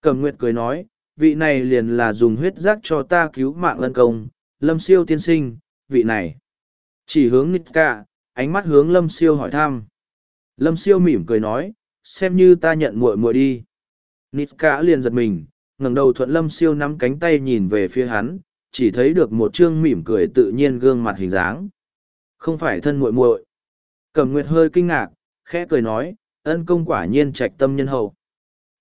Cầm Nguyệt cười nói, vị này liền là dùng huyết giác cho ta cứu mạng lân công, lâm siêu tiên sinh, vị này. Chỉ hướng Nitka, ánh mắt hướng lâm siêu hỏi thăm. Lâm siêu mỉm cười nói, xem như ta nhận muội muội đi. Nitka liền giật mình, ngẩng đầu thuận lâm siêu nắm cánh tay nhìn về phía hắn, chỉ thấy được một chương mỉm cười tự nhiên gương mặt hình dáng. Không phải thân muội muội. Cẩm Nguyệt hơi kinh ngạc, khẽ cười nói, ân công quả nhiên trạch tâm nhân hậu.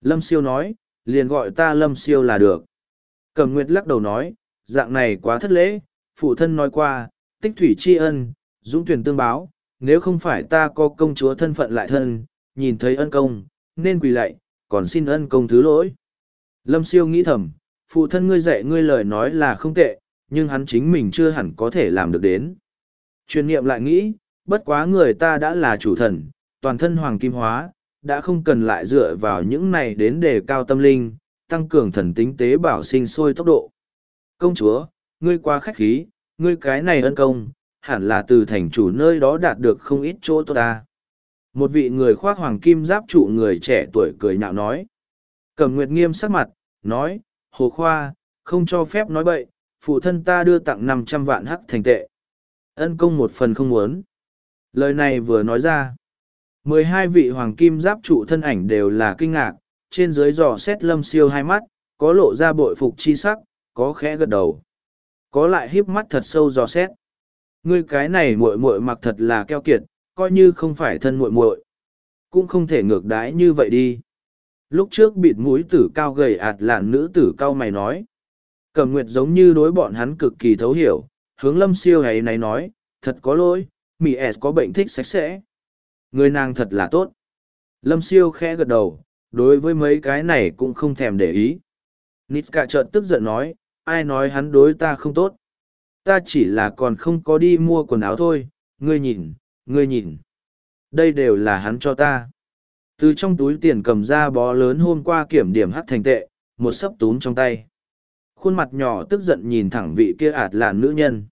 Lâm siêu nói, liền gọi ta lâm siêu là được. Cẩm Nguyệt lắc đầu nói, dạng này quá thất lễ, phụ thân nói qua, tích thủy tri ân, dũng tuyển tương báo, nếu không phải ta có công chúa thân phận lại thân, nhìn thấy ân công, nên quỳ lạy, còn xin ân công thứ lỗi. Lâm siêu nghĩ thầm, phụ thân ngươi dạy ngươi lời nói là không tệ, nhưng hắn chính mình chưa hẳn có thể làm được đến. Truyền niệm lại nghĩ, bất quá người ta đã là chủ thần, toàn thân hoàng kim hóa, đã không cần lại dựa vào những này đến đề cao tâm linh, tăng cường thần tính tế bảo sinh sôi tốc độ. Công chúa, ngươi quá khách khí, ngươi cái này ân công, hẳn là từ thành chủ nơi đó đạt được không ít chỗ tốt ta. Một vị người khoác hoàng kim giáp trụ người trẻ tuổi cười nhạo nói. Cẩm Nguyệt nghiêm sắc mặt, nói, Hồ Khoa, không cho phép nói bậy, phụ thân ta đưa tặng năm trăm vạn hắc thành tệ. Ân công một phần không muốn. Lời này vừa nói ra mười hai vị hoàng kim giáp trụ thân ảnh đều là kinh ngạc trên dưới giò xét lâm siêu hai mắt có lộ ra bội phục chi sắc có khẽ gật đầu có lại híp mắt thật sâu giò xét ngươi cái này muội muội mặc thật là keo kiệt coi như không phải thân muội muội cũng không thể ngược đái như vậy đi lúc trước bịt mũi tử cao gầy ạt lạn nữ tử cao mày nói cẩm nguyệt giống như đối bọn hắn cực kỳ thấu hiểu hướng lâm siêu ấy này nói thật có lỗi mỹ s có bệnh thích sạch sẽ Người nàng thật là tốt. Lâm siêu khẽ gật đầu, đối với mấy cái này cũng không thèm để ý. Nít cả trợn tức giận nói, ai nói hắn đối ta không tốt. Ta chỉ là còn không có đi mua quần áo thôi, ngươi nhìn, ngươi nhìn. Đây đều là hắn cho ta. Từ trong túi tiền cầm ra bó lớn hôm qua kiểm điểm hắt thành tệ, một sấp túm trong tay. Khuôn mặt nhỏ tức giận nhìn thẳng vị kia ạt là nữ nhân.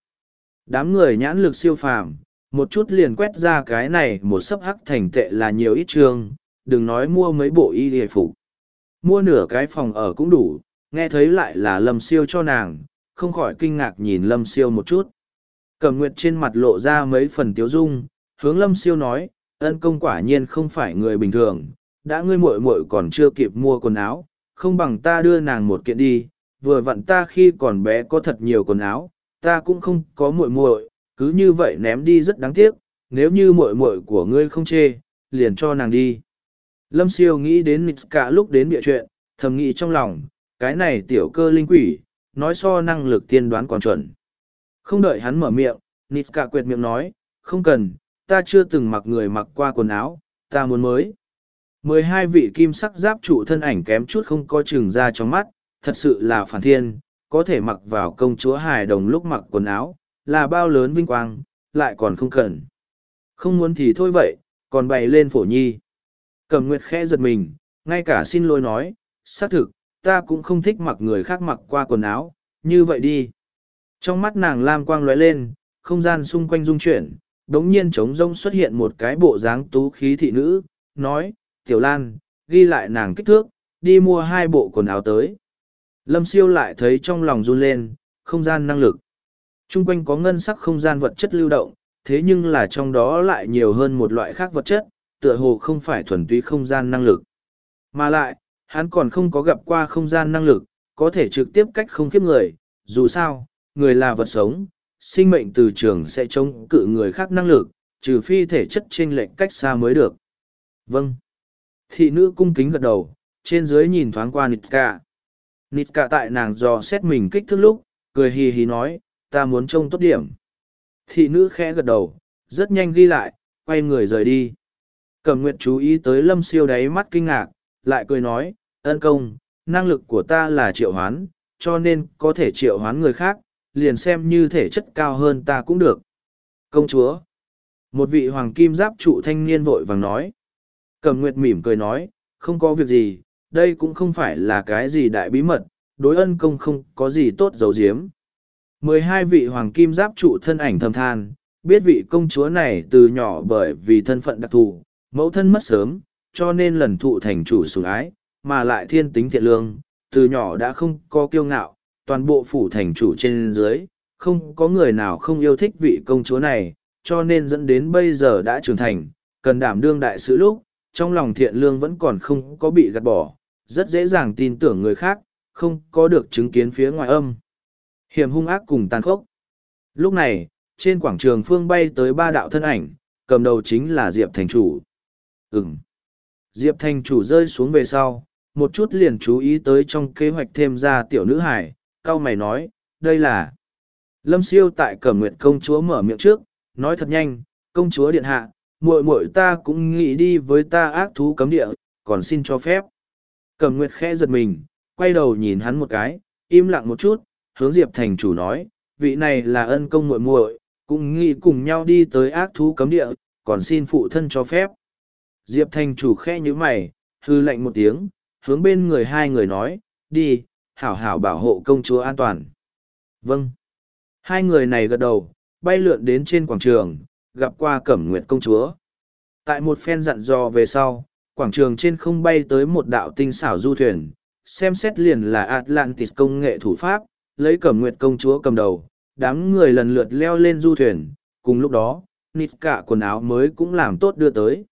Đám người nhãn lực siêu phàm, một chút liền quét ra cái này một sấp hắc thành tệ là nhiều ít trường đừng nói mua mấy bộ y hề phục. Mua nửa cái phòng ở cũng đủ, nghe thấy lại là lâm siêu cho nàng, không khỏi kinh ngạc nhìn lâm siêu một chút. cầm nguyệt trên mặt lộ ra mấy phần tiếu dung, hướng lâm siêu nói, ân công quả nhiên không phải người bình thường, đã ngươi muội muội còn chưa kịp mua quần áo, không bằng ta đưa nàng một kiện đi, vừa vặn ta khi còn bé có thật nhiều quần áo, ta cũng không có muội muội, cứ như vậy ném đi rất đáng tiếc, nếu như muội muội của ngươi không chê, liền cho nàng đi. Lâm siêu nghĩ đến Nitska lúc đến địa chuyện, thầm nghĩ trong lòng, cái này tiểu cơ linh quỷ, nói so năng lực tiên đoán còn chuẩn. Không đợi hắn mở miệng, nít cả quyệt miệng nói, không cần, ta chưa từng mặc người mặc qua quần áo, ta muốn mới. mười hai vị kim sắc giáp trụ thân ảnh kém chút không có chừng ra trong mắt, thật sự là phản thiên, có thể mặc vào công chúa hài đồng lúc mặc quần áo, là bao lớn vinh quang, lại còn không cần. Không muốn thì thôi vậy, còn bày lên phổ nhi. Cầm nguyệt khẽ giật mình, ngay cả xin lỗi nói, xác thực, ta cũng không thích mặc người khác mặc qua quần áo, như vậy đi. Trong mắt nàng lam quang lóe lên, không gian xung quanh rung chuyển, đống nhiên trống rông xuất hiện một cái bộ dáng tú khí thị nữ, nói, Tiểu Lan, ghi lại nàng kích thước, đi mua hai bộ quần áo tới. Lâm siêu lại thấy trong lòng run lên, không gian năng lực. Trung quanh có ngân sắc không gian vật chất lưu động, thế nhưng là trong đó lại nhiều hơn một loại khác vật chất, tựa hồ không phải thuần túy không gian năng lực. Mà lại, hắn còn không có gặp qua không gian năng lực, có thể trực tiếp cách không kiếp người, dù sao, người là vật sống, sinh mệnh từ trường sẽ chống cự người khác năng lực, trừ phi thể chất trên lệch cách xa mới được. Vâng. Thị nữ cung kính gật đầu, trên dưới nhìn thoáng qua Nitka. Nitka tại nàng dò xét mình kích thước lúc, cười hì hì nói, ta muốn trông tốt điểm. Thị nữ khẽ gật đầu, rất nhanh ghi lại, quay người rời đi. Cẩm Nguyệt chú ý tới lâm siêu đáy mắt kinh ngạc, lại cười nói, ân công, năng lực của ta là triệu hoán, cho nên có thể triệu hoán người khác, liền xem như thể chất cao hơn ta cũng được. Công chúa. Một vị hoàng kim giáp trụ thanh niên vội vàng nói. Cầm Nguyệt mỉm cười nói, không có việc gì, đây cũng không phải là cái gì đại bí mật, đối ân công không có gì tốt giấu giếm. Mười hai vị hoàng kim giáp trụ thân ảnh thầm than, biết vị công chúa này từ nhỏ bởi vì thân phận đặc thù, mẫu thân mất sớm, cho nên lần thụ thành chủ sủng ái, mà lại thiên tính thiện lương, từ nhỏ đã không có kiêu ngạo, toàn bộ phủ thành chủ trên dưới, không có người nào không yêu thích vị công chúa này, cho nên dẫn đến bây giờ đã trưởng thành, cần đảm đương đại sứ lúc, trong lòng thiện lương vẫn còn không có bị gạt bỏ, rất dễ dàng tin tưởng người khác, không có được chứng kiến phía ngoài âm. Hiểm hung ác cùng tàn khốc. Lúc này, trên quảng trường phương bay tới ba đạo thân ảnh, cầm đầu chính là Diệp Thành Chủ. Ừm. Diệp Thành Chủ rơi xuống về sau, một chút liền chú ý tới trong kế hoạch thêm ra tiểu nữ hải, cao mày nói, đây là... Lâm siêu tại cẩm nguyện công chúa mở miệng trước, nói thật nhanh, công chúa điện hạ, muội muội ta cũng nghĩ đi với ta ác thú cấm địa, còn xin cho phép. Cẩm nguyệt khẽ giật mình, quay đầu nhìn hắn một cái, im lặng một chút, hướng Diệp thành chủ nói, vị này là ân công muội muội, cũng nghĩ cùng nhau đi tới ác thú cấm địa, còn xin phụ thân cho phép. Diệp thành chủ khẽ như mày, hư lạnh một tiếng, hướng bên người hai người nói, đi, hảo hảo bảo hộ công chúa an toàn. Vâng. Hai người này gật đầu, bay lượn đến trên quảng trường, gặp qua cẩm nguyệt công chúa. Tại một phen dặn dò về sau, quảng trường trên không bay tới một đạo tinh xảo du thuyền, xem xét liền là Atlantis công nghệ thủ pháp, lấy cẩm nguyệt công chúa cầm đầu, đám người lần lượt leo lên du thuyền, cùng lúc đó, nịt cả quần áo mới cũng làm tốt đưa tới.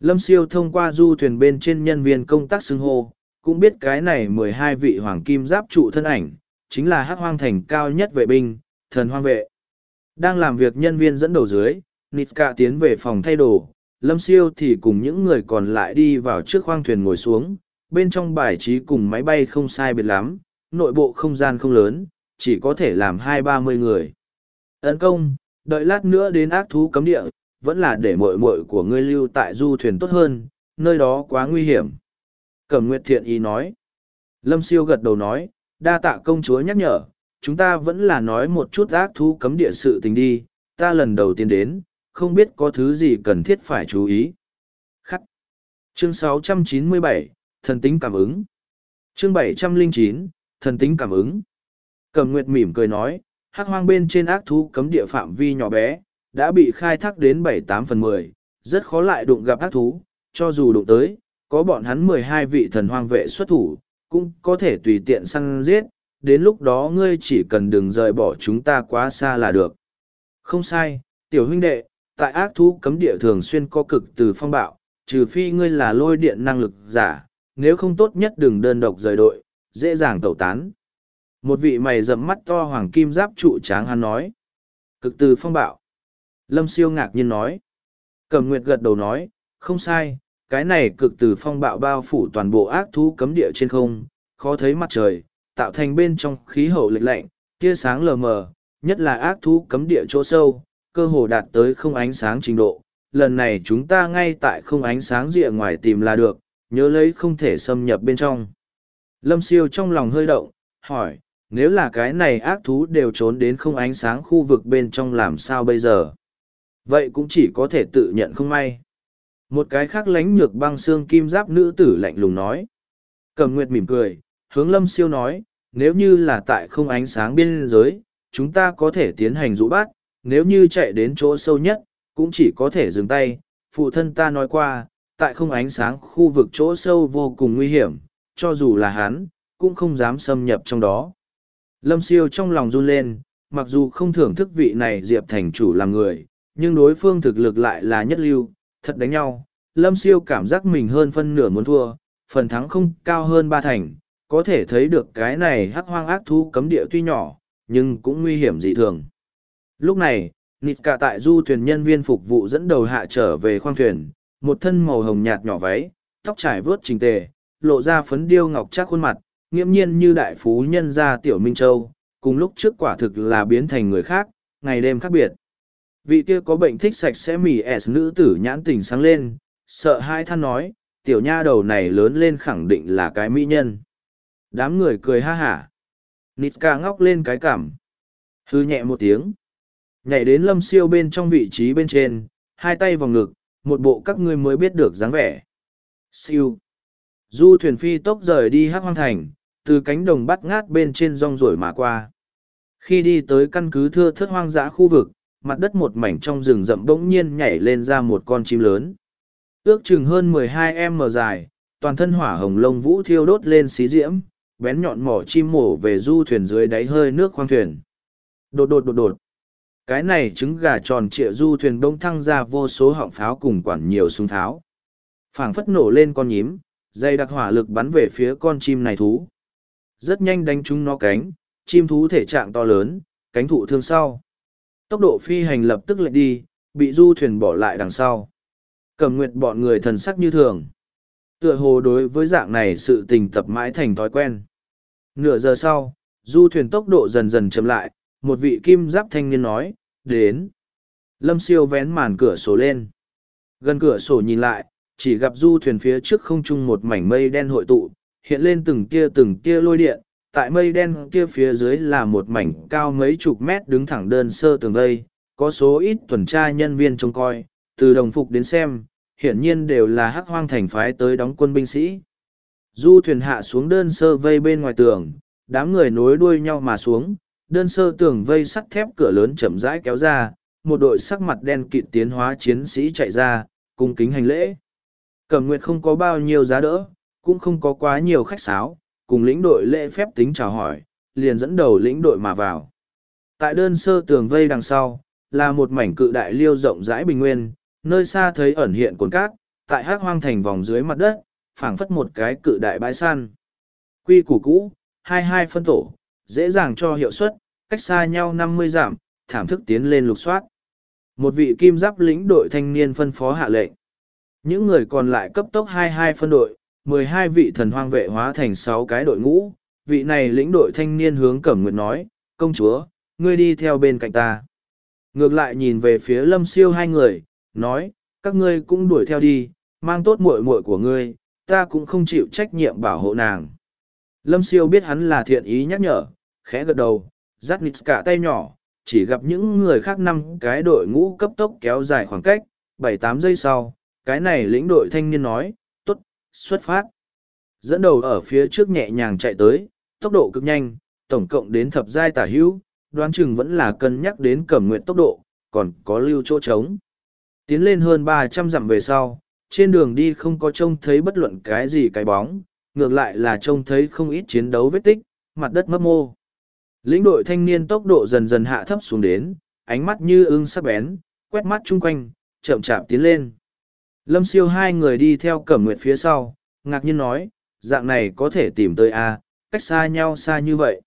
Lâm siêu thông qua du thuyền bên trên nhân viên công tác xưng hô, cũng biết cái này mười hai vị hoàng kim giáp trụ thân ảnh, chính là hắc hoang thành cao nhất vệ binh, thần hoang vệ. Đang làm việc nhân viên dẫn đầu dưới, Nitska tiến về phòng thay đồ, Lâm Siêu thì cùng những người còn lại đi vào trước khoang thuyền ngồi xuống, bên trong bài trí cùng máy bay không sai biệt lắm, nội bộ không gian không lớn, chỉ có thể làm hai ba mươi người. Ấn công, đợi lát nữa đến ác thú cấm địa, vẫn là để mội mội của ngươi lưu tại du thuyền tốt hơn, nơi đó quá nguy hiểm. Cẩm Nguyệt Thiện ý nói. Lâm Siêu gật đầu nói, đa tạ công chúa nhắc nhở, chúng ta vẫn là nói một chút ác thú cấm địa sự tình đi, ta lần đầu tiên đến, không biết có thứ gì cần thiết phải chú ý. Khắc. Chương 697, Thần tính cảm ứng. Chương 709, Thần tính cảm ứng. Cẩm Nguyệt mỉm cười nói, hắc hoang bên trên ác thú cấm địa phạm vi nhỏ bé, đã bị khai thác đến bảy tám phần mười, rất khó lại đụng gặp ác thú, cho dù đụng tới, có bọn hắn mười hai vị thần hoang vệ xuất thủ, cũng có thể tùy tiện săn giết, đến lúc đó ngươi chỉ cần đừng rời bỏ chúng ta quá xa là được. Không sai, tiểu huynh đệ, tại ác thú cấm địa thường xuyên có cực từ phong bạo, trừ phi ngươi là lôi điện năng lực giả, nếu không tốt nhất đừng đơn độc rời đội, dễ dàng tẩu tán. Một vị mày rậm mắt to hoàng kim giáp trụ tráng hắn nói. Cực từ phong bạo. Lâm siêu ngạc nhiên nói. Cầm nguyệt gật đầu nói, không sai, cái này cực từ phong bạo bao phủ toàn bộ ác thú cấm địa trên không, khó thấy mặt trời, tạo thành bên trong khí hậu lệch lạnh, tia sáng lờ mờ, nhất là ác thú cấm địa chỗ sâu, cơ hồ đạt tới không ánh sáng trình độ. Lần này chúng ta ngay tại không ánh sáng rìa ngoài tìm là được, nhớ lấy không thể xâm nhập bên trong. Lâm siêu trong lòng hơi động, hỏi, nếu là cái này ác thú đều trốn đến không ánh sáng khu vực bên trong làm sao bây giờ? Vậy cũng chỉ có thể tự nhận không may. Một cái khác lánh nhược băng xương kim giáp nữ tử lạnh lùng nói. Cầm nguyệt mỉm cười, hướng lâm siêu nói, nếu như là tại không ánh sáng biên giới, chúng ta có thể tiến hành rũ bát, nếu như chạy đến chỗ sâu nhất, cũng chỉ có thể dừng tay. Phụ thân ta nói qua, tại không ánh sáng khu vực chỗ sâu vô cùng nguy hiểm, cho dù là hắn, cũng không dám xâm nhập trong đó. Lâm siêu trong lòng run lên, mặc dù không thưởng thức vị này Diệp thành chủ làm người, nhưng đối phương thực lực lại là nhất lưu, thật đánh nhau. Lâm siêu cảm giác mình hơn phân nửa muốn thua, phần thắng không cao hơn ba thành, có thể thấy được cái này hắc hoang ác thu cấm địa tuy nhỏ, nhưng cũng nguy hiểm dị thường. Lúc này, nịt cả tại du thuyền nhân viên phục vụ dẫn đầu hạ trở về khoang thuyền, một thân màu hồng nhạt nhỏ váy, tóc trải vớt trình tề, lộ ra phấn điêu ngọc chắc khuôn mặt, nghiễm nhiên như đại phú nhân gia tiểu Minh Châu, cùng lúc trước quả thực là biến thành người khác, ngày đêm khác biệt. Vị kia có bệnh thích sạch sẽ mỉ S nữ tử nhãn tình sáng lên, sợ hai than nói, tiểu nha đầu này lớn lên khẳng định là cái mỹ nhân. Đám người cười ha hả. ca ngóc lên cái cảm. Hư nhẹ một tiếng. Nhảy đến lâm siêu bên trong vị trí bên trên, hai tay vòng ngực, một bộ các ngươi mới biết được dáng vẻ. Siêu. Du thuyền phi tốc rời đi hắc hoang thành, từ cánh đồng bắt ngát bên trên rong ruổi mà qua. Khi đi tới căn cứ thưa thất hoang dã khu vực, mặt đất một mảnh trong rừng rậm bỗng nhiên nhảy lên ra một con chim lớn. Ước chừng hơn 12 m dài, toàn thân hỏa hồng lông vũ thiêu đốt lên xí diễm, bén nhọn mỏ chim mổ về du thuyền dưới đáy hơi nước khoang thuyền. Đột đột đột đột. Cái này trứng gà tròn trịa du thuyền bỗng thăng ra vô số họng pháo cùng quản nhiều súng pháo. phảng phất nổ lên con nhím, dây đặc hỏa lực bắn về phía con chim này thú. Rất nhanh đánh trúng nó cánh, chim thú thể trạng to lớn, cánh thụ thương sau. Tốc độ phi hành lập tức lệch đi, bị du thuyền bỏ lại đằng sau. Cầm nguyệt bọn người thần sắc như thường. Tựa hồ đối với dạng này sự tình tập mãi thành thói quen. Nửa giờ sau, du thuyền tốc độ dần dần chậm lại, một vị kim giáp thanh niên nói, đến. Lâm siêu vén màn cửa sổ lên. Gần cửa sổ nhìn lại, chỉ gặp du thuyền phía trước không trung một mảnh mây đen hội tụ, hiện lên từng tia từng tia lôi điện, tại mây đen kia phía dưới là một mảnh cao mấy chục mét đứng thẳng đơn sơ tường vây, có số ít tuần tra nhân viên trông coi, từ đồng phục đến xem, hiển nhiên đều là hắc hoang thành phái tới đóng quân binh sĩ. Du thuyền hạ xuống đơn sơ vây bên ngoài tường, đám người nối đuôi nhau mà xuống, đơn sơ tường vây sắt thép cửa lớn chậm rãi kéo ra, một đội sắc mặt đen kịt tiến hóa chiến sĩ chạy ra, cung kính hành lễ. Cẩm Nguyệt không có bao nhiêu giá đỡ, cũng không có quá nhiều khách sáo, cùng lĩnh đội lễ phép tính chào hỏi, liền dẫn đầu lĩnh đội mà vào. Tại đơn sơ tường vây đằng sau, là một mảnh cự đại liêu rộng rãi bình nguyên, nơi xa thấy ẩn hiện cồn cát, tại hát hoang thành vòng dưới mặt đất, phảng phất một cái cự đại bãi săn. Quy củ cũ, hai hai phân tổ, dễ dàng cho hiệu suất, cách xa nhau năm mươi giảm, thảm thức tiến lên lục soát. Một vị kim giáp lĩnh đội thanh niên phân phó hạ lệnh. Những người còn lại cấp tốc hai hai phân đội, mười hai vị thần hoang vệ hóa thành sáu cái đội ngũ. Vị này lĩnh đội thanh niên hướng Cẩm Nguyệt nói, công chúa, ngươi đi theo bên cạnh ta. Ngược lại nhìn về phía lâm siêu hai người, nói, các ngươi cũng đuổi theo đi, mang tốt muội muội của ngươi, ta cũng không chịu trách nhiệm bảo hộ nàng. Lâm siêu biết hắn là thiện ý nhắc nhở, khẽ gật đầu, dắt nịt cả tay nhỏ, chỉ gặp những người khác năm cái đội ngũ cấp tốc kéo dài khoảng cách, bảy tám giây sau, cái này lĩnh đội thanh niên nói, xuất phát. Dẫn đầu ở phía trước nhẹ nhàng chạy tới, tốc độ cực nhanh, tổng cộng đến thập giai tả hữu, đoán chừng vẫn là cân nhắc đến cẩm nguyện tốc độ, còn có lưu chỗ trống. Tiến lên hơn ba trăm dặm về sau, trên đường đi không có trông thấy bất luận cái gì cái bóng, ngược lại là trông thấy không ít chiến đấu vết tích, mặt đất mấp mô. Lĩnh đội thanh niên tốc độ dần dần hạ thấp xuống đến, ánh mắt như ưng sắc bén, quét mắt chung quanh, chậm chạp tiến lên. Lâm siêu hai người đi theo cẩm nguyệt phía sau, ngạc nhiên nói, dạng này có thể tìm tới a cách xa nhau xa như vậy.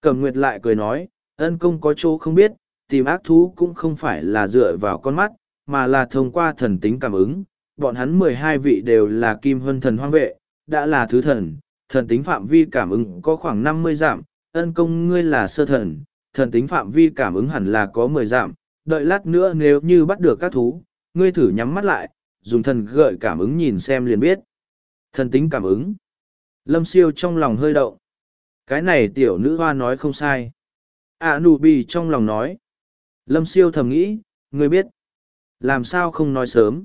Cẩm nguyệt lại cười nói, ân công có chỗ không biết, tìm ác thú cũng không phải là dựa vào con mắt, mà là thông qua thần tính cảm ứng. Bọn hắn mười hai vị đều là kim hân thần hoang vệ, đã là thứ thần, thần tính phạm vi cảm ứng có khoảng năm mươi giảm. ân công ngươi là sơ thần, thần tính phạm vi cảm ứng hẳn là có mười giảm. đợi lát nữa nếu như bắt được các thú, ngươi thử nhắm mắt lại, dùng thần gợi cảm ứng nhìn xem liền biết. Thần tính cảm ứng. Lâm siêu trong lòng hơi động. Cái này tiểu nữ hoa nói không sai. À nụ bì trong lòng nói. Lâm siêu thầm nghĩ, ngươi biết. Làm sao không nói sớm?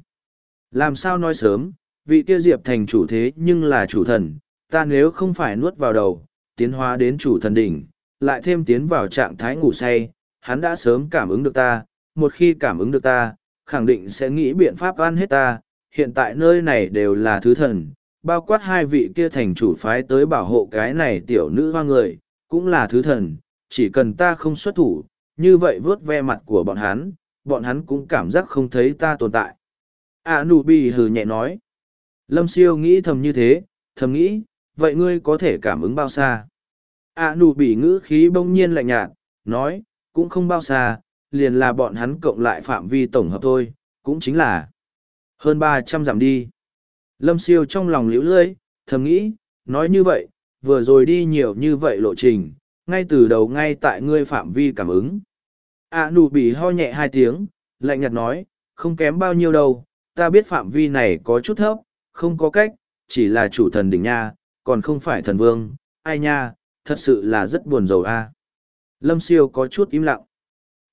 Làm sao nói sớm, vị kia diệp thành chủ thế nhưng là chủ thần, ta nếu không phải nuốt vào đầu, tiến hóa đến chủ thần đỉnh, lại thêm tiến vào trạng thái ngủ say, hắn đã sớm cảm ứng được ta, một khi cảm ứng được ta, khẳng định sẽ nghĩ biện pháp ăn hết ta, hiện tại nơi này đều là thứ thần, bao quát hai vị kia thành chủ phái tới bảo hộ cái này tiểu nữ hoa người, cũng là thứ thần, chỉ cần ta không xuất thủ, như vậy vớt ve mặt của bọn hắn, bọn hắn cũng cảm giác không thấy ta tồn tại. À nụ bì hừ nhẹ nói. Lâm siêu nghĩ thầm như thế, thầm nghĩ, vậy ngươi có thể cảm ứng bao xa? À nụ bì ngữ khí bỗng nhiên lạnh nhạt, nói, cũng không bao xa, liền là bọn hắn cộng lại phạm vi tổng hợp thôi, cũng chính là hơn ba trăm dặm đi. Lâm siêu trong lòng liễu lưỡi, thầm nghĩ, nói như vậy, vừa rồi đi nhiều như vậy lộ trình, ngay từ đầu ngay tại ngươi phạm vi cảm ứng. À nụ bị ho nhẹ hai tiếng, lạnh nhạt nói, không kém bao nhiêu đâu, ta biết phạm vi này có chút thấp, không có cách, chỉ là chủ thần đỉnh nha, còn không phải thần vương, ai nha, thật sự là rất buồn rầu a. Lâm siêu có chút im lặng.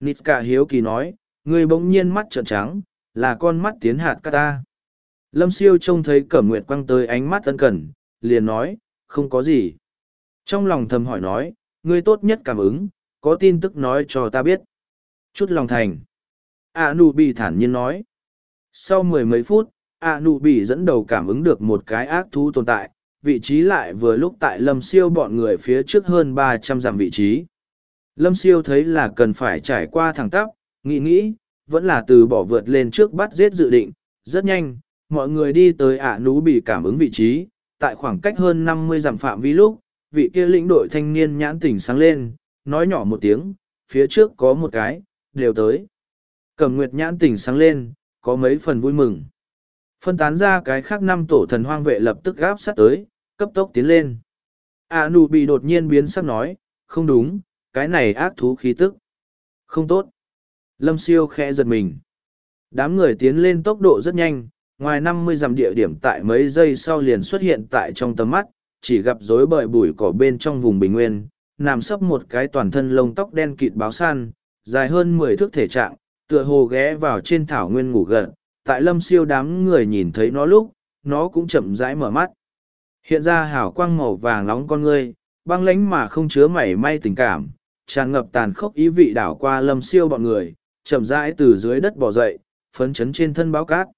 Nitska hiếu kỳ nói, ngươi bỗng nhiên mắt trợn trắng, là con mắt tiến hạt cắt ta. Lâm siêu trông thấy cẩm nguyệt quăng tới ánh mắt ân cần, liền nói, không có gì. Trong lòng thầm hỏi nói, ngươi tốt nhất cảm ứng, có tin tức nói cho ta biết. Chút lòng thành. A nụ bị thản nhiên nói. Sau mười mấy phút, A nụ bị dẫn đầu cảm ứng được một cái ác thú tồn tại, vị trí lại vừa lúc tại lâm siêu bọn người phía trước hơn ba trăm dặm vị trí. Lâm siêu thấy là cần phải trải qua thẳng tắp, nghĩ nghĩ, vẫn là từ bỏ vượt lên trước bắt giết dự định, rất nhanh, mọi người đi tới ả nú bị cảm ứng vị trí, tại khoảng cách hơn năm mươi dặm phạm vi lúc, vị kia lĩnh đội thanh niên nhãn tỉnh sáng lên, nói nhỏ một tiếng, phía trước có một cái, đều tới. Cẩm nguyệt nhãn tỉnh sáng lên, có mấy phần vui mừng. Phân tán ra cái khác năm tổ thần hoang vệ lập tức gáp sát tới, cấp tốc tiến lên. A nụ bị đột nhiên biến sắc nói, không đúng, cái này ác thú khí tức. Không tốt. Lâm siêu khẽ giật mình. Đám người tiến lên tốc độ rất nhanh, ngoài năm mươi dặm địa điểm tại mấy giây sau liền xuất hiện tại trong tầm mắt, chỉ gặp rối bời bụi cỏ bên trong vùng bình nguyên, nằm sấp một cái toàn thân lông tóc đen kịt báo săn, dài hơn mười thước thể trạng, tựa hồ ghé vào trên thảo nguyên ngủ gật. Tại lâm siêu đám người nhìn thấy nó lúc, nó cũng chậm rãi mở mắt. Hiện ra hào quang màu vàng nóng con ngươi, băng lánh mà không chứa mảy may tình cảm, tràn ngập tàn khốc ý vị đảo qua lâm siêu bọn người, chậm rãi từ dưới đất bỏ dậy, phấn chấn trên thân báo cát.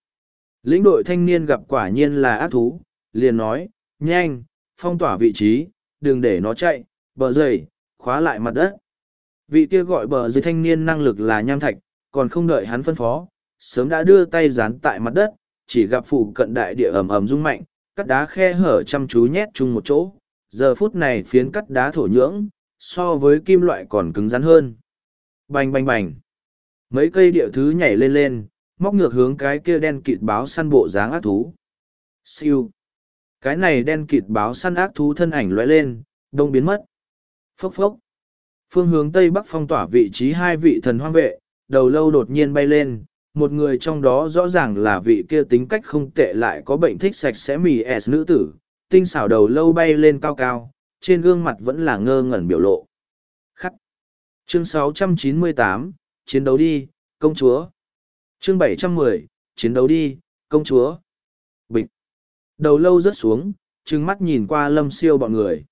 Lĩnh đội thanh niên gặp quả nhiên là ác thú, liền nói, nhanh, phong tỏa vị trí, đừng để nó chạy, bờ dày, khóa lại mặt đất. Vị kia gọi bờ dưới thanh niên năng lực là nham thạch, còn không đợi hắn phân phó, sớm đã đưa tay dán tại mặt đất, chỉ gặp phụ cận đại địa ẩm ẩm rung mạnh, cắt đá khe hở chăm chú nhét chung một chỗ. Giờ phút này phiến cắt đá thổ nhưỡng, so với kim loại còn cứng rắn hơn. Bành bành bành. Mấy cây địa thứ nhảy lên lên, móc ngược hướng cái kia đen kịt báo săn bộ dáng ác thú. Siêu. Cái này đen kịt báo săn ác thú thân ảnh lóe lên, đông biến mất. Phốc phốc. Phương hướng tây bắc phong tỏa vị trí hai vị thần hoang vệ, đầu lâu đột nhiên bay lên. Một người trong đó rõ ràng là vị kia tính cách không tệ lại có bệnh thích sạch sẽ mì s nữ tử, tinh xảo đầu lâu bay lên cao cao, trên gương mặt vẫn là ngơ ngẩn biểu lộ. Khắc. Chương 698, chiến đấu đi, công chúa. Chương 710, chiến đấu đi, công chúa. Bịch. Đầu lâu rớt xuống, trừng mắt nhìn qua lâm siêu bọn người.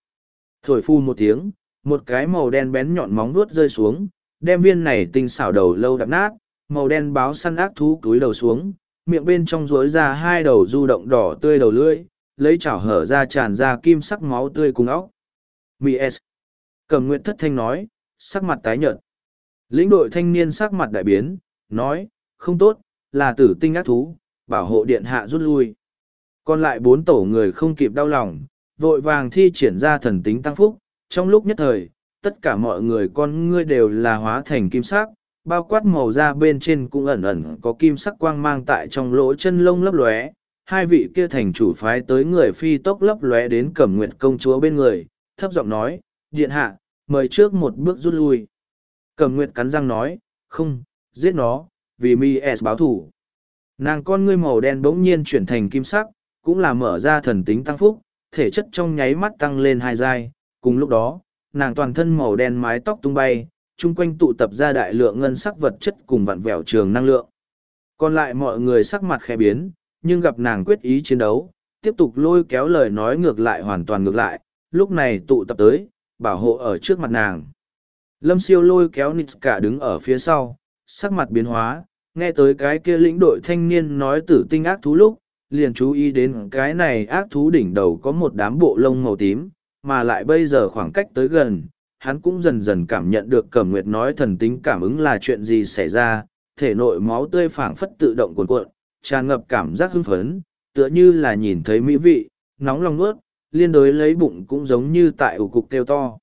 Thổi phu một tiếng, một cái màu đen bén nhọn móng vuốt rơi xuống, đem viên này tinh xảo đầu lâu đập nát, màu đen báo săn ác thú túi đầu xuống, miệng bên trong rối ra hai đầu du động đỏ tươi đầu lưỡi, lấy chảo hở ra tràn ra kim sắc máu tươi cùng óc. Mies. Cầm nguyện thất thanh nói, sắc mặt tái nhợt. Lĩnh đội thanh niên sắc mặt đại biến, nói, không tốt, là tử tinh ác thú, bảo hộ điện hạ rút lui. Còn lại bốn tổ người không kịp đau lòng, vội vàng thi triển ra thần tính tăng phúc, trong lúc nhất thời, tất cả mọi người con ngươi đều là hóa thành kim sắc, bao quát màu da bên trên cũng ẩn ẩn có kim sắc quang mang tại trong lỗ chân lông lấp lóe. Hai vị kia thành chủ phái tới người phi tốc lấp lóe đến cẩm nguyệt công chúa bên người, thấp giọng nói, điện hạ, mời trước một bước rút lui. Cẩm nguyệt cắn răng nói, không, giết nó, vì mi s báo thủ. Nàng con ngươi màu đen bỗng nhiên chuyển thành kim sắc, cũng là mở ra thần tính tăng phúc, thể chất trong nháy mắt tăng lên hai giai. Cùng lúc đó, nàng toàn thân màu đen mái tóc tung bay, chung quanh tụ tập ra đại lượng ngân sắc vật chất cùng vặn vẹo trường năng lượng. Còn lại mọi người sắc mặt khẽ biến, nhưng gặp nàng quyết ý chiến đấu, tiếp tục lôi kéo lời nói ngược lại hoàn toàn ngược lại, lúc này tụ tập tới, bảo hộ ở trước mặt nàng. Lâm siêu lôi kéo Nitska đứng ở phía sau, sắc mặt biến hóa, nghe tới cái kia lĩnh đội thanh niên nói tử tinh ác thú lúc, liền chú ý đến cái này ác thú đỉnh đầu có một đám bộ lông màu tím, mà lại bây giờ khoảng cách tới gần, hắn cũng dần dần cảm nhận được Cẩm Nguyệt nói thần tính cảm ứng là chuyện gì xảy ra, thể nội máu tươi phảng phất tự động cuồn cuộn, tràn ngập cảm giác hưng phấn, tựa như là nhìn thấy mỹ vị, nóng lòng nuốt, liên đối lấy bụng cũng giống như tại ủ cục kêu to.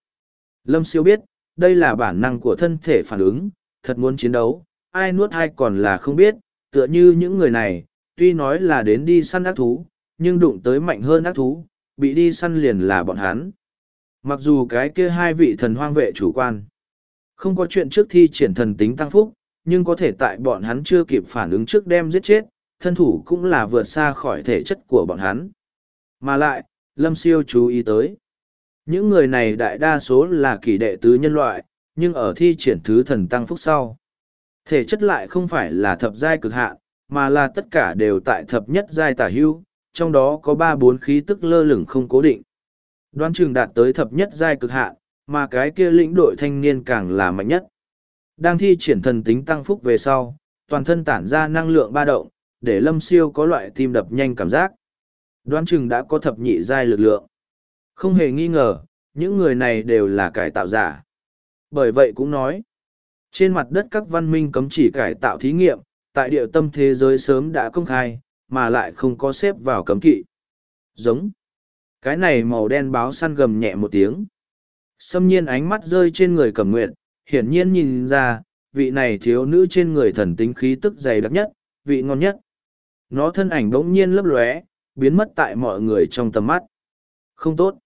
Lâm siêu biết, đây là bản năng của thân thể phản ứng, thật muốn chiến đấu, ai nuốt ai còn là không biết, tựa như những người này, tuy nói là đến đi săn ác thú, nhưng đụng tới mạnh hơn ác thú, bị đi săn liền là bọn hắn. Mặc dù cái kia hai vị thần hoang vệ chủ quan, không có chuyện trước thi triển thần tính tăng phúc, nhưng có thể tại bọn hắn chưa kịp phản ứng trước đem giết chết, thân thủ cũng là vượt xa khỏi thể chất của bọn hắn. Mà lại, Lâm Siêu chú ý tới. Những người này đại đa số là kỷ đệ tứ nhân loại, nhưng ở thi triển thứ thần tăng phúc sau. Thể chất lại không phải là thập giai cực hạn, mà là tất cả đều tại thập nhất giai tả hưu, trong đó có ba bốn khí tức lơ lửng không cố định. Đoán chừng đạt tới thập nhất giai cực hạn, mà cái kia lĩnh đội thanh niên càng là mạnh nhất. Đang thi triển thần tính tăng phúc về sau, toàn thân tản ra năng lượng ba động, để lâm siêu có loại tim đập nhanh cảm giác. Đoán chừng đã có thập nhị giai lực lượng. Không hề nghi ngờ, những người này đều là cải tạo giả. Bởi vậy cũng nói, trên mặt đất các văn minh cấm chỉ cải tạo thí nghiệm, tại địa tâm thế giới sớm đã công khai, mà lại không có xếp vào cấm kỵ. Giống. Cái này màu đen báo săn gầm nhẹ một tiếng. Xâm nhiên ánh mắt rơi trên người cẩm nguyện, hiển nhiên nhìn ra, vị này thiếu nữ trên người thần tính khí tức dày đặc nhất, vị ngon nhất. Nó thân ảnh đống nhiên lấp lóe, biến mất tại mọi người trong tầm mắt. Không tốt.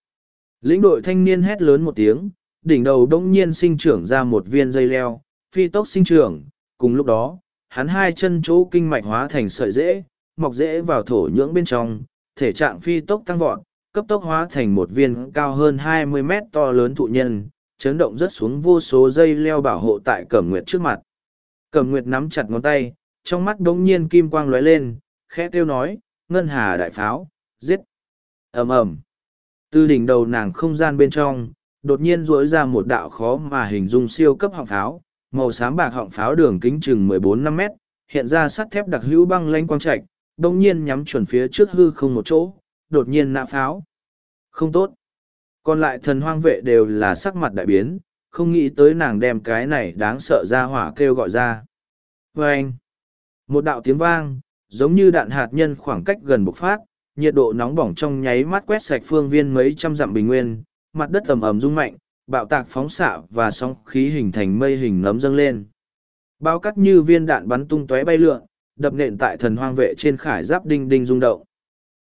Lĩnh đội thanh niên hét lớn một tiếng, đỉnh đầu đống nhiên sinh trưởng ra một viên dây leo, phi tốc sinh trưởng, cùng lúc đó, hắn hai chân chỗ kinh mạch hóa thành sợi rễ, mọc rễ vào thổ nhưỡng bên trong, thể trạng phi tốc tăng vọt, cấp tốc hóa thành một viên cao hơn 20 mét to lớn thụ nhân, chấn động rất xuống vô số dây leo bảo hộ tại Cẩm Nguyệt trước mặt. Cẩm Nguyệt nắm chặt ngón tay, trong mắt đống nhiên kim quang lóe lên, khẽ kêu nói, ngân hà đại pháo, giết. ầm ầm Từ đỉnh đầu nàng không gian bên trong, đột nhiên rỗi ra một đạo khó mà hình dung siêu cấp họng pháo, màu xám bạc họng pháo đường kính chừng 14-5 mét, hiện ra sắt thép đặc hữu băng lanh quang trạch, đông nhiên nhắm chuẩn phía trước hư không một chỗ, đột nhiên nã pháo. Không tốt. Còn lại thần hoang vệ đều là sắc mặt đại biến, không nghĩ tới nàng đem cái này đáng sợ ra hỏa kêu gọi ra. Và anh, một đạo tiếng vang, giống như đạn hạt nhân khoảng cách gần bộc phát, nhiệt độ nóng bỏng trong nháy mắt quét sạch phương viên mấy trăm dặm bình nguyên, mặt đất ầm ầm rung mạnh, bạo tạc phóng xạ và sóng khí hình thành mây hình nấm dâng lên. Bao cắt như viên đạn bắn tung tóe bay lượn, đập nện tại thần hoang vệ trên khải giáp đinh đinh rung động.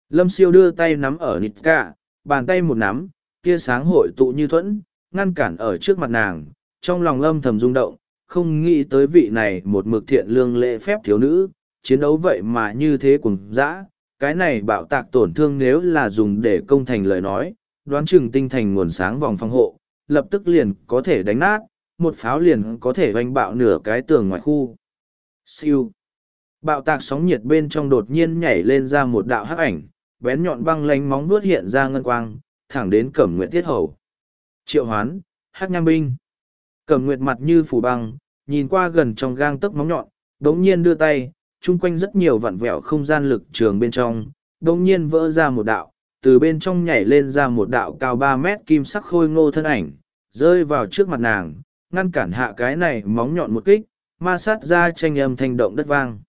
Lâm siêu đưa tay nắm ở nịt cả, bàn tay một nắm, tia sáng hội tụ như thuẫn, ngăn cản ở trước mặt nàng, trong lòng lâm thầm rung động, không nghĩ tới vị này một mực thiện lương lễ phép thiếu nữ, chiến đấu vậy mà như thế cùng dã, cái này bạo tạc tổn thương nếu là dùng để công thành lời nói, đoán chừng tinh thành nguồn sáng vòng phòng hộ, lập tức liền có thể đánh nát, một pháo liền có thể oanh bạo nửa cái tường ngoài khu. Siêu. Bạo tạc sóng nhiệt bên trong đột nhiên nhảy lên ra một đạo hắc ảnh, bén nhọn băng lánh móng vuốt hiện ra ngân quang, thẳng đến Cẩm Nguyệt Tiết Hầu. Triệu hoán, hắc nham binh. Cẩm Nguyệt mặt như phủ băng, nhìn qua gần trong gang tấc móng nhọn, đống nhiên đưa tay, chung quanh rất nhiều vặn vẹo không gian lực trường bên trong, đồng nhiên vỡ ra một đạo, từ bên trong nhảy lên ra một đạo cao ba mét kim sắc khôi ngô thân ảnh, rơi vào trước mặt nàng, ngăn cản hạ cái này móng nhọn một kích, ma sát ra tranh âm thanh động đất vang.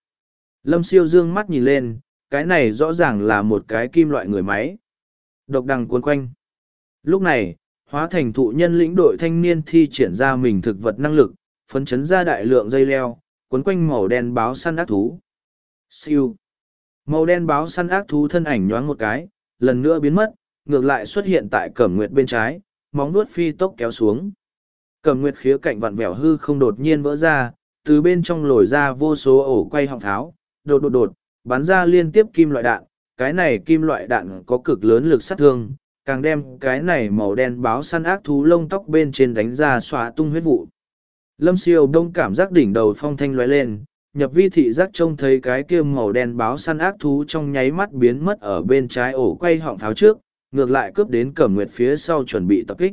Lâm siêu dương mắt nhìn lên, cái này rõ ràng là một cái kim loại người máy. Độc đằng cuốn quanh. Lúc này, hóa thành thụ nhân lĩnh đội thanh niên thi triển ra mình thực vật năng lực, phấn chấn ra đại lượng dây leo, Quấn quanh màu đen báo săn ác thú. Siêu. Màu đen báo săn ác thú thân ảnh nhoáng một cái, lần nữa biến mất, ngược lại xuất hiện tại cẩm nguyệt bên trái, móng vuốt phi tốc kéo xuống. Cẩm nguyệt khía cạnh vặn vẹo hư không đột nhiên vỡ ra, từ bên trong lồi ra vô số ổ quay họng tháo, đột đột đột, bắn ra liên tiếp kim loại đạn. Cái này kim loại đạn có cực lớn lực sát thương, càng đem cái này màu đen báo săn ác thú lông tóc bên trên đánh ra xóa tung huyết vụ. Lâm siêu đông cảm giác đỉnh đầu phong thanh lóe lên, nhập vi thị giác trông thấy cái kia màu đen báo săn ác thú trong nháy mắt biến mất ở bên trái ổ quay họng pháo trước, ngược lại cướp đến cẩm nguyệt phía sau chuẩn bị tập kích.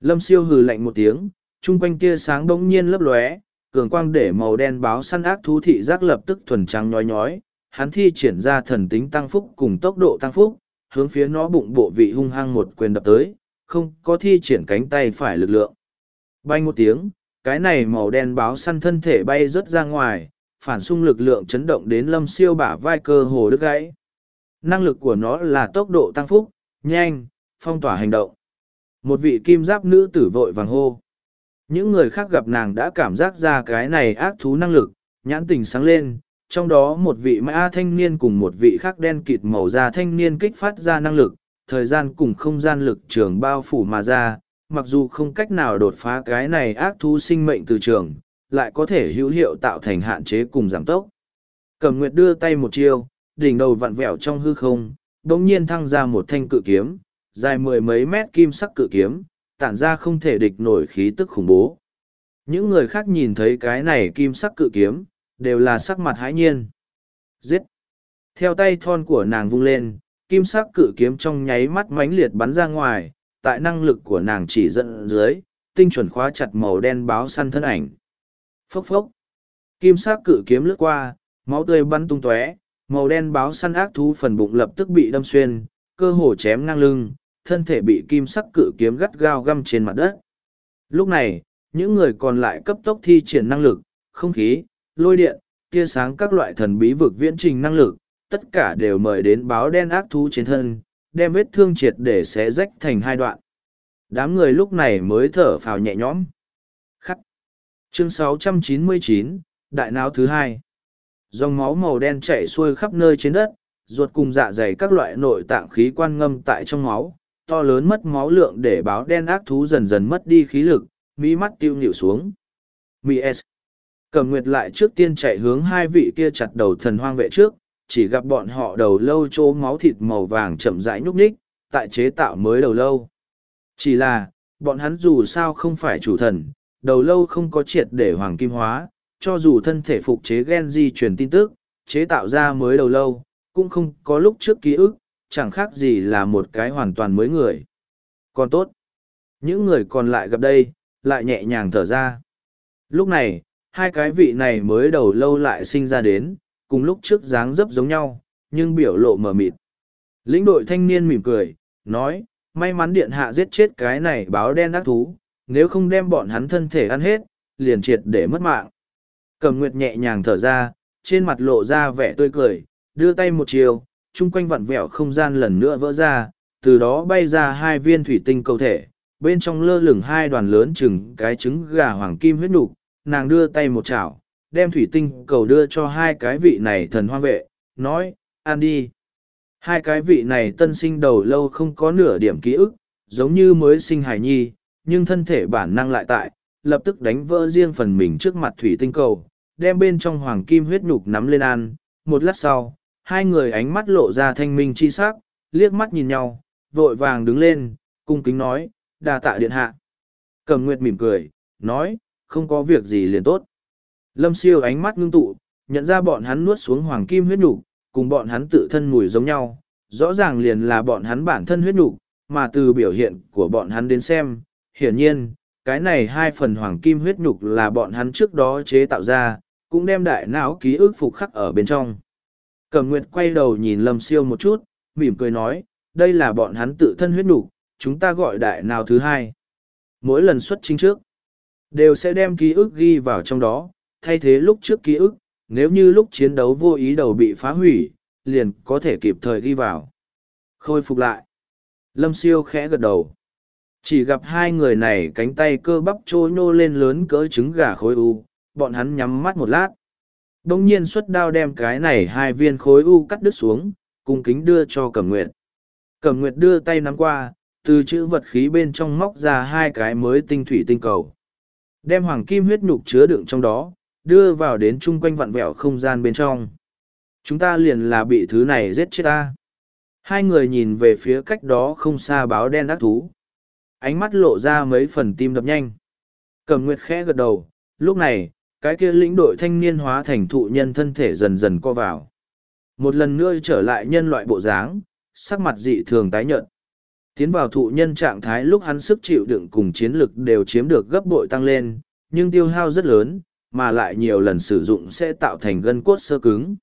Lâm siêu hừ lạnh một tiếng, chung quanh kia sáng bỗng nhiên lấp lóe, cường quang để màu đen báo săn ác thú thị giác lập tức thuần trắng nhói nhói, hắn thi triển ra thần tính tăng phúc cùng tốc độ tăng phúc, hướng phía nó bụng bộ vị hung hăng một quyền đập tới, không có thi triển cánh tay phải lực lượng. Bay một tiếng, cái này màu đen báo săn thân thể bay rớt ra ngoài, phản xung lực lượng chấn động đến lâm siêu bả vai cơ hồ đứt gãy. Năng lực của nó là tốc độ tăng phúc, nhanh, phong tỏa hành động. Một vị kim giáp nữ tử vội vàng hô. Những người khác gặp nàng đã cảm giác ra cái này ác thú năng lực, nhãn tình sáng lên, trong đó một vị mã thanh niên cùng một vị khác đen kịt màu da thanh niên kích phát ra năng lực, thời gian cùng không gian lực trường bao phủ mà ra, mặc dù không cách nào đột phá cái này ác thú sinh mệnh từ trường, lại có thể hữu hiệu tạo thành hạn chế cùng giảm tốc. Cẩm Nguyệt đưa tay một chiêu, đỉnh đầu vặn vẹo trong hư không, đống nhiên thăng ra một thanh cự kiếm, dài mười mấy mét kim sắc cự kiếm, tản ra không thể địch nổi khí tức khủng bố. Những người khác nhìn thấy cái này kim sắc cự kiếm, đều là sắc mặt hãi nhiên. Giết! Theo tay thon của nàng vung lên, kim sắc cự kiếm trong nháy mắt mãnh liệt bắn ra ngoài, tại năng lực của nàng chỉ dẫn dưới, tinh chuẩn khóa chặt màu đen báo săn thân ảnh. Phốc phốc! Kim sắc cự kiếm lướt qua, máu tươi bắn tung tóe, màu đen báo săn ác thú phần bụng lập tức bị đâm xuyên, cơ hồ chém ngang lưng, thân thể bị kim sắc cự kiếm gắt gao găm trên mặt đất. Lúc này, những người còn lại cấp tốc thi triển năng lực, không khí, lôi điện, tia sáng các loại thần bí vực viễn trình năng lực, tất cả đều mời đến báo đen ác thú trên thân, đem vết thương triệt để xé rách thành hai đoạn. Đám người lúc này mới thở phào nhẹ nhõm. Khắc. Chương 699, Đại não thứ hai. Dòng máu màu đen chảy xuôi khắp nơi trên đất, ruột cùng dạ dày các loại nội tạng khí quan ngâm tại trong máu, to lớn mất máu lượng để báo đen ác thú dần dần mất đi khí lực, mỹ mắt tiêu nhịu xuống. Mỹ S. Cầm nguyệt lại trước tiên chạy hướng hai vị kia chặt đầu thần hoang vệ trước, chỉ gặp bọn họ đầu lâu chỗ máu thịt màu vàng chậm rãi nhúc nhích, tại chế tạo mới đầu lâu. Chỉ là, bọn hắn dù sao không phải chủ thần, đầu lâu không có triệt để hoàng kim hóa, cho dù thân thể phục chế gen di truyền tin tức, chế tạo ra mới đầu lâu, cũng không có lúc trước ký ức, chẳng khác gì là một cái hoàn toàn mới người. Còn tốt, những người còn lại gặp đây, lại nhẹ nhàng thở ra. Lúc này, hai cái vị này mới đầu lâu lại sinh ra đến, cùng lúc trước dáng dấp giống nhau, nhưng biểu lộ mờ mịt. Lĩnh đội thanh niên mỉm cười, nói, may mắn điện hạ giết chết cái này báo đen ác thú, nếu không đem bọn hắn thân thể ăn hết, liền triệt để mất mạng. Cầm nguyệt nhẹ nhàng thở ra, trên mặt lộ ra vẻ tươi cười, đưa tay một chiều, chung quanh vặn vẹo không gian lần nữa vỡ ra, từ đó bay ra hai viên thủy tinh cầu thể, bên trong lơ lửng hai đoàn lớn chừng cái trứng gà hoàng kim huyết nục, nàng đưa tay một chảo, đem thủy tinh cầu đưa cho hai cái vị này thần hoang vệ, nói, ăn đi. Hai cái vị này tân sinh đầu lâu không có nửa điểm ký ức, giống như mới sinh hài nhi, nhưng thân thể bản năng lại tại, lập tức đánh vỡ riêng phần mình trước mặt thủy tinh cầu, đem bên trong hoàng kim huyết nhục nắm lên ăn. Một lát sau, hai người ánh mắt lộ ra thanh minh chi sắc, liếc mắt nhìn nhau, vội vàng đứng lên, cung kính nói, đa tạ điện hạ. Cầm Nguyệt mỉm cười, nói, không có việc gì liền tốt. Lâm siêu ánh mắt ngưng tụ, nhận ra bọn hắn nuốt xuống hoàng kim huyết nhục, cùng bọn hắn tự thân mùi giống nhau, rõ ràng liền là bọn hắn bản thân huyết nhục, mà từ biểu hiện của bọn hắn đến xem, hiển nhiên, cái này hai phần hoàng kim huyết nhục là bọn hắn trước đó chế tạo ra, cũng đem đại não ký ức phục khắc ở bên trong. Cẩm Nguyệt quay đầu nhìn Lâm Siêu một chút, mỉm cười nói, đây là bọn hắn tự thân huyết nhục, chúng ta gọi đại nào thứ hai. Mỗi lần xuất chính trước, đều sẽ đem ký ức ghi vào trong đó, thay thế lúc trước ký ức, nếu như lúc chiến đấu vô ý đầu bị phá hủy, liền có thể kịp thời ghi vào. Khôi phục lại. Lâm siêu khẽ gật đầu. Chỉ gặp hai người này cánh tay cơ bắp trôi nhô lên lớn cỡ trứng gà khối u, bọn hắn nhắm mắt một lát. Đông nhiên xuất đao đem cái này hai viên khối u cắt đứt xuống, cung kính đưa cho Cẩm Nguyệt. Cẩm Nguyệt đưa tay nắm qua, từ chữ vật khí bên trong móc ra hai cái mới tinh thủy tinh cầu. Đem hoàng kim huyết nhục chứa đựng trong đó, đưa vào đến chung quanh vặn vẹo không gian bên trong. Chúng ta liền là bị thứ này giết chết ta. Hai người nhìn về phía cách đó không xa báo đen ác thú. Ánh mắt lộ ra mấy phần tim đập nhanh. cầm Nguyệt khẽ gật đầu, lúc này, cái kia lĩnh đội thanh niên hóa thành thụ nhân thân thể dần dần co vào. Một lần nữa trở lại nhân loại bộ dáng, sắc mặt dị thường tái nhợt. Tiến vào thụ nhân trạng thái lúc hắn sức chịu đựng cùng chiến lực đều chiếm được gấp bội tăng lên, nhưng tiêu hao rất lớn, mà lại nhiều lần sử dụng sẽ tạo thành gân cốt sơ cứng.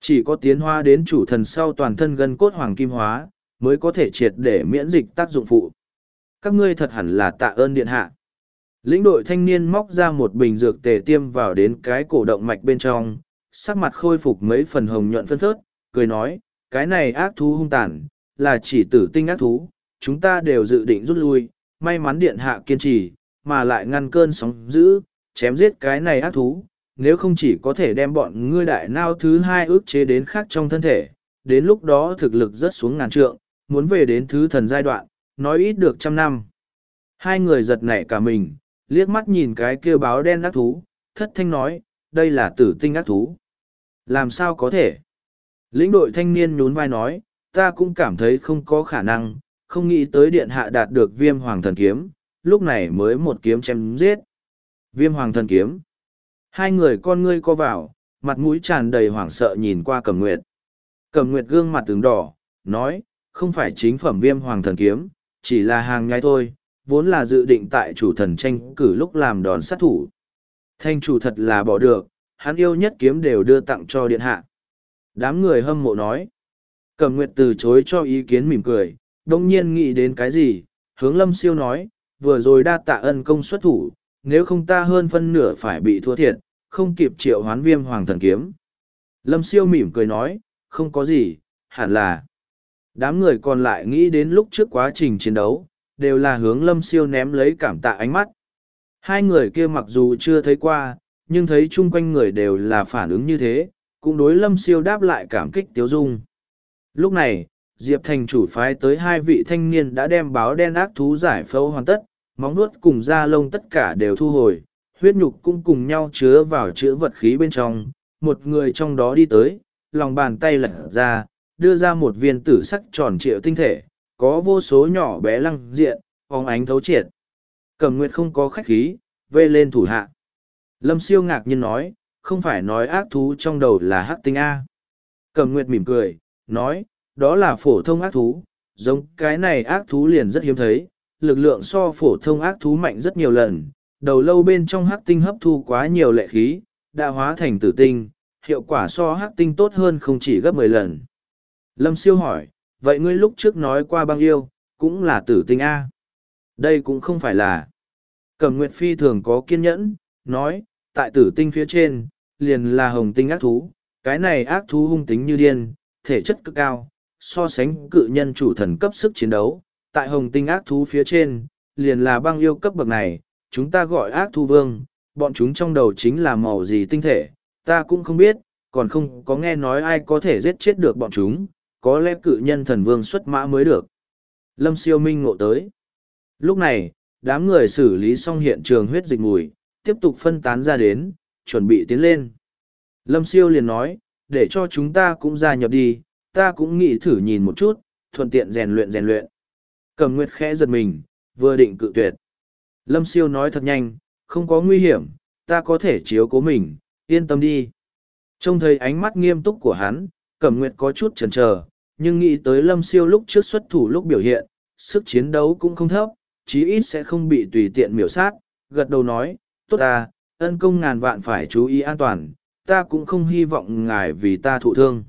Chỉ có tiến hóa đến chủ thần sau toàn thân gân cốt hoàng kim hóa, mới có thể triệt để miễn dịch tác dụng phụ. Các ngươi thật hẳn là tạ ơn điện hạ. Lĩnh đội thanh niên móc ra một bình dược tề tiêm vào đến cái cổ động mạch bên trong, sắc mặt khôi phục mấy phần hồng nhuận phân phớt, cười nói, cái này ác thú hung tàn, là chỉ tử tinh ác thú, chúng ta đều dự định rút lui, may mắn điện hạ kiên trì, mà lại ngăn cơn sóng dữ, chém giết cái này ác thú, nếu không chỉ có thể đem bọn ngươi đại nao thứ hai ước chế đến khác trong thân thể, đến lúc đó thực lực rất xuống ngàn trượng, muốn về đến thứ thần giai đoạn, nói ít được trăm năm. Hai người giật nảy cả mình, liếc mắt nhìn cái kia báo đen ác thú, thất thanh nói, đây là tử tinh ác thú. Làm sao có thể? Lĩnh đội thanh niên nhún vai nói, ta cũng cảm thấy không có khả năng, không nghĩ tới điện hạ đạt được viêm hoàng thần kiếm, lúc này mới một kiếm chém giết. Viêm hoàng thần kiếm. Hai người con ngươi co vào, mặt mũi tràn đầy hoảng sợ nhìn qua cẩm nguyệt. Cẩm nguyệt gương mặt tướng đỏ, nói, không phải chính phẩm viêm hoàng thần kiếm, chỉ là hàng nhái thôi, vốn là dự định tại chủ thần tranh cử lúc làm đòn sát thủ. Thanh chủ thật là bỏ được, hắn yêu nhất kiếm đều đưa tặng cho điện hạ. Đám người hâm mộ nói. Cẩm nguyệt từ chối cho ý kiến mỉm cười, đông nhiên nghĩ đến cái gì, hướng lâm siêu nói, vừa rồi đa tạ ân công xuất thủ, nếu không ta hơn phân nửa phải bị thua thiệt, không kịp triệu hoán viêm hoàng thần kiếm. Lâm siêu mỉm cười nói, không có gì, hẳn là. Đám người còn lại nghĩ đến lúc trước quá trình chiến đấu, đều là hướng lâm siêu ném lấy cảm tạ ánh mắt. Hai người kia mặc dù chưa thấy qua, nhưng thấy chung quanh người đều là phản ứng như thế, cũng đối lâm siêu đáp lại cảm kích tiếu dung. Lúc này, Diệp Thành chủ phái tới hai vị thanh niên đã đem báo đen ác thú giải phẫu hoàn tất, móng nuốt cùng da lông tất cả đều thu hồi, huyết nhục cũng cùng nhau chứa vào chữ vật khí bên trong, một người trong đó đi tới, lòng bàn tay lật ra, đưa ra một viên tử sắc tròn trịa tinh thể, có vô số nhỏ bé lăng diện, phóng ánh thấu triệt. Cẩm Nguyệt không có khách khí, vê lên thủ hạ. Lâm siêu ngạc nhiên nói, không phải nói ác thú trong đầu là hắc tinh A. Cẩm Nguyệt mỉm cười, nói, đó là phổ thông ác thú, giống cái này ác thú liền rất hiếm thấy, lực lượng so phổ thông ác thú mạnh rất nhiều lần, đầu lâu bên trong hắc tinh hấp thu quá nhiều lệ khí, đã hóa thành tử tinh, hiệu quả so hắc tinh tốt hơn không chỉ gấp mười lần. Lâm siêu hỏi, vậy ngươi lúc trước nói qua băng yêu, cũng là tử tinh A. Đây cũng không phải là. Cẩm Nguyệt Phi thường có kiên nhẫn, nói, tại tử tinh phía trên, liền là hồng tinh ác thú, cái này ác thú hung tính như điên, thể chất cực cao, so sánh cự nhân chủ thần cấp sức chiến đấu, tại hồng tinh ác thú phía trên, liền là băng yêu cấp bậc này, chúng ta gọi ác thú vương, bọn chúng trong đầu chính là màu gì tinh thể, ta cũng không biết, còn không có nghe nói ai có thể giết chết được bọn chúng, có lẽ cự nhân thần vương xuất mã mới được. Lâm siêu minh ngộ tới. Lúc này, đám người xử lý xong hiện trường huyết dịch mùi, tiếp tục phân tán ra đến, chuẩn bị tiến lên. Lâm siêu liền nói, để cho chúng ta cũng gia nhập đi, ta cũng nghĩ thử nhìn một chút, thuận tiện rèn luyện rèn luyện. Cầm nguyệt khẽ giật mình, vừa định cự tuyệt. Lâm siêu nói thật nhanh, không có nguy hiểm, ta có thể chiếu cố mình, yên tâm đi. Trông thấy ánh mắt nghiêm túc của hắn, Cẩm Nguyệt có chút chần chờ, nhưng nghĩ tới Lâm Siêu lúc trước xuất thủ lúc biểu hiện, sức chiến đấu cũng không thấp, chí ít sẽ không bị tùy tiện miểu sát, gật đầu nói, tốt ta, ân công ngàn vạn phải chú ý an toàn, ta cũng không hy vọng ngài vì ta thụ thương.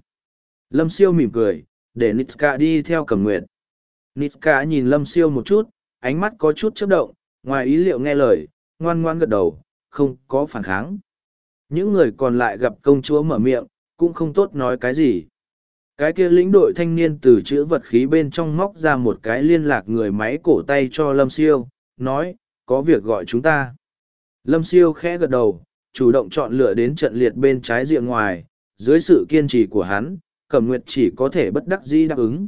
Lâm Siêu mỉm cười, để Nitska đi theo Cẩm Nguyệt. Nitka nhìn Lâm Siêu một chút, ánh mắt có chút chớp động, ngoài ý liệu nghe lời, ngoan ngoan gật đầu, không có phản kháng. Những người còn lại gặp công chúa mở miệng, cũng không tốt nói cái gì. Cái kia lĩnh đội thanh niên từ chữ vật khí bên trong móc ra một cái liên lạc người máy cổ tay cho Lâm Siêu, nói, có việc gọi chúng ta. Lâm Siêu khẽ gật đầu, chủ động chọn lựa đến trận liệt bên trái diện ngoài, dưới sự kiên trì của hắn, Cẩm Nguyệt chỉ có thể bất đắc dĩ đáp ứng.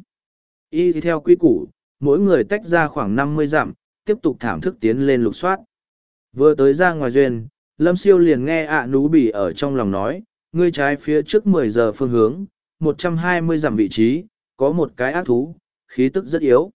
Y theo quy củ, mỗi người tách ra khoảng năm mươi dặm, tiếp tục thảm thức tiến lên lục soát. Vừa tới ra ngoài duyên, Lâm Siêu liền nghe ạ nú bỉ ở trong lòng nói, ngươi trái phía trước mười giờ phương hướng, một trăm hai mươi dặm vị trí, có một cái ác thú, khí tức rất yếu.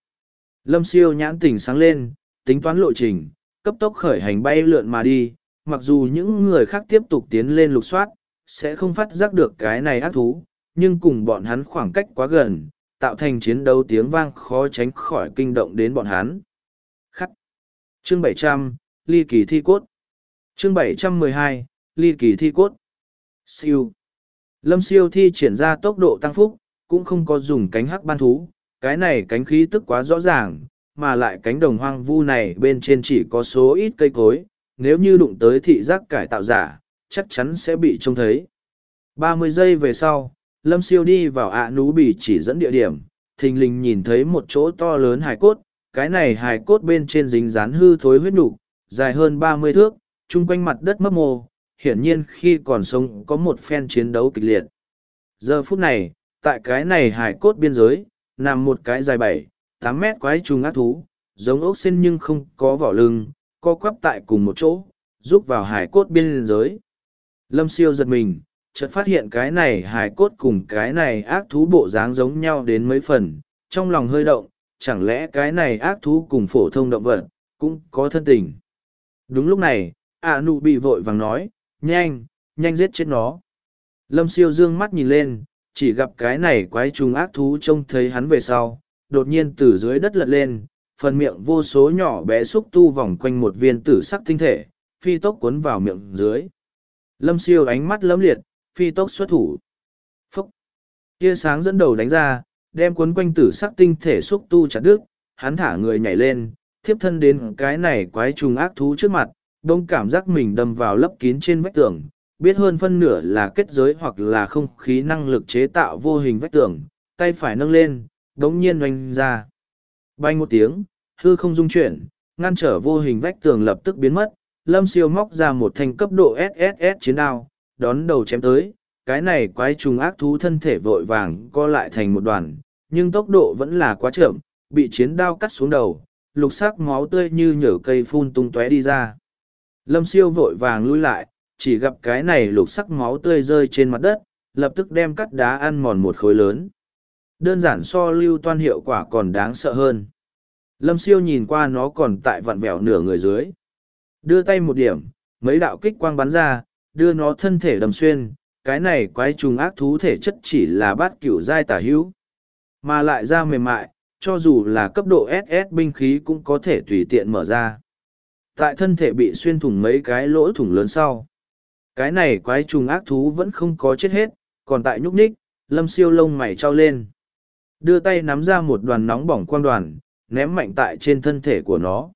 Lâm Siêu nhãn tỉnh sáng lên, tính toán lộ trình, cấp tốc khởi hành bay lượn mà đi, mặc dù những người khác tiếp tục tiến lên lục soát, sẽ không phát giác được cái này ác thú, nhưng cùng bọn hắn khoảng cách quá gần, tạo thành chiến đấu tiếng vang khó tránh khỏi kinh động đến bọn hắn. Khắc. Chương 700, Ly Kỳ Thi Cốt. Chương 712, Ly Kỳ Thi Cốt. Siêu. Lâm siêu thi triển ra tốc độ tăng phúc, cũng không có dùng cánh hắc ban thú, cái này cánh khí tức quá rõ ràng, mà lại cánh đồng hoang vu này bên trên chỉ có số ít cây cối, nếu như đụng tới thị giác cải tạo giả, chắc chắn sẽ bị trông thấy. Ba mươi giây về sau, Lâm Siêu đi vào ạ nú bì chỉ dẫn địa điểm, thình lình nhìn thấy một chỗ to lớn hài cốt, cái này hài cốt bên trên dính dán hư thối huyết nhục dài hơn ba mươi thước, chung quanh mặt đất mấp mô, hiển nhiên khi còn sống có một phen chiến đấu kịch liệt. Giờ phút này, tại cái này hài cốt biên giới, nằm một cái dài bảy, tám mét quái trùng ác thú, giống ốc xin nhưng không có vỏ lưng, co quắp tại cùng một chỗ, giúp vào hài cốt biên giới. Lâm siêu giật mình, chợt phát hiện cái này hài cốt cùng cái này ác thú bộ dáng giống nhau đến mấy phần, trong lòng hơi động, chẳng lẽ cái này ác thú cùng phổ thông động vật, cũng có thân tình. Đúng lúc này, ạ nụ bị vội vàng nói, nhanh, nhanh giết chết nó. Lâm siêu dương mắt nhìn lên, chỉ gặp cái này quái trùng ác thú trông thấy hắn về sau, đột nhiên từ dưới đất lật lên, phần miệng vô số nhỏ bé xúc tu vòng quanh một viên tử sắc tinh thể, phi tốc cuốn vào miệng dưới. Lâm siêu ánh mắt lấm liệt, phi tốc xuất thủ. Phúc! Tia sáng dẫn đầu đánh ra, đem cuốn quanh tử sắc tinh thể xúc tu chặt đứt, hắn thả người nhảy lên, thiếp thân đến cái này quái trùng ác thú trước mặt, đông cảm giác mình đâm vào lấp kín trên vách tường, biết hơn phân nửa là kết giới hoặc là không khí năng lực chế tạo vô hình vách tường, tay phải nâng lên, đống nhiên oanh ra. Bay một tiếng, hư không dung chuyển, ngăn trở vô hình vách tường lập tức biến mất, lâm siêu móc ra một thanh cấp độ SSS chiến đao, đón đầu chém tới, cái này quái trùng ác thú thân thể vội vàng co lại thành một đoàn, nhưng tốc độ vẫn là quá chậm, bị chiến đao cắt xuống đầu, lục sắc máu tươi như nhở cây phun tung tóe đi ra. Lâm siêu vội vàng lui lại, chỉ gặp cái này lục sắc máu tươi rơi trên mặt đất, lập tức đem cắt đá ăn mòn một khối lớn. Đơn giản so lưu toan hiệu quả còn đáng sợ hơn. Lâm siêu nhìn qua nó còn tại vặn vẹo nửa người dưới. Đưa tay một điểm, mấy đạo kích quang bắn ra, đưa nó thân thể đầm xuyên, cái này quái trùng ác thú thể chất chỉ là bát cửu giai tả hữu. Mà lại ra mềm mại, cho dù là cấp độ SS binh khí cũng có thể tùy tiện mở ra. Tại thân thể bị xuyên thủng mấy cái lỗ thủng lớn sau. Cái này quái trùng ác thú vẫn không có chết hết, còn tại nhúc ních, lâm siêu lông mày trao lên. Đưa tay nắm ra một đoàn nóng bỏng quang đoàn, ném mạnh tại trên thân thể của nó.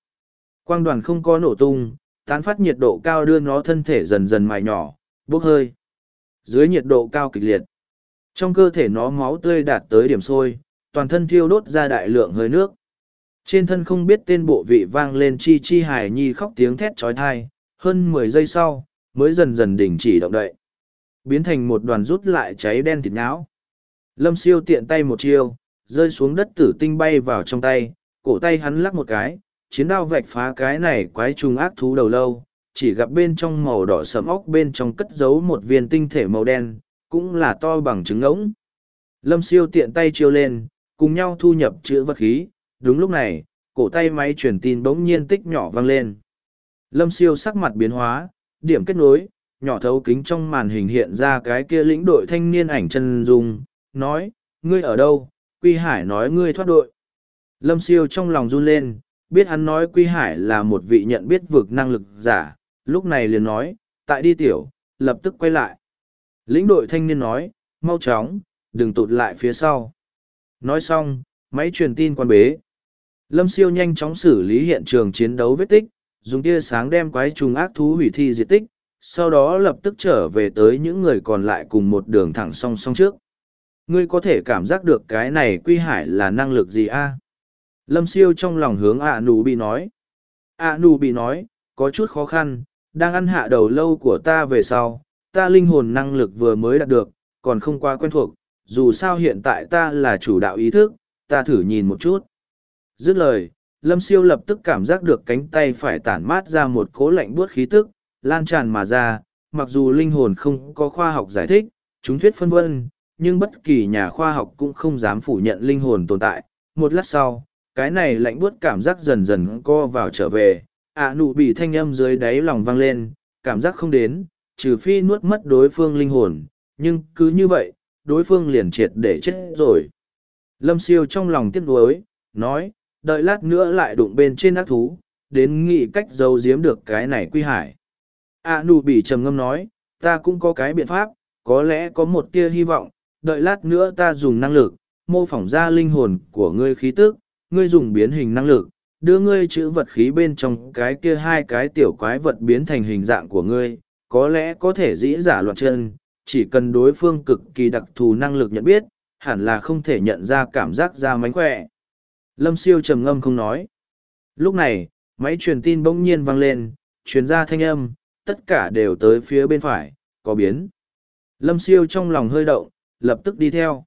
Quang đoàn không có nổ tung, tán phát nhiệt độ cao đưa nó thân thể dần dần mài nhỏ, bốc hơi. Dưới nhiệt độ cao kịch liệt, trong cơ thể nó máu tươi đạt tới điểm sôi, toàn thân thiêu đốt ra đại lượng hơi nước. Trên thân không biết tên bộ vị vang lên chi chi hài nhi khóc tiếng thét trói thai, hơn mười giây sau, mới dần dần đình chỉ động đậy. Biến thành một đoàn rút lại cháy đen thịt não. Lâm siêu tiện tay một chiêu, rơi xuống đất tử tinh bay vào trong tay, cổ tay hắn lắc một cái, chiến đao vạch phá cái này quái trùng ác thú đầu lâu, chỉ gặp bên trong màu đỏ sẫm óc bên trong cất giấu một viên tinh thể màu đen, cũng là to bằng trứng ngỗng. Lâm siêu tiện tay chiêu lên, cùng nhau thu nhập chữ vật khí, đúng lúc này, cổ tay máy truyền tin bỗng nhiên tích nhỏ vang lên. Lâm siêu sắc mặt biến hóa, điểm kết nối, nhỏ thấu kính trong màn hình hiện ra cái kia lĩnh đội thanh niên ảnh chân dung, nói, ngươi ở đâu, Quy Hải nói ngươi thoát đội. Lâm siêu trong lòng run lên, biết hắn nói Quy Hải là một vị nhận biết vực năng lực giả, lúc này liền nói, tại đi tiểu, lập tức quay lại. Lĩnh đội thanh niên nói, mau chóng, đừng tụt lại phía sau. Nói xong, máy truyền tin quan bế. Lâm siêu nhanh chóng xử lý hiện trường chiến đấu vết tích, dùng tia sáng đem quái trùng ác thú hủy thi diệt tích, sau đó lập tức trở về tới những người còn lại cùng một đường thẳng song song trước. Ngươi có thể cảm giác được cái này quy hải là năng lực gì a? Lâm siêu trong lòng hướng ạ nụ bị nói. ạ nụ bị nói, có chút khó khăn, đang ăn hạ đầu lâu của ta về sau, ta linh hồn năng lực vừa mới đạt được, còn không quá quen thuộc, dù sao hiện tại ta là chủ đạo ý thức, ta thử nhìn một chút. Dứt lời, Lâm Siêu lập tức cảm giác được cánh tay phải tản mát ra một cố lạnh buốt khí tức, lan tràn mà ra, mặc dù linh hồn không có khoa học giải thích, chúng thuyết phân vân, nhưng bất kỳ nhà khoa học cũng không dám phủ nhận linh hồn tồn tại. Một lát sau, cái này lạnh buốt cảm giác dần dần co vào trở về, ạ nụ bị thanh âm dưới đáy lòng vang lên, cảm giác không đến, trừ phi nuốt mất đối phương linh hồn, nhưng cứ như vậy, đối phương liền triệt để chết rồi. Lâm siêu trong lòng tiếc nuối, nói, đợi lát nữa lại đụng bên trên ác thú, đến nghĩ cách giấu giếm được cái này quy hải. A nụ bị trầm ngâm nói, ta cũng có cái biện pháp, có lẽ có một tia hy vọng, đợi lát nữa ta dùng năng lực, mô phỏng ra linh hồn của ngươi khí tức, ngươi dùng biến hình năng lực, đưa ngươi chữ vật khí bên trong cái kia hai cái tiểu quái vật biến thành hình dạng của ngươi, có lẽ có thể dĩ giả loạn chân, chỉ cần đối phương cực kỳ đặc thù năng lực nhận biết, hẳn là không thể nhận ra cảm giác ra mánh khỏe. Lâm siêu trầm ngâm không nói. Lúc này, máy truyền tin bỗng nhiên vang lên, truyền ra thanh âm, tất cả đều tới phía bên phải, có biến. Lâm siêu trong lòng hơi động, lập tức đi theo.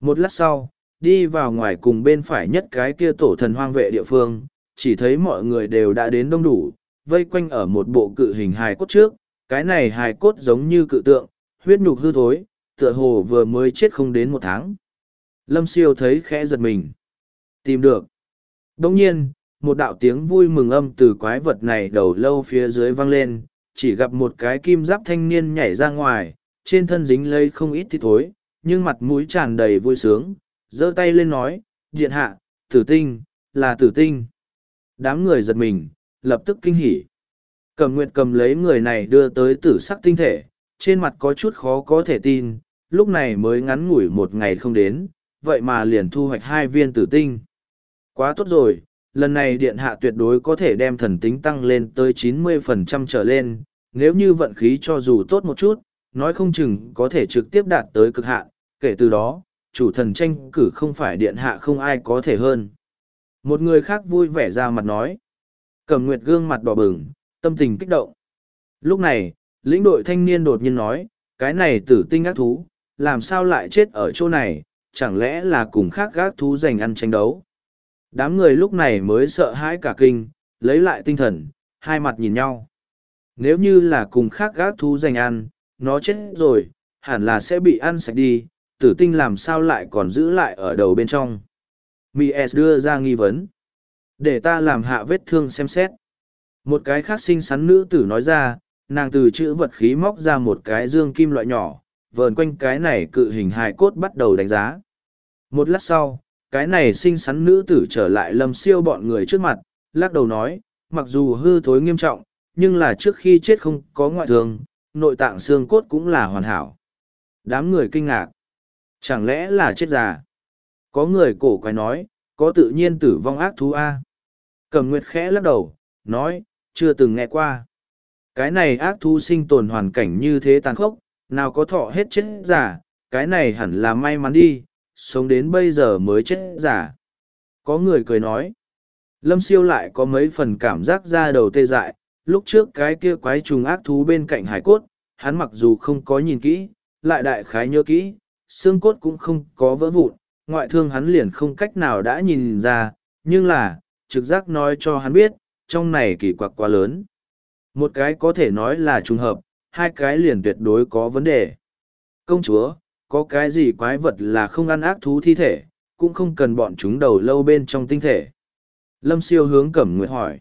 Một lát sau, đi vào ngoài cùng bên phải nhất cái kia tổ thần hoang vệ địa phương, chỉ thấy mọi người đều đã đến đông đủ, vây quanh ở một bộ cự hình hài cốt trước, cái này hài cốt giống như cự tượng, huyết nhục hư thối, tựa hồ vừa mới chết không đến một tháng. Lâm siêu thấy khẽ giật mình. Tìm được. Đồng nhiên, một đạo tiếng vui mừng âm từ quái vật này đầu lâu phía dưới vang lên, chỉ gặp một cái kim giáp thanh niên nhảy ra ngoài, trên thân dính lây không ít thịt thối, nhưng mặt mũi tràn đầy vui sướng, giơ tay lên nói, điện hạ, tử tinh, là tử tinh. Đám người giật mình, lập tức kinh hỉ. Cầm nguyệt cầm lấy người này đưa tới tử sắc tinh thể, trên mặt có chút khó có thể tin, lúc này mới ngắn ngủi một ngày không đến, vậy mà liền thu hoạch hai viên tử tinh. Quá tốt rồi, lần này điện hạ tuyệt đối có thể đem thần tính tăng lên tới 90% trở lên, nếu như vận khí cho dù tốt một chút, nói không chừng có thể trực tiếp đạt tới cực hạn, kể từ đó, chủ thần tranh cử không phải điện hạ không ai có thể hơn. Một người khác vui vẻ ra mặt nói. Cầm nguyệt gương mặt đỏ bừng, tâm tình kích động. Lúc này, lĩnh đội thanh niên đột nhiên nói, cái này tử tinh ác thú, làm sao lại chết ở chỗ này, chẳng lẽ là cùng khác gác thú giành ăn tranh đấu. Đám người lúc này mới sợ hãi cả kinh, lấy lại tinh thần, hai mặt nhìn nhau. Nếu như là cùng khác gác thú giành ăn, nó chết rồi, hẳn là sẽ bị ăn sạch đi, tử tinh làm sao lại còn giữ lại ở đầu bên trong. Mies đưa ra nghi vấn. Để ta làm hạ vết thương xem xét. Một cái khác xinh xắn nữ tử nói ra, nàng từ chữ vật khí móc ra một cái dương kim loại nhỏ, vờn quanh cái này cự hình hài cốt bắt đầu đánh giá. Một lát sau, cái này xinh xắn nữ tử trở lại lâm siêu bọn người trước mặt, lắc đầu nói, mặc dù hư thối nghiêm trọng, nhưng là trước khi chết không có ngoại thương, nội tạng xương cốt cũng là hoàn hảo. Đám người kinh ngạc. Chẳng lẽ là chết già? Có người cổ quái nói, có tự nhiên tử vong ác thú A. Cầm Nguyệt khẽ lắc đầu, nói, chưa từng nghe qua. Cái này ác thú sinh tồn hoàn cảnh như thế tàn khốc, nào có thọ hết chết giả, cái này hẳn là may mắn đi, sống đến bây giờ mới chết giả. Có người cười nói, lâm siêu lại có mấy phần cảm giác ra đầu tê dại, lúc trước cái kia quái trùng ác thú bên cạnh hải cốt, hắn mặc dù không có nhìn kỹ, lại đại khái nhớ kỹ, xương cốt cũng không có vỡ vụn, ngoại thương hắn liền không cách nào đã nhìn ra, nhưng là, trực giác nói cho hắn biết, trong này kỳ quặc quá lớn. Một cái có thể nói là trùng hợp, hai cái liền tuyệt đối có vấn đề. Công chúa, có cái gì quái vật là không ăn ác thú thi thể, cũng không cần bọn chúng đầu lâu bên trong tinh thể. Lâm siêu hướng Cẩm Nguyệt hỏi.